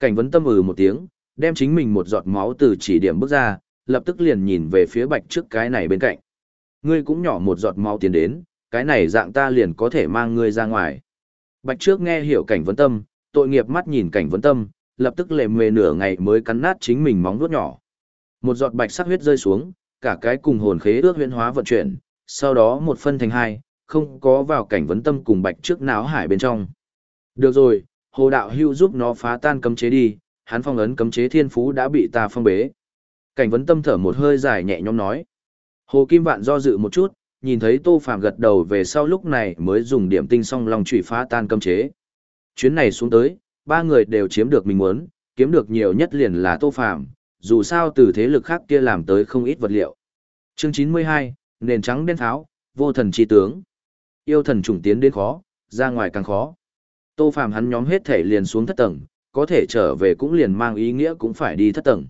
Cảnh vấn tâm ừ một tiếng, đem chính mình một giọt máu từ chỉ điểm bước ra, lập tức liền nhìn về phía bạch trước cái này bên cạnh. Ngươi cũng nhỏ một giọt máu tiến đến, cái này dạng ta liền có thể mang ngươi ra ngoài. Bạch trước nghe hiểu cảnh vấn tâm, tội nghiệp mắt nhìn cảnh vấn tâm, lập tức lệ mề nửa ngày mới cắn nát chính mình móng vuốt nhỏ. Một giọt bạch sắc huyết rơi xuống, cả cái cùng hồn khế ước huyễn hóa vận chuyển, sau đó một phân thành hai, không có vào cảnh vấn tâm cùng bạch trước náo hải bên trong. Được rồi, hồ đạo hưu giúp nó phá tan cấm chế đi, hắn phong ấn cấm chế thiên phú đã bị ta phong bế. Cảnh vấn tâm thở một hơi dài nhẹ nhõm nói. Hồ Kim Vạn do dự một chút, nhìn thấy Tô Phàm gật đầu về sau lúc này mới dùng điểm tinh song long chủy phá tan cấm chế. Chuyến này xuống tới, ba người đều chiếm được mình muốn, kiếm được nhiều nhất liền là Tô Phàm, dù sao từ thế lực khác kia làm tới không ít vật liệu. Chương 92, nền trắng đen tháo, vô thần chi tướng. Yêu thần trùng tiến đến khó, ra ngoài càng khó. Tô Phàm hắn nhóm hết thể liền xuống thất tầng, có thể trở về cũng liền mang ý nghĩa cũng phải đi thất tầng.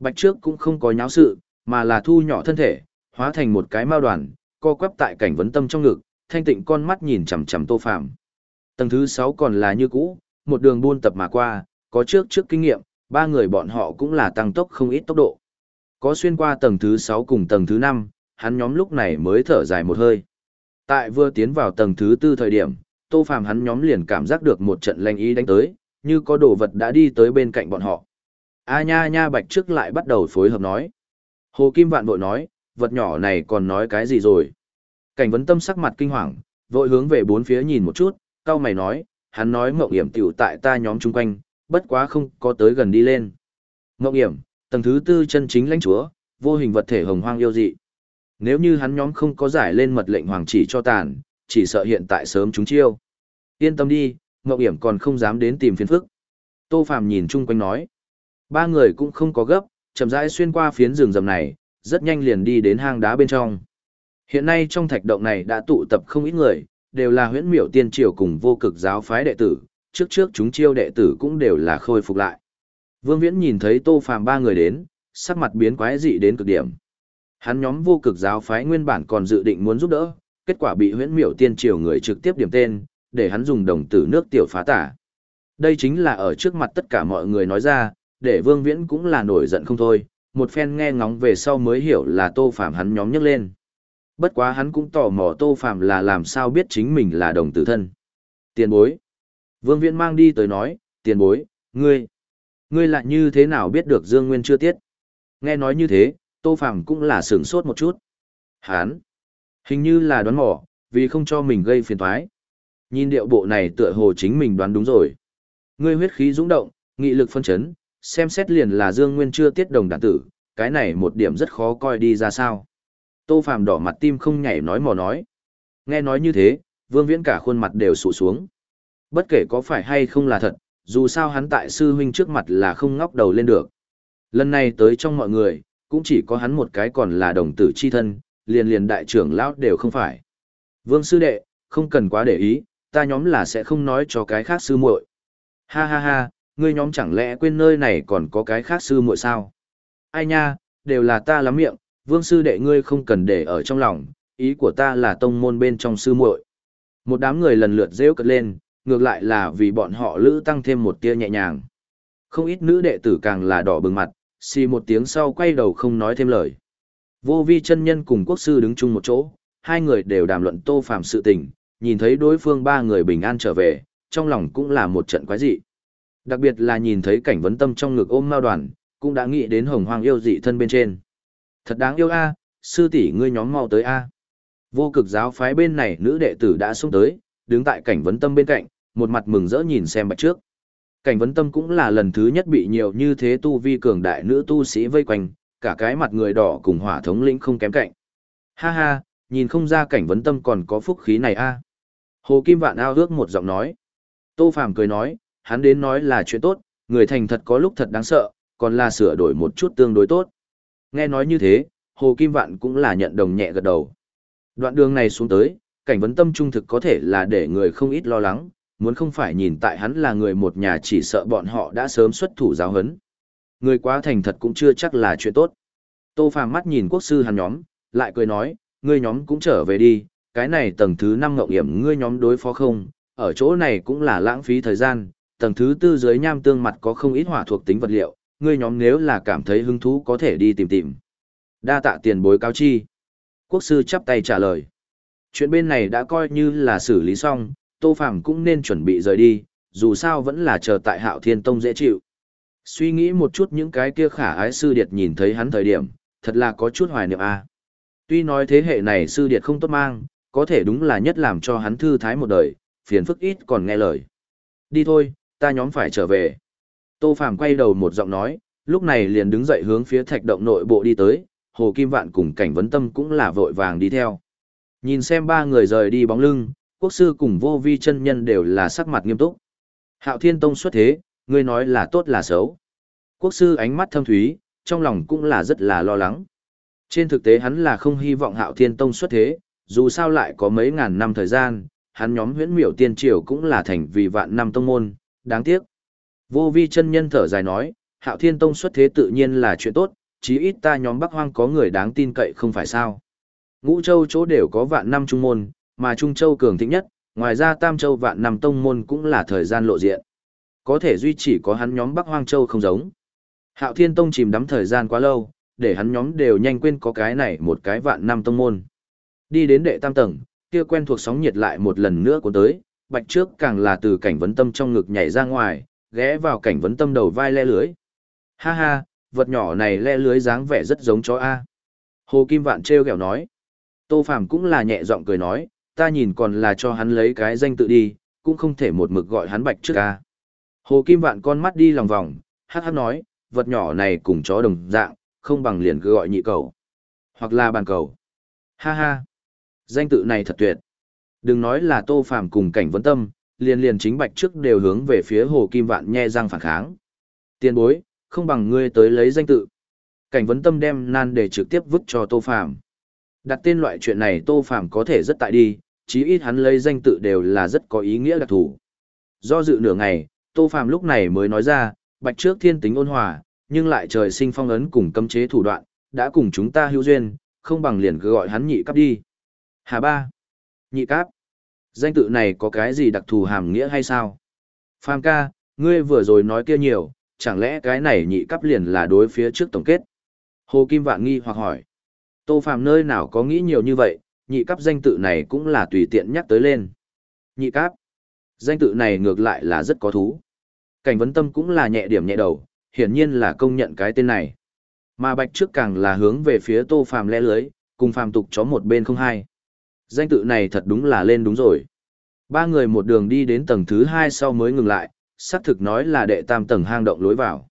Bạch trước cũng không có nháo sự, mà là thu nhỏ thân thể, hóa thành một cái mao đoàn, co quắp tại cảnh vấn tâm trong ngực, thanh tịnh con mắt nhìn chằm chằm Tô Phàm. Tầng thứ 6 còn là như cũ, một đường buôn tập mà qua, có trước trước kinh nghiệm, ba người bọn họ cũng là tăng tốc không ít tốc độ. Có xuyên qua tầng thứ 6 cùng tầng thứ 5, hắn nhóm lúc này mới thở dài một hơi. Tại vừa tiến vào tầng thứ 4 thời điểm, Tô Phàm hắn nhóm liền cảm giác được một trận lanh ý đánh tới, như có đồ vật đã đi tới bên cạnh bọn họ. A nha nha bạch trước lại bắt đầu phối hợp nói. Hồ Kim Vạn vội nói, vật nhỏ này còn nói cái gì rồi? Cảnh vấn tâm sắc mặt kinh hoàng, vội hướng về bốn phía nhìn một chút, cao mày nói, hắn nói mộng hiểm tiểu tại ta nhóm chung quanh, bất quá không có tới gần đi lên. Mộng hiểm, tầng thứ tư chân chính lãnh chúa, vô hình vật thể hồng hoang yêu dị. Nếu như hắn nhóm không có giải lên mật lệnh hoàng chỉ cho tàn, chỉ sợ hiện tại sớm chúng chiêu. Yên tâm đi, mộng Hiểm còn không dám đến tìm phiền phức. Tô Phàm nhìn chung quanh nói. Ba người cũng không có gấp, chậm rãi xuyên qua phiến rừng rầm này, rất nhanh liền đi đến hang đá bên trong. Hiện nay trong thạch động này đã tụ tập không ít người, đều là huyễn miểu tiên triều cùng vô cực giáo phái đệ tử, trước trước chúng chiêu đệ tử cũng đều là khôi phục lại. Vương Viễn nhìn thấy Tô Phàm ba người đến, sắc mặt biến quái dị đến cực điểm. Hắn nhóm vô cực giáo phái nguyên bản còn dự định muốn giúp đỡ, kết quả bị huyễn miểu tiên triều người trực tiếp điểm tên, để hắn dùng đồng tử nước tiểu phá tả. Đây chính là ở trước mặt tất cả mọi người nói ra, để Vương Viễn cũng là nổi giận không thôi, một phen nghe ngóng về sau mới hiểu là Tô Phàm hắn nhóm nhấc lên. Bất quá hắn cũng tò mò Tô Phàm là làm sao biết chính mình là đồng tử thân. Tiền bối. Vương Viễn mang đi tới nói, tiền bối, ngươi, ngươi lại như thế nào biết được Dương Nguyên chưa tiết? Nghe nói như thế, Tô Phàm cũng là sửng sốt một chút. Hán, hình như là đoán mò, vì không cho mình gây phiền toái. Nhìn điệu bộ này tựa hồ chính mình đoán đúng rồi. Ngươi huyết khí dũng động, nghị lực phân chấn, xem xét liền là Dương Nguyên chưa tiết đồng đản tử, cái này một điểm rất khó coi đi ra sao. Tô Phàm đỏ mặt tim không nhảy nói mò nói. Nghe nói như thế, Vương Viễn cả khuôn mặt đều sụ xuống. Bất kể có phải hay không là thật, dù sao hắn tại sư huynh trước mặt là không ngóc đầu lên được. Lần này tới trong mọi người, cũng chỉ có hắn một cái còn là đồng tử chi thân, liền liền đại trưởng lão đều không phải. Vương sư đệ, không cần quá để ý, ta nhóm là sẽ không nói cho cái khác sư muội. Ha ha ha, ngươi nhóm chẳng lẽ quên nơi này còn có cái khác sư muội sao? Ai nha, đều là ta lắm miệng, vương sư đệ ngươi không cần để ở trong lòng, ý của ta là tông môn bên trong sư muội. Một đám người lần lượt rêu cật lên, ngược lại là vì bọn họ lữ tăng thêm một tia nhẹ nhàng. Không ít nữ đệ tử càng là đỏ bừng mặt, xì một tiếng sau quay đầu không nói thêm lời. Vô vi chân nhân cùng quốc sư đứng chung một chỗ, hai người đều đàm luận tô phàm sự tình, nhìn thấy đối phương ba người bình an trở về, trong lòng cũng là một trận quái dị. Đặc biệt là nhìn thấy cảnh vấn tâm trong ngực ôm mao đoàn, cũng đã nghĩ đến hồng hoang yêu dị thân bên trên. Thật đáng yêu a, sư tỷ ngươi nhóm mau tới a. Vô cực giáo phái bên này nữ đệ tử đã xuống tới, đứng tại cảnh vấn tâm bên cạnh, một mặt mừng rỡ nhìn xem bạch trước. Cảnh vấn tâm cũng là lần thứ nhất bị nhiều như thế tu vi cường đại nữ tu sĩ vây quanh, cả cái mặt người đỏ cùng hỏa thống lĩnh không kém cạnh. Ha ha, nhìn không ra cảnh vấn tâm còn có phúc khí này a. Hồ Kim Vạn ao ước một giọng nói. Tô Phàm cười nói, hắn đến nói là chuyện tốt, người thành thật có lúc thật đáng sợ, còn là sửa đổi một chút tương đối tốt. Nghe nói như thế, Hồ Kim Vạn cũng là nhận đồng nhẹ gật đầu. Đoạn đường này xuống tới, cảnh vấn tâm trung thực có thể là để người không ít lo lắng, muốn không phải nhìn tại hắn là người một nhà chỉ sợ bọn họ đã sớm xuất thủ giáo hấn. Người quá thành thật cũng chưa chắc là chuyện tốt. Tô Phàm mắt nhìn quốc sư hắn nhóm, lại cười nói, ngươi nhóm cũng trở về đi, cái này tầng thứ năm ngậu hiểm ngươi nhóm đối phó không, ở chỗ này cũng là lãng phí thời gian, tầng thứ tư dưới nham tương mặt có không ít hỏa thuộc tính vật liệu, ngươi nhóm nếu là cảm thấy hứng thú có thể đi tìm tìm. Đa tạ tiền bối cao chi. Quốc sư chắp tay trả lời. Chuyện bên này đã coi như là xử lý xong, Tô Phàm cũng nên chuẩn bị rời đi, dù sao vẫn là chờ tại Hạo Thiên Tông dễ chịu. Suy nghĩ một chút những cái kia khả ái sư điệt nhìn thấy hắn thời điểm, thật là có chút hoài niệm a. Tuy nói thế hệ này sư điệt không tốt mang, có thể đúng là nhất làm cho hắn thư thái một đời, phiền phức ít còn nghe lời. Đi thôi, ta nhóm phải trở về. Tô Phàm quay đầu một giọng nói, lúc này liền đứng dậy hướng phía thạch động nội bộ đi tới, Hồ Kim Vạn cùng cảnh vấn tâm cũng là vội vàng đi theo. Nhìn xem ba người rời đi bóng lưng, quốc sư cùng vô vi chân nhân đều là sắc mặt nghiêm túc. Hạo Thiên Tông xuất thế, ngươi nói là tốt là xấu. Quốc sư ánh mắt thâm thúy, trong lòng cũng là rất là lo lắng. Trên thực tế hắn là không hy vọng Hạo Thiên Tông xuất thế, dù sao lại có mấy ngàn năm thời gian, hắn nhóm huyễn miểu tiên triều cũng là thành vì vạn năm tông môn, đáng tiếc. Vô vi chân nhân thở dài nói, Hạo Thiên Tông xuất thế tự nhiên là chuyện tốt, chí ít ta nhóm Bắc Hoang có người đáng tin cậy không phải sao. Ngũ Châu chỗ đều có vạn năm trung môn, mà Trung Châu cường thịnh nhất, ngoài ra Tam Châu vạn năm tông môn cũng là thời gian lộ diện. Có thể duy chỉ có hắn nhóm Bắc Hoang Châu không giống. Hạo Thiên Tông chìm đắm thời gian quá lâu, để hắn nhóm đều nhanh quên có cái này một cái vạn năm tông môn. Đi đến đệ tam tầng, kia quen thuộc sóng nhiệt lại một lần nữa của tới, bạch trước càng là từ cảnh vấn tâm trong ngực nhảy ra ngoài, ghé vào cảnh vấn tâm đầu vai le lưới. Ha ha, vật nhỏ này le lưới dáng vẻ rất giống chó A. Hồ Kim Vạn treo kẹo nói. Tô Phàm cũng là nhẹ giọng cười nói, ta nhìn còn là cho hắn lấy cái danh tự đi, cũng không thể một mực gọi hắn bạch trước A. Hồ Kim Vạn con mắt đi lòng vòng, hát hát nói, vật nhỏ này cùng chó đồng dạng, không bằng liền cứ gọi nhị cầu. Hoặc là bàn cầu. Ha ha. Danh tự này thật tuyệt. Đừng nói là Tô Phàm cùng cảnh vấn tâm, liền liền chính bạch trước đều hướng về phía Hồ Kim Vạn nhe răng phản kháng. tiền bối, không bằng ngươi tới lấy danh tự. Cảnh vấn tâm đem nan để trực tiếp vứt cho Tô Phàm. Đặt tên loại chuyện này Tô Phàm có thể rất tại đi, chí ít hắn lấy danh tự đều là rất có ý nghĩa đặc thù. Do dự nửa ngày, Tô Phàm lúc này mới nói ra, bạch trước thiên tính ôn hòa, nhưng lại trời sinh phong ấn cùng cấm chế thủ đoạn, đã cùng chúng ta hữu duyên, không bằng liền cứ gọi hắn nhị cấp đi. Hà ba. Nhị cáp. Danh tự này có cái gì đặc thù hàm nghĩa hay sao? Phàm ca, ngươi vừa rồi nói kia nhiều, chẳng lẽ cái này nhị cấp liền là đối phía trước tổng kết? Hồ Kim Vạn nghi hoặc hỏi. Tô Phàm nơi nào có nghĩ nhiều như vậy, nhị cấp danh tự này cũng là tùy tiện nhắc tới lên. Nhị cấp. Danh tự này ngược lại là rất có thú. Cảnh vấn tâm cũng là nhẹ điểm nhẹ đầu, hiển nhiên là công nhận cái tên này. Mà bạch trước càng là hướng về phía tô phàm lẽ lưới, cùng phàm tục chó một bên không hai. Danh tự này thật đúng là lên đúng rồi. Ba người một đường đi đến tầng thứ hai sau mới ngừng lại, xác thực nói là đệ tam tầng hang động lối vào.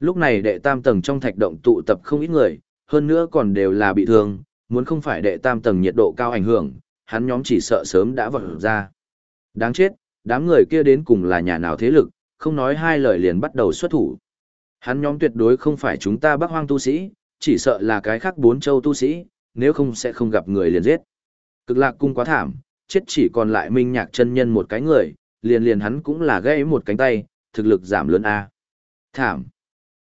Lúc này đệ tam tầng trong thạch động tụ tập không ít người, hơn nữa còn đều là bị thương, muốn không phải đệ tam tầng nhiệt độ cao ảnh hưởng, hắn nhóm chỉ sợ sớm đã vỡ ra. Đáng chết, đám người kia đến cùng là nhà nào thế lực, không nói hai lời liền bắt đầu xuất thủ. Hắn nhóm tuyệt đối không phải chúng ta bắc hoang tu sĩ, chỉ sợ là cái khác bốn châu tu sĩ, nếu không sẽ không gặp người liền giết. Cực lạc cung quá thảm, chết chỉ còn lại minh nhạc chân nhân một cái người, liền liền hắn cũng là gãy một cánh tay, thực lực giảm lớn A. Thảm.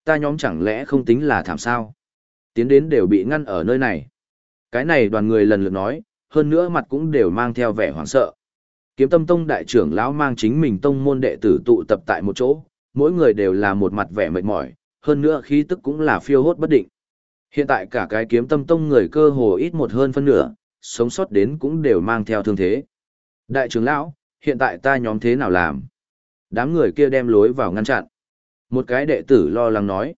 Ta nhóm chẳng lẽ không tính là thảm sao? Tiến đến đều bị ngăn ở nơi này. Cái này đoàn người lần lượt nói, hơn nữa mặt cũng đều mang theo vẻ hoảng sợ. Kiếm tâm tông đại trưởng lão mang chính mình tông môn đệ tử tụ tập tại một chỗ, mỗi người đều là một mặt vẻ mệt mỏi, hơn nữa khí tức cũng là phiêu hốt bất định. Hiện tại cả cái kiếm tâm tông người cơ hồ ít một hơn phân nửa, sống sót đến cũng đều mang theo thương thế. Đại trưởng lão, hiện tại ta nhóm thế nào làm? Đám người kia đem lối vào ngăn chặn. Một cái đệ tử lo lắng nói.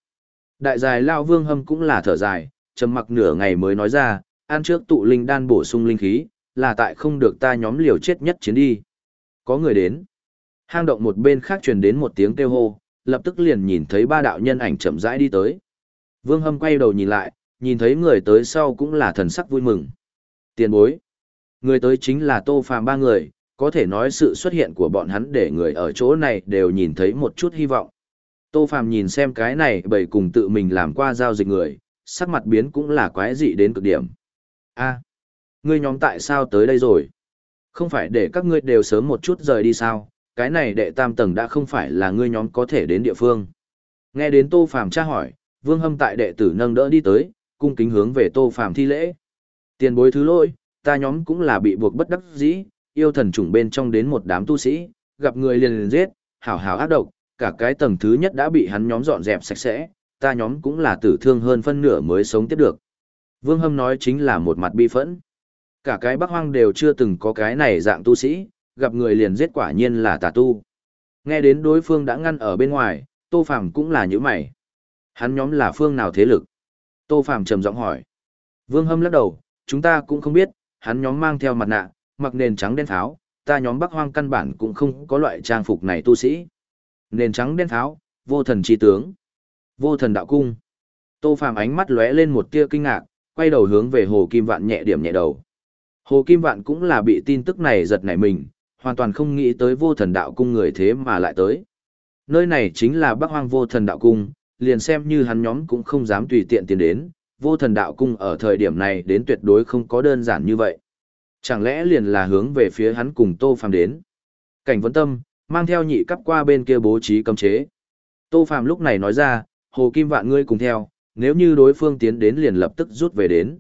Đại dài lão vương hâm cũng là thở dài, trầm mặc nửa ngày mới nói ra, ăn trước tụ linh đan bổ sung linh khí, là tại không được ta nhóm liều chết nhất chiến đi. Có người đến. Hang động một bên khác truyền đến một tiếng kêu hô, lập tức liền nhìn thấy ba đạo nhân ảnh chậm rãi đi tới. Vương Hâm quay đầu nhìn lại, nhìn thấy người tới sau cũng là thần sắc vui mừng. Tiền bối. Người tới chính là Tô Phàm ba người, có thể nói sự xuất hiện của bọn hắn để người ở chỗ này đều nhìn thấy một chút hy vọng. Tô Phàm nhìn xem cái này bầy cùng tự mình làm qua giao dịch người, sắc mặt biến cũng là quái dị đến cực điểm. A, ngươi nhóm tại sao tới đây rồi? Không phải để các ngươi đều sớm một chút rời đi sao? Cái này đệ tam tầng đã không phải là ngươi nhóm có thể đến địa phương. Nghe đến Tô Phàm tra hỏi, Vương Hâm tại đệ tử nâng đỡ đi tới, cung kính hướng về Tô Phàm thi lễ. Tiền bối thứ lỗi, ta nhóm cũng là bị buộc bất đắc dĩ, yêu thần trùng bên trong đến một đám tu sĩ, gặp người liền liền giết, hảo hảo ác độc, cả cái tầng thứ nhất đã bị hắn nhóm dọn dẹp sạch sẽ, ta nhóm cũng là tử thương hơn phân nửa mới sống tiếp được. Vương Hâm nói chính là một mặt bi phẫn. Cả cái bắc hoang đều chưa từng có cái này dạng tu sĩ, gặp người liền giết quả nhiên là tà tu. Nghe đến đối phương đã ngăn ở bên ngoài, Tô Phàm cũng là như mày. Hắn nhóm là phương nào thế lực? Tô Phàm trầm giọng hỏi. Vương Hâm lắc đầu, chúng ta cũng không biết, hắn nhóm mang theo mặt nạ, mặc nền trắng đen tháo, ta nhóm Bắc Hoang căn bản cũng không có loại trang phục này tu sĩ. Nền trắng đen tháo, vô thần chi tướng, vô thần đạo cung. Tô Phàm ánh mắt lóe lên một tia kinh ngạc, quay đầu hướng về Hồ Kim Vạn nhẹ điểm nhẹ đầu. Hồ Kim Vạn cũng là bị tin tức này giật nảy mình, hoàn toàn không nghĩ tới vô thần đạo cung người thế mà lại tới. Nơi này chính là Bắc Hoang vô thần đạo cung, liền xem như hắn nhóm cũng không dám tùy tiện tiến đến, vô thần đạo cung ở thời điểm này đến tuyệt đối không có đơn giản như vậy. Chẳng lẽ liền là hướng về phía hắn cùng Tô Phàm đến? Cảnh vấn tâm, mang theo nhị cấp qua bên kia bố trí cấm chế. Tô Phàm lúc này nói ra, Hồ Kim Vạn ngươi cùng theo, nếu như đối phương tiến đến liền lập tức rút về đến.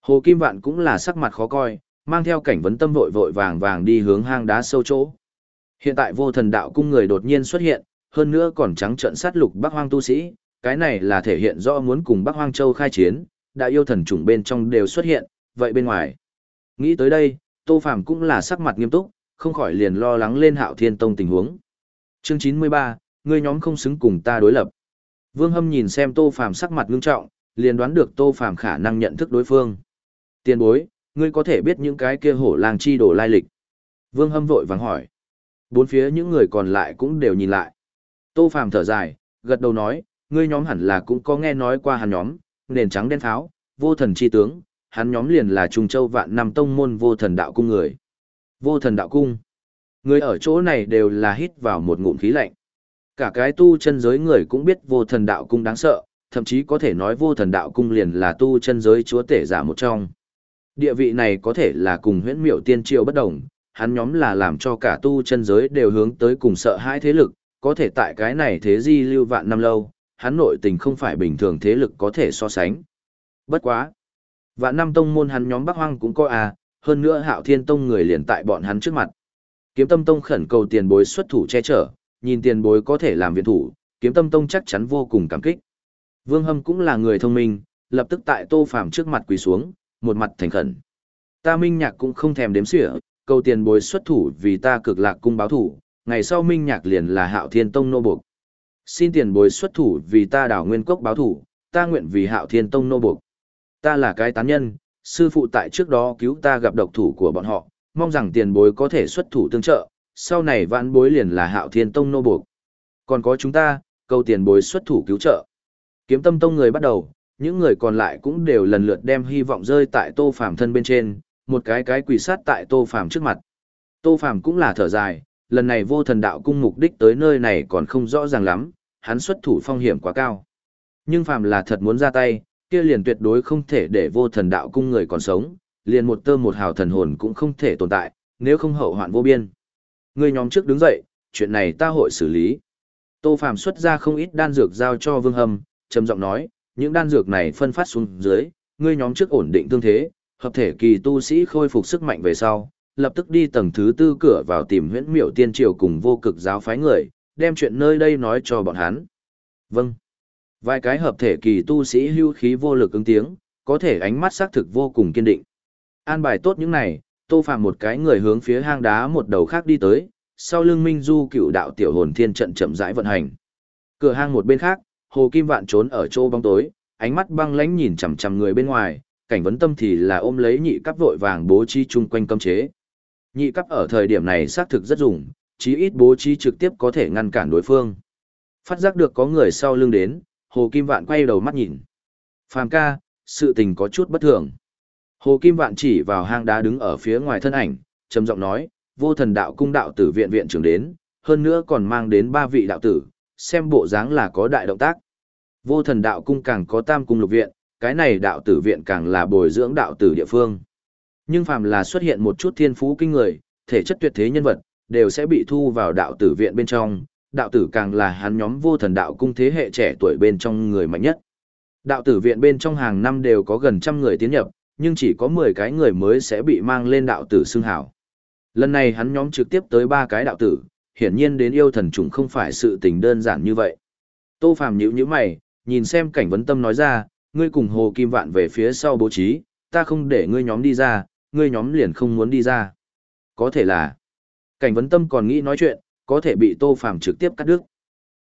Hồ Kim Vạn cũng là sắc mặt khó coi, mang theo cảnh vấn tâm vội vội vàng vàng đi hướng hang đá sâu chỗ. Hiện tại vô thần đạo cung người đột nhiên xuất hiện, hơn nữa còn trắng trợn sát lục Bắc Hoang tu sĩ, cái này là thể hiện rõ muốn cùng Bắc Hoang Châu khai chiến, đã yêu thần chủng bên trong đều xuất hiện, vậy bên ngoài. Nghĩ tới đây, Tô Phàm cũng là sắc mặt nghiêm túc, không khỏi liền lo lắng lên Hạo Thiên Tông tình huống. Chương 93, ngươi nhóm không xứng cùng ta đối lập. Vương Hâm nhìn xem Tô Phàm sắc mặt nghiêm trọng, liền đoán được Tô Phàm khả năng nhận thức đối phương. Tiền bối, ngươi có thể biết những cái kia hổ làng chi đổ lai lịch. Vương Hâm vội vàng hỏi. Bốn phía những người còn lại cũng đều nhìn lại. Tô Phàm thở dài, gật đầu nói, ngươi nhóm hẳn là cũng có nghe nói qua hắn nhóm, nền trắng đen tháo, vô thần chi tướng, hắn nhóm liền là Trung Châu vạn năm tông môn vô thần đạo cung người. Vô thần đạo cung. Người ở chỗ này đều là hít vào một ngụm khí lạnh. Cả cái tu chân giới người cũng biết vô thần đạo cung đáng sợ, thậm chí có thể nói vô thần đạo cung liền là tu chân giới chúa tể giả một trong. Địa vị này có thể là cùng huyễn miệu tiên triều bất đồng, hắn nhóm là làm cho cả tu chân giới đều hướng tới cùng sợ hãi thế lực, có thể tại cái này thế di lưu vạn năm lâu, hắn nội tình không phải bình thường thế lực có thể so sánh. Bất quá. Vạn năm tông môn hắn nhóm Bắc Hoang cũng có à, hơn nữa hạo thiên tông người liền tại bọn hắn trước mặt. Kiếm tâm tông khẩn cầu tiền bối xuất thủ che chở, nhìn tiền bối có thể làm viện thủ, kiếm tâm tông chắc chắn vô cùng cảm kích. Vương Hâm cũng là người thông minh, lập tức tại tô phàm trước mặt quỳ xuống, một mặt thành khẩn. Ta Minh Nhạc cũng không thèm đếm xỉa, cầu tiền bối xuất thủ vì ta cực lạc cung báo thủ, ngày sau Minh Nhạc liền là Hạo Thiên Tông nô buộc. Xin tiền bối xuất thủ vì ta đảo nguyên cốc báo thủ, ta nguyện vì Hạo Thiên Tông nô buộc. Ta là cái tán nhân, sư phụ tại trước đó cứu ta gặp độc thủ của bọn họ, mong rằng tiền bối có thể xuất thủ tương trợ, sau này vãn bối liền là Hạo Thiên Tông nô buộc. Còn có chúng ta, cầu tiền bối xuất thủ cứu trợ. Kiếm tâm tông người bắt đầu, những người còn lại cũng đều lần lượt đem hy vọng rơi tại tô phàm thân bên trên, một cái cái quỳ sát tại tô phàm trước mặt. Tô phàm cũng là thở dài, lần này vô thần đạo cung mục đích tới nơi này còn không rõ ràng lắm, hắn xuất thủ phong hiểm quá cao. Nhưng phàm là thật muốn ra tay, kia liền tuyệt đối không thể để vô thần đạo cung người còn sống, liền một tơ một hào thần hồn cũng không thể tồn tại, nếu không hậu hoạn vô biên. Người nhóm trước đứng dậy, chuyện này ta hội xử lý. Tô Phàm xuất ra không ít đan dược giao cho Vương Hâm, trầm giọng nói, những đan dược này phân phát xuống dưới, ngươi nhóm trước ổn định tương thế, hợp thể kỳ tu sĩ khôi phục sức mạnh về sau, lập tức đi tầng thứ tư cửa vào tìm huyễn miểu tiên triều cùng vô cực giáo phái người, đem chuyện nơi đây nói cho bọn hắn. Vâng. Vài cái hợp thể kỳ tu sĩ hưu khí vô lực ứng tiếng, có thể ánh mắt xác thực vô cùng kiên định. An bài tốt những này, tô phàm một cái người hướng phía hang đá một đầu khác đi tới, sau lưng minh du cựu đạo tiểu hồn thiên trận chậm rãi vận hành. Cửa hang một bên khác, Hồ Kim Vạn trốn ở chỗ bóng tối, ánh mắt băng lãnh nhìn chằm chằm người bên ngoài, cảnh vấn tâm thì là ôm lấy nhị cấp vội vàng bố trí chung quanh cấm chế. Nhị cấp ở thời điểm này xác thực rất dùng, chí ít bố trí trực tiếp có thể ngăn cản đối phương. Phát giác được có người sau lưng đến, Hồ Kim Vạn quay đầu mắt nhìn. Phàm ca, sự tình có chút bất thường. Hồ Kim Vạn chỉ vào hang đá đứng ở phía ngoài thân ảnh, trầm giọng nói, vô thần đạo cung đạo tử viện viện trưởng đến, hơn nữa còn mang đến ba vị đạo tử, xem bộ dáng là có đại động tác. Vô thần đạo cung càng có tam cung lục viện, cái này đạo tử viện càng là bồi dưỡng đạo tử địa phương. Nhưng phàm là xuất hiện một chút thiên phú kinh người, thể chất tuyệt thế nhân vật, đều sẽ bị thu vào đạo tử viện bên trong, đạo tử càng là hắn nhóm vô thần đạo cung thế hệ trẻ tuổi bên trong người mạnh nhất. Đạo tử viện bên trong hàng năm đều có gần trăm người tiến nhập, nhưng chỉ có 10 cái người mới sẽ bị mang lên đạo tử xưng hảo. Lần này hắn nhóm trực tiếp tới ba cái đạo tử, hiển nhiên đến yêu thần trùng không phải sự tình đơn giản như vậy. Tô Phàm nhíu nhíu mày, nhìn xem cảnh vấn tâm nói ra, ngươi cùng Hồ Kim Vạn về phía sau bố trí, ta không để ngươi nhóm đi ra, ngươi nhóm liền không muốn đi ra. Có thể là, cảnh vấn tâm còn nghĩ nói chuyện, có thể bị Tô Phàm trực tiếp cắt đứt.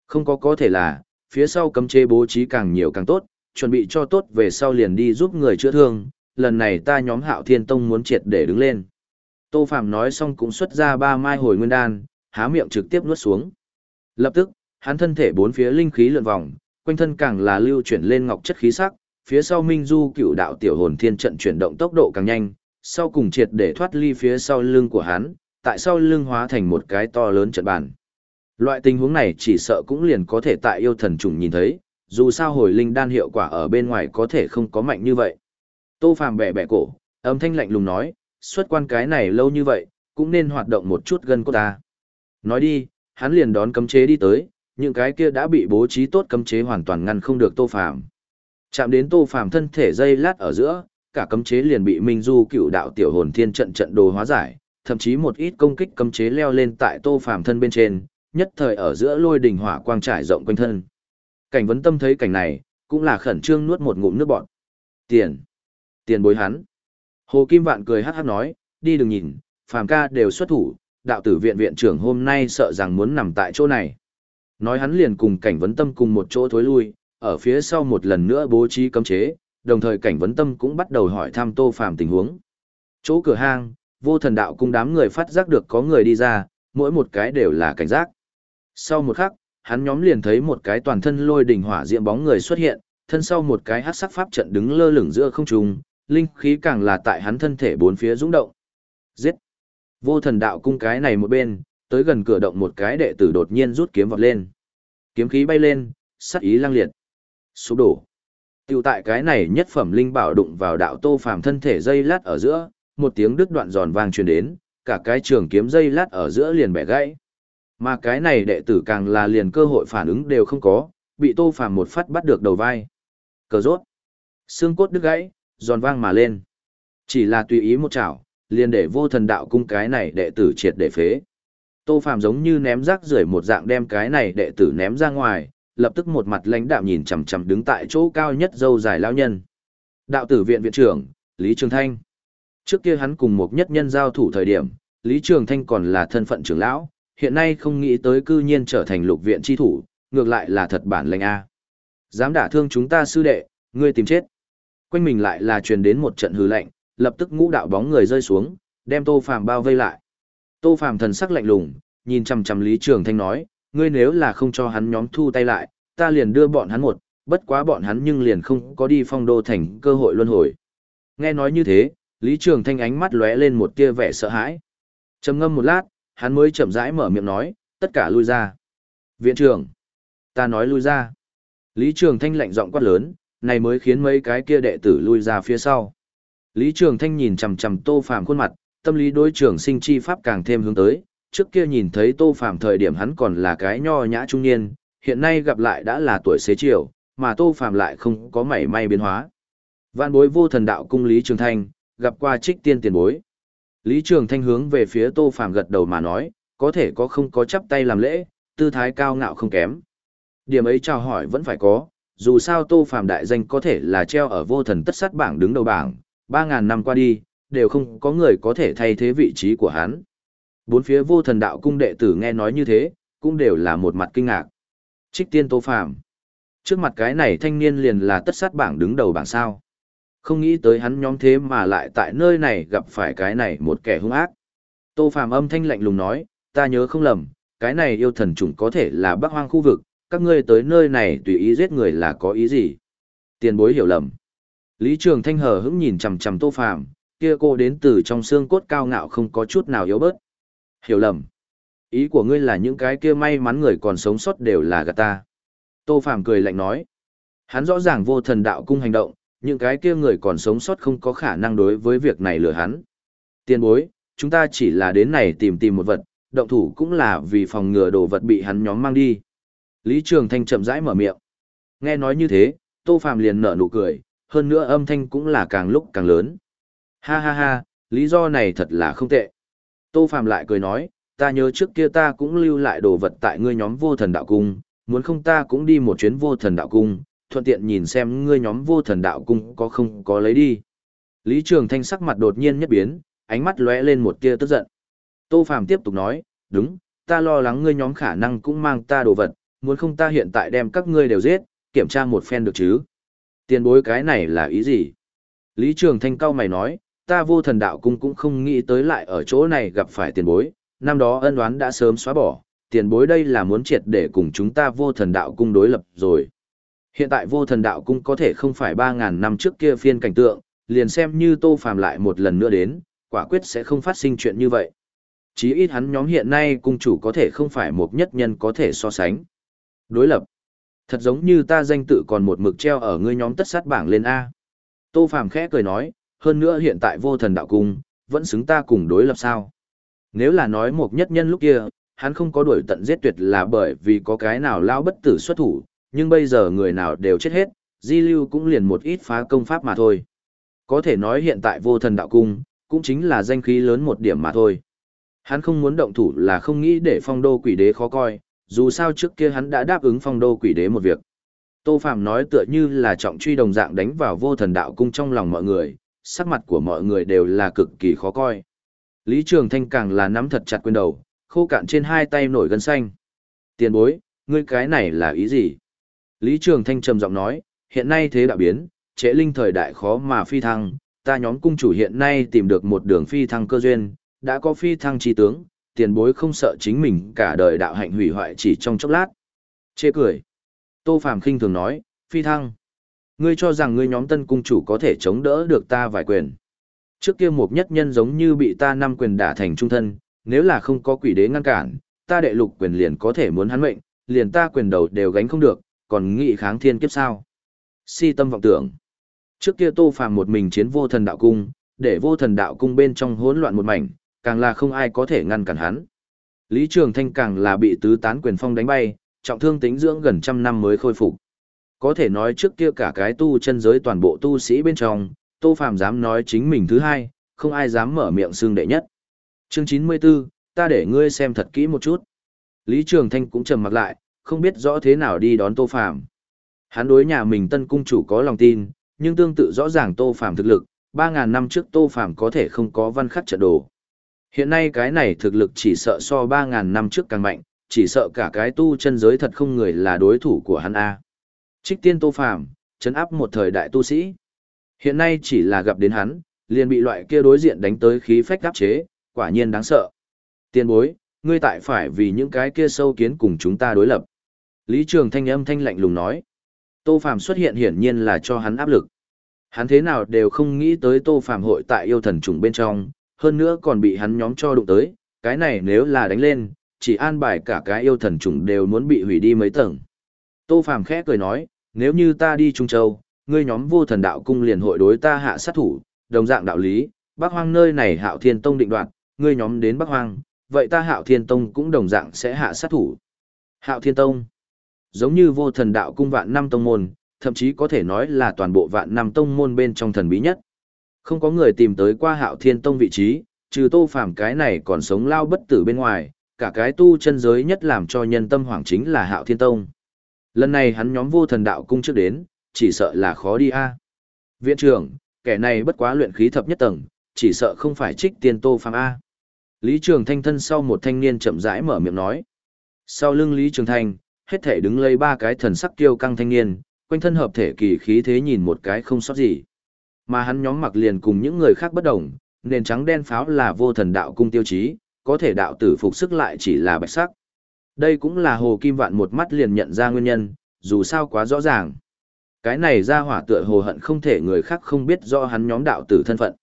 Không có có thể là, phía sau cấm chế bố trí càng nhiều càng tốt, chuẩn bị cho tốt về sau liền đi giúp người chữa thương, lần này ta nhóm Hạo Thiên Tông muốn triệt để đứng lên. Tô Phàm nói xong cũng xuất ra ba mai hồi nguyên đan, há miệng trực tiếp nuốt xuống. Lập tức, hắn thân thể bốn phía linh khí lượn vòng, quanh thân càng là lưu chuyển lên ngọc chất khí sắc, phía sau Minh Du cựu đạo tiểu hồn thiên trận chuyển động tốc độ càng nhanh, sau cùng triệt để thoát ly phía sau lưng của hắn, tại sao lưng hóa thành một cái to lớn trận bàn. Loại tình huống này chỉ sợ cũng liền có thể tại yêu thần trùng nhìn thấy, dù sao hồi linh đan hiệu quả ở bên ngoài có thể không có mạnh như vậy. Tô Phàm bẻ bẻ cổ, âm thanh lạnh lùng nói, xuất quan cái này lâu như vậy, cũng nên hoạt động một chút gần cô ta. Nói đi, hắn liền đón cấm chế đi tới, những cái kia đã bị bố trí tốt cấm chế hoàn toàn ngăn không được Tô Phàm. Chạm đến Tô Phàm thân thể dây lát ở giữa, cả cấm chế liền bị Minh Du cựu đạo tiểu hồn thiên trận trận đồ hóa giải, thậm chí một ít công kích cấm chế leo lên tại Tô Phàm thân bên trên, nhất thời ở giữa lôi đỉnh hỏa quang trải rộng quanh thân. Cảnh vấn tâm thấy cảnh này, cũng là khẩn trương nuốt một ngụm nước bọt. Tiền. Tiền bối hắn. Hồ Kim Vạn cười hát hát nói, đi đừng nhìn, phàm ca đều xuất thủ, đạo tử viện viện trưởng hôm nay sợ rằng muốn nằm tại chỗ này. Nói hắn liền cùng cảnh vấn tâm cùng một chỗ thối lui, ở phía sau một lần nữa bố trí cấm chế, đồng thời cảnh vấn tâm cũng bắt đầu hỏi thăm tô phàm tình huống. Chỗ cửa hang, vô thần đạo cung đám người phát giác được có người đi ra, mỗi một cái đều là cảnh giác. Sau một khắc, hắn nhóm liền thấy một cái toàn thân lôi đỉnh hỏa diệm bóng người xuất hiện, thân sau một cái hắc sắc pháp trận đứng lơ lửng giữa không trung, linh khí càng là tại hắn thân thể bốn phía rung động. Giết! Vô thần đạo cung cái này một bên, tới gần cửa động một cái đệ tử đột nhiên rút kiếm vọt lên. Kiếm khí bay lên, sắc ý lang liệt. Sụp đổ. Tiểu tại cái này nhất phẩm linh bảo đụng vào đạo tô phàm thân thể dây lát ở giữa, một tiếng đứt đoạn giòn vang truyền đến, cả cái trường kiếm dây lát ở giữa liền bẻ gãy. Mà cái này đệ tử càng là liền cơ hội phản ứng đều không có, bị tô phàm một phát bắt được đầu vai. Cờ rốt. Xương cốt đứt gãy, giòn vang mà lên. Chỉ là tùy ý một chảo, liền để vô thần đạo cung cái này đệ tử triệt để phế. Tô Phạm giống như ném rác rưởi một dạng đem cái này đệ tử ném ra ngoài, lập tức một mặt lãnh đạm nhìn chằm chằm đứng tại chỗ cao nhất dâu dài lão nhân. Đạo tử viện viện trưởng, Lý Trường Thanh. Trước kia hắn cùng một nhất nhân giao thủ thời điểm, Lý Trường Thanh còn là thân phận trưởng lão, hiện nay không nghĩ tới cư nhiên trở thành lục viện chi thủ, ngược lại là thật bản lệnh A. Dám đả thương chúng ta sư đệ, ngươi tìm chết. Quanh mình lại là truyền đến một trận hừ lạnh, lập tức ngũ đạo bóng người rơi xuống, đem Tô Phàm bao vây lại. Tô Phàm thần sắc lạnh lùng, nhìn chằm chằm Lý Trường Thanh nói, ngươi nếu là không cho hắn nhóm thu tay lại, ta liền đưa bọn hắn một, bất quá bọn hắn nhưng liền không có đi phong đô thành cơ hội luân hồi. Nghe nói như thế, Lý Trường Thanh ánh mắt lóe lên một tia vẻ sợ hãi. Trầm ngâm một lát, hắn mới chậm rãi mở miệng nói, tất cả lui ra. Viện trưởng, ta nói lui ra. Lý Trường Thanh lạnh giọng quát lớn, này mới khiến mấy cái kia đệ tử lui ra phía sau. Lý Trường Thanh nhìn chằm chằm Tô Phàm khuôn mặt, tâm lý đối trưởng sinh chi pháp càng thêm hướng tới, trước kia nhìn thấy Tô Phàm thời điểm hắn còn là cái nho nhã trung niên, hiện nay gặp lại đã là tuổi xế chiều, mà Tô Phàm lại không có mảy may biến hóa. Vạn bối vô thần đạo cung Lý Trường Thanh, gặp qua trích tiên tiền bối. Lý Trường Thanh hướng về phía Tô Phàm gật đầu mà nói, có thể có không có chắp tay làm lễ, tư thái cao ngạo không kém. Điểm ấy chào hỏi vẫn phải có, dù sao Tô Phàm đại danh có thể là treo ở vô thần tất sát bảng đứng đầu bảng, 3000 năm qua đi, đều không có người có thể thay thế vị trí của hắn. Bốn phía vô thần đạo cung đệ tử nghe nói như thế, cũng đều là một mặt kinh ngạc. Trích tiên Tô Phàm Trước mặt cái này thanh niên liền là tất sát bảng đứng đầu bảng sao. Không nghĩ tới hắn nhóm thế mà lại tại nơi này gặp phải cái này một kẻ hung ác. Tô Phàm âm thanh lạnh lùng nói, ta nhớ không lầm, cái này yêu thần chủng có thể là bắc hoang khu vực, các ngươi tới nơi này tùy ý giết người là có ý gì? Tiền bối hiểu lầm. Lý Trường Thanh hờ hững nhìn chằm chằm Tô Phàm, kia cô đến từ trong xương cốt cao ngạo không có chút nào yếu bớt. Hiểu lầm. Ý của ngươi là những cái kia may mắn người còn sống sót đều là gạt ta. Tô Phàm cười lạnh nói. Hắn rõ ràng vô thần đạo cung hành động, những cái kia người còn sống sót không có khả năng đối với việc này lừa hắn. Tiên bối, chúng ta chỉ là đến này tìm tìm một vật, động thủ cũng là vì phòng ngừa đồ vật bị hắn nhóm mang đi. Lý Trường Thanh chậm rãi mở miệng. Nghe nói như thế, Tô Phàm liền nở nụ cười, hơn nữa âm thanh cũng là càng lúc càng lớn. Ha ha ha, lý do này thật là không tệ. Tô Phàm lại cười nói, ta nhớ trước kia ta cũng lưu lại đồ vật tại ngươi nhóm vô thần đạo cung, muốn không ta cũng đi một chuyến vô thần đạo cung, thuận tiện nhìn xem ngươi nhóm vô thần đạo cung có không có lấy đi. Lý Trường Thanh sắc mặt đột nhiên nhất biến, ánh mắt lóe lên một tia tức giận. Tô Phàm tiếp tục nói, đúng, ta lo lắng ngươi nhóm khả năng cũng mang ta đồ vật, muốn không ta hiện tại đem các ngươi đều giết, kiểm tra một phen được chứ. Tiền bối cái này là ý gì? Lý Trường Thanh cao mày nói, ta vô thần đạo cung cũng không nghĩ tới lại ở chỗ này gặp phải tiền bối, năm đó ân oán đã sớm xóa bỏ, tiền bối đây là muốn triệt để cùng chúng ta vô thần đạo cung đối lập rồi. Hiện tại vô thần đạo cung có thể không phải 3.000 năm trước kia phiên cảnh tượng, liền xem như tô phàm lại một lần nữa đến, quả quyết sẽ không phát sinh chuyện như vậy. Chí ít hắn nhóm hiện nay cung chủ có thể không phải một nhất nhân có thể so sánh. Đối lập. Thật giống như ta danh tự còn một mực treo ở ngươi nhóm tất sát bảng lên A. Tô phàm khẽ cười nói, hơn nữa hiện tại vô thần đạo cung, vẫn xứng ta cùng đối lập sao. Nếu là nói một nhất nhân lúc kia, hắn không có đuổi tận giết tuyệt là bởi vì có cái nào lao bất tử xuất thủ, nhưng bây giờ người nào đều chết hết, di lưu cũng liền một ít phá công pháp mà thôi. Có thể nói hiện tại vô thần đạo cung, cũng chính là danh khí lớn một điểm mà thôi. Hắn không muốn động thủ là không nghĩ để phong đô quỷ đế khó coi, dù sao trước kia hắn đã đáp ứng phong đô quỷ đế một việc. Tô Phạm nói tựa như là trọng truy đồng dạng đánh vào vô thần đạo cung trong lòng mọi người, sắc mặt của mọi người đều là cực kỳ khó coi. Lý Trường Thanh càng là nắm thật chặt quyền đầu, khô cạn trên hai tay nổi gân xanh. Tiền bối, ngươi cái này là ý gì? Lý Trường Thanh trầm giọng nói, hiện nay thế đạo biến, trễ linh thời đại khó mà phi thăng, ta nhóm cung chủ hiện nay tìm được một đường phi thăng cơ duyên, đã có phi thăng chi tướng, tiền bối không sợ chính mình cả đời đạo hạnh hủy hoại chỉ trong chốc lát. Chê cười. Tô Phàm khinh thường nói, phi thăng. Ngươi cho rằng ngươi nhóm tân cung chủ có thể chống đỡ được ta vài quyền. Trước kia một nhất nhân giống như bị ta năm quyền đả thành trung thân, nếu là không có quỷ đế ngăn cản, ta đệ lục quyền liền có thể muốn hắn mệnh, liền ta quyền đầu đều gánh không được, còn nghị kháng thiên kiếp sao. Si tâm vọng tưởng. Trước kia tô phàm một mình chiến vô thần đạo cung, để vô thần đạo cung bên trong hỗn loạn một mảnh, càng là không ai có thể ngăn cản hắn. Lý Trường Thanh càng là bị tứ tán quyền phong đánh bay, trọng thương tính dưỡng gần trăm năm mới khôi phục. Có thể nói trước kia cả cái tu chân giới toàn bộ tu sĩ bên trong, Tô Phàm dám nói chính mình thứ hai, không ai dám mở miệng xương đệ nhất. Chương 94, ta để ngươi xem thật kỹ một chút. Lý Trường Thanh cũng trầm mặt lại, không biết rõ thế nào đi đón Tô Phàm. Hắn đối nhà mình tân cung chủ có lòng tin, nhưng tương tự rõ ràng Tô Phàm thực lực, ba ngàn năm trước Tô Phàm có thể không có văn khắc trận đồ. Hiện nay cái này thực lực chỉ sợ so ba ngàn năm trước càng mạnh, chỉ sợ cả cái tu chân giới thật không người là đối thủ của hắn A. Trích tiên Tô Phàm chấn áp một thời đại tu sĩ. Hiện nay chỉ là gặp đến hắn, liền bị loại kia đối diện đánh tới khí phách áp chế, quả nhiên đáng sợ. Tiên bối, ngươi tại phải vì những cái kia sâu kiến cùng chúng ta đối lập. Lý Trường Thanh âm thanh lạnh lùng nói. Tô Phàm xuất hiện hiển nhiên là cho hắn áp lực. Hắn thế nào đều không nghĩ tới Tô Phàm hội tại yêu thần trùng bên trong, hơn nữa còn bị hắn nhóm cho đụng tới, cái này nếu là đánh lên, chỉ an bài cả cái yêu thần trùng đều muốn bị hủy đi mấy tầng. Tô Phàm khẽ cười nói, nếu như ta đi Trung Châu, ngươi nhóm vô thần đạo cung liền hội đối ta hạ sát thủ, đồng dạng đạo lý, Bắc Hoang nơi này Hạo Thiên Tông định đoạt, ngươi nhóm đến Bắc Hoang, vậy ta Hạo Thiên Tông cũng đồng dạng sẽ hạ sát thủ. Hạo Thiên Tông, giống như vô thần đạo cung vạn năm tông môn, thậm chí có thể nói là toàn bộ vạn năm tông môn bên trong thần bí nhất. Không có người tìm tới qua Hạo Thiên Tông vị trí, trừ Tô Phàm cái này còn sống lao bất tử bên ngoài, cả cái tu chân giới nhất làm cho nhân tâm hoảng chính là Hạo Thiên Tông. Lần này hắn nhóm vô thần đạo cung trước đến, chỉ sợ là khó đi a. Viện trưởng, kẻ này bất quá luyện khí thập nhất tầng, chỉ sợ không phải trích tiên Tô Phàm a. Lý Trường Thanh thân sau một thanh niên chậm rãi mở miệng nói. Sau lưng Lý Trường Thanh, hết thể đứng lấy ba cái thần sắc kiêu căng thanh niên, quanh thân hợp thể kỳ khí thế nhìn một cái không sót gì. Mà hắn nhóm mặc liền cùng những người khác bất đồng, nền trắng đen pháo là vô thần đạo cung tiêu chí, có thể đạo tử phục sức lại chỉ là bạch sắc. Đây cũng là Hồ Kim Vạn một mắt liền nhận ra nguyên nhân, dù sao quá rõ ràng. Cái này ra hỏa tựa hồ hận không thể người khác không biết do hắn nhóm đạo tử thân phận.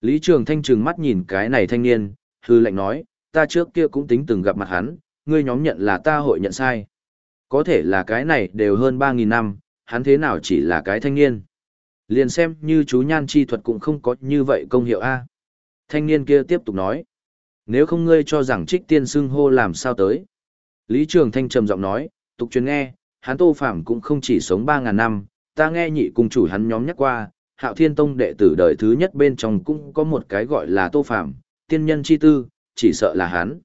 Lý Trường Thanh trừng mắt nhìn cái này thanh niên, hư lệnh nói, ta trước kia cũng tính từng gặp mặt hắn, ngươi nhóm nhận là ta hội nhận sai. Có thể là cái này đều hơn 3.000 năm, hắn thế nào chỉ là cái thanh niên. Liền xem như chú nhan chi thuật cũng không có như vậy công hiệu A. Thanh niên kia tiếp tục nói, nếu không ngươi cho rằng trích tiên xưng hô làm sao tới. Lý Trường Thanh trầm giọng nói, tục truyền nghe, hắn Tô Phàm cũng không chỉ sống 3.000 năm, ta nghe nhị cùng chủ hắn nhóm nhắc qua, Hạo Thiên Tông đệ tử đời thứ nhất bên trong cũng có một cái gọi là Tô Phàm, tiên nhân chi tư, chỉ sợ là hắn.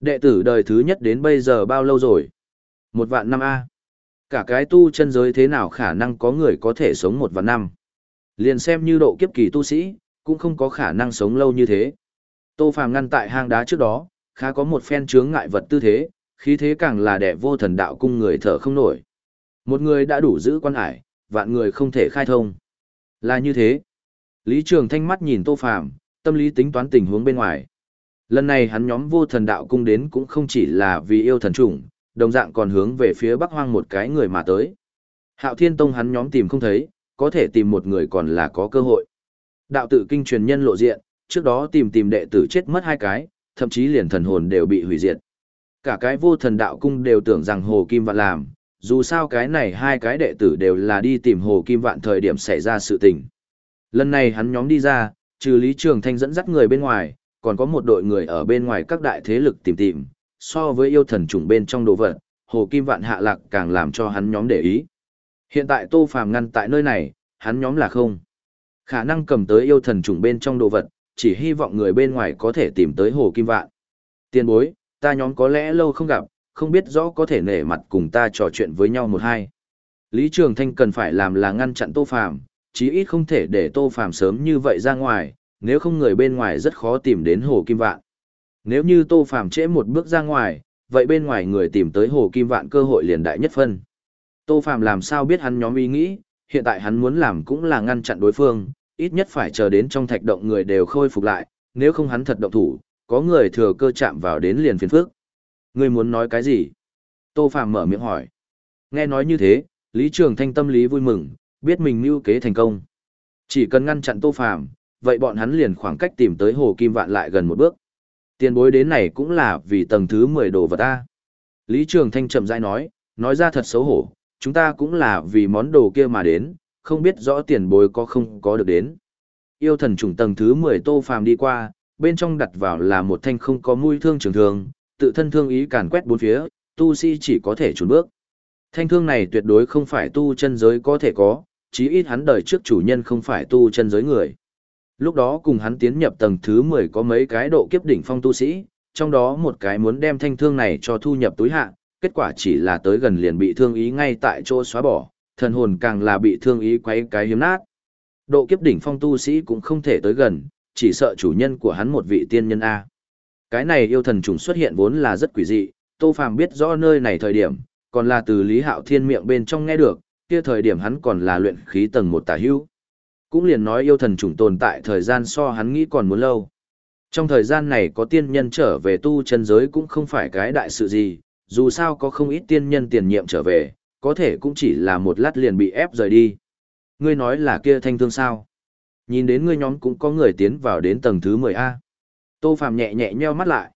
Đệ tử đời thứ nhất đến bây giờ bao lâu rồi? Một vạn năm A. Cả cái tu chân giới thế nào khả năng có người có thể sống một vạn năm? Liền xem như độ kiếp kỳ tu sĩ, cũng không có khả năng sống lâu như thế. Tô Phàm ngăn tại hang đá trước đó, khá có một phen chướng ngại vật tư thế, khí thế càng là đẻ vô thần đạo cung người thở không nổi. Một người đã đủ giữ quan ải, vạn người không thể khai thông. Là như thế. Lý Trường Thanh mắt nhìn Tô Phàm, tâm lý tính toán tình huống bên ngoài. Lần này hắn nhóm vô thần đạo cung đến cũng không chỉ là vì yêu thần trùng, đồng dạng còn hướng về phía Bắc Hoang một cái người mà tới. Hạo Thiên Tông hắn nhóm tìm không thấy, có thể tìm một người còn là có cơ hội. Đạo tự kinh truyền nhân lộ diện, trước đó tìm tìm đệ tử chết mất hai cái, thậm chí liền thần hồn đều bị hủy diệt. Cả cái vô thần đạo cung đều tưởng rằng Hồ Kim Vạn làm, dù sao cái này hai cái đệ tử đều là đi tìm Hồ Kim Vạn thời điểm xảy ra sự tình. Lần này hắn nhóm đi ra, trừ Lý Trường Thanh dẫn dắt người bên ngoài, còn có một đội người ở bên ngoài các đại thế lực tìm tìm, so với yêu thần trùng bên trong đồ vật, Hồ Kim Vạn hạ lạc càng làm cho hắn nhóm để ý. Hiện tại Tô Phàm ngăn tại nơi này, hắn nhóm là không. Khả năng cầm tới yêu thần trùng bên trong đồ vật, chỉ hy vọng người bên ngoài có thể tìm tới Hồ Kim Vạn. Tiên bối, ta nhóm có lẽ lâu không gặp, không biết rõ có thể nể mặt cùng ta trò chuyện với nhau một hai. Lý Trường Thanh cần phải làm là ngăn chặn Tô Phàm, chí ít không thể để Tô Phàm sớm như vậy ra ngoài, nếu không người bên ngoài rất khó tìm đến Hồ Kim Vạn. Nếu như Tô Phàm trễ một bước ra ngoài, vậy bên ngoài người tìm tới Hồ Kim Vạn cơ hội liền đại nhất phân. Tô Phàm làm sao biết hắn nhóm ý nghĩ, hiện tại hắn muốn làm cũng là ngăn chặn đối phương, ít nhất phải chờ đến trong thạch động người đều khôi phục lại, nếu không hắn thật động thủ, có người thừa cơ chạm vào đến liền phiền phức. Ngươi muốn nói cái gì? Tô Phàm mở miệng hỏi. Nghe nói như thế, Lý Trường Thanh tâm lý vui mừng, biết mình mưu kế thành công. Chỉ cần ngăn chặn Tô Phàm, vậy bọn hắn liền khoảng cách tìm tới Hồ Kim Vạn lại gần một bước. Tiền bối đến này cũng là vì tầng thứ 10 đồ vật ta. Lý Trường Thanh chậm rãi nói, nói ra thật xấu hổ, chúng ta cũng là vì món đồ kia mà đến, không biết rõ tiền bối có không có được đến. Yêu thần trùng tầng thứ 10 tô phàm đi qua, bên trong đặt vào là một thanh không có mũi thương trường thường, tự thân thương ý càn quét bốn phía, tu sĩ chỉ có thể trốn bước. Thanh thương này tuyệt đối không phải tu chân giới có thể có, chí ít hắn đời trước chủ nhân không phải tu chân giới người. Lúc đó cùng hắn tiến nhập tầng thứ 10 có mấy cái độ kiếp đỉnh phong tu sĩ, trong đó một cái muốn đem thanh thương này cho thu nhập túi hạ, kết quả chỉ là tới gần liền bị thương ý ngay tại chỗ xóa bỏ, thần hồn càng là bị thương ý quấy cái hiếm nát. Độ kiếp đỉnh phong tu sĩ cũng không thể tới gần, chỉ sợ chủ nhân của hắn một vị tiên nhân A. Cái này yêu thần trùng xuất hiện vốn là rất quỷ dị, Tô Phàm biết rõ nơi này thời điểm, còn là từ Lý Hạo Thiên miệng bên trong nghe được, kia thời điểm hắn còn là luyện khí tầng một tả hữu. Cũng liền nói yêu thần trùng tồn tại thời gian so hắn nghĩ còn muốn lâu. Trong thời gian này có tiên nhân trở về tu chân giới cũng không phải cái đại sự gì, dù sao có không ít tiên nhân tiền nhiệm trở về, có thể cũng chỉ là một lát liền bị ép rời đi. Ngươi nói là kia thanh thương sao? Nhìn đến ngươi nhóm cũng có người tiến vào đến tầng thứ 10A. Tô Phạm nhẹ nhẹ nheo mắt lại.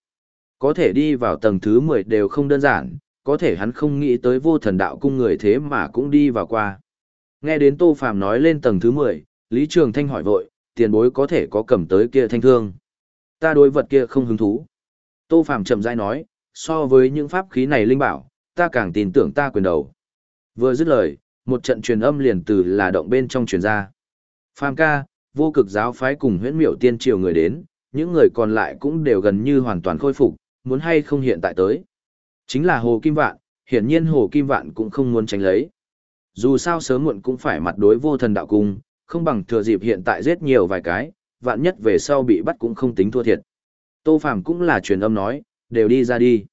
Có thể đi vào tầng thứ 10 đều không đơn giản, có thể hắn không nghĩ tới vô thần đạo cung người thế mà cũng đi vào qua. Nghe đến Tô Phạm nói lên tầng thứ 10, Lý Trường Thanh hỏi vội, tiền bối có thể có cầm tới kia thanh thương. Ta đối vật kia không hứng thú. Tô Phàm chậm rãi nói, so với những pháp khí này linh bảo, ta càng tin tưởng ta quyền đầu. Vừa dứt lời, một trận truyền âm liền từ là động bên trong truyền ra. Phàm ca, vô cực giáo phái cùng huyễn miểu tiên triều người đến, những người còn lại cũng đều gần như hoàn toàn khôi phục, muốn hay không hiện tại tới. Chính là Hồ Kim Vạn, hiển nhiên Hồ Kim Vạn cũng không muốn tránh lấy. Dù sao sớm muộn cũng phải mặt đối vô thần đạo cung, không bằng thừa dịp hiện tại giết nhiều vài cái, vạn nhất về sau bị bắt cũng không tính thua thiệt. Tô Phàm cũng là truyền âm nói, đều đi ra đi.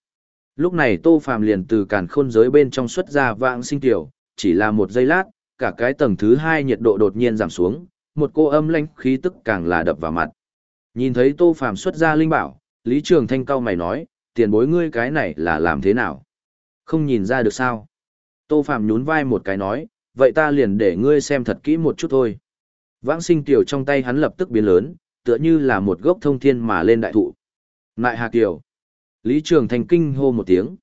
Lúc này Tô Phàm liền từ càn khôn giới bên trong xuất ra vãng sinh tiểu, chỉ là một giây lát, cả cái tầng thứ hai nhiệt độ đột nhiên giảm xuống, một cô âm lãnh khí tức càng là đập vào mặt. Nhìn thấy Tô Phàm xuất ra linh bảo, Lý Trường Thanh cao mày nói, tiền bối ngươi cái này là làm thế nào? Không nhìn ra được sao? Tô Phàm nhún vai một cái nói, vậy ta liền để ngươi xem thật kỹ một chút thôi. Vãng sinh tiểu trong tay hắn lập tức biến lớn, tựa như là một gốc thông thiên mà lên đại thụ. Nại Hà Kiều. Lý Trường Thành kinh hô một tiếng.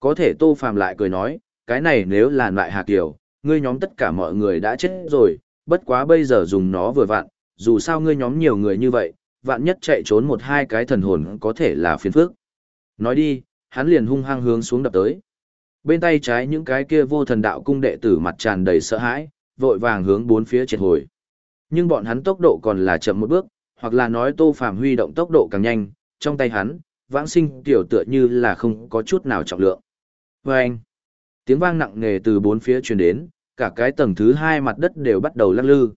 Có thể Tô Phàm lại cười nói, cái này nếu là Nại Hà Kiều, ngươi nhóm tất cả mọi người đã chết rồi, bất quá bây giờ dùng nó vừa vặn, dù sao ngươi nhóm nhiều người như vậy, vạn nhất chạy trốn một hai cái thần hồn có thể là phiền phức. Nói đi, hắn liền hung hăng hướng xuống đập tới. Bên tay trái những cái kia vô thần đạo cung đệ tử mặt tràn đầy sợ hãi, vội vàng hướng bốn phía triệt hồi. Nhưng bọn hắn tốc độ còn là chậm một bước, hoặc là nói Tô Phàm huy động tốc độ càng nhanh, trong tay hắn, vãng sinh tiểu tựa như là không có chút nào trọng lượng. Vâng! Tiếng vang nặng nề từ bốn phía truyền đến, cả cái tầng thứ hai mặt đất đều bắt đầu lắc lư.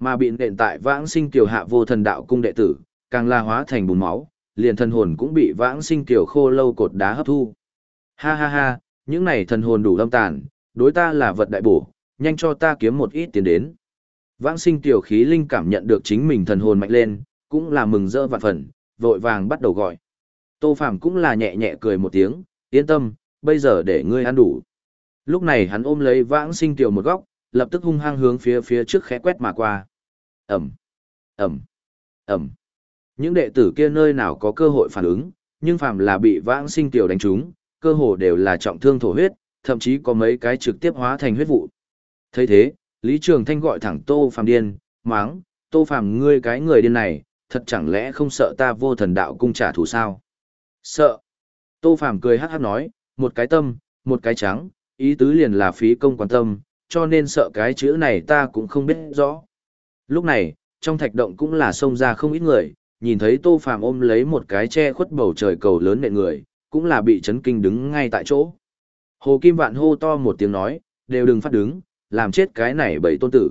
Mà bị nện tại vãng sinh tiểu hạ vô thần đạo cung đệ tử, càng la hóa thành bùn máu, liền thần hồn cũng bị vãng sinh tiểu khô lâu cột đá hấp thu. Ha ha ha, những này thần hồn đủ lâm tàn, đối ta là vật đại bổ, nhanh cho ta kiếm một ít tiền đến. Vãng sinh tiểu khí linh cảm nhận được chính mình thần hồn mạnh lên, cũng là mừng rỡ vạn phần, vội vàng bắt đầu gọi. Tô Phàm cũng là nhẹ nhẹ cười một tiếng, yên tâm, bây giờ để ngươi ăn đủ. Lúc này hắn ôm lấy vãng sinh tiểu một góc, lập tức hung hăng hướng phía phía trước khẽ quét mà qua. Ẩm, Ẩm, Ẩm. Những đệ tử kia nơi nào có cơ hội phản ứng, nhưng phàm là bị vãng sinh tiểu đánh trúng, cơ hồ đều là trọng thương thổ huyết, thậm chí có mấy cái trực tiếp hóa thành huyết vụ. thấy thế, Lý Trường Thanh gọi thẳng Tô Phàm điên, máng, Tô Phàm ngươi cái người điên này, thật chẳng lẽ không sợ ta vô thần đạo cung trả thù sao? Sợ. Tô Phàm cười hắc hắc nói, một cái tâm, một cái trắng, ý tứ liền là phí công quan tâm, cho nên sợ cái chữ này ta cũng không biết rõ. Lúc này, trong thạch động cũng là xông ra không ít người, nhìn thấy Tô Phàm ôm lấy một cái che khuất bầu trời cầu lớn nện người, cũng là bị chấn kinh đứng ngay tại chỗ. Hồ Kim Vạn hô to một tiếng nói, đều đừng phát đứng, làm chết cái này bảy tôn tử.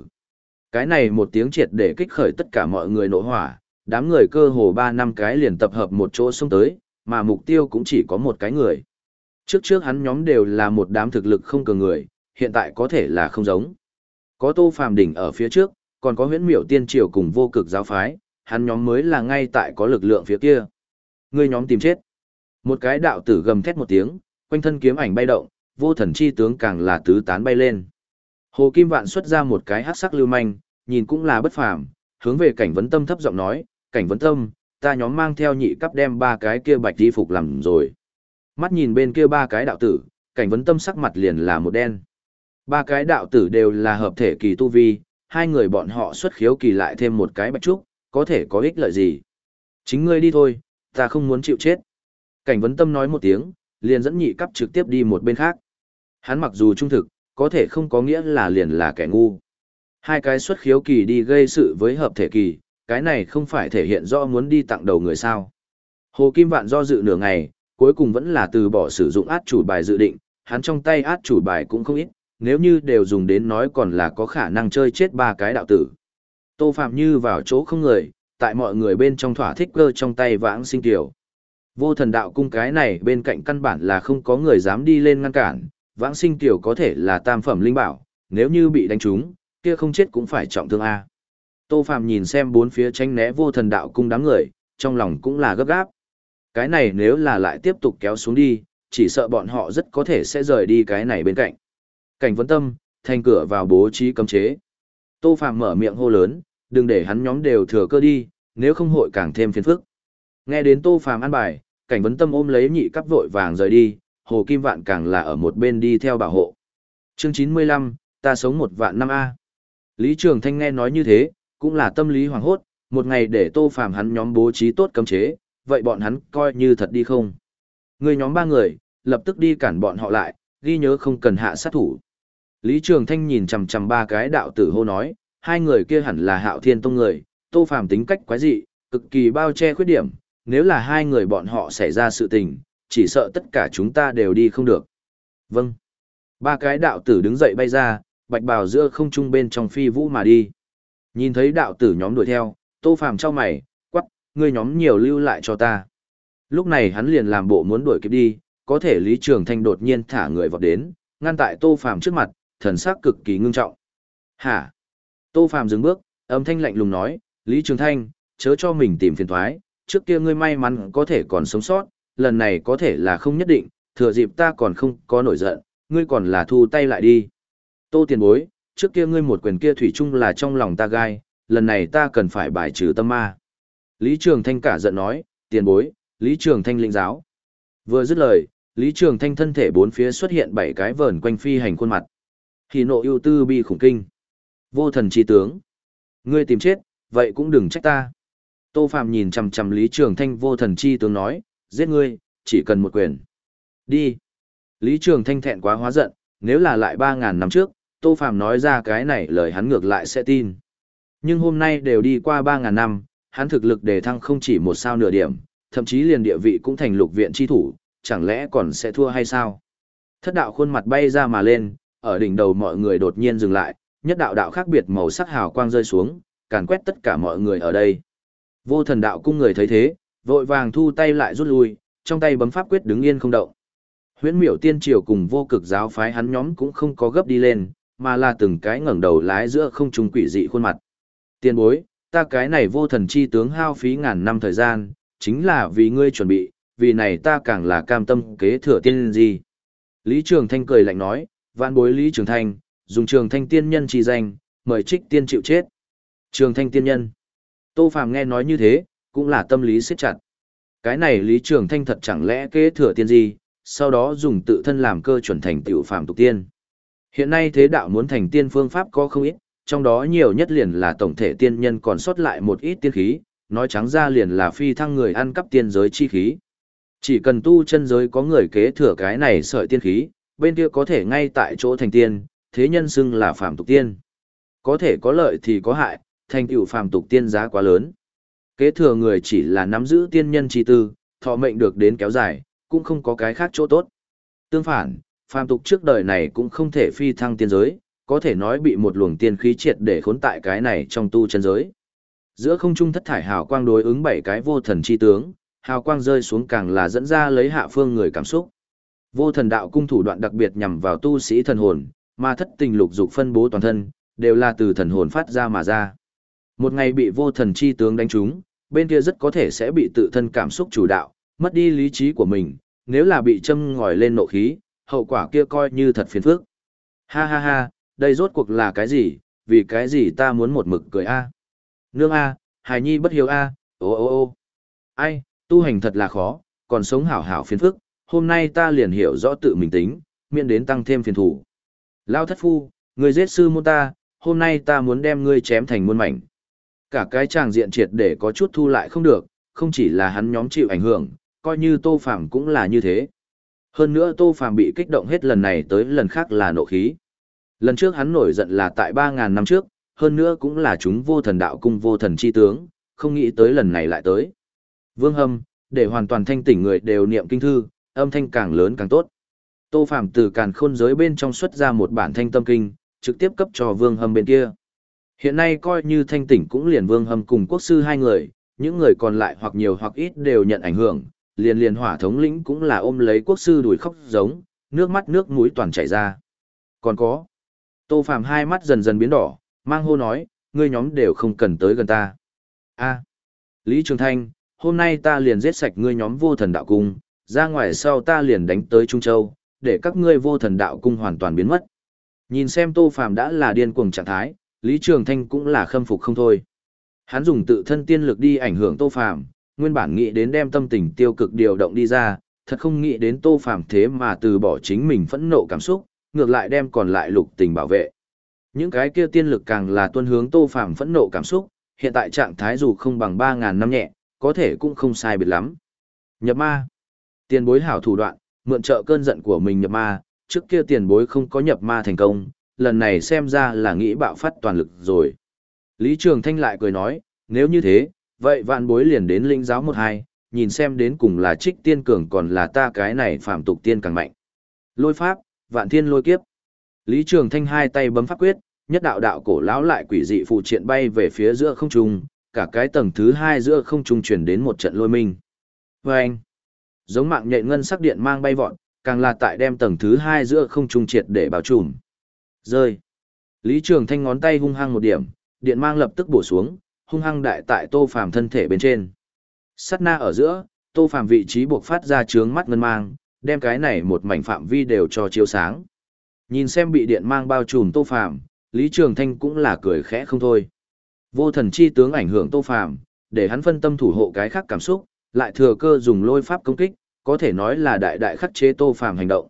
Cái này một tiếng triệt để kích khởi tất cả mọi người nổ hỏa, đám người cơ hồ ba năm cái liền tập hợp một chỗ xông tới, mà mục tiêu cũng chỉ có một cái người. Trước trước hắn nhóm đều là một đám thực lực không cường người, hiện tại có thể là không giống. Có Tô Phàm đỉnh ở phía trước, còn có huyễn miểu tiên triều cùng vô cực giáo phái, hắn nhóm mới là ngay tại có lực lượng phía kia. Người nhóm tìm chết. Một cái đạo tử gầm thét một tiếng, quanh thân kiếm ảnh bay động, vô thần chi tướng càng là tứ tán bay lên. Hồ Kim Vạn xuất ra một cái hắc sắc lưu manh, nhìn cũng là bất phàm, hướng về cảnh vấn tâm thấp giọng nói, cảnh vấn tâm, ta nhóm mang theo nhị cấp đem ba cái kia bạch đi phục làm rồi. Mắt nhìn bên kia ba cái đạo tử, cảnh vấn tâm sắc mặt liền là một đen. Ba cái đạo tử đều là hợp thể kỳ tu vi, hai người bọn họ xuất khiếu kỳ lại thêm một cái bạch trúc, có thể có ích lợi gì. Chính ngươi đi thôi, ta không muốn chịu chết. Cảnh vấn tâm nói một tiếng, liền dẫn nhị cấp trực tiếp đi một bên khác. Hắn mặc dù trung thực, có thể không có nghĩa là liền là kẻ ngu. Hai cái xuất khiếu kỳ đi gây sự với hợp thể kỳ, cái này không phải thể hiện rõ muốn đi tặng đầu người sao. Hồ Kim Vạn do dự nửa ngày, cuối cùng vẫn là từ bỏ sử dụng át chủ bài dự định, hắn trong tay át chủ bài cũng không ít, nếu như đều dùng đến nói còn là có khả năng chơi chết ba cái đạo tử. Tô Phạm như vào chỗ không người, tại mọi người bên trong thỏa thích cơ trong tay vãng sinh tiểu. Vô thần đạo cung cái này bên cạnh căn bản là không có người dám đi lên ngăn cản, vãng sinh tiểu có thể là tam phẩm linh bảo, nếu như bị đánh trúng, kia không chết cũng phải trọng thương A. Tô Phạm nhìn xem bốn phía tranh né vô thần đạo cung đám người, trong lòng cũng là gấp gáp. Cái này nếu là lại tiếp tục kéo xuống đi, chỉ sợ bọn họ rất có thể sẽ rời đi cái này bên cạnh. Cảnh vấn tâm, thành cửa vào bố trí cấm chế. Tô Phạm mở miệng hô lớn, đừng để hắn nhóm đều thừa cơ đi, nếu không hội càng thêm phiền phức. Nghe đến Tô Phạm ăn bài, cảnh vấn tâm ôm lấy nhị cấp vội vàng rời đi, Hồ Kim Vạn càng là ở một bên đi theo bảo hộ. Chương 95, ta sống một vạn năm A. Lý Trường Thanh nghe nói như thế, cũng là tâm lý hoàng hốt, một ngày để Tô Phạm hắn nhóm bố trí tốt cấm chế, vậy bọn hắn coi như thật đi không? Người nhóm ba người, lập tức đi cản bọn họ lại, ghi nhớ không cần hạ sát thủ. Lý Trường Thanh nhìn chằm chằm ba cái đạo tử hô nói, hai người kia hẳn là Hạo Thiên Tông người, Tô Phàm tính cách quái dị, cực kỳ bao che khuyết điểm, nếu là hai người bọn họ xảy ra sự tình, chỉ sợ tất cả chúng ta đều đi không được. Vâng. Ba cái đạo tử đứng dậy bay ra, bạch bào giữa không trung bên trong phi vũ mà đi. Nhìn thấy đạo tử nhóm đuổi theo, Tô Phàm trao mày, quắc, ngươi nhóm nhiều lưu lại cho ta. Lúc này hắn liền làm bộ muốn đuổi kịp đi, có thể Lý Trường Thanh đột nhiên thả người vọt đến, ngăn tại Tô Phàm trước mặt, thần sắc cực kỳ ngưng trọng. Hả? Tô Phàm dừng bước, âm thanh lạnh lùng nói, Lý Trường Thanh, chớ cho mình tìm phiền thoái, trước kia ngươi may mắn có thể còn sống sót, lần này có thể là không nhất định, thừa dịp ta còn không có nổi giận, ngươi còn là thu tay lại đi. Tô tiền bối, trước kia ngươi một quyền kia thủy chung là trong lòng ta gai, lần này ta cần phải bài trừ tâm ma. Lý Trường Thanh cả giận nói, tiền bối, Lý Trường Thanh linh giáo. Vừa dứt lời, Lý Trường Thanh thân thể bốn phía xuất hiện bảy cái vờn quanh phi hành khuôn mặt. Hỉ nộ ưu tư bi khủng kinh. Vô thần chi tướng. Ngươi tìm chết, vậy cũng đừng trách ta. Tô Phạm nhìn chằm chằm Lý Trường Thanh vô thần chi tướng nói, giết ngươi, chỉ cần một quyền. Đi. Lý Trường Thanh thẹn quá hóa giận, nếu là lại 3.000 năm trước, Tô Phạm nói ra cái này lời hắn ngược lại sẽ tin. Nhưng hôm nay đều đi qua 3.000 năm, hắn thực lực đề thăng không chỉ một sao nửa điểm, thậm chí liền địa vị cũng thành lục viện chi thủ, chẳng lẽ còn sẽ thua hay sao? Thất đạo khuôn mặt bay ra mà lên, ở đỉnh đầu mọi người đột nhiên dừng lại, nhất đạo đạo khác biệt màu sắc hào quang rơi xuống, càn quét tất cả mọi người ở đây. Vô thần đạo cung người thấy thế, vội vàng thu tay lại rút lui, trong tay bấm pháp quyết đứng yên không động. Huyễn miểu tiên triều cùng vô cực giáo phái hắn nhóm cũng không có gấp đi lên, mà là từng cái ngẩng đầu lái giữa không trung quỷ dị khuôn mặt. Tiên bối, ta cái này vô thần chi tướng hao phí ngàn năm thời gian, chính là vì ngươi chuẩn bị, vì này ta càng là cam tâm kế thừa tiên gì. Lý Trường Thanh cười lạnh nói, vạn bối Lý Trường Thanh, dùng Trường Thanh tiên nhân chi danh, mời trích tiên chịu chết. Trường Thanh tiên nhân. Tô Phàm nghe nói như thế, cũng là tâm lý siết chặt. Cái này Lý Trường Thanh thật chẳng lẽ kế thừa tiên gì, sau đó dùng tự thân làm cơ chuẩn thành tiểu phàm tục tiên. Hiện nay thế đạo muốn thành tiên phương pháp có không ít, trong đó nhiều nhất liền là tổng thể tiên nhân còn sót lại một ít tiên khí, nói trắng ra liền là phi thăng người ăn cắp tiên giới chi khí. Chỉ cần tu chân giới có người kế thừa cái này sợi tiên khí, bên kia có thể ngay tại chỗ thành tiên, thế nhân xưng là phàm tục tiên. Có thể có lợi thì có hại, thành tựu phàm tục tiên giá quá lớn. Kế thừa người chỉ là nắm giữ tiên nhân chi tư, thọ mệnh được đến kéo dài, cũng không có cái khác chỗ tốt. Tương phản, phàm tục trước đời này cũng không thể phi thăng tiên giới, có thể nói bị một luồng tiên khí triệt để khốn tại cái này trong tu chân giới. Giữa không trung thất thải hào quang đối ứng bảy cái vô thần chi tướng, hào quang rơi xuống càng là dẫn ra lấy hạ phương người cảm xúc. Vô thần đạo cung thủ đoạn đặc biệt nhằm vào tu sĩ thần hồn, mà thất tình lục dục phân bố toàn thân, đều là từ thần hồn phát ra mà ra. Một ngày bị vô thần chi tướng đánh trúng, bên kia rất có thể sẽ bị tự thân cảm xúc chủ đạo, mất đi lý trí của mình, nếu là bị châm ngòi lên nộ khí, hậu quả kia coi như thật phiền phức. Ha ha ha, đây rốt cuộc là cái gì, vì cái gì ta muốn một mực cười a Nương a hài nhi bất hiếu a ô ô ô ai, tu hành thật là khó, còn sống hảo hảo phiền phức, hôm nay ta liền hiểu rõ tự mình tính, miễn đến tăng thêm phiền thủ. Lao thất phu, người giết sư môn ta, hôm nay ta muốn đem ngươi chém thành muôn mảnh. Cả cái tràng diện triệt để có chút thu lại không được, không chỉ là hắn nhóm chịu ảnh hưởng, coi như Tô Phàm cũng là như thế. Hơn nữa Tô Phàm bị kích động hết lần này tới lần khác là nộ khí. Lần trước hắn nổi giận là tại 3.000 năm trước, hơn nữa cũng là chúng vô thần đạo cung vô thần chi tướng, không nghĩ tới lần này lại tới. Vương Hâm, để hoàn toàn thanh tỉnh người đều niệm kinh thư, âm thanh càng lớn càng tốt. Tô Phạm từ càn khôn giới bên trong xuất ra một bản thanh tâm kinh, trực tiếp cấp cho Vương Hâm bên kia. Hiện nay coi như thanh tỉnh cũng liền vương hâm cùng quốc sư hai người, những người còn lại hoặc nhiều hoặc ít đều nhận ảnh hưởng, liền liền hỏa thống lĩnh cũng là ôm lấy quốc sư đùi khóc giống, nước mắt nước mũi toàn chảy ra. Còn có, tô phàm hai mắt dần dần biến đỏ, mang hô nói, ngươi nhóm đều không cần tới gần ta. a Lý Trường Thanh, hôm nay ta liền giết sạch ngươi nhóm vô thần đạo cung, ra ngoài sau ta liền đánh tới Trung Châu, để các ngươi vô thần đạo cung hoàn toàn biến mất. Nhìn xem Tô Phàm đã là điên cuồng trạng thái, Lý Trường Thanh cũng là khâm phục không thôi. Hắn dùng tự thân tiên lực đi ảnh hưởng Tô Phàm, nguyên bản nghĩ đến đem tâm tình tiêu cực điều động đi ra, thật không nghĩ đến Tô Phàm thế mà từ bỏ chính mình phẫn nộ cảm xúc, ngược lại đem còn lại lục tình bảo vệ. Những cái kia tiên lực càng là tuân hướng Tô Phàm phẫn nộ cảm xúc, hiện tại trạng thái dù không bằng 3000 năm nhẹ, có thể cũng không sai biệt lắm. Nhập ma. Tiền bối hảo thủ đoạn, mượn trợ cơn giận của mình nhập ma, trước kia tiền bối không có nhập ma thành công, lần này xem ra là nghĩ bạo phát toàn lực rồi. Lý Trường Thanh lại cười nói, nếu như thế, vậy vạn bối liền đến linh giáo một hai, nhìn xem đến cùng là trích tiên cường còn là ta cái này phạm tục tiên càng mạnh. Lôi pháp, vạn thiên lôi kiếp. Lý Trường Thanh hai tay bấm pháp quyết, nhất đạo đạo cổ lão lại quỷ dị phù triện bay về phía giữa không trung, cả cái tầng thứ hai giữa không trung truyền đến một trận lôi minh. Và anh, giống mạng nhện ngân sắc điện mang bay vọt, càng là tại đem tầng thứ hai giữa không trung triệt để bảo trùm. Rơi. Lý Trường Thanh ngón tay hung hăng một điểm, điện mang lập tức bổ xuống, hung hăng đại tại Tô Phàm thân thể bên trên. Sát na ở giữa, Tô Phàm vị trí buộc phát ra trướng mắt ngân mang, đem cái này một mảnh phạm vi đều cho chiếu sáng. Nhìn xem bị điện mang bao trùm Tô Phàm, Lý Trường Thanh cũng là cười khẽ không thôi. Vô thần chi tướng ảnh hưởng Tô Phàm, để hắn phân tâm thủ hộ cái khác cảm xúc, lại thừa cơ dùng lôi pháp công kích, có thể nói là đại đại khắc chế Tô Phàm hành động.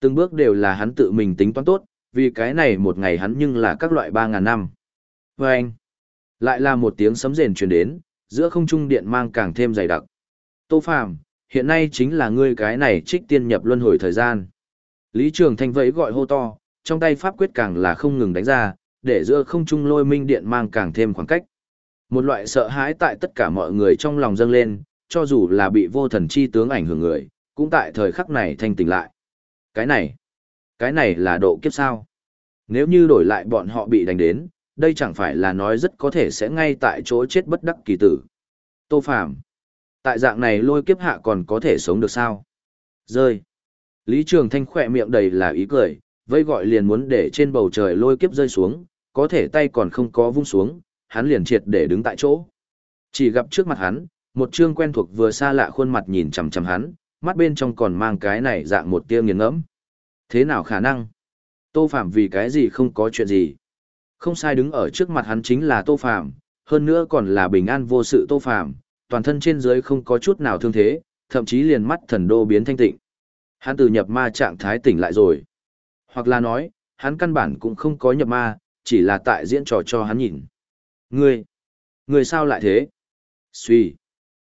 Từng bước đều là hắn tự mình tính toán tốt, vì cái này một ngày hắn nhưng là các loại 3000 năm. Và anh, lại là một tiếng sấm rền truyền đến, giữa không trung điện mang càng thêm dày đặc. Tô Phàm, hiện nay chính là ngươi cái này trích tiên nhập luân hồi thời gian. Lý Trường Thanh vẫy gọi hô to, trong tay pháp quyết càng là không ngừng đánh ra, để giữa không trung lôi minh điện mang càng thêm khoảng cách. Một loại sợ hãi tại tất cả mọi người trong lòng dâng lên, cho dù là bị vô thần chi tướng ảnh hưởng người, cũng tại thời khắc này thanh tỉnh lại. Cái này, cái này là độ kiếp sao? Nếu như đổi lại bọn họ bị đánh đến, đây chẳng phải là nói rất có thể sẽ ngay tại chỗ chết bất đắc kỳ tử. Tô Phàm Tại dạng này lôi kiếp hạ còn có thể sống được sao? Rơi. Lý Trường Thanh khỏe miệng đầy là ý cười, vây gọi liền muốn để trên bầu trời lôi kiếp rơi xuống, có thể tay còn không có vung xuống, hắn liền triệt để đứng tại chỗ. Chỉ gặp trước mặt hắn, một trương quen thuộc vừa xa lạ khuôn mặt nhìn chằm chằm hắn, mắt bên trong còn mang cái này dạng một tia nghiền ngẫm. Thế nào khả năng? Tô Phạm vì cái gì không có chuyện gì? Không sai đứng ở trước mặt hắn chính là Tô Phạm, hơn nữa còn là bình an vô sự Tô Phạm, toàn thân trên dưới không có chút nào thương thế, thậm chí liền mắt thần đô biến thanh tịnh. Hắn từ nhập ma trạng thái tỉnh lại rồi. Hoặc là nói, hắn căn bản cũng không có nhập ma, chỉ là tại diễn trò cho hắn nhìn. Ngươi, ngươi sao lại thế? Suy.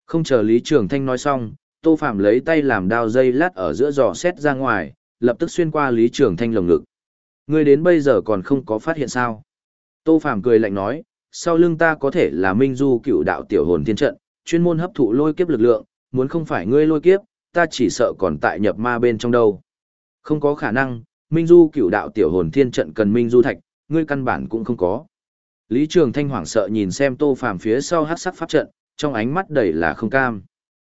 Không chờ Lý Trường Thanh nói xong, Tô Phạm lấy tay làm đao dây lát ở giữa giò xét ra ngoài, lập tức xuyên qua Lý Trường Thanh lồng ngực. Ngươi đến bây giờ còn không có phát hiện sao? Tô Phạm cười lạnh nói, sau lưng ta có thể là Minh Du cựu đạo tiểu hồn thiên trận, chuyên môn hấp thụ lôi kiếp lực lượng, muốn không phải ngươi lôi kiếp, ta chỉ sợ còn tại nhập ma bên trong đâu. Không có khả năng, Minh Du cựu đạo tiểu hồn thiên trận cần Minh Du thạch, ngươi căn bản cũng không có. Lý Trường Thanh hoảng sợ nhìn xem Tô Phàm phía sau hắc sắc pháp trận, trong ánh mắt đầy là không cam.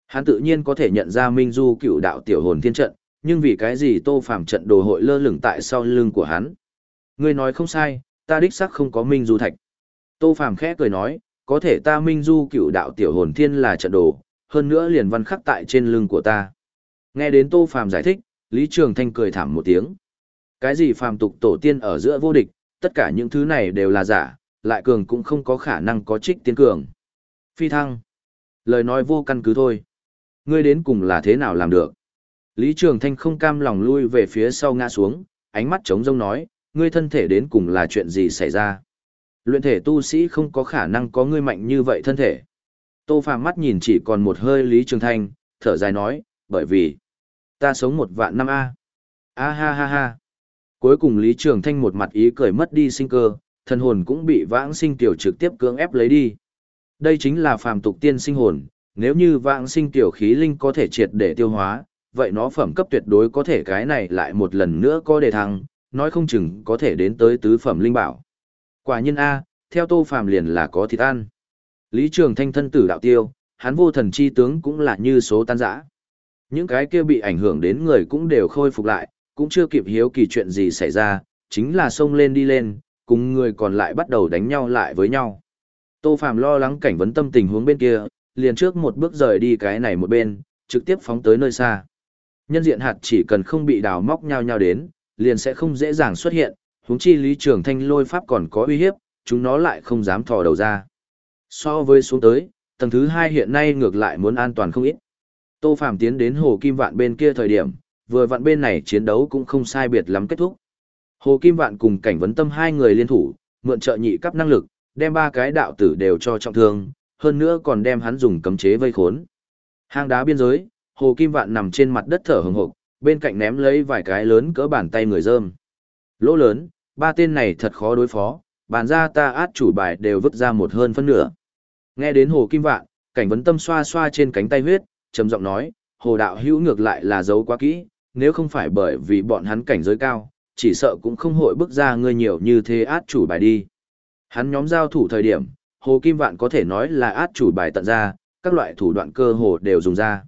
Hắn tự nhiên có thể nhận ra Minh Du cựu đạo tiểu hồn thiên trận, nhưng vì cái gì Tô Phàm trận đồ hội lơ lửng tại sau lưng của hắn? Ngươi nói không sai, ta đích xác không có Minh Du thạch. Tô Phàm khẽ cười nói, có thể ta Minh Du cựu đạo tiểu hồn thiên là trận đồ, hơn nữa liền văn khắc tại trên lưng của ta. Nghe đến Tô Phàm giải thích, Lý Trường Thanh cười thảm một tiếng. Cái gì phàm tục tổ tiên ở giữa vô địch, tất cả những thứ này đều là giả, lại cường cũng không có khả năng có trích tiến cường. Phi thăng. Lời nói vô căn cứ thôi. Ngươi đến cùng là thế nào làm được? Lý Trường Thanh không cam lòng lui về phía sau ngã xuống, ánh mắt trống rông nói, ngươi thân thể đến cùng là chuyện gì xảy ra? Luyện thể tu sĩ không có khả năng có ngươi mạnh như vậy thân thể. Tô Phàm mắt nhìn chỉ còn một hơi Lý Trường Thanh, thở dài nói, bởi vì ta sống một vạn năm a. A ha ha ha. Cuối cùng Lý Trường Thanh một mặt ý cười mất đi sinh cơ, thần hồn cũng bị vãng sinh tiểu trực tiếp cưỡng ép lấy đi. Đây chính là phàm tục tiên sinh hồn, nếu như vãng sinh tiểu khí linh có thể triệt để tiêu hóa, vậy nó phẩm cấp tuyệt đối có thể cái này lại một lần nữa có đề thăng, nói không chừng có thể đến tới tứ phẩm linh bảo. Quả nhiên A, theo Tô Phàm liền là có thịt ăn. Lý Trường Thanh thân tử đạo tiêu, hắn vô thần chi tướng cũng là như số tan rã. Những cái kia bị ảnh hưởng đến người cũng đều khôi phục lại, cũng chưa kịp hiếu kỳ chuyện gì xảy ra, chính là xông lên đi lên, cùng người còn lại bắt đầu đánh nhau lại với nhau. Tô Phàm lo lắng cảnh vấn tâm tình huống bên kia, liền trước một bước rời đi cái này một bên, trực tiếp phóng tới nơi xa. Nhân diện hạt chỉ cần không bị đào móc nhau nhau đến, liền sẽ không dễ dàng xuất hiện, huống chi Lý Trường Thanh lôi pháp còn có uy hiếp, chúng nó lại không dám thò đầu ra. So với xuống tới, tầng thứ hai hiện nay ngược lại muốn an toàn không ít. Tô Phàm tiến đến Hồ Kim Vạn bên kia thời điểm, vừa vạn bên này chiến đấu cũng không sai biệt lắm kết thúc. Hồ Kim Vạn cùng cảnh vấn tâm hai người liên thủ, mượn trợ nhị cấp năng lực, đem ba cái đạo tử đều cho trọng thương, hơn nữa còn đem hắn dùng cấm chế vây khốn. Hang đá biên giới, Hồ Kim Vạn nằm trên mặt đất thở hừng hực, bên cạnh ném lấy vài cái lớn cỡ bàn tay người dơm. Lỗ lớn, ba tên này thật khó đối phó, bàn ra ta át chủ bài đều vứt ra một hơn phân nửa. Nghe đến Hồ Kim Vạn, cảnh vấn tâm xoa xoa trên cánh tay huyết, trầm giọng nói, Hồ đạo hữu ngược lại là giấu quá kỹ, nếu không phải bởi vì bọn hắn cảnh giới cao, chỉ sợ cũng không hội bước ra ngươi nhiều như thế át chủ bài đi. Hắn nhóm giao thủ thời điểm, Hồ Kim Vạn có thể nói là át chủ bài tận ra, các loại thủ đoạn cơ hồ đều dùng ra.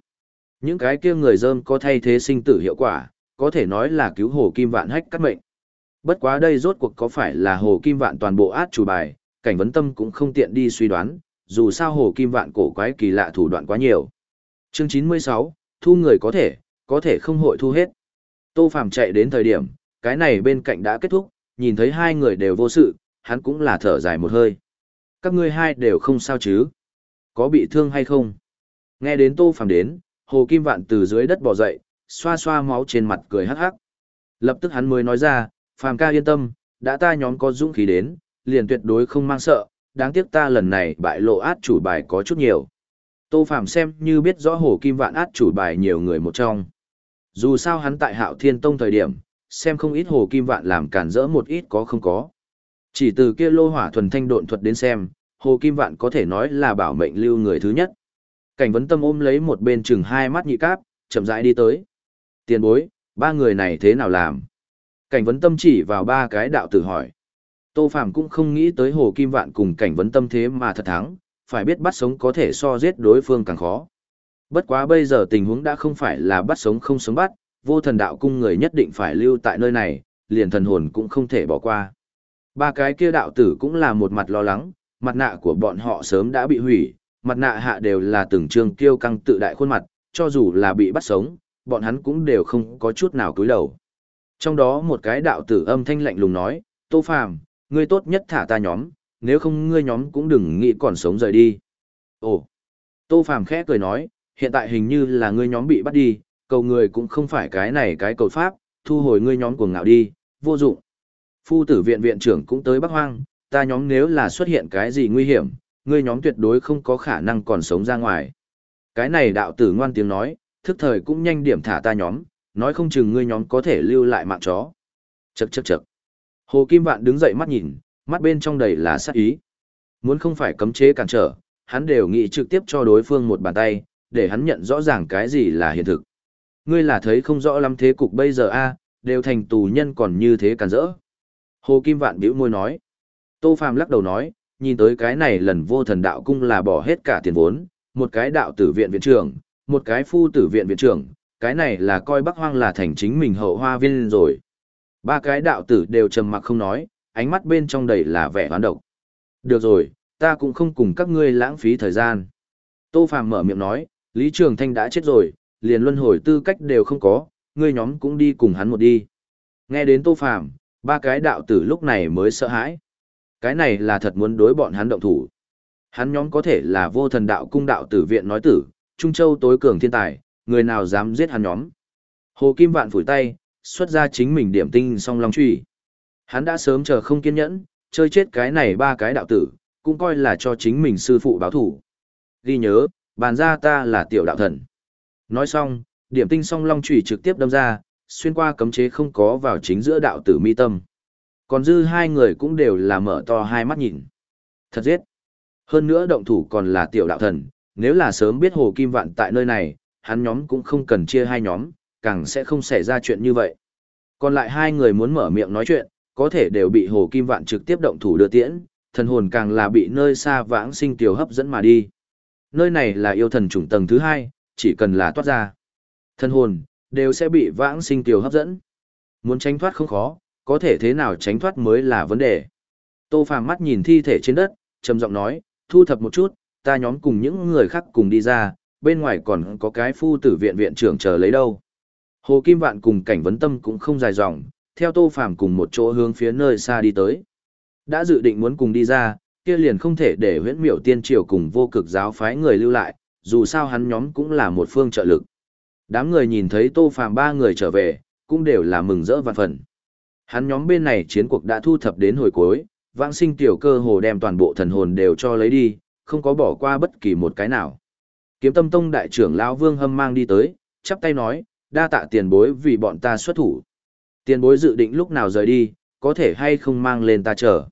Những cái kia người dơm có thay thế sinh tử hiệu quả, có thể nói là cứu Hồ Kim Vạn hách cắt mệnh. Bất quá đây rốt cuộc có phải là Hồ Kim Vạn toàn bộ át chủ bài, cảnh vấn tâm cũng không tiện đi suy đoán, dù sao Hồ Kim Vạn cổ quái kỳ lạ thủ đoạn quá nhiều. Chương 96, thu người có thể, có thể không hội thu hết. Tô Phàm chạy đến thời điểm, cái này bên cạnh đã kết thúc, nhìn thấy hai người đều vô sự, hắn cũng là thở dài một hơi. Các ngươi hai đều không sao chứ? Có bị thương hay không? Nghe đến Tô Phàm đến, Hồ Kim Vạn từ dưới đất bò dậy, xoa xoa máu trên mặt cười hắc hắc. Lập tức hắn mới nói ra, Phàm ca yên tâm, đã ta nhóm có dũng khí đến, liền tuyệt đối không mang sợ, đáng tiếc ta lần này bại lộ át chủ bài có chút nhiều. Tô Phàm xem như biết rõ Hồ Kim Vạn át chủ bài nhiều người một trong. Dù sao hắn tại Hạo Thiên Tông thời điểm, xem không ít Hồ Kim Vạn làm cản rỡ một ít có không có. Chỉ từ kia lô hỏa thuần thanh độn thuật đến xem, Hồ Kim Vạn có thể nói là bảo mệnh lưu người thứ nhất. Cảnh vấn tâm ôm lấy một bên chừng hai mắt nhị cáp, chậm rãi đi tới. Tiền bối, ba người này thế nào làm? Cảnh vấn tâm chỉ vào ba cái đạo tử hỏi. Tô Phạm cũng không nghĩ tới Hồ Kim Vạn cùng cảnh vấn tâm thế mà thật thắng, phải biết bắt sống có thể so giết đối phương càng khó. Bất quá bây giờ tình huống đã không phải là bắt sống không sống bắt, vô thần đạo cung người nhất định phải lưu tại nơi này, liền thần hồn cũng không thể bỏ qua. Ba cái kia đạo tử cũng là một mặt lo lắng, mặt nạ của bọn họ sớm đã bị hủy, mặt nạ hạ đều là từng trường kiêu căng tự đại khuôn mặt, cho dù là bị bắt sống, bọn hắn cũng đều không có chút nào cúi đầu. Trong đó một cái đạo tử âm thanh lạnh lùng nói, Tô Phàm, ngươi tốt nhất thả ta nhóm, nếu không ngươi nhóm cũng đừng nghĩ còn sống rời đi. Ồ, Tô Phàm khẽ cười nói, hiện tại hình như là ngươi nhóm bị bắt đi, cầu người cũng không phải cái này cái cầu pháp, thu hồi ngươi nhóm cuồng ngạo đi, vô dụng. Phu tử viện viện trưởng cũng tới Bắc Hoang, ta nhóm nếu là xuất hiện cái gì nguy hiểm, ngươi nhóm tuyệt đối không có khả năng còn sống ra ngoài. Cái này đạo tử ngoan tiếng nói, thức thời cũng nhanh điểm thả ta nhóm, nói không chừng ngươi nhóm có thể lưu lại mạng chó. Chậc chậc chậc. Hồ Kim Vạn đứng dậy mắt nhìn, mắt bên trong đầy là sát ý. Muốn không phải cấm chế cản trở, hắn đều nghĩ trực tiếp cho đối phương một bàn tay, để hắn nhận rõ ràng cái gì là hiện thực. Ngươi là thấy không rõ lắm thế cục bây giờ a, đều thành tù nhân còn như thế cản rỡ. Hồ Kim Vạn bĩu môi nói. Tô Phàm lắc đầu nói, nhìn tới cái này lần vô thần đạo cung là bỏ hết cả tiền vốn, một cái đạo tử viện viện trưởng, một cái phu tử viện viện trưởng, cái này là coi Bắc Hoang là thành chính mình hậu hoa viên rồi. Ba cái đạo tử đều trầm mặc không nói, ánh mắt bên trong đầy là vẻ hoán độc. Được rồi, ta cũng không cùng các ngươi lãng phí thời gian. Tô Phàm mở miệng nói, Lý Trường Thanh đã chết rồi, liền luân hồi tư cách đều không có, ngươi nhóm cũng đi cùng hắn một đi. Nghe đến Tô Phàm, ba cái đạo tử lúc này mới sợ hãi. Cái này là thật muốn đối bọn hắn động thủ. Hắn nhóm có thể là vô thần đạo cung đạo tử viện nói tử, Trung Châu tối cường thiên tài, người nào dám giết hắn nhóm. Hồ Kim Vạn phủi tay, xuất ra chính mình điểm tinh song long truy. Hắn đã sớm chờ không kiên nhẫn, chơi chết cái này ba cái đạo tử, cũng coi là cho chính mình sư phụ báo thủ. Ghi nhớ, bàn ra ta là tiểu đạo thần. Nói xong, điểm tinh song long chủy trực tiếp đâm ra, xuyên qua cấm chế không có vào chính giữa đạo tử mi tâm. Còn dư hai người cũng đều là mở to hai mắt nhìn. Thật giết. Hơn nữa động thủ còn là tiểu đạo thần, nếu là sớm biết Hồ Kim Vạn tại nơi này, hắn nhóm cũng không cần chia hai nhóm, càng sẽ không xảy ra chuyện như vậy. Còn lại hai người muốn mở miệng nói chuyện, có thể đều bị Hồ Kim Vạn trực tiếp động thủ đưa tiễn, thần hồn càng là bị nơi xa vãng sinh tiểu hấp dẫn mà đi. Nơi này là yêu thần chủng tầng thứ hai, chỉ cần là toát ra. Thần hồn, đều sẽ bị vãng sinh tiểu hấp dẫn. Muốn tránh thoát không khó, có thể thế nào tránh thoát mới là vấn đề. Tô Phàm mắt nhìn thi thể trên đất, trầm giọng nói, thu thập một chút, ta nhóm cùng những người khác cùng đi ra, bên ngoài còn có cái phu tử viện viện trưởng chờ lấy đâu. Hồ Kim Vạn cùng cảnh vấn tâm cũng không dài dòng, theo Tô Phàm cùng một chỗ hướng phía nơi xa đi tới. Đã dự định muốn cùng đi ra, kia liền không thể để huyễn miểu tiên triều cùng vô cực giáo phái người lưu lại, dù sao hắn nhóm cũng là một phương trợ lực. Đám người nhìn thấy Tô Phàm ba người trở về, cũng đều là mừng rỡ vạn phần. Hắn nhóm bên này chiến cuộc đã thu thập đến hồi cuối, vãng sinh tiểu cơ hồ đem toàn bộ thần hồn đều cho lấy đi, không có bỏ qua bất kỳ một cái nào. Kiếm tâm tông đại trưởng lão Vương Hâm mang đi tới, chắp tay nói, đa tạ tiền bối vì bọn ta xuất thủ. Tiền bối dự định lúc nào rời đi, có thể hay không mang lên ta chờ.